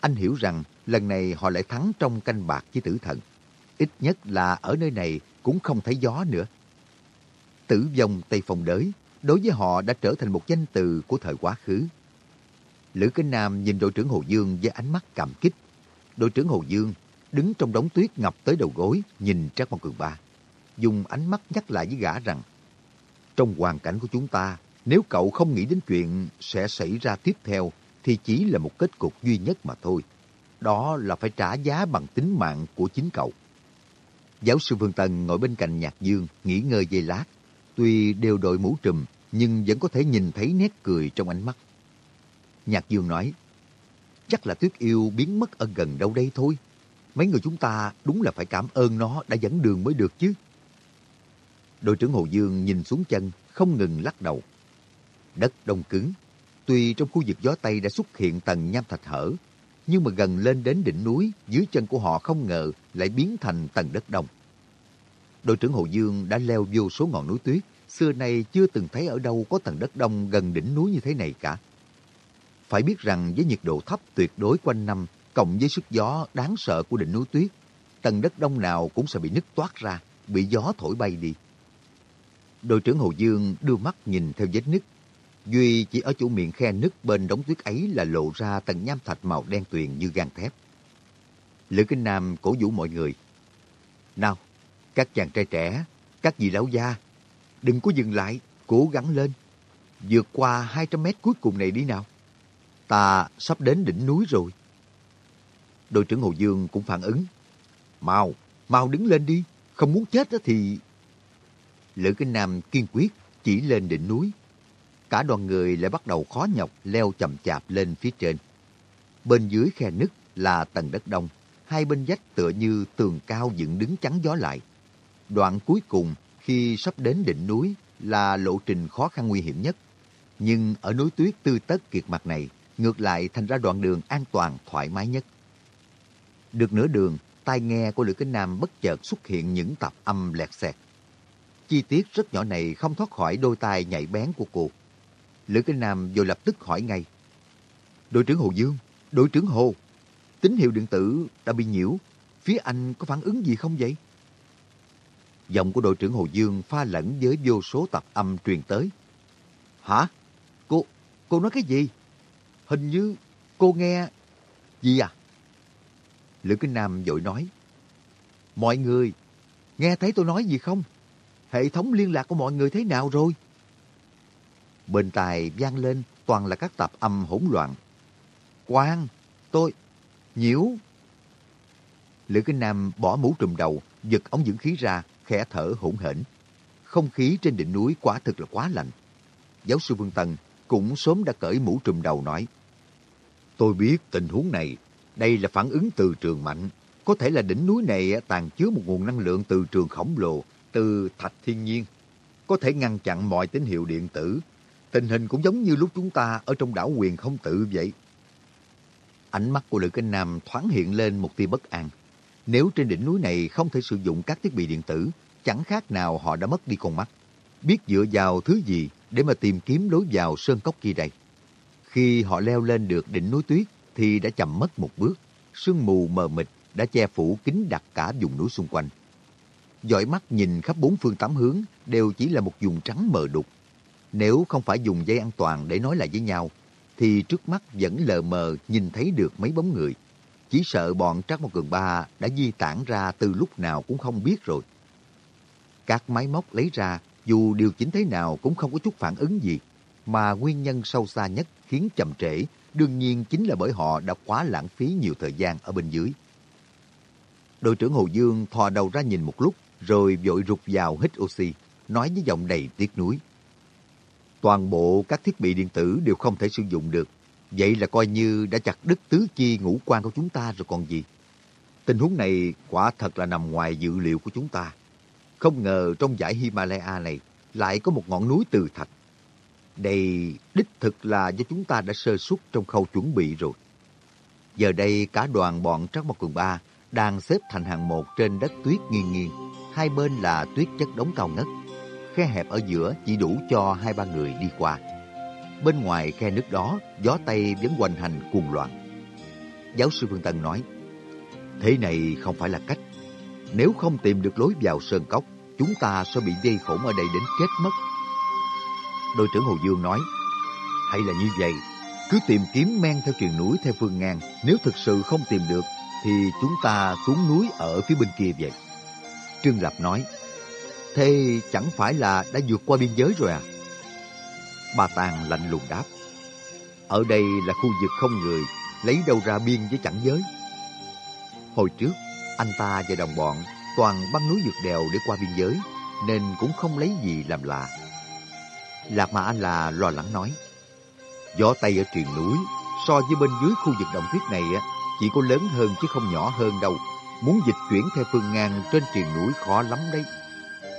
Anh hiểu rằng lần này họ lại thắng trong canh bạc với tử thần. Ít nhất là ở nơi này cũng không thấy gió nữa. Tử vong Tây Phong đới, đối với họ đã trở thành một danh từ của thời quá khứ. Lữ Kinh Nam nhìn đội trưởng Hồ Dương với ánh mắt cảm kích. Đội trưởng Hồ Dương đứng trong đống tuyết ngập tới đầu gối, nhìn Trác Mong Cường Ba. Dùng ánh mắt nhắc lại với gã rằng, trong hoàn cảnh của chúng ta, nếu cậu không nghĩ đến chuyện sẽ xảy ra tiếp theo, thì chỉ là một kết cục duy nhất mà thôi. Đó là phải trả giá bằng tính mạng của chính cậu. Giáo sư Vương Tần ngồi bên cạnh Nhạc Dương, nghỉ ngơi giây lát. Tuy đều đội mũ trùm, nhưng vẫn có thể nhìn thấy nét cười trong ánh mắt. Nhạc Dương nói, chắc là Tuyết Yêu biến mất ở gần đâu đây thôi. Mấy người chúng ta đúng là phải cảm ơn nó đã dẫn đường mới được chứ. Đội trưởng Hồ Dương nhìn xuống chân, không ngừng lắc đầu. Đất đông cứng. Tuy trong khu vực gió Tây đã xuất hiện tầng nham thạch hở, nhưng mà gần lên đến đỉnh núi, dưới chân của họ không ngờ lại biến thành tầng đất đông. Đội trưởng Hồ Dương đã leo vô số ngọn núi tuyết, xưa nay chưa từng thấy ở đâu có tầng đất đông gần đỉnh núi như thế này cả. Phải biết rằng với nhiệt độ thấp tuyệt đối quanh năm, cộng với sức gió đáng sợ của đỉnh núi tuyết, tầng đất đông nào cũng sẽ bị nứt toát ra, bị gió thổi bay đi. Đội trưởng Hồ Dương đưa mắt nhìn theo vết nứt. Duy chỉ ở chỗ miệng khe nứt bên đống tuyết ấy là lộ ra tầng nham thạch màu đen tuyền như gan thép. Lữ Kinh Nam cổ vũ mọi người. Nào, các chàng trai trẻ, các vị lão gia, đừng có dừng lại, cố gắng lên. Vượt qua 200 mét cuối cùng này đi nào. Ta sắp đến đỉnh núi rồi. Đội trưởng Hồ Dương cũng phản ứng. Mau, mau đứng lên đi. Không muốn chết thì... Lữ Kinh Nam kiên quyết chỉ lên đỉnh núi. Cả đoàn người lại bắt đầu khó nhọc leo chậm chạp lên phía trên. Bên dưới khe nứt là tầng đất đông. Hai bên vách tựa như tường cao dựng đứng chắn gió lại. Đoạn cuối cùng khi sắp đến đỉnh núi là lộ trình khó khăn nguy hiểm nhất. Nhưng ở núi tuyết tư tất kiệt mặt này, ngược lại thành ra đoạn đường an toàn thoải mái nhất. Được nửa đường, tai nghe của Lữ Kính Nam bất chợt xuất hiện những tạp âm lẹt xẹt. Chi tiết rất nhỏ này không thoát khỏi đôi tai nhạy bén của cô. Lữ Kinh Nam vừa lập tức hỏi ngay. Đội trưởng Hồ Dương, đội trưởng Hồ, tín hiệu điện tử đã bị nhiễu. Phía anh có phản ứng gì không vậy? Giọng của đội trưởng Hồ Dương pha lẫn với vô số tập âm truyền tới. Hả? Cô, cô nói cái gì? Hình như cô nghe... Gì à? Lữ Kinh Nam vội nói. Mọi người, nghe thấy tôi nói gì không? Hệ thống liên lạc của mọi người thế nào rồi? Bên tai vang lên toàn là các tập âm hỗn loạn. Quang, tôi, nhiễu, Lữ Kinh Nam bỏ mũ trùm đầu, giật ống dưỡng khí ra, khẽ thở hỗn hển. Không khí trên đỉnh núi quả thực là quá lạnh. Giáo sư Vương Tân cũng sớm đã cởi mũ trùm đầu nói. Tôi biết tình huống này, đây là phản ứng từ trường mạnh. Có thể là đỉnh núi này à, tàn chứa một nguồn năng lượng từ trường khổng lồ, từ thạch thiên nhiên. Có thể ngăn chặn mọi tín hiệu điện tử. Tình hình cũng giống như lúc chúng ta ở trong đảo quyền không tự vậy. Ánh mắt của Lữ Kinh Nam thoáng hiện lên một tia bất an. Nếu trên đỉnh núi này không thể sử dụng các thiết bị điện tử, chẳng khác nào họ đã mất đi con mắt. Biết dựa vào thứ gì để mà tìm kiếm lối vào sơn cốc kia đây. Khi họ leo lên được đỉnh núi tuyết thì đã chậm mất một bước. Sương mù mờ mịt đã che phủ kín đặt cả vùng núi xung quanh. Dõi mắt nhìn khắp bốn phương tám hướng đều chỉ là một vùng trắng mờ đục. Nếu không phải dùng dây an toàn để nói lại với nhau, thì trước mắt vẫn lờ mờ nhìn thấy được mấy bóng người. Chỉ sợ bọn Trác Mộc Cường Ba đã di tản ra từ lúc nào cũng không biết rồi. Các máy móc lấy ra, dù điều chỉnh thế nào cũng không có chút phản ứng gì. Mà nguyên nhân sâu xa nhất khiến chậm trễ, đương nhiên chính là bởi họ đã quá lãng phí nhiều thời gian ở bên dưới. Đội trưởng Hồ Dương thò đầu ra nhìn một lúc, rồi vội rụt vào hít oxy, nói với giọng đầy tiếc nuối. Toàn bộ các thiết bị điện tử đều không thể sử dụng được. Vậy là coi như đã chặt đứt tứ chi ngũ quan của chúng ta rồi còn gì. Tình huống này quả thật là nằm ngoài dự liệu của chúng ta. Không ngờ trong dãy Himalaya này lại có một ngọn núi từ thạch. Đây đích thực là do chúng ta đã sơ suất trong khâu chuẩn bị rồi. Giờ đây cả đoàn bọn Trắc Mộc Cường Ba đang xếp thành hàng một trên đất tuyết nghiêng nghiêng. Hai bên là tuyết chất đống cao ngất. Khe hẹp ở giữa chỉ đủ cho hai ba người đi qua. Bên ngoài khe nước đó, gió Tây vẫn hoành hành cuồng loạn. Giáo sư Phương Tân nói, Thế này không phải là cách. Nếu không tìm được lối vào sơn cốc, chúng ta sẽ bị dây khổn ở đây đến chết mất. Đội trưởng Hồ Dương nói, hay là như vậy, cứ tìm kiếm men theo truyền núi theo phương ngang, nếu thực sự không tìm được, thì chúng ta xuống núi ở phía bên kia vậy. Trương Lập nói, thế chẳng phải là đã vượt qua biên giới rồi à? Bà Tàng lạnh lùng đáp, ở đây là khu vực không người, lấy đâu ra biên với chẳng giới. Hồi trước, anh ta và đồng bọn toàn băng núi vượt đèo để qua biên giới, nên cũng không lấy gì làm lạ. Lạc Mà Anh là lo lắng nói, gió Tây ở triền núi so với bên dưới khu vực động tuyết này chỉ có lớn hơn chứ không nhỏ hơn đâu. Muốn dịch chuyển theo phương ngang trên triền núi khó lắm đấy.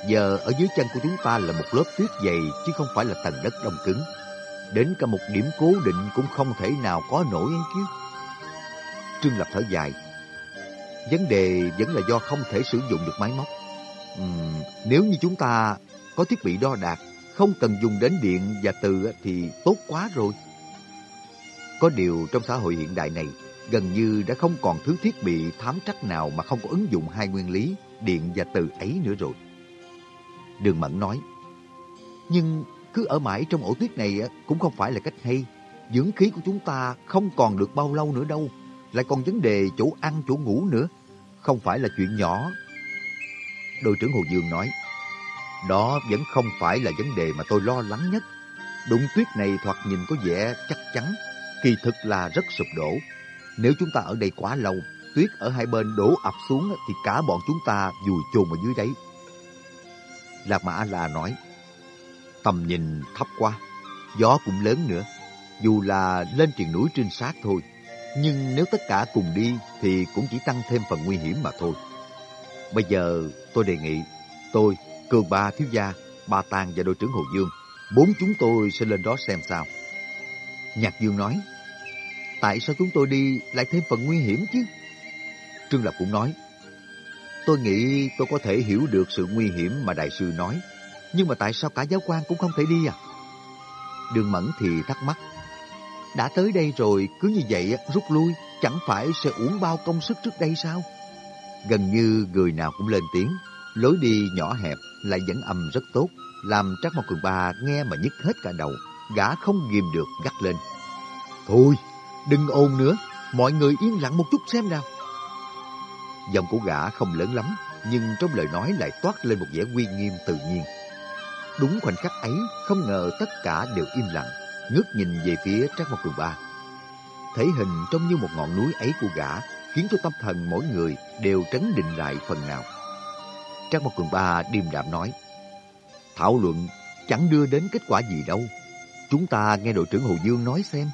Giờ ở dưới chân của chúng ta là một lớp tuyết dày chứ không phải là tầng đất đông cứng. Đến cả một điểm cố định cũng không thể nào có nổi ấy chứ. Trương Lập thở dài. Vấn đề vẫn là do không thể sử dụng được máy móc. Uhm, nếu như chúng ta có thiết bị đo đạc, không cần dùng đến điện và từ thì tốt quá rồi. Có điều trong xã hội hiện đại này, gần như đã không còn thứ thiết bị thám trắc nào mà không có ứng dụng hai nguyên lý, điện và từ ấy nữa rồi. Đường Mẫn nói, nhưng cứ ở mãi trong ổ tuyết này cũng không phải là cách hay. Dưỡng khí của chúng ta không còn được bao lâu nữa đâu. Lại còn vấn đề chỗ ăn, chỗ ngủ nữa. Không phải là chuyện nhỏ. Đội trưởng Hồ Dương nói, đó vẫn không phải là vấn đề mà tôi lo lắng nhất. Đụng tuyết này thoạt nhìn có vẻ chắc chắn, kỳ thực là rất sụp đổ. Nếu chúng ta ở đây quá lâu, tuyết ở hai bên đổ ập xuống thì cả bọn chúng ta vùi chôn ở dưới đấy. Lạc Mã A-La nói, tầm nhìn thấp quá, gió cũng lớn nữa. Dù là lên triền núi trinh sát thôi, nhưng nếu tất cả cùng đi thì cũng chỉ tăng thêm phần nguy hiểm mà thôi. Bây giờ tôi đề nghị, tôi, Cường Ba Thiếu Gia, Ba Tàng và đội trưởng Hồ Dương, bốn chúng tôi sẽ lên đó xem sao. Nhạc Dương nói, tại sao chúng tôi đi lại thêm phần nguy hiểm chứ? Trương Lập cũng nói, tôi nghĩ tôi có thể hiểu được sự nguy hiểm mà đại sư nói, nhưng mà tại sao cả giáo quan cũng không thể đi à? Đường Mẫn thì thắc mắc, đã tới đây rồi cứ như vậy rút lui, chẳng phải sẽ uổng bao công sức trước đây sao? Gần như người nào cũng lên tiếng, lối đi nhỏ hẹp lại dẫn âm rất tốt, làm Trác Mộc Cường Ba nghe mà nhức hết cả đầu, gã không ghim được gắt lên. Thôi, đừng ồn nữa, mọi người yên lặng một chút xem nào. Giọng của gã không lớn lắm, nhưng trong lời nói lại toát lên một vẻ uy nghiêm tự nhiên. Đúng khoảnh khắc ấy, không ngờ tất cả đều im lặng, ngước nhìn về phía Trác Mộc Cường Ba. Thể hình trông như một ngọn núi ấy của gã khiến cho tâm thần mỗi người đều trấn định lại phần nào. Trác Mộc Cường Ba điềm đạm nói, Thảo luận chẳng đưa đến kết quả gì đâu. Chúng ta nghe đội trưởng Hồ Dương nói xem.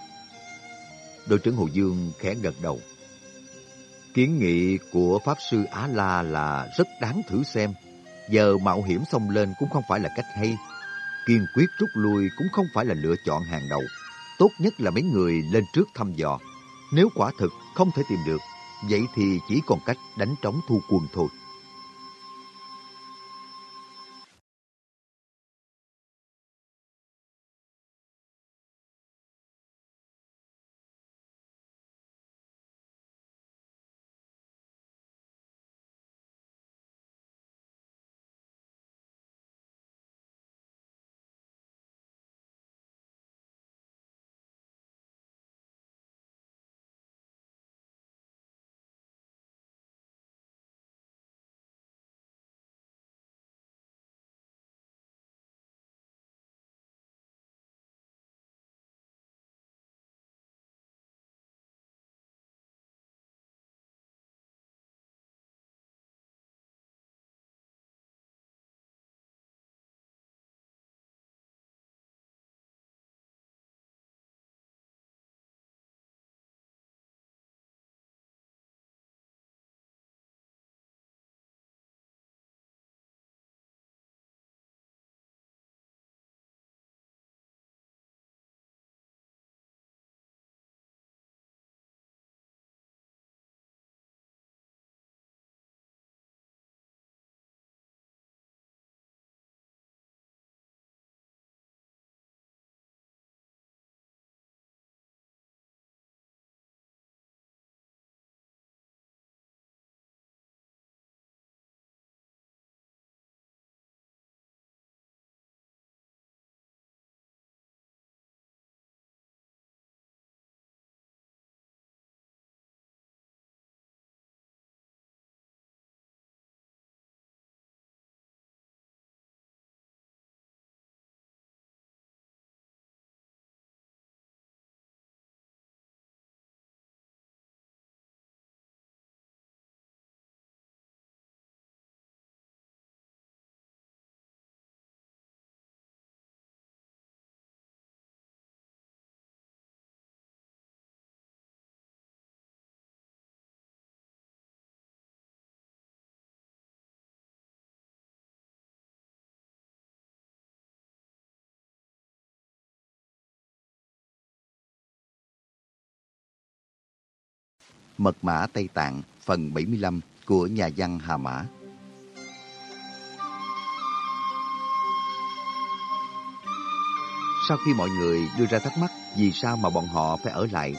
Đội trưởng Hồ Dương khẽ gật đầu. Kiến nghị của Pháp Sư Á La là rất đáng thử xem. Giờ mạo hiểm xông lên cũng không phải là cách hay. Kiên quyết rút lui cũng không phải là lựa chọn hàng đầu. Tốt nhất là mấy người lên trước thăm dò. Nếu quả thực không thể tìm được, vậy thì chỉ còn cách đánh trống thu quân thôi. Mật mã Tây Tạng phần 75 của nhà văn Hà Mã. Sau khi mọi người đưa ra thắc mắc vì sao mà bọn họ phải ở lại,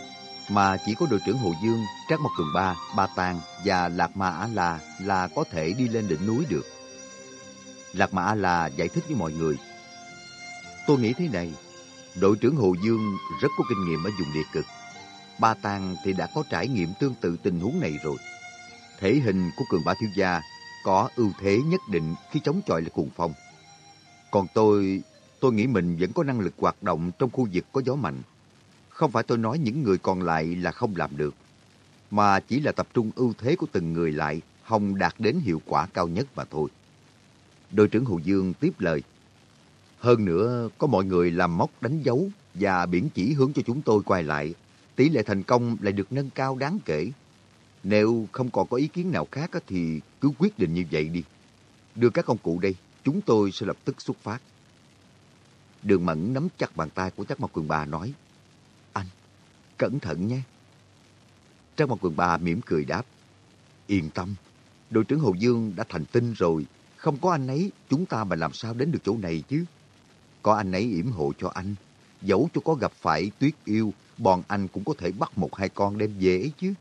mà chỉ có đội trưởng Hồ Dương, Trác Mộc Cường Ba, Ba Tàng và Lạc Ma Á La là có thể đi lên đỉnh núi được. Lạc Ma Á La giải thích với mọi người. Tôi nghĩ thế này, đội trưởng Hồ Dương rất có kinh nghiệm ở vùng địa cực Ba Tàng thì đã có trải nghiệm tương tự tình huống này rồi. Thể hình của cường ba thiếu gia có ưu thế nhất định khi chống chọi lại cuồng phong. Còn tôi, tôi nghĩ mình vẫn có năng lực hoạt động trong khu vực có gió mạnh. Không phải tôi nói những người còn lại là không làm được, mà chỉ là tập trung ưu thế của từng người lại, hòng đạt đến hiệu quả cao nhất mà thôi. Đội trưởng Hồ Dương tiếp lời. Hơn nữa, có mọi người làm móc đánh dấu và biển chỉ hướng cho chúng tôi quay lại tỷ lệ thành công lại được nâng cao đáng kể. Nếu không còn có ý kiến nào khác thì cứ quyết định như vậy đi. Đưa các công cụ đây, chúng tôi sẽ lập tức xuất phát. Đường Mẫn nắm chặt bàn tay của Trác Mộc quần Bà nói, Anh, cẩn thận nhé. Trác Mộc quần Bà mỉm cười đáp, Yên tâm, đội trưởng Hồ Dương đã thành tinh rồi, không có anh ấy, chúng ta mà làm sao đến được chỗ này chứ. Có anh ấy yểm hộ cho anh, dẫu cho có gặp phải tuyết yêu bọn anh cũng có thể bắt một hai con đem về ấy chứ.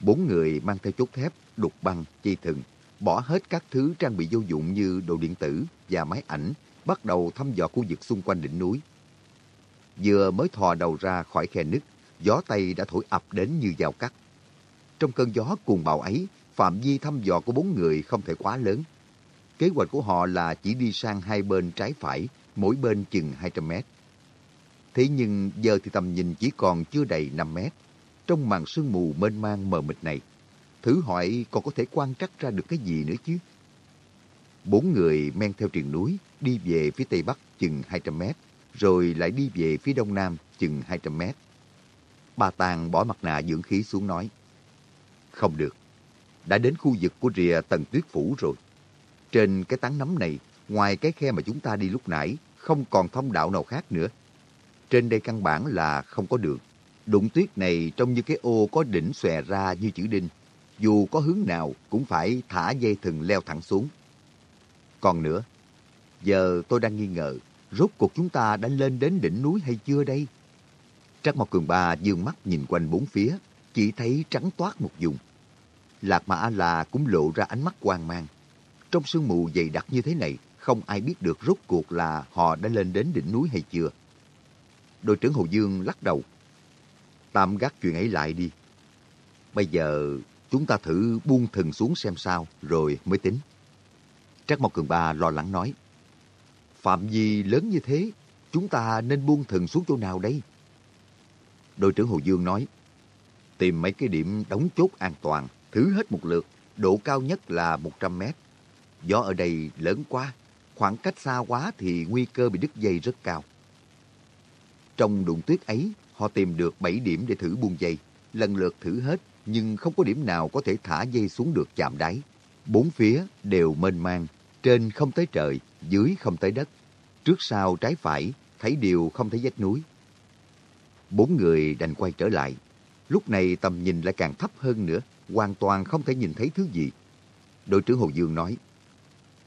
Bốn người mang theo chốt thép, đục băng, chi thừng, bỏ hết các thứ trang bị vô dụng như đồ điện tử và máy ảnh, bắt đầu thăm dò khu vực xung quanh đỉnh núi. Vừa mới thò đầu ra khỏi khe nứt, gió Tây đã thổi ập đến như dao cắt. Trong cơn gió cuồng bạo ấy, phạm vi thăm dò của bốn người không thể quá lớn. Kế hoạch của họ là chỉ đi sang hai bên trái phải, mỗi bên chừng 200 mét. Thế nhưng giờ thì tầm nhìn chỉ còn chưa đầy 5 mét. trong màn sương mù mênh mang mờ mịt này. Thử hỏi còn có thể quan trắc ra được cái gì nữa chứ? Bốn người men theo triền núi đi về phía tây bắc chừng 200 mét, rồi lại đi về phía đông nam chừng 200 mét. Bà Tàng bỏ mặt nạ dưỡng khí xuống nói. Không được, đã đến khu vực của rìa tầng tuyết phủ rồi. Trên cái tán nấm này, ngoài cái khe mà chúng ta đi lúc nãy, không còn thông đạo nào khác nữa. Trên đây căn bản là không có đường. Đụng tuyết này trông như cái ô có đỉnh xòe ra như chữ đinh. Dù có hướng nào cũng phải thả dây thừng leo thẳng xuống. Còn nữa, giờ tôi đang nghi ngờ, rốt cuộc chúng ta đã lên đến đỉnh núi hay chưa đây? Trắc Mộc Cường Ba dương mắt nhìn quanh bốn phía, chỉ thấy trắng toát một vùng. Lạc mã A-La cũng lộ ra ánh mắt hoang mang. Trong sương mù dày đặc như thế này, không ai biết được rốt cuộc là họ đã lên đến đỉnh núi hay chưa. Đội trưởng Hồ Dương lắc đầu. Tạm gác chuyện ấy lại đi. Bây giờ chúng ta thử buông thừng xuống xem sao rồi mới tính. Trác Mộc Cường Ba lo lắng nói. Phạm vi lớn như thế, chúng ta nên buông thừng xuống chỗ nào đây? Đội trưởng Hồ Dương nói. Tìm mấy cái điểm đóng chốt an toàn, thử hết một lượt, độ cao nhất là 100 mét. Gió ở đây lớn quá, khoảng cách xa quá thì nguy cơ bị đứt dây rất cao. Trong đụng tuyết ấy, họ tìm được 7 điểm để thử buông dây, lần lượt thử hết, nhưng không có điểm nào có thể thả dây xuống được chạm đáy. Bốn phía đều mênh mang, trên không tới trời, dưới không tới đất. Trước sau trái phải, thấy đều không thấy vách núi. Bốn người đành quay trở lại. Lúc này tầm nhìn lại càng thấp hơn nữa, hoàn toàn không thể nhìn thấy thứ gì. Đội trưởng Hồ Dương nói,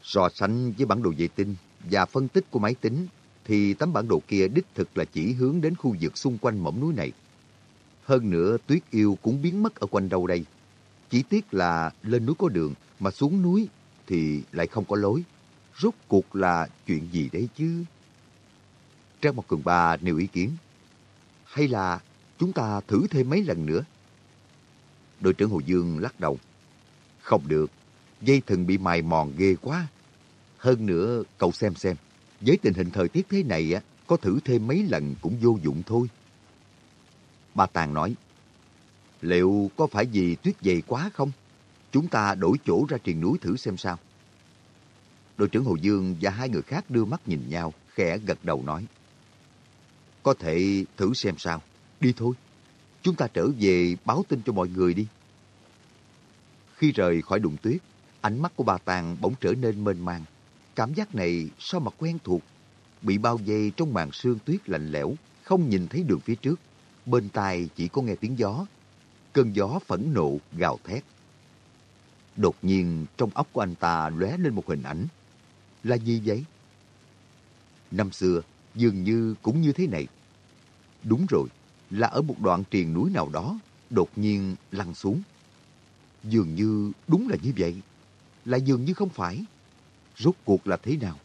so sánh với bản đồ vệ tinh và phân tích của máy tính, thì tấm bản đồ kia đích thực là chỉ hướng đến khu vực xung quanh mỏm núi này. Hơn nữa, tuyết yêu cũng biến mất ở quanh đâu đây. Chỉ tiếc là lên núi có đường, mà xuống núi thì lại không có lối. Rốt cuộc là chuyện gì đấy chứ? Trang một cường ba nêu ý kiến. Hay là chúng ta thử thêm mấy lần nữa? Đội trưởng Hồ Dương lắc đầu. Không được, dây thừng bị mài mòn ghê quá. Hơn nữa, cậu xem xem, với tình hình thời tiết thế này á, có thử thêm mấy lần cũng vô dụng thôi. bà Tàng nói, liệu có phải vì tuyết dày quá không? Chúng ta đổi chỗ ra triền núi thử xem sao. Đội trưởng Hồ Dương và hai người khác đưa mắt nhìn nhau, khẽ gật đầu nói. Có thể thử xem sao. Đi thôi. Chúng ta trở về báo tin cho mọi người đi. Khi rời khỏi đụng tuyết, ánh mắt của bà Tàng bỗng trở nên mênh mang. Cảm giác này sao mà quen thuộc. Bị bao vây trong màn sương tuyết lạnh lẽo, không nhìn thấy đường phía trước. Bên tai chỉ có nghe tiếng gió. Cơn gió phẫn nộ, gào thét. Đột nhiên trong óc của anh ta lóe lên một hình ảnh. Là gì vậy? Năm xưa, dường như cũng như thế này. Đúng rồi, là ở một đoạn triền núi nào đó, đột nhiên lăn xuống. Dường như đúng là như vậy, lại dường như không phải. Rốt cuộc là thế nào?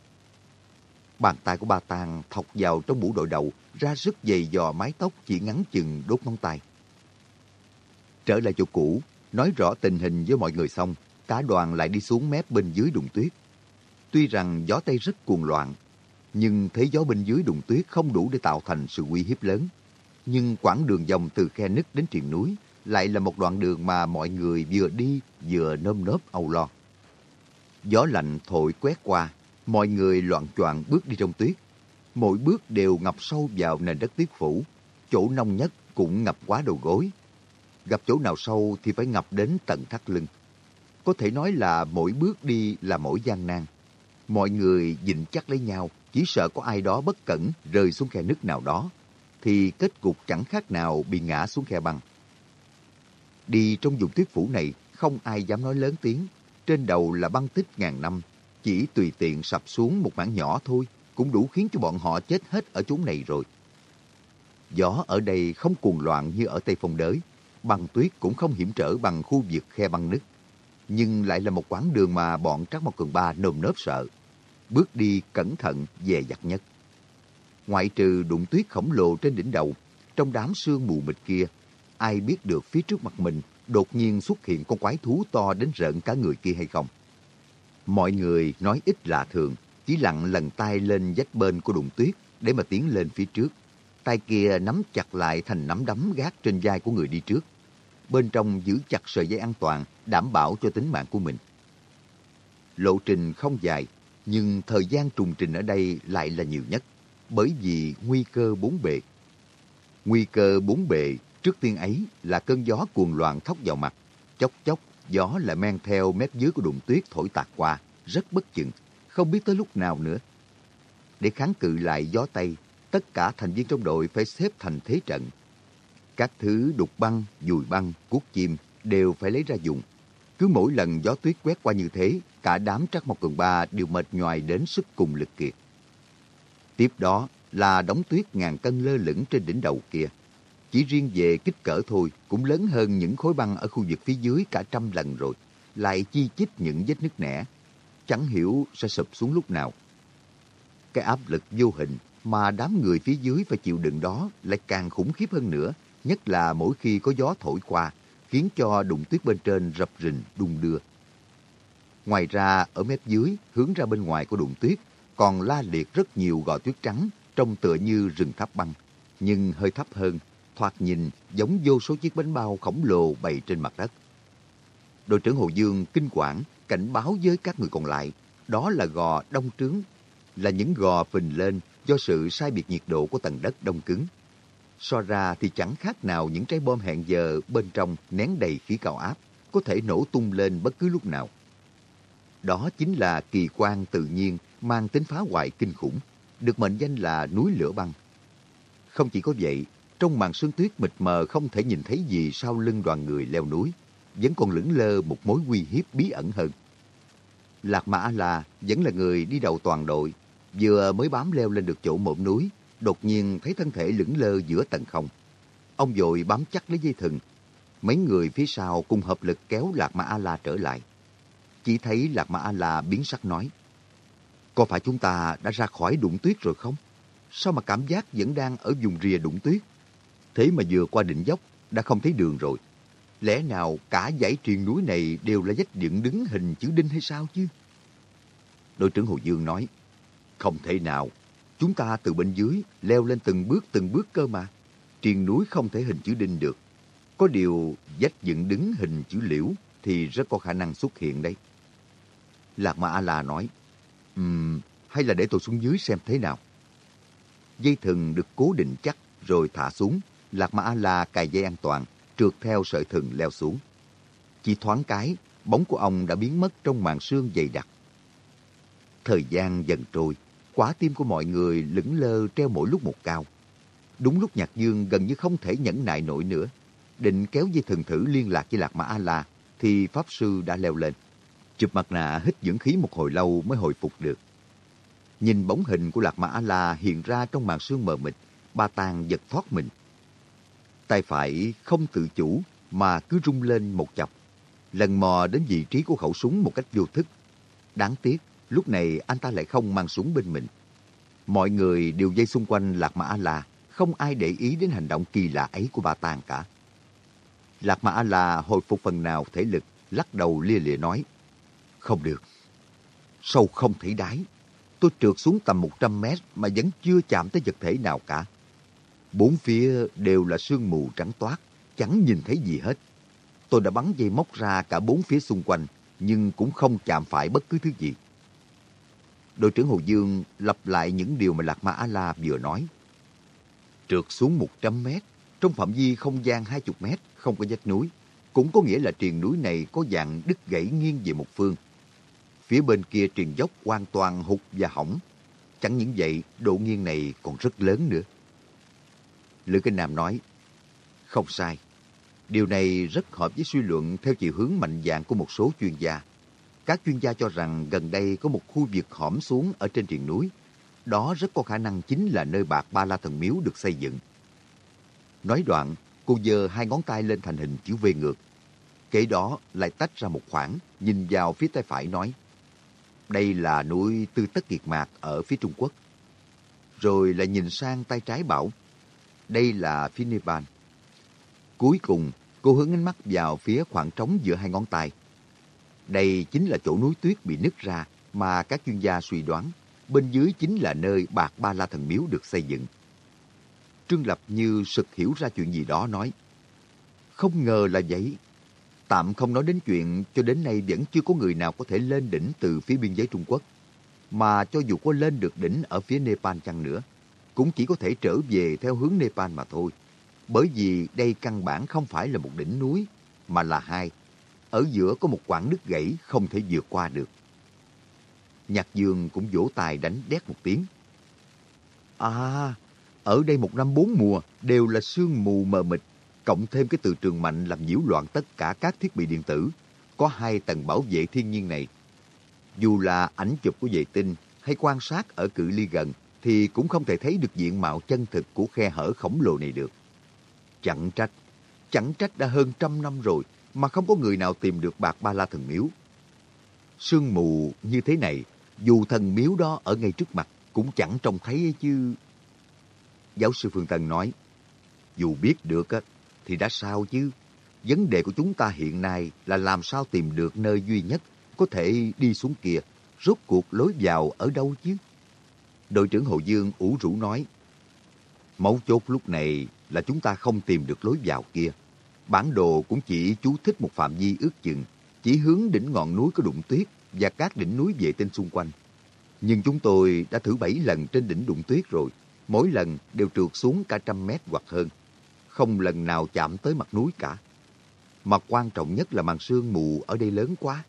Bàn tay của bà Tàng thọc vào trong mũ đội đầu, ra sức dày dò mái tóc chỉ ngắn chừng đốt ngón tay. Trở lại chỗ cũ, nói rõ tình hình với mọi người xong, cả đoàn lại đi xuống mép bên dưới đụng tuyết. Tuy rằng gió Tây rất cuồng loạn, nhưng thế gió bên dưới đụng tuyết không đủ để tạo thành sự uy hiếp lớn. Nhưng quãng đường dòng từ khe nứt đến triền núi lại là một đoạn đường mà mọi người vừa đi vừa nơm nớp âu lo. Gió lạnh thổi quét qua, mọi người loạn choạng bước đi trong tuyết. Mỗi bước đều ngập sâu vào nền đất tuyết phủ, chỗ nông nhất cũng ngập quá đầu gối. Gặp chỗ nào sâu thì phải ngập đến tận thắt lưng. Có thể nói là mỗi bước đi là mỗi gian nan. Mọi người dịnh chắc lấy nhau, chỉ sợ có ai đó bất cẩn rơi xuống khe nứt nào đó, thì kết cục chẳng khác nào bị ngã xuống khe băng. Đi trong vùng tuyết phủ này, không ai dám nói lớn tiếng. Trên đầu là băng tích ngàn năm, chỉ tùy tiện sập xuống một mảng nhỏ thôi, cũng đủ khiến cho bọn họ chết hết ở chốn này rồi. Gió ở đây không cuồng loạn như ở Tây Phong Đới, băng tuyết cũng không hiểm trở bằng khu vực khe băng nứt. Nhưng lại là một quãng đường mà bọn Trác Mộc Cường Ba nơm nớp sợ. Bước đi cẩn thận, dè dặt nhất. Ngoại trừ đụng tuyết khổng lồ trên đỉnh đầu, trong đám sương mù mịt kia, ai biết được phía trước mặt mình đột nhiên xuất hiện con quái thú to đến rợn cả người kia hay không. Mọi người nói ít lạ thường, chỉ lặng lần tay lên vách bên của đụng tuyết để mà tiến lên phía trước. tay kia nắm chặt lại thành nắm đấm gác trên vai của người đi trước. Bên trong giữ chặt sợi dây an toàn, đảm bảo cho tính mạng của mình. Lộ trình không dài, nhưng thời gian trùng trình ở đây lại là nhiều nhất, bởi vì nguy cơ bốn bề. Nguy cơ bốn bề trước tiên ấy là cơn gió cuồng loạn thốc vào mặt, chốc chốc gió lại men theo mép dưới của đụng tuyết thổi tạt qua, rất bất chừng, không biết tới lúc nào nữa. Để kháng cự lại gió Tây, tất cả thành viên trong đội phải xếp thành thế trận. Các thứ đục băng, dùi băng, cuốc chim đều phải lấy ra dùng. Cứ mỗi lần gió tuyết quét qua như thế, cả đám Trắc một Cường Ba đều mệt nhoài đến sức cùng lực kiệt. Tiếp đó là đống tuyết ngàn cân lơ lửng trên đỉnh đầu kia. Chỉ riêng về kích cỡ thôi cũng lớn hơn những khối băng ở khu vực phía dưới cả trăm lần rồi. Lại chi chít những vết nứt nẻ. Chẳng hiểu sẽ sụp xuống lúc nào. Cái áp lực vô hình mà đám người phía dưới phải chịu đựng đó lại càng khủng khiếp hơn nữa. Nhất là mỗi khi có gió thổi qua, khiến cho đụng tuyết bên trên rập rình đung đưa. Ngoài ra, ở mép dưới, hướng ra bên ngoài của đụng tuyết, còn la liệt rất nhiều gò tuyết trắng, trông tựa như rừng tháp băng, nhưng hơi thấp hơn, thoạt nhìn giống vô số chiếc bánh bao khổng lồ bày trên mặt đất. Đội trưởng Hồ Dương kinh quản cảnh báo với các người còn lại, đó là gò đông trướng, là những gò phình lên do sự sai biệt nhiệt độ của tầng đất đông cứng. So ra thì chẳng khác nào những trái bom hẹn giờ bên trong nén đầy khí cao áp, có thể nổ tung lên bất cứ lúc nào. Đó chính là kỳ quan tự nhiên mang tính phá hoại kinh khủng, được mệnh danh là núi lửa băng. Không chỉ có vậy, trong màn sương tuyết mịt mờ không thể nhìn thấy gì sau lưng đoàn người leo núi, vẫn còn lững lơ một mối nguy hiếp bí ẩn hơn. Lạc Mã A-La vẫn là người đi đầu toàn đội, vừa mới bám leo lên được chỗ mộm núi, đột nhiên thấy thân thể lững lơ giữa tầng không. Ông vội bám chắc lấy dây thừng. Mấy người phía sau cùng hợp lực kéo Lạc Mã A-La trở lại. Chỉ thấy Lạc Mã A-La biến sắc nói, Có phải chúng ta đã ra khỏi đụng tuyết rồi không? Sao mà cảm giác vẫn đang ở vùng rìa đụng tuyết? Thế mà vừa qua đỉnh dốc, đã không thấy đường rồi. Lẽ nào cả dãy triền núi này đều là vách dựng đứng hình chữ đinh hay sao chứ? Đội trưởng Hồ Dương nói, không thể nào. Chúng ta từ bên dưới leo lên từng bước từng bước cơ mà. Triền núi không thể hình chữ đinh được. Có điều vách dựng đứng hình chữ liễu thì rất có khả năng xuất hiện đây. Lạc Ma A-La nói, um, hay là để tôi xuống dưới xem thế nào. Dây thừng được cố định chắc rồi thả xuống. Lạc mã A-La cài dây an toàn, trượt theo sợi thừng leo xuống. Chỉ thoáng cái, bóng của ông đã biến mất trong màn sương dày đặc. Thời gian dần trôi, quả tim của mọi người lững lơ treo mỗi lúc một cao. Đúng lúc Nhạc Dương gần như không thể nhẫn nại nổi nữa, định kéo dây thừng thử liên lạc với Lạc Mã A-La, thì Pháp Sư đã leo lên. Chụp mặt nạ hít dưỡng khí một hồi lâu mới hồi phục được. Nhìn bóng hình của Lạc Mã A-La hiện ra trong màn sương mờ mịt, ba tàng giật thoát mình. Tay phải không tự chủ mà cứ rung lên một chập, lần mò đến vị trí của khẩu súng một cách vô thức. Đáng tiếc, Lúc này anh ta lại không mang súng bên mình. Mọi người đều dây xung quanh Lạc Mã A-La, không ai để ý đến hành động kỳ lạ ấy của bà Tàng cả. Lạc Mã A-La hồi phục phần nào thể lực, lắc đầu lia lịa nói, Không được, sâu không thể đáy. Tôi trượt xuống tầm 100 mét mà vẫn chưa chạm tới vật thể nào cả. Bốn phía đều là sương mù trắng toát, chẳng nhìn thấy gì hết. Tôi đã bắn dây móc ra cả bốn phía xung quanh, nhưng cũng không chạm phải bất cứ thứ gì đội trưởng Hồ Dương lặp lại những điều mà Lạc Ma A-La vừa nói. Trượt xuống 100 mét, trong phạm vi không gian 20 mét, không có vách núi, cũng có nghĩa là triền núi này có dạng đứt gãy nghiêng về một phương. Phía bên kia triền dốc hoàn toàn hụt và hỏng. Chẳng những vậy, độ nghiêng này còn rất lớn nữa. Lữ Kinh Nam nói, không sai. Điều này rất hợp với suy luận theo chiều hướng mạnh dạng của một số chuyên gia. Các chuyên gia cho rằng gần đây có một khu vực hõm xuống ở trên triền núi. Đó rất có khả năng chính là nơi bạc Ba La Thần Miếu được xây dựng. Nói đoạn, cô giơ hai ngón tay lên thành hình chữ V ngược. Kế đó lại tách ra một khoảng, nhìn vào phía tay phải nói. Đây là núi Tư Tất Kiệt Mạc ở phía Trung Quốc. Rồi lại nhìn sang tay trái bảo. Đây là phía Nepal. Cuối cùng, cô hướng ánh mắt vào phía khoảng trống giữa hai ngón tay đây chính là chỗ núi tuyết bị nứt ra mà các chuyên gia suy đoán bên dưới chính là nơi Bạc Ba La Thần Miếu được xây dựng. Trương Lập như sực hiểu ra chuyện gì đó nói. Không ngờ là vậy. Tạm không nói đến chuyện cho đến nay vẫn chưa có người nào có thể lên đỉnh từ phía biên giới Trung Quốc. Mà cho dù có lên được đỉnh ở phía Nepal chăng nữa, cũng chỉ có thể trở về theo hướng Nepal mà thôi. Bởi vì đây căn bản không phải là một đỉnh núi, mà là hai. Ở giữa có một quãng đứt gãy không thể vượt qua được. Nhạc Dương cũng vỗ tài đánh đét một tiếng. À, ở đây một năm bốn mùa đều là sương mù mờ mịt, cộng thêm cái từ trường mạnh làm nhiễu loạn tất cả các thiết bị điện tử. Có hai tầng bảo vệ thiên nhiên này. Dù là ảnh chụp của vệ tinh hay quan sát ở cự ly gần thì cũng không thể thấy được diện mạo chân thực của khe hở khổng lồ này được. Chẳng trách, chẳng trách đã hơn trăm năm rồi mà không có người nào tìm được bạc ba la thần miếu. Sương mù như thế này, dù thần miếu đó ở ngay trước mặt cũng chẳng trông thấy chứ. Giáo sư Phương Tân nói, dù biết được thì đã sao chứ. Vấn đề của chúng ta hiện nay là làm sao tìm được nơi duy nhất có thể đi xuống kia. Rốt cuộc lối vào ở đâu chứ? Đội trưởng Hồ Dương ủ rũ nói, Mấu chốt lúc này là chúng ta không tìm được lối vào kia. Bản đồ cũng chỉ chú thích một phạm vi ước chừng, chỉ hướng đỉnh ngọn núi có đụng tuyết và các đỉnh núi vệ tinh xung quanh. Nhưng chúng tôi đã thử 7 lần trên đỉnh đụng tuyết rồi, mỗi lần đều trượt xuống cả trăm mét hoặc hơn. Không lần nào chạm tới mặt núi cả. Mà quan trọng nhất là màn sương mù ở đây lớn quá.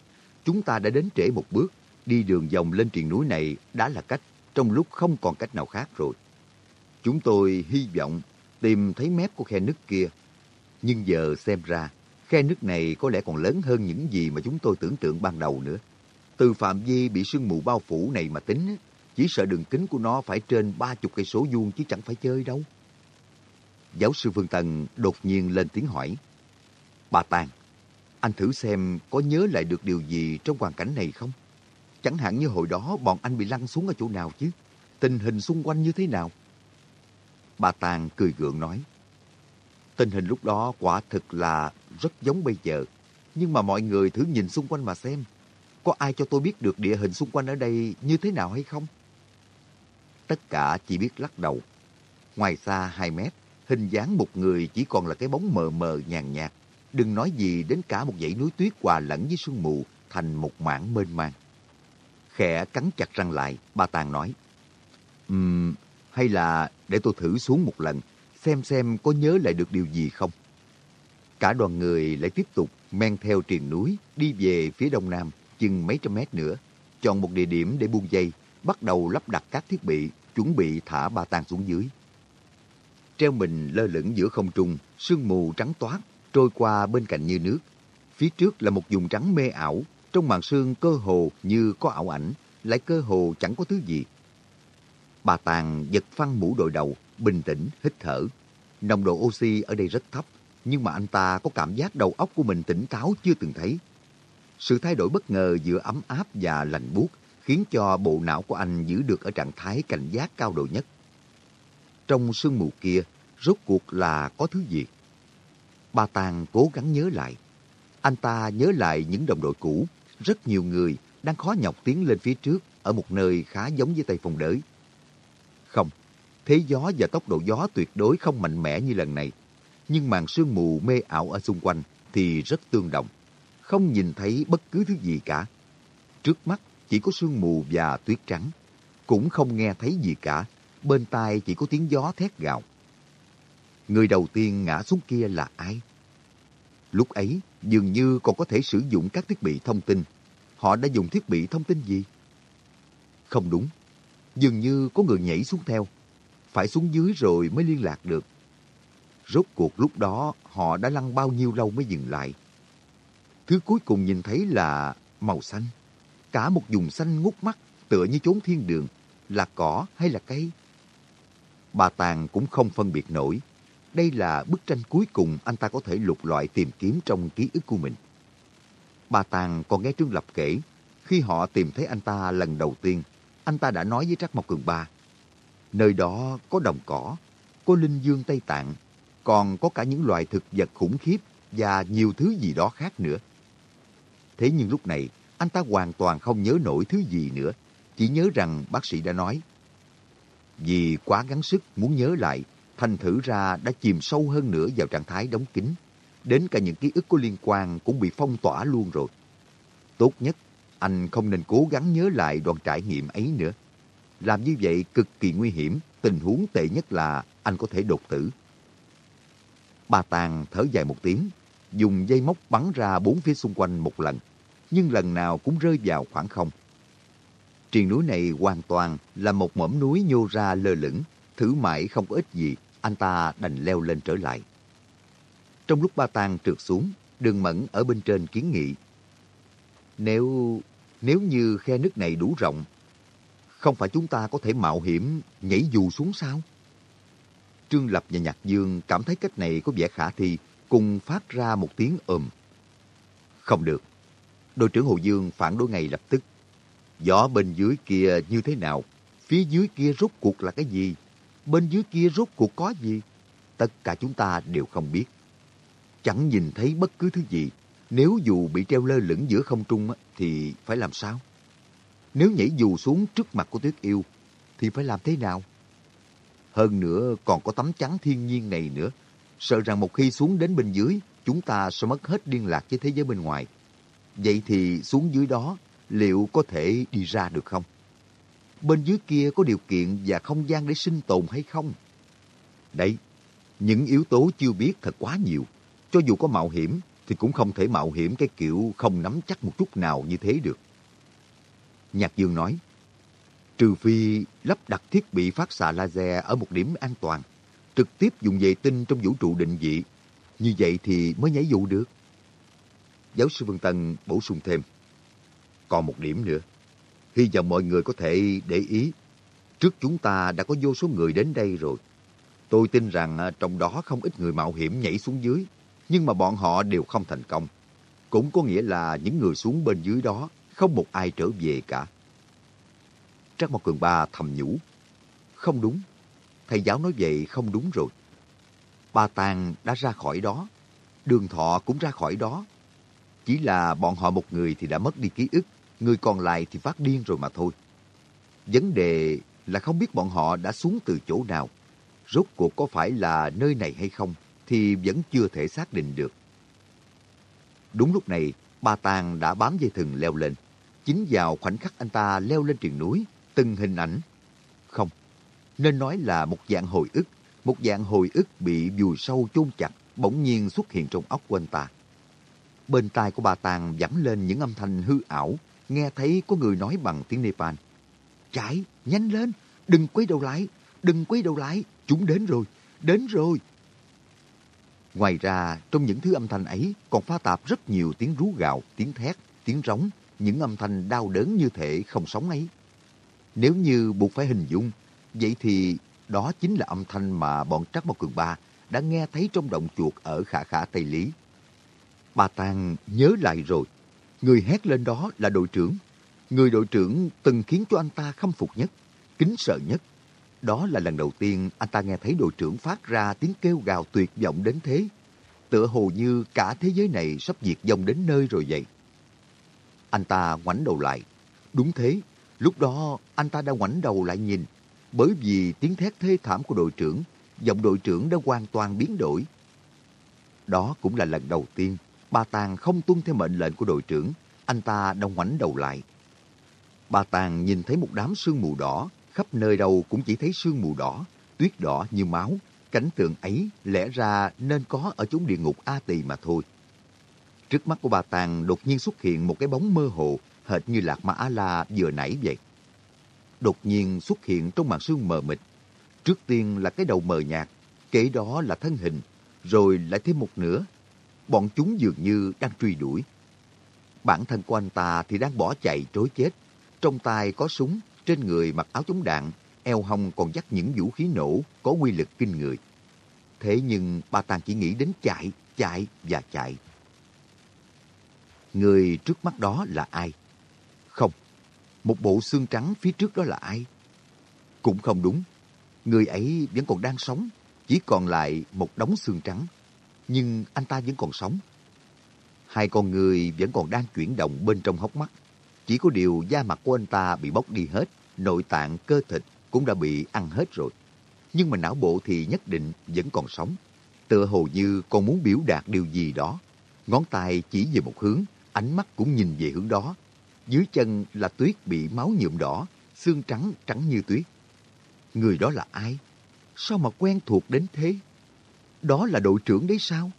Chúng ta đã đến trễ một bước, đi đường vòng lên triền núi này đã là cách, trong lúc không còn cách nào khác rồi. Chúng tôi hy vọng tìm thấy mép của khe nứt kia. Nhưng giờ xem ra, khe nứt này có lẽ còn lớn hơn những gì mà chúng tôi tưởng tượng ban đầu nữa. Từ phạm vi bị sương mù bao phủ này mà tính, chỉ sợ đường kính của nó phải trên ba chục cây số vuông chứ chẳng phải chơi đâu. Giáo sư Phương Tần đột nhiên lên tiếng hỏi. Bà Tàng, anh thử xem có nhớ lại được điều gì trong hoàn cảnh này không? Chẳng hạn như hồi đó bọn anh bị lăn xuống ở chỗ nào chứ? Tình hình xung quanh như thế nào? Bà Tàng cười gượng nói. Tình hình lúc đó quả thực là rất giống bây giờ. Nhưng mà mọi người thử nhìn xung quanh mà xem. Có ai cho tôi biết được địa hình xung quanh ở đây như thế nào hay không? Tất cả chỉ biết lắc đầu. Ngoài xa 2 mét, hình dáng một người chỉ còn là cái bóng mờ mờ nhàn nhạt. Đừng nói gì đến cả một dãy núi tuyết hòa lẫn với sương mù thành một mảng mênh mang. Khẽ cắn chặt răng lại, bà Tàng nói. Um, hay là để tôi thử xuống một lần, xem xem có nhớ lại được điều gì không. Cả đoàn người lại tiếp tục men theo triền núi, đi về phía đông nam, chừng mấy trăm mét nữa, chọn một địa điểm để buông dây, bắt đầu lắp đặt các thiết bị, chuẩn bị thả ba tang xuống dưới. Treo mình lơ lửng giữa không trung, sương mù trắng toát, trôi qua bên cạnh như nước. Phía trước là một vùng trắng mê ảo, trong màn sương cơ hồ như có ảo ảnh, lại cơ hồ chẳng có thứ gì. Bà Tàng giật phăng mũ đội đầu, bình tĩnh, hít thở. Nồng độ oxy ở đây rất thấp, nhưng mà anh ta có cảm giác đầu óc của mình tỉnh táo chưa từng thấy. Sự thay đổi bất ngờ giữa ấm áp và lạnh buốt khiến cho bộ não của anh giữ được ở trạng thái cảnh giác cao độ nhất. Trong sương mù kia, rốt cuộc là có thứ gì? bà Tàng cố gắng nhớ lại. Anh ta nhớ lại những đồng đội cũ, rất nhiều người đang khó nhọc tiến lên phía trước ở một nơi khá giống với Tây Phong Đới. Không, thế gió và tốc độ gió tuyệt đối không mạnh mẽ như lần này. Nhưng màn sương mù mê ảo ở xung quanh thì rất tương đồng. Không nhìn thấy bất cứ thứ gì cả. Trước mắt chỉ có sương mù và tuyết trắng. Cũng không nghe thấy gì cả. Bên tai chỉ có tiếng gió thét gào. Người đầu tiên ngã xuống kia là ai? Lúc ấy, dường như còn có thể sử dụng các thiết bị thông tin. Họ đã dùng thiết bị thông tin gì? Không đúng. Dường như có người nhảy xuống theo. Phải xuống dưới rồi mới liên lạc được. Rốt cuộc lúc đó, họ đã lăn bao nhiêu lâu mới dừng lại. Thứ cuối cùng nhìn thấy là màu xanh. Cả một vùng xanh ngút mắt, tựa như chốn thiên đường. Là cỏ hay là cây? Bà Tàng cũng không phân biệt nổi. Đây là bức tranh cuối cùng anh ta có thể lục loại tìm kiếm trong ký ức của mình. Bà Tàng còn nghe Trương Lập kể, khi họ tìm thấy anh ta lần đầu tiên, anh ta đã nói với Trắc Mộc Cường Ba, nơi đó có đồng cỏ, có linh dương Tây Tạng, còn có cả những loài thực vật khủng khiếp và nhiều thứ gì đó khác nữa. Thế nhưng lúc này, anh ta hoàn toàn không nhớ nổi thứ gì nữa, chỉ nhớ rằng bác sĩ đã nói. Vì quá gắng sức muốn nhớ lại, thành thử ra đã chìm sâu hơn nữa vào trạng thái đóng kín. Đến cả những ký ức có liên quan cũng bị phong tỏa luôn rồi. Tốt nhất, anh không nên cố gắng nhớ lại đoạn trải nghiệm ấy nữa. Làm như vậy cực kỳ nguy hiểm, tình huống tệ nhất là anh có thể đột tử. Bà Tàng thở dài một tiếng, dùng dây móc bắn ra bốn phía xung quanh một lần, nhưng lần nào cũng rơi vào khoảng không. Triền núi này hoàn toàn là một mỏm núi nhô ra lơ lửng, thử mãi không có ích gì, anh ta đành leo lên trở lại. Trong lúc ba tang trượt xuống, đường mẫn ở bên trên kiến nghị. Nếu, nếu như khe nước này đủ rộng, không phải chúng ta có thể mạo hiểm nhảy dù xuống sao? Trương Lập và Nhạc Dương cảm thấy cách này có vẻ khả thi, cùng phát ra một tiếng ầm. Không được. Đội trưởng Hồ Dương phản đối ngay lập tức. Gió bên dưới kia như thế nào? Phía dưới kia rốt cuộc là cái gì? Bên dưới kia rốt cuộc có gì? Tất cả chúng ta đều không biết. Chẳng nhìn thấy bất cứ thứ gì. Nếu dù bị treo lơ lửng giữa không trung thì phải làm sao? Nếu nhảy dù xuống trước mặt của Tuyết Yêu thì phải làm thế nào? Hơn nữa còn có tấm chắn thiên nhiên này nữa. Sợ rằng một khi xuống đến bên dưới, chúng ta sẽ mất hết liên lạc với thế giới bên ngoài. Vậy thì xuống dưới đó, liệu có thể đi ra được không? Bên dưới kia có điều kiện và không gian để sinh tồn hay không? Đấy, những yếu tố chưa biết thật quá nhiều. Cho dù có mạo hiểm, thì cũng không thể mạo hiểm cái kiểu không nắm chắc một chút nào như thế được. Nhạc Dương nói, trừ phi lắp đặt thiết bị phát xạ laser ở một điểm an toàn, trực tiếp dùng vệ tinh trong vũ trụ định vị. Như vậy thì mới nhảy dù được. Giáo sư Vân Tân bổ sung thêm. Còn một điểm nữa. Hy vọng mọi người có thể để ý. Trước chúng ta đã có vô số người đến đây rồi. Tôi tin rằng à, trong đó không ít người mạo hiểm nhảy xuống dưới. Nhưng mà bọn họ đều không thành công. Cũng có nghĩa là những người xuống bên dưới đó không một ai trở về cả. Trác Mộc Cường Ba thầm nhủ. Không đúng. Thầy giáo nói vậy không đúng rồi. Ba Tàng đã ra khỏi đó. Đường Thọ cũng ra khỏi đó. Chỉ là bọn họ một người thì đã mất đi ký ức, người còn lại thì phát điên rồi mà thôi. Vấn đề là không biết bọn họ đã xuống từ chỗ nào. Rốt cuộc có phải là nơi này hay không thì vẫn chưa thể xác định được. Đúng lúc này, Ba Tàng đã bám dây thừng leo lên. Chính vào khoảnh khắc anh ta leo lên triền núi, từng hình ảnh. Không, nên nói là một dạng hồi ức, một dạng hồi ức bị vùi sâu chôn chặt, bỗng nhiên xuất hiện trong óc của anh ta. Bên tai của bà Tàng vẳng lên những âm thanh hư ảo, nghe thấy có người nói bằng tiếng Nepal. Chạy, nhanh lên, đừng quay đầu lái, đừng quay đầu lái, chúng đến rồi, đến rồi. Ngoài ra, trong những thứ âm thanh ấy còn pha tạp rất nhiều tiếng rú gạo, tiếng thét, tiếng rống, những âm thanh đau đớn như thể không sống ấy. Nếu như buộc phải hình dung, vậy thì đó chính là âm thanh mà bọn Trắc Mộc Cường Ba đã nghe thấy trong động chuột ở khả khả Tây Lý. Bà Tàng nhớ lại rồi, người hét lên đó là đội trưởng. Người đội trưởng từng khiến cho anh ta khâm phục nhất, kính sợ nhất. Đó là lần đầu tiên anh ta nghe thấy đội trưởng phát ra tiếng kêu gào tuyệt vọng đến thế. Tựa hồ như cả thế giới này sắp diệt vong đến nơi rồi vậy. Anh ta ngoảnh đầu lại. Đúng thế, lúc đó anh ta đã ngoảnh đầu lại nhìn. Bởi vì tiếng thét thê thảm của đội trưởng, giọng đội trưởng đã hoàn toàn biến đổi. Đó cũng là lần đầu tiên bà Tàng không tuân theo mệnh lệnh của đội trưởng, anh ta đã ngoảnh đầu lại. Bà Tàng nhìn thấy một đám sương mù đỏ, khắp nơi đâu cũng chỉ thấy sương mù đỏ, tuyết đỏ như máu. Cảnh tượng ấy lẽ ra nên có ở chốn địa ngục A Tỳ mà thôi. Trước mắt của bà Tàng đột nhiên xuất hiện một cái bóng mơ hồ, hệt như Lạc Ma A-La vừa nãy vậy. Đột nhiên xuất hiện trong màn sương mờ mịt. Trước tiên là cái đầu mờ nhạt, kế đó là thân hình, rồi lại thêm một nửa bọn chúng dường như đang truy đuổi. Bản thân của anh ta thì đang bỏ chạy trối chết. Trong tay có súng, trên người mặc áo chống đạn, eo hông còn dắt những vũ khí nổ có quy lực kinh người. Thế nhưng ba Tàng chỉ nghĩ đến chạy, chạy và chạy. Người trước mắt đó là ai? Không, một bộ xương trắng phía trước đó là ai? Cũng không đúng, người ấy vẫn còn đang sống, chỉ còn lại một đống xương trắng nhưng anh ta vẫn còn sống. Hai con người vẫn còn đang chuyển động bên trong hốc mắt. Chỉ có điều da mặt của anh ta bị bóc đi hết, nội tạng, cơ thịt cũng đã bị ăn hết rồi. nhưng mà não bộ thì nhất định vẫn còn sống. Tựa hồ như còn muốn biểu đạt điều gì đó. Ngón tay chỉ về một hướng, ánh mắt cũng nhìn về hướng đó. Dưới chân là tuyết bị máu nhuộm đỏ, xương trắng trắng như tuyết. Người đó là ai? Sao mà quen thuộc đến thế? Đó là đội trưởng đấy sao?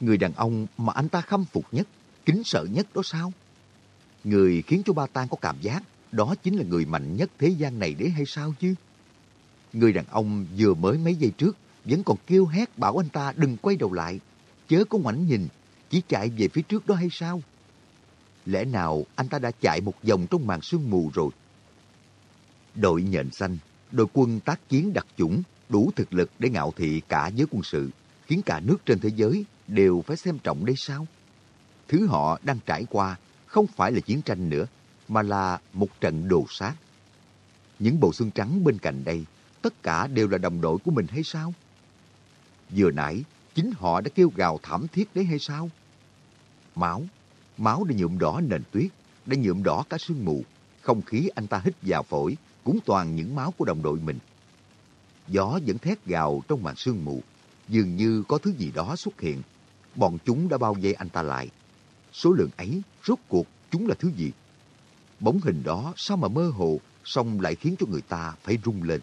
Người đàn ông mà anh ta khâm phục nhất, kính sợ nhất đó sao? Người khiến cho ba Tan có cảm giác đó chính là người mạnh nhất thế gian này đấy hay sao chứ? Người đàn ông vừa mới mấy giây trước vẫn còn kêu hét bảo anh ta đừng quay đầu lại, chớ có ngoảnh nhìn, chỉ chạy về phía trước đó hay sao? Lẽ nào anh ta đã chạy một vòng trong màn sương mù rồi? Đội nhện xanh, đội quân tác chiến đặc chủng, đủ thực lực để ngạo thị cả giới quân sự, khiến cả nước trên thế giới đều phải xem trọng đây sao? Thứ họ đang trải qua không phải là chiến tranh nữa, mà là một trận đồ sát. Những bộ xương trắng bên cạnh đây, tất cả đều là đồng đội của mình hay sao? Vừa nãy, chính họ đã kêu gào thảm thiết đấy hay sao? Máu, máu đã nhuộm đỏ nền tuyết, đã nhuộm đỏ cả sương mù. Không khí anh ta hít vào phổi, cũng toàn những máu của đồng đội mình. Gió vẫn thét gào trong màn sương mù, dường như có thứ gì đó xuất hiện. Bọn chúng đã bao vây anh ta lại. Số lượng ấy, rốt cuộc chúng là thứ gì? Bóng hình đó sao mà mơ hồ, song lại khiến cho người ta phải rung lên.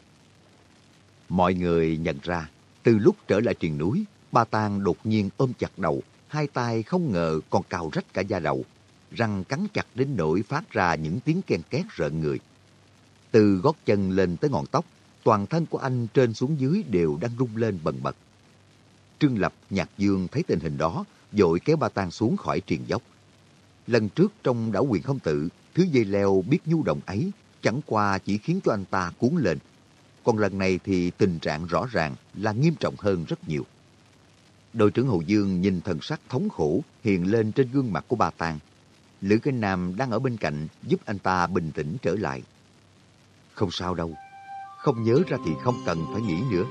Mọi người nhận ra, từ lúc trở lại triền núi, ba tang đột nhiên ôm chặt đầu, hai tay không ngờ còn cào rách cả da đầu, răng cắn chặt đến nỗi phát ra những tiếng ken két rợn người. Từ gót chân lên tới ngọn tóc, toàn thân của anh trên xuống dưới đều đang rung lên bần bật. Trương Lập, Nhạc Dương thấy tình hình đó, dội kéo ba tang xuống khỏi triền dốc. Lần trước trong đảo quyền không tự, thứ dây leo biết nhu động ấy chẳng qua chỉ khiến cho anh ta cuốn lên. Còn lần này thì tình trạng rõ ràng là nghiêm trọng hơn rất nhiều. Đội trưởng Hồ Dương nhìn thần sắc thống khổ hiện lên trên gương mặt của ba Tàng. Lữ Kinh Nam đang ở bên cạnh giúp anh ta bình tĩnh trở lại. Không sao đâu, không nhớ ra thì không cần phải nghĩ nữa.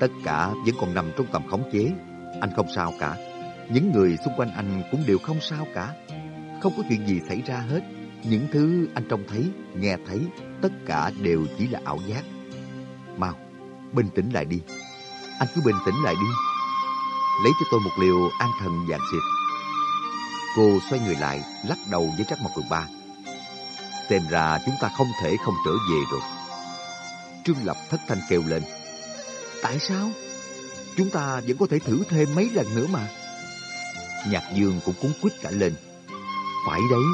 Tất cả vẫn còn nằm trong tầm khống chế. Anh không sao cả. Những người xung quanh anh cũng đều không sao cả. Không có chuyện gì xảy ra hết. Những thứ anh trông thấy, nghe thấy, tất cả đều chỉ là ảo giác. Mau, bình tĩnh lại đi. Anh cứ bình tĩnh lại đi. Lấy cho tôi một liều an thần dạng xịt. Cô xoay người lại, lắc đầu với Trắc Mộc Cường Ba. Xem ra chúng ta không thể không trở về rồi. Trương Lập thất thanh kêu lên. Tại sao? Chúng ta vẫn có thể thử thêm mấy lần nữa mà. Nhạc Dương cũng cúng quýt cả lên. Phải đấy,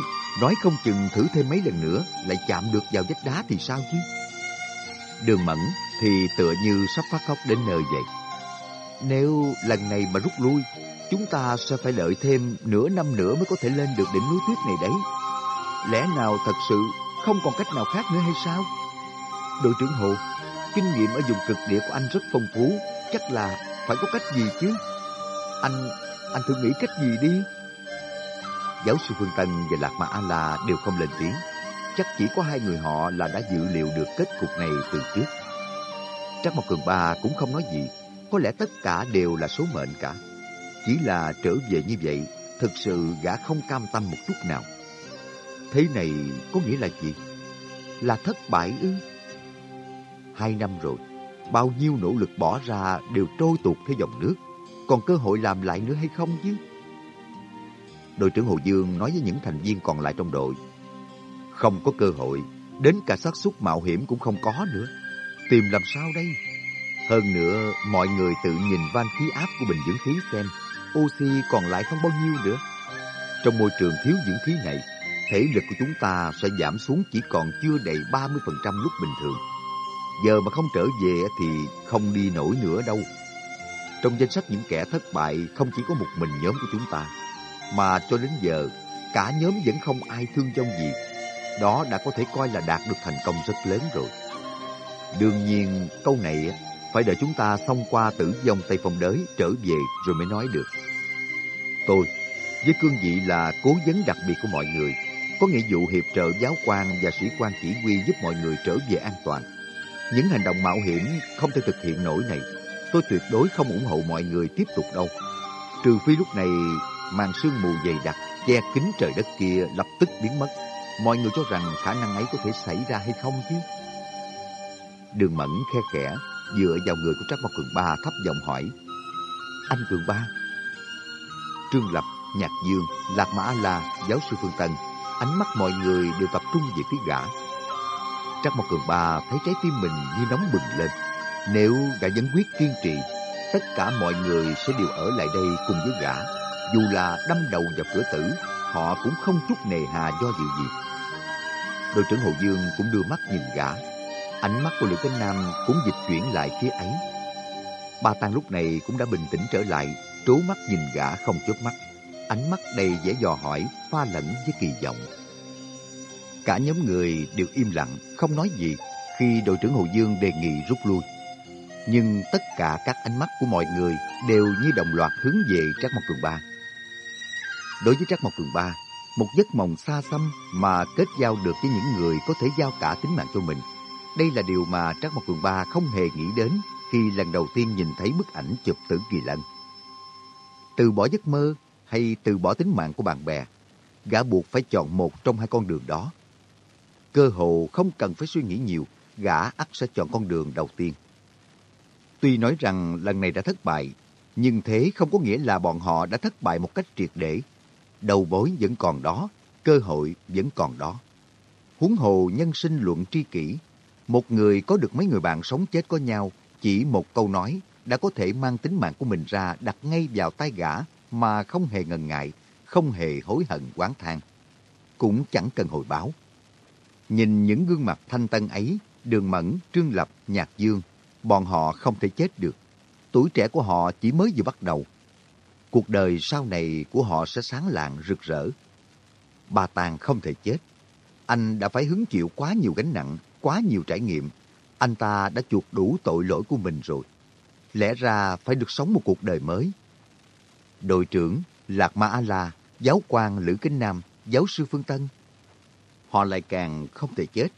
nói không chừng thử thêm mấy lần nữa lại chạm được vào vách đá thì sao chứ? Đường Mẫn thì tựa như sắp phát khóc đến nơi vậy. Nếu lần này mà rút lui, chúng ta sẽ phải đợi thêm nửa năm nữa mới có thể lên được đỉnh núi tuyết này đấy. Lẽ nào thật sự không còn cách nào khác nữa hay sao? Đội trưởng Hồ, kinh nghiệm ở vùng cực địa của anh rất phong phú, chắc là phải có cách gì chứ? Anh, anh thử nghĩ cách gì đi. Giáo sư Phương Tân và Lạc Ma A-La đều không lên tiếng. Chắc chỉ có hai người họ là đã dự liệu được kết cục này từ trước. Trắc Mộc Cường Ba cũng không nói gì. Có lẽ tất cả đều là số mệnh cả. Chỉ là trở về như vậy, thực sự gã không cam tâm một chút nào. Thế này có nghĩa là gì? Là thất bại ư? Hai năm rồi, bao nhiêu nỗ lực bỏ ra đều trôi tuột theo dòng nước. Còn cơ hội làm lại nữa hay không chứ? Đội trưởng Hồ Dương nói với những thành viên còn lại trong đội. Không có cơ hội, đến cả xác suất mạo hiểm cũng không có nữa. Tìm làm sao đây? Hơn nữa, mọi người tự nhìn van khí áp của bình dưỡng khí xem, oxy còn lại không bao nhiêu nữa. Trong môi trường thiếu dưỡng khí này, thể lực của chúng ta sẽ giảm xuống chỉ còn chưa đầy 30% lúc bình thường. Giờ mà không trở về thì không đi nổi nữa đâu. Trong danh sách những kẻ thất bại không chỉ có một mình nhóm của chúng ta, mà cho đến giờ cả nhóm vẫn không ai thương vong gì. Đó đã có thể coi là đạt được thành công rất lớn rồi. Đương nhiên câu này phải đợi chúng ta xong qua tử vong Tây Phong đới trở về rồi mới nói được. Tôi, với cương vị là cố vấn đặc biệt của mọi người, có nghĩa vụ hiệp trợ giáo quan và sĩ quan chỉ huy giúp mọi người trở về an toàn. Những hành động mạo hiểm không thể thực hiện nổi này, tôi tuyệt đối không ủng hộ mọi người tiếp tục đâu. Trừ phi lúc này màn sương mù dày đặc che kín trời đất kia lập tức biến mất. Mọi người cho rằng khả năng ấy có thể xảy ra hay không chứ? Đường Mẫn khe khẽ, dựa vào người của Trác Mộc Cường Ba thấp giọng hỏi. Anh Cường Ba. Trương Lập, Nhạc Dương, Lạc Mã La, giáo sư Phương Tân, ánh mắt mọi người đều tập trung về phía gã. Trác Mộc Cường Ba thấy trái tim mình như nóng bừng lên. Nếu gã vẫn quyết kiên trì, tất cả mọi người sẽ đều ở lại đây cùng với gã. Dù là đâm đầu vào cửa tử, họ cũng không chút nề hà do dự gì. Đội trưởng Hồ Dương cũng đưa mắt nhìn gã. Ánh mắt của Lữ Cánh Nam cũng dịch chuyển lại phía ấy. Ba Tăng lúc này cũng đã bình tĩnh trở lại, trố mắt nhìn gã không chớp mắt. Ánh mắt đầy vẻ dò hỏi, pha lẫn với kỳ vọng. Cả nhóm người đều im lặng, không nói gì khi đội trưởng Hồ Dương đề nghị rút lui. Nhưng tất cả các ánh mắt của mọi người đều như đồng loạt hướng về Trác Mộc Cường Ba. Đối với Trác Mộc Cường Ba, một giấc mộng xa xăm mà kết giao được với những người có thể giao cả tính mạng cho mình. Đây là điều mà Trác Mộc Cường Ba không hề nghĩ đến khi lần đầu tiên nhìn thấy bức ảnh chụp tử kỳ lân. Từ bỏ giấc mơ hay từ bỏ tính mạng của bạn bè, gã buộc phải chọn một trong hai con đường đó. Cơ hồ không cần phải suy nghĩ nhiều, gã ắt sẽ chọn con đường đầu tiên. Tuy nói rằng lần này đã thất bại, nhưng thế không có nghĩa là bọn họ đã thất bại một cách triệt để. Đầu bối vẫn còn đó, cơ hội vẫn còn đó. Huống hồ nhân sinh luận tri kỷ, một người có được mấy người bạn sống chết có nhau, chỉ một câu nói đã có thể mang tính mạng của mình ra đặt ngay vào tay gã mà không hề ngần ngại, không hề hối hận quán thang, Cũng chẳng cần hồi báo. Nhìn những gương mặt thanh tân ấy, Đường Mẫn, Trương Lập, Nhạc Dương, bọn họ không thể chết được. Tuổi trẻ của họ chỉ mới vừa bắt đầu. Cuộc đời sau này của họ sẽ sáng lạng rực rỡ. Bà Tàng không thể chết. Anh đã phải hứng chịu quá nhiều gánh nặng, quá nhiều trải nghiệm. Anh ta đã chuộc đủ tội lỗi của mình rồi. Lẽ ra phải được sống một cuộc đời mới. Đội trưởng, Lạc Ma A-La, giáo quan Lữ Kinh Nam, giáo sư Phương Tân. Họ lại càng không thể chết.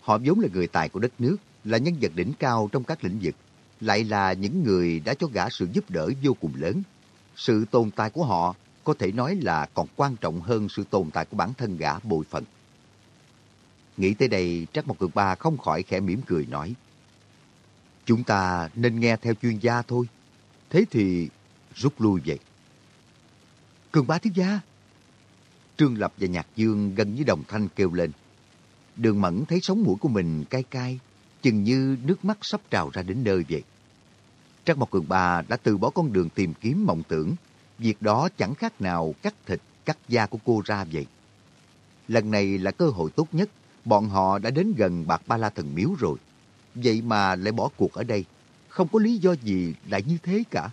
Họ vốn là người tài của đất nước, là nhân vật đỉnh cao trong các lĩnh vực, lại là những người đã cho gã sự giúp đỡ vô cùng lớn. Sự tồn tại của họ có thể nói là còn quan trọng hơn sự tồn tại của bản thân gã bội phận. Nghĩ tới đây, chắc Mộc Cường Ba không khỏi khẽ mỉm cười nói. Chúng ta nên nghe theo chuyên gia thôi. Thế thì rút lui vậy. Cường Ba thiếu gia. Trương Lập và Nhạc Dương gần như đồng thanh kêu lên. Đường Mẫn thấy sống mũi của mình cay cay, chừng như nước mắt sắp trào ra đến nơi vậy. Trác Mộc Cường Ba đã từ bỏ con đường tìm kiếm mộng tưởng. Việc đó chẳng khác nào cắt thịt, cắt da của cô ra vậy. Lần này là cơ hội tốt nhất. Bọn họ đã đến gần Bạc Ba La Thần Miếu rồi. Vậy mà lại bỏ cuộc ở đây. Không có lý do gì lại như thế cả.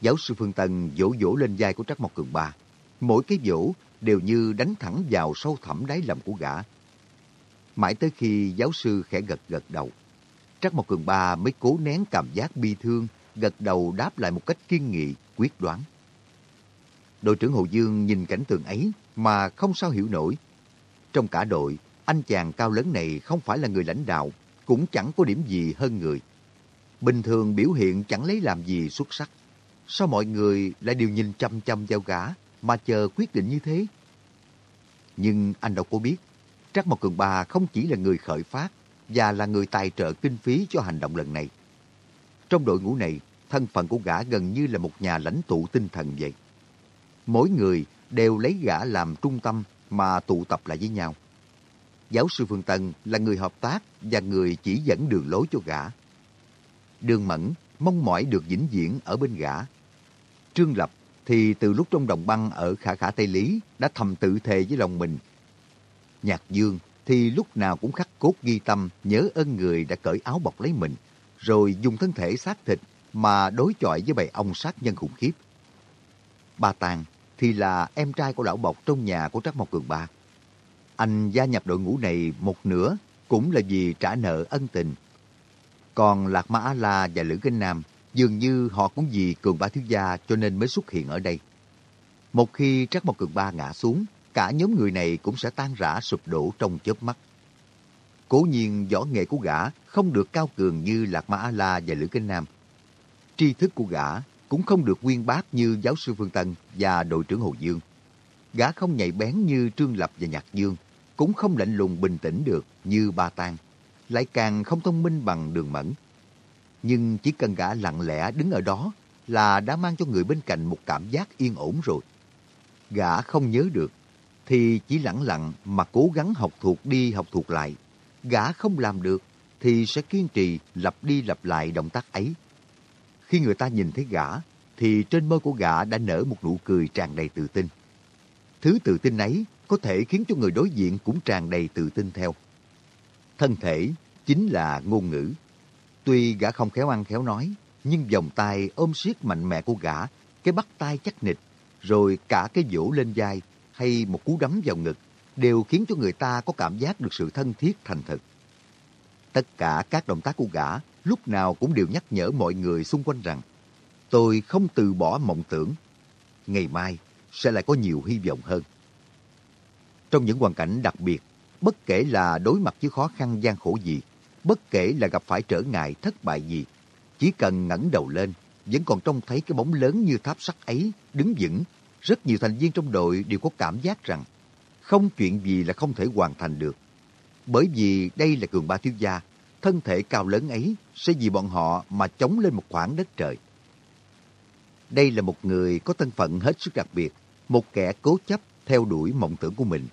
Giáo sư Phương Tân vỗ vỗ lên vai của Trác Mộc Cường Ba. Mỗi cái vỗ đều như đánh thẳng vào sâu thẳm đáy lòng của gã. Mãi tới khi giáo sư khẽ gật gật đầu, Trắc Mộc Cường Ba mới cố nén cảm giác bi thương, gật đầu đáp lại một cách kiên nghị, quyết đoán. Đội trưởng Hồ Dương nhìn cảnh tượng ấy mà không sao hiểu nổi. Trong cả đội, anh chàng cao lớn này không phải là người lãnh đạo, cũng chẳng có điểm gì hơn người. Bình thường biểu hiện chẳng lấy làm gì xuất sắc. Sao mọi người lại đều nhìn chăm chăm vào gã mà chờ quyết định như thế? Nhưng anh đâu có biết, Trắc Mộc Cường Ba không chỉ là người khởi phát và là người tài trợ kinh phí cho hành động lần này. Trong đội ngũ này, thân phận của gã gần như là một nhà lãnh tụ tinh thần vậy. Mỗi người đều lấy gã làm trung tâm mà tụ tập lại với nhau. Giáo sư Phương Tân là người hợp tác và người chỉ dẫn đường lối cho gã. Đường Mẫn mong mỏi được vĩnh viễn ở bên gã. Trương Lập thì từ lúc trong đồng băng ở Khả Khả Tây Lý đã thầm tự thề với lòng mình. Nhạc Dương thì lúc nào cũng khắc cốt ghi tâm nhớ ơn người đã cởi áo bọc lấy mình, rồi dùng thân thể xác thịt mà đối chọi với bầy ông sát nhân khủng khiếp. Ba Tàng thì là em trai của lão bọc trong nhà của Trác Mộc Cường Ba. Anh gia nhập đội ngũ này một nửa cũng là vì trả nợ ân tình. Còn Lạc Ma A-La và Lữ Kinh Nam dường như họ cũng vì Cường Ba Thiếu Gia cho nên mới xuất hiện ở đây. Một khi Trác Mộc Cường Ba ngã xuống, cả nhóm người này cũng sẽ tan rã sụp đổ trong chớp mắt. Cố nhiên võ nghệ của gã không được cao cường như Lạc Ma A-La và Lữ Kinh Nam. Tri thức của gã cũng không được nguyên bác như giáo sư Phương Tân và đội trưởng Hồ Dương. Gã không nhạy bén như Trương Lập và Nhạc Dương, cũng không lạnh lùng bình tĩnh được như Ba Tang, lại càng không thông minh bằng đường mẫn. nhưng chỉ cần gã lặng lẽ đứng ở đó là đã mang cho người bên cạnh một cảm giác yên ổn rồi. Gã không nhớ được, thì chỉ lẳng lặng mà cố gắng học thuộc đi học thuộc lại. Gã không làm được, thì sẽ kiên trì lặp đi lặp lại động tác ấy. Khi người ta nhìn thấy gã, thì trên môi của gã đã nở một nụ cười tràn đầy tự tin. Thứ tự tin ấy có thể khiến cho người đối diện cũng tràn đầy tự tin theo. Thân thể chính là ngôn ngữ. Tuy gã không khéo ăn khéo nói, nhưng vòng tay ôm siết mạnh mẽ của gã, cái bắt tay chắc nịch, rồi cả cái vỗ lên vai hay một cú đấm vào ngực đều khiến cho người ta có cảm giác được sự thân thiết thành thực. Tất cả các động tác của gã lúc nào cũng đều nhắc nhở mọi người xung quanh rằng tôi không từ bỏ mộng tưởng. Ngày mai sẽ lại có nhiều hy vọng hơn. Trong những hoàn cảnh đặc biệt, bất kể là đối mặt với khó khăn gian khổ gì, bất kể là gặp phải trở ngại thất bại gì, chỉ cần ngẩng đầu lên, vẫn còn trông thấy cái bóng lớn như tháp sắt ấy đứng vững. Rất nhiều thành viên trong đội đều có cảm giác rằng không chuyện gì là không thể hoàn thành được. Bởi vì đây là cường ba thiếu gia, thân thể cao lớn ấy sẽ vì bọn họ mà chống lên một khoảng đất trời. Đây là một người có thân phận hết sức đặc biệt, một kẻ cố chấp theo đuổi mộng tưởng của mình.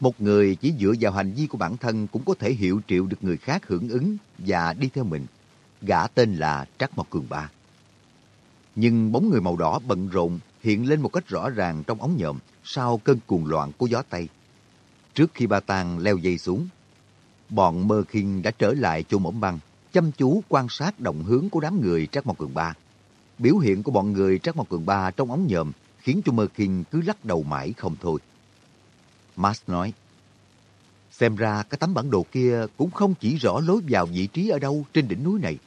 Một người chỉ dựa vào hành vi của bản thân cũng có thể hiệu triệu được người khác hưởng ứng và đi theo mình. Gã tên là Trắc Mộc Cường Ba. Nhưng bóng người màu đỏ bận rộn hiện lên một cách rõ ràng trong ống nhòm sau cơn cuồng loạn của gió Tây. Trước khi ba tang leo dây xuống, bọn Mơ Kinh đã trở lại chỗ mỏm băng, chăm chú quan sát động hướng của đám người Trác Mộc Cường Ba. Biểu hiện của bọn người Trác Mộc Cường Ba trong ống nhòm khiến cho Mơ Kinh cứ lắc đầu mãi không thôi. Max nói, xem ra cái tấm bản đồ kia cũng không chỉ rõ lối vào vị trí ở đâu trên đỉnh núi này.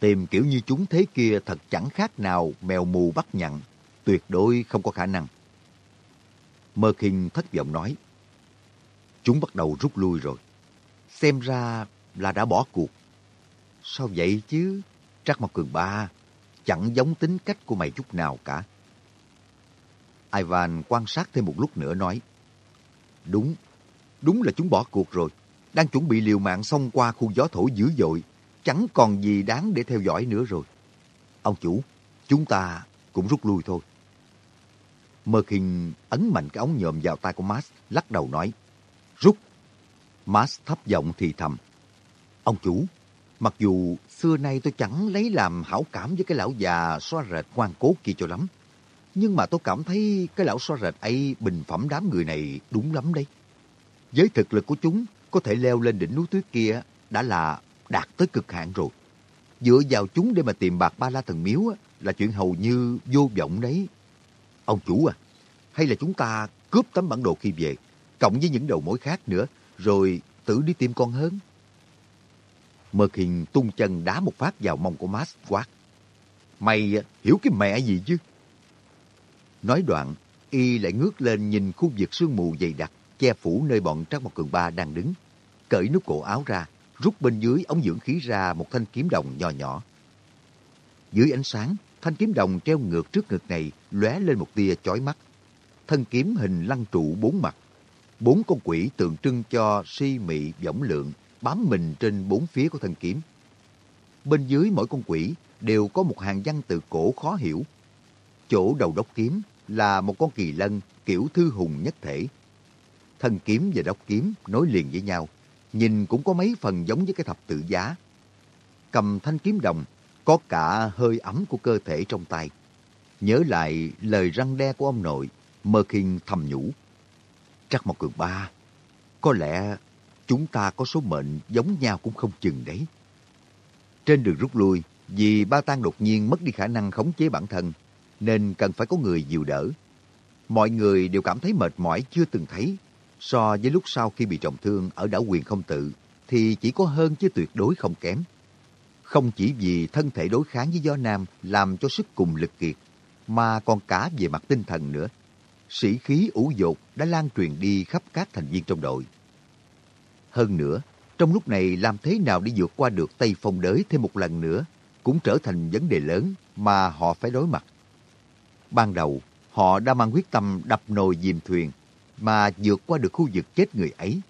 Tìm kiểu như chúng thế kia thật chẳng khác nào mèo mù bắt nhặn, tuyệt đối không có khả năng. Mơ Kinh thất vọng nói, chúng bắt đầu rút lui rồi. Xem ra là đã bỏ cuộc. Sao vậy chứ? Trắc Mộc Cường Ba, chẳng giống tính cách của mày chút nào cả. Ivan quan sát thêm một lúc nữa nói, Đúng, đúng là chúng bỏ cuộc rồi. Đang chuẩn bị liều mạng xông qua khu gió thổi dữ dội. Chẳng còn gì đáng để theo dõi nữa rồi. Ông chủ, chúng ta cũng rút lui thôi. Merkin ấn mạnh cái ống nhòm vào tay của Max, lắc đầu nói, Rút! Max thấp giọng thì thầm, Ông chủ, mặc dù xưa nay tôi chẳng lấy làm hảo cảm với cái lão già xoa rệt quan cố kia cho lắm, nhưng mà tôi cảm thấy cái lão xoa rệt ấy bình phẩm đám người này đúng lắm đấy. Với thực lực của chúng, có thể leo lên đỉnh núi tuyết kia đã là đạt tới cực hạn rồi. Dựa vào chúng để mà tìm bạc ba la thần miếu là chuyện hầu như vô vọng đấy. Ông chủ à, hay là chúng ta cướp tấm bản đồ khi về, cộng với những đầu mối khác nữa, rồi tự đi tìm con hơn. Mơ Hiền tung chân đá một phát vào mông của Max quát. Mày hiểu cái mẹ gì chứ? Nói đoạn, y lại ngước lên nhìn khu vực sương mù dày đặc, che phủ nơi bọn Trác Mộc Cường Ba đang đứng. Cởi nút cổ áo ra, rút bên dưới ống dưỡng khí ra một thanh kiếm đồng nhỏ nhỏ. Dưới ánh sáng, thanh kiếm đồng treo ngược trước ngực này lóe lên một tia chói mắt. Thân kiếm hình lăng trụ bốn mặt. Bốn con quỷ tượng trưng cho si mị võng lượng bám mình trên bốn phía của thân kiếm. Bên dưới mỗi con quỷ đều có một hàng văn tự cổ khó hiểu. Chỗ đầu đốc kiếm là một con kỳ lân kiểu thư hùng nhất thể. Thân kiếm và đốc kiếm nối liền với nhau, nhìn cũng có mấy phần giống với cái thập tự giá. Cầm thanh kiếm đồng, có cả hơi ấm của cơ thể trong tay. Nhớ lại lời răng đe của ông nội, Mơ Kinh thầm nhủ. Trắc một cường ba, có lẽ chúng ta có số mệnh giống nhau cũng không chừng đấy. Trên đường rút lui, vì ba tang đột nhiên mất đi khả năng khống chế bản thân, nên cần phải có người dìu đỡ. Mọi người đều cảm thấy mệt mỏi chưa từng thấy. So với lúc sau khi bị trọng thương ở đảo quyền không tự, thì chỉ có hơn chứ tuyệt đối không kém. Không chỉ vì thân thể đối kháng với gió nam làm cho sức cùng lực kiệt, mà còn cả về mặt tinh thần nữa. Sĩ khí ủ dột đã lan truyền đi khắp các thành viên trong đội. Hơn nữa, trong lúc này làm thế nào để vượt qua được Tây Phong đới thêm một lần nữa cũng trở thành vấn đề lớn mà họ phải đối mặt. Ban đầu, họ đã mang quyết tâm đập nồi dìm thuyền, mà vượt qua được khu vực chết người ấy.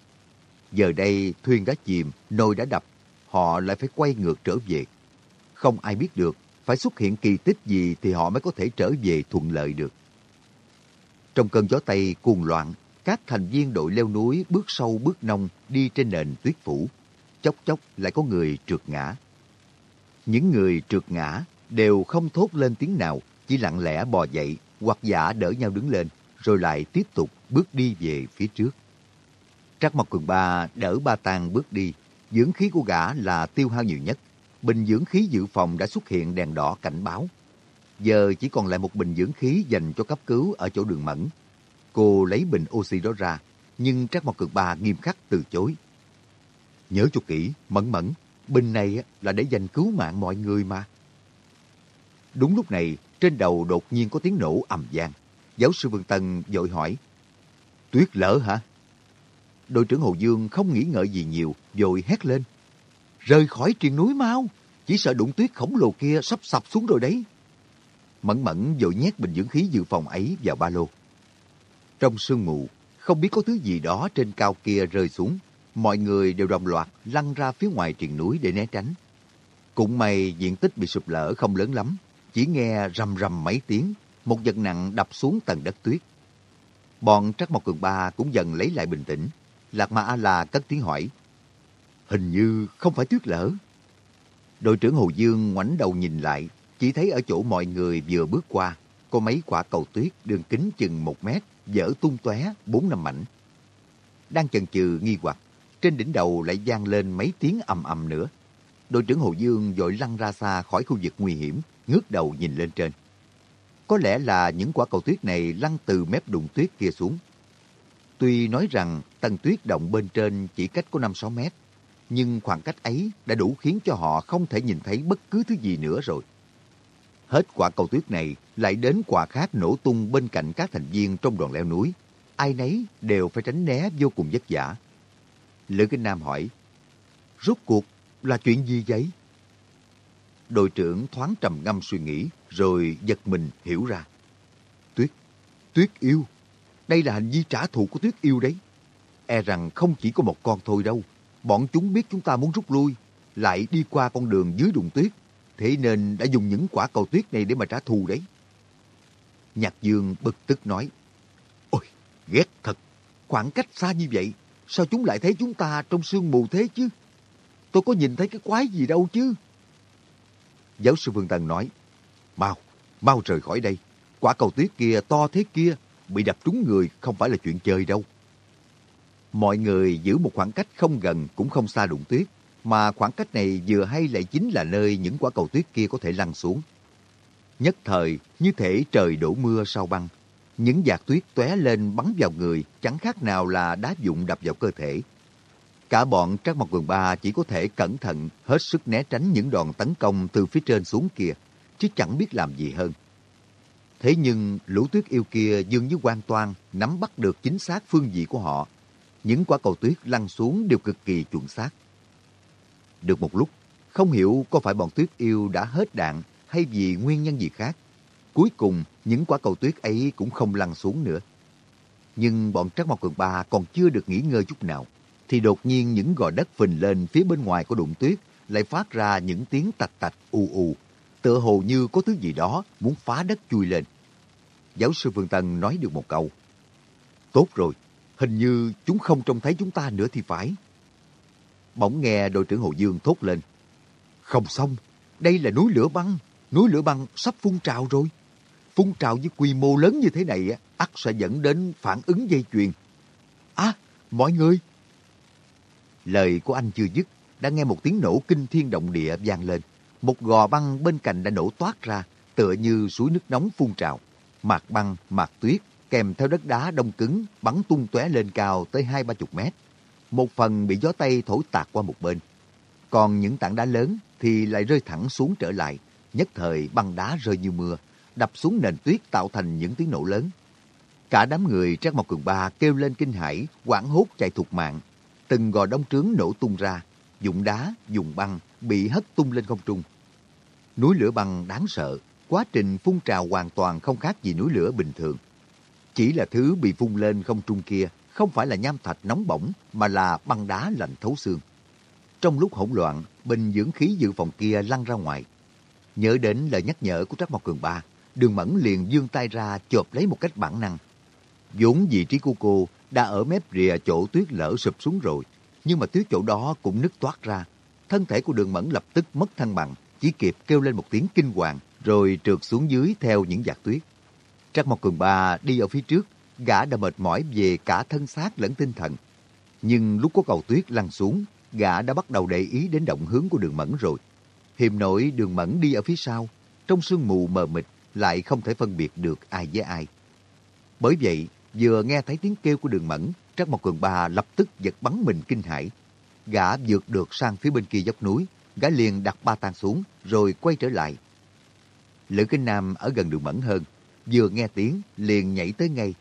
Giờ đây, thuyền đã chìm, nồi đã đập, họ lại phải quay ngược trở về. Không ai biết được, phải xuất hiện kỳ tích gì thì họ mới có thể trở về thuận lợi được. Trong cơn gió Tây cuồng loạn, các thành viên đội leo núi bước sâu bước nông đi trên nền tuyết phủ. Chốc chốc lại có người trượt ngã. Những người trượt ngã đều không thốt lên tiếng nào, chỉ lặng lẽ bò dậy hoặc giả đỡ nhau đứng lên, rồi lại tiếp tục bước đi về phía trước. Trắc Mộc Cường Ba đỡ Ba Tàng bước đi, dưỡng khí của gã là tiêu hao nhiều nhất. Bình dưỡng khí dự phòng đã xuất hiện đèn đỏ cảnh báo. Giờ chỉ còn lại một bình dưỡng khí dành cho cấp cứu ở chỗ đường mẫn. Cô lấy bình oxy đó ra, nhưng Trác Mộc cực Ba nghiêm khắc từ chối. Nhớ cho kỹ, mẫn mẫn, bình này là để dành cứu mạng mọi người mà. Đúng lúc này, trên đầu đột nhiên có tiếng nổ ầm vang. Giáo sư Vương Tân vội hỏi, Tuyết lỡ hả? Đội trưởng Hồ Dương không nghĩ ngợi gì nhiều, vội hét lên. Rời khỏi triền núi mau, chỉ sợ đụng tuyết khổng lồ kia sắp sập xuống rồi đấy. Mẫn mẫn vội nhét bình dưỡng khí dự phòng ấy vào ba lô. Trong sương mù, không biết có thứ gì đó trên cao kia rơi xuống. Mọi người đều đồng loạt lăn ra phía ngoài triền núi để né tránh. Cũng may diện tích bị sụp lở không lớn lắm, chỉ nghe rầm rầm mấy tiếng, một vật nặng đập xuống tầng đất tuyết. Bọn Trắc Mộc Cường Ba cũng dần lấy lại bình tĩnh. Lạc Ma A-La cất tiếng hỏi. Hình như không phải tuyết lở. Đội trưởng Hồ Dương ngoảnh đầu nhìn lại, chỉ thấy ở chỗ mọi người vừa bước qua, có mấy quả cầu tuyết đường kính chừng một mét, dở tung tóe bốn năm mảnh. Đang chần chừ nghi hoặc, trên đỉnh đầu lại vang lên mấy tiếng ầm ầm nữa. Đội trưởng Hồ Dương vội lăn ra xa khỏi khu vực nguy hiểm, ngước đầu nhìn lên trên. Có lẽ là những quả cầu tuyết này lăn từ mép đụng tuyết kia xuống. Tuy nói rằng tầng tuyết động bên trên chỉ cách có 5-6 mét, nhưng khoảng cách ấy đã đủ khiến cho họ không thể nhìn thấy bất cứ thứ gì nữa rồi. Hết quả cầu tuyết này lại đến quả khác nổ tung bên cạnh các thành viên trong đoàn leo núi. Ai nấy đều phải tránh né vô cùng vất vả. Lữ Kinh Nam hỏi, rốt cuộc là chuyện gì vậy? Đội trưởng thoáng trầm ngâm suy nghĩ, rồi giật mình hiểu ra. Tuyết, tuyết yêu. Đây là hành vi trả thù của tuyết yêu đấy. E rằng không chỉ có một con thôi đâu. Bọn chúng biết chúng ta muốn rút lui, lại đi qua con đường dưới đùng tuyết. Thế nên đã dùng những quả cầu tuyết này để mà trả thù đấy. Nhạc Dương bực tức nói. Ôi, ghét thật. Khoảng cách xa như vậy, sao chúng lại thấy chúng ta trong sương mù thế chứ? Tôi có nhìn thấy cái quái gì đâu chứ? Giáo sư Vương Tần nói. Mau, mau rời khỏi đây. Quả cầu tuyết kia to thế kia, bị đập trúng người không phải là chuyện chơi đâu. Mọi người giữ một khoảng cách không gần cũng không xa đụng tuyết, mà khoảng cách này vừa hay lại chính là nơi những quả cầu tuyết kia có thể lăn xuống. Nhất thời, như thể trời đổ mưa sau băng, những giạt tuyết tóe lên bắn vào người chẳng khác nào là đá dụng đập vào cơ thể. Cả bọn Trác Mộc quần Ba chỉ có thể cẩn thận hết sức né tránh những đòn tấn công từ phía trên xuống kia, chứ chẳng biết làm gì hơn. Thế nhưng lũ tuyết yêu kia dường như hoàn toàn nắm bắt được chính xác phương vị của họ. Những quả cầu tuyết lăn xuống đều cực kỳ chuẩn xác. Được một lúc, không hiểu có phải bọn tuyết yêu đã hết đạn hay vì nguyên nhân gì khác. Cuối cùng, những quả cầu tuyết ấy cũng không lăn xuống nữa. Nhưng bọn Trắc Mộc Cường Ba còn chưa được nghỉ ngơi chút nào, thì đột nhiên những gò đất phình lên phía bên ngoài của đụng tuyết lại phát ra những tiếng tạch tạch u u, tựa hồ như có thứ gì đó muốn phá đất chui lên. Giáo sư Vương Tân nói được một câu. Tốt rồi, hình như chúng không trông thấy chúng ta nữa thì phải. Bỗng nghe đội trưởng Hồ Dương thốt lên. Không xong, đây là núi lửa băng, núi lửa băng sắp phun trào rồi. Phun trào với quy mô lớn như thế này, ắt sẽ dẫn đến phản ứng dây chuyền. À, mọi người! Lời của anh chưa dứt, đã nghe một tiếng nổ kinh thiên động địa vang lên. Một gò băng bên cạnh đã nổ toát ra, tựa như suối nước nóng phun trào. Mạc băng, mạc tuyết, kèm theo đất đá đông cứng, bắn tung tóe lên cao tới hai ba chục mét. Một phần bị gió Tây thổi tạt qua một bên. Còn những tảng đá lớn thì lại rơi thẳng xuống trở lại. Nhất thời băng đá rơi như mưa, đập xuống nền tuyết tạo thành những tiếng nổ lớn. Cả đám người Trác Mộc Cường Ba kêu lên kinh hãi, quảng hốt chạy thục mạng. Từng gò đông trướng nổ tung ra, dụng đá, dùng băng bị hất tung lên không trung. Núi lửa băng đáng sợ, quá trình phun trào hoàn toàn không khác gì núi lửa bình thường. Chỉ là thứ bị phun lên không trung kia không phải là nham thạch nóng bỏng mà là băng đá lạnh thấu xương. Trong lúc hỗn loạn, bình dưỡng khí dự phòng kia lăn ra ngoài. Nhớ đến lời nhắc nhở của trác Mộc Cường Ba, Đường Mẫn liền dương tay ra chộp lấy một cách bản năng. vốn vị trí của cô đã ở mép rìa chỗ tuyết lở sụp xuống rồi, nhưng mà tuyết chỗ đó cũng nứt toát ra. Thân thể của đường mẫn lập tức mất thăng bằng, chỉ kịp kêu lên một tiếng kinh hoàng, rồi trượt xuống dưới theo những giạt tuyết. Trắc Mộc Cường Ba đi ở phía trước, gã đã mệt mỏi về cả thân xác lẫn tinh thần. Nhưng lúc có cầu tuyết lăn xuống, gã đã bắt đầu để ý đến động hướng của đường mẫn rồi. Hiềm nổi đường mẫn đi ở phía sau, trong sương mù mờ mịt lại không thể phân biệt được ai với ai. Bởi vậy, vừa nghe thấy tiếng kêu của đường mẫn, Trắc Mộc Cường Ba lập tức giật bắn mình kinh hãi. Gã vượt được sang phía bên kia dốc núi, gã liền đặt ba tang xuống, rồi quay trở lại. Lữ Kinh Nam ở gần đường mẫn hơn, vừa nghe tiếng liền nhảy tới ngay,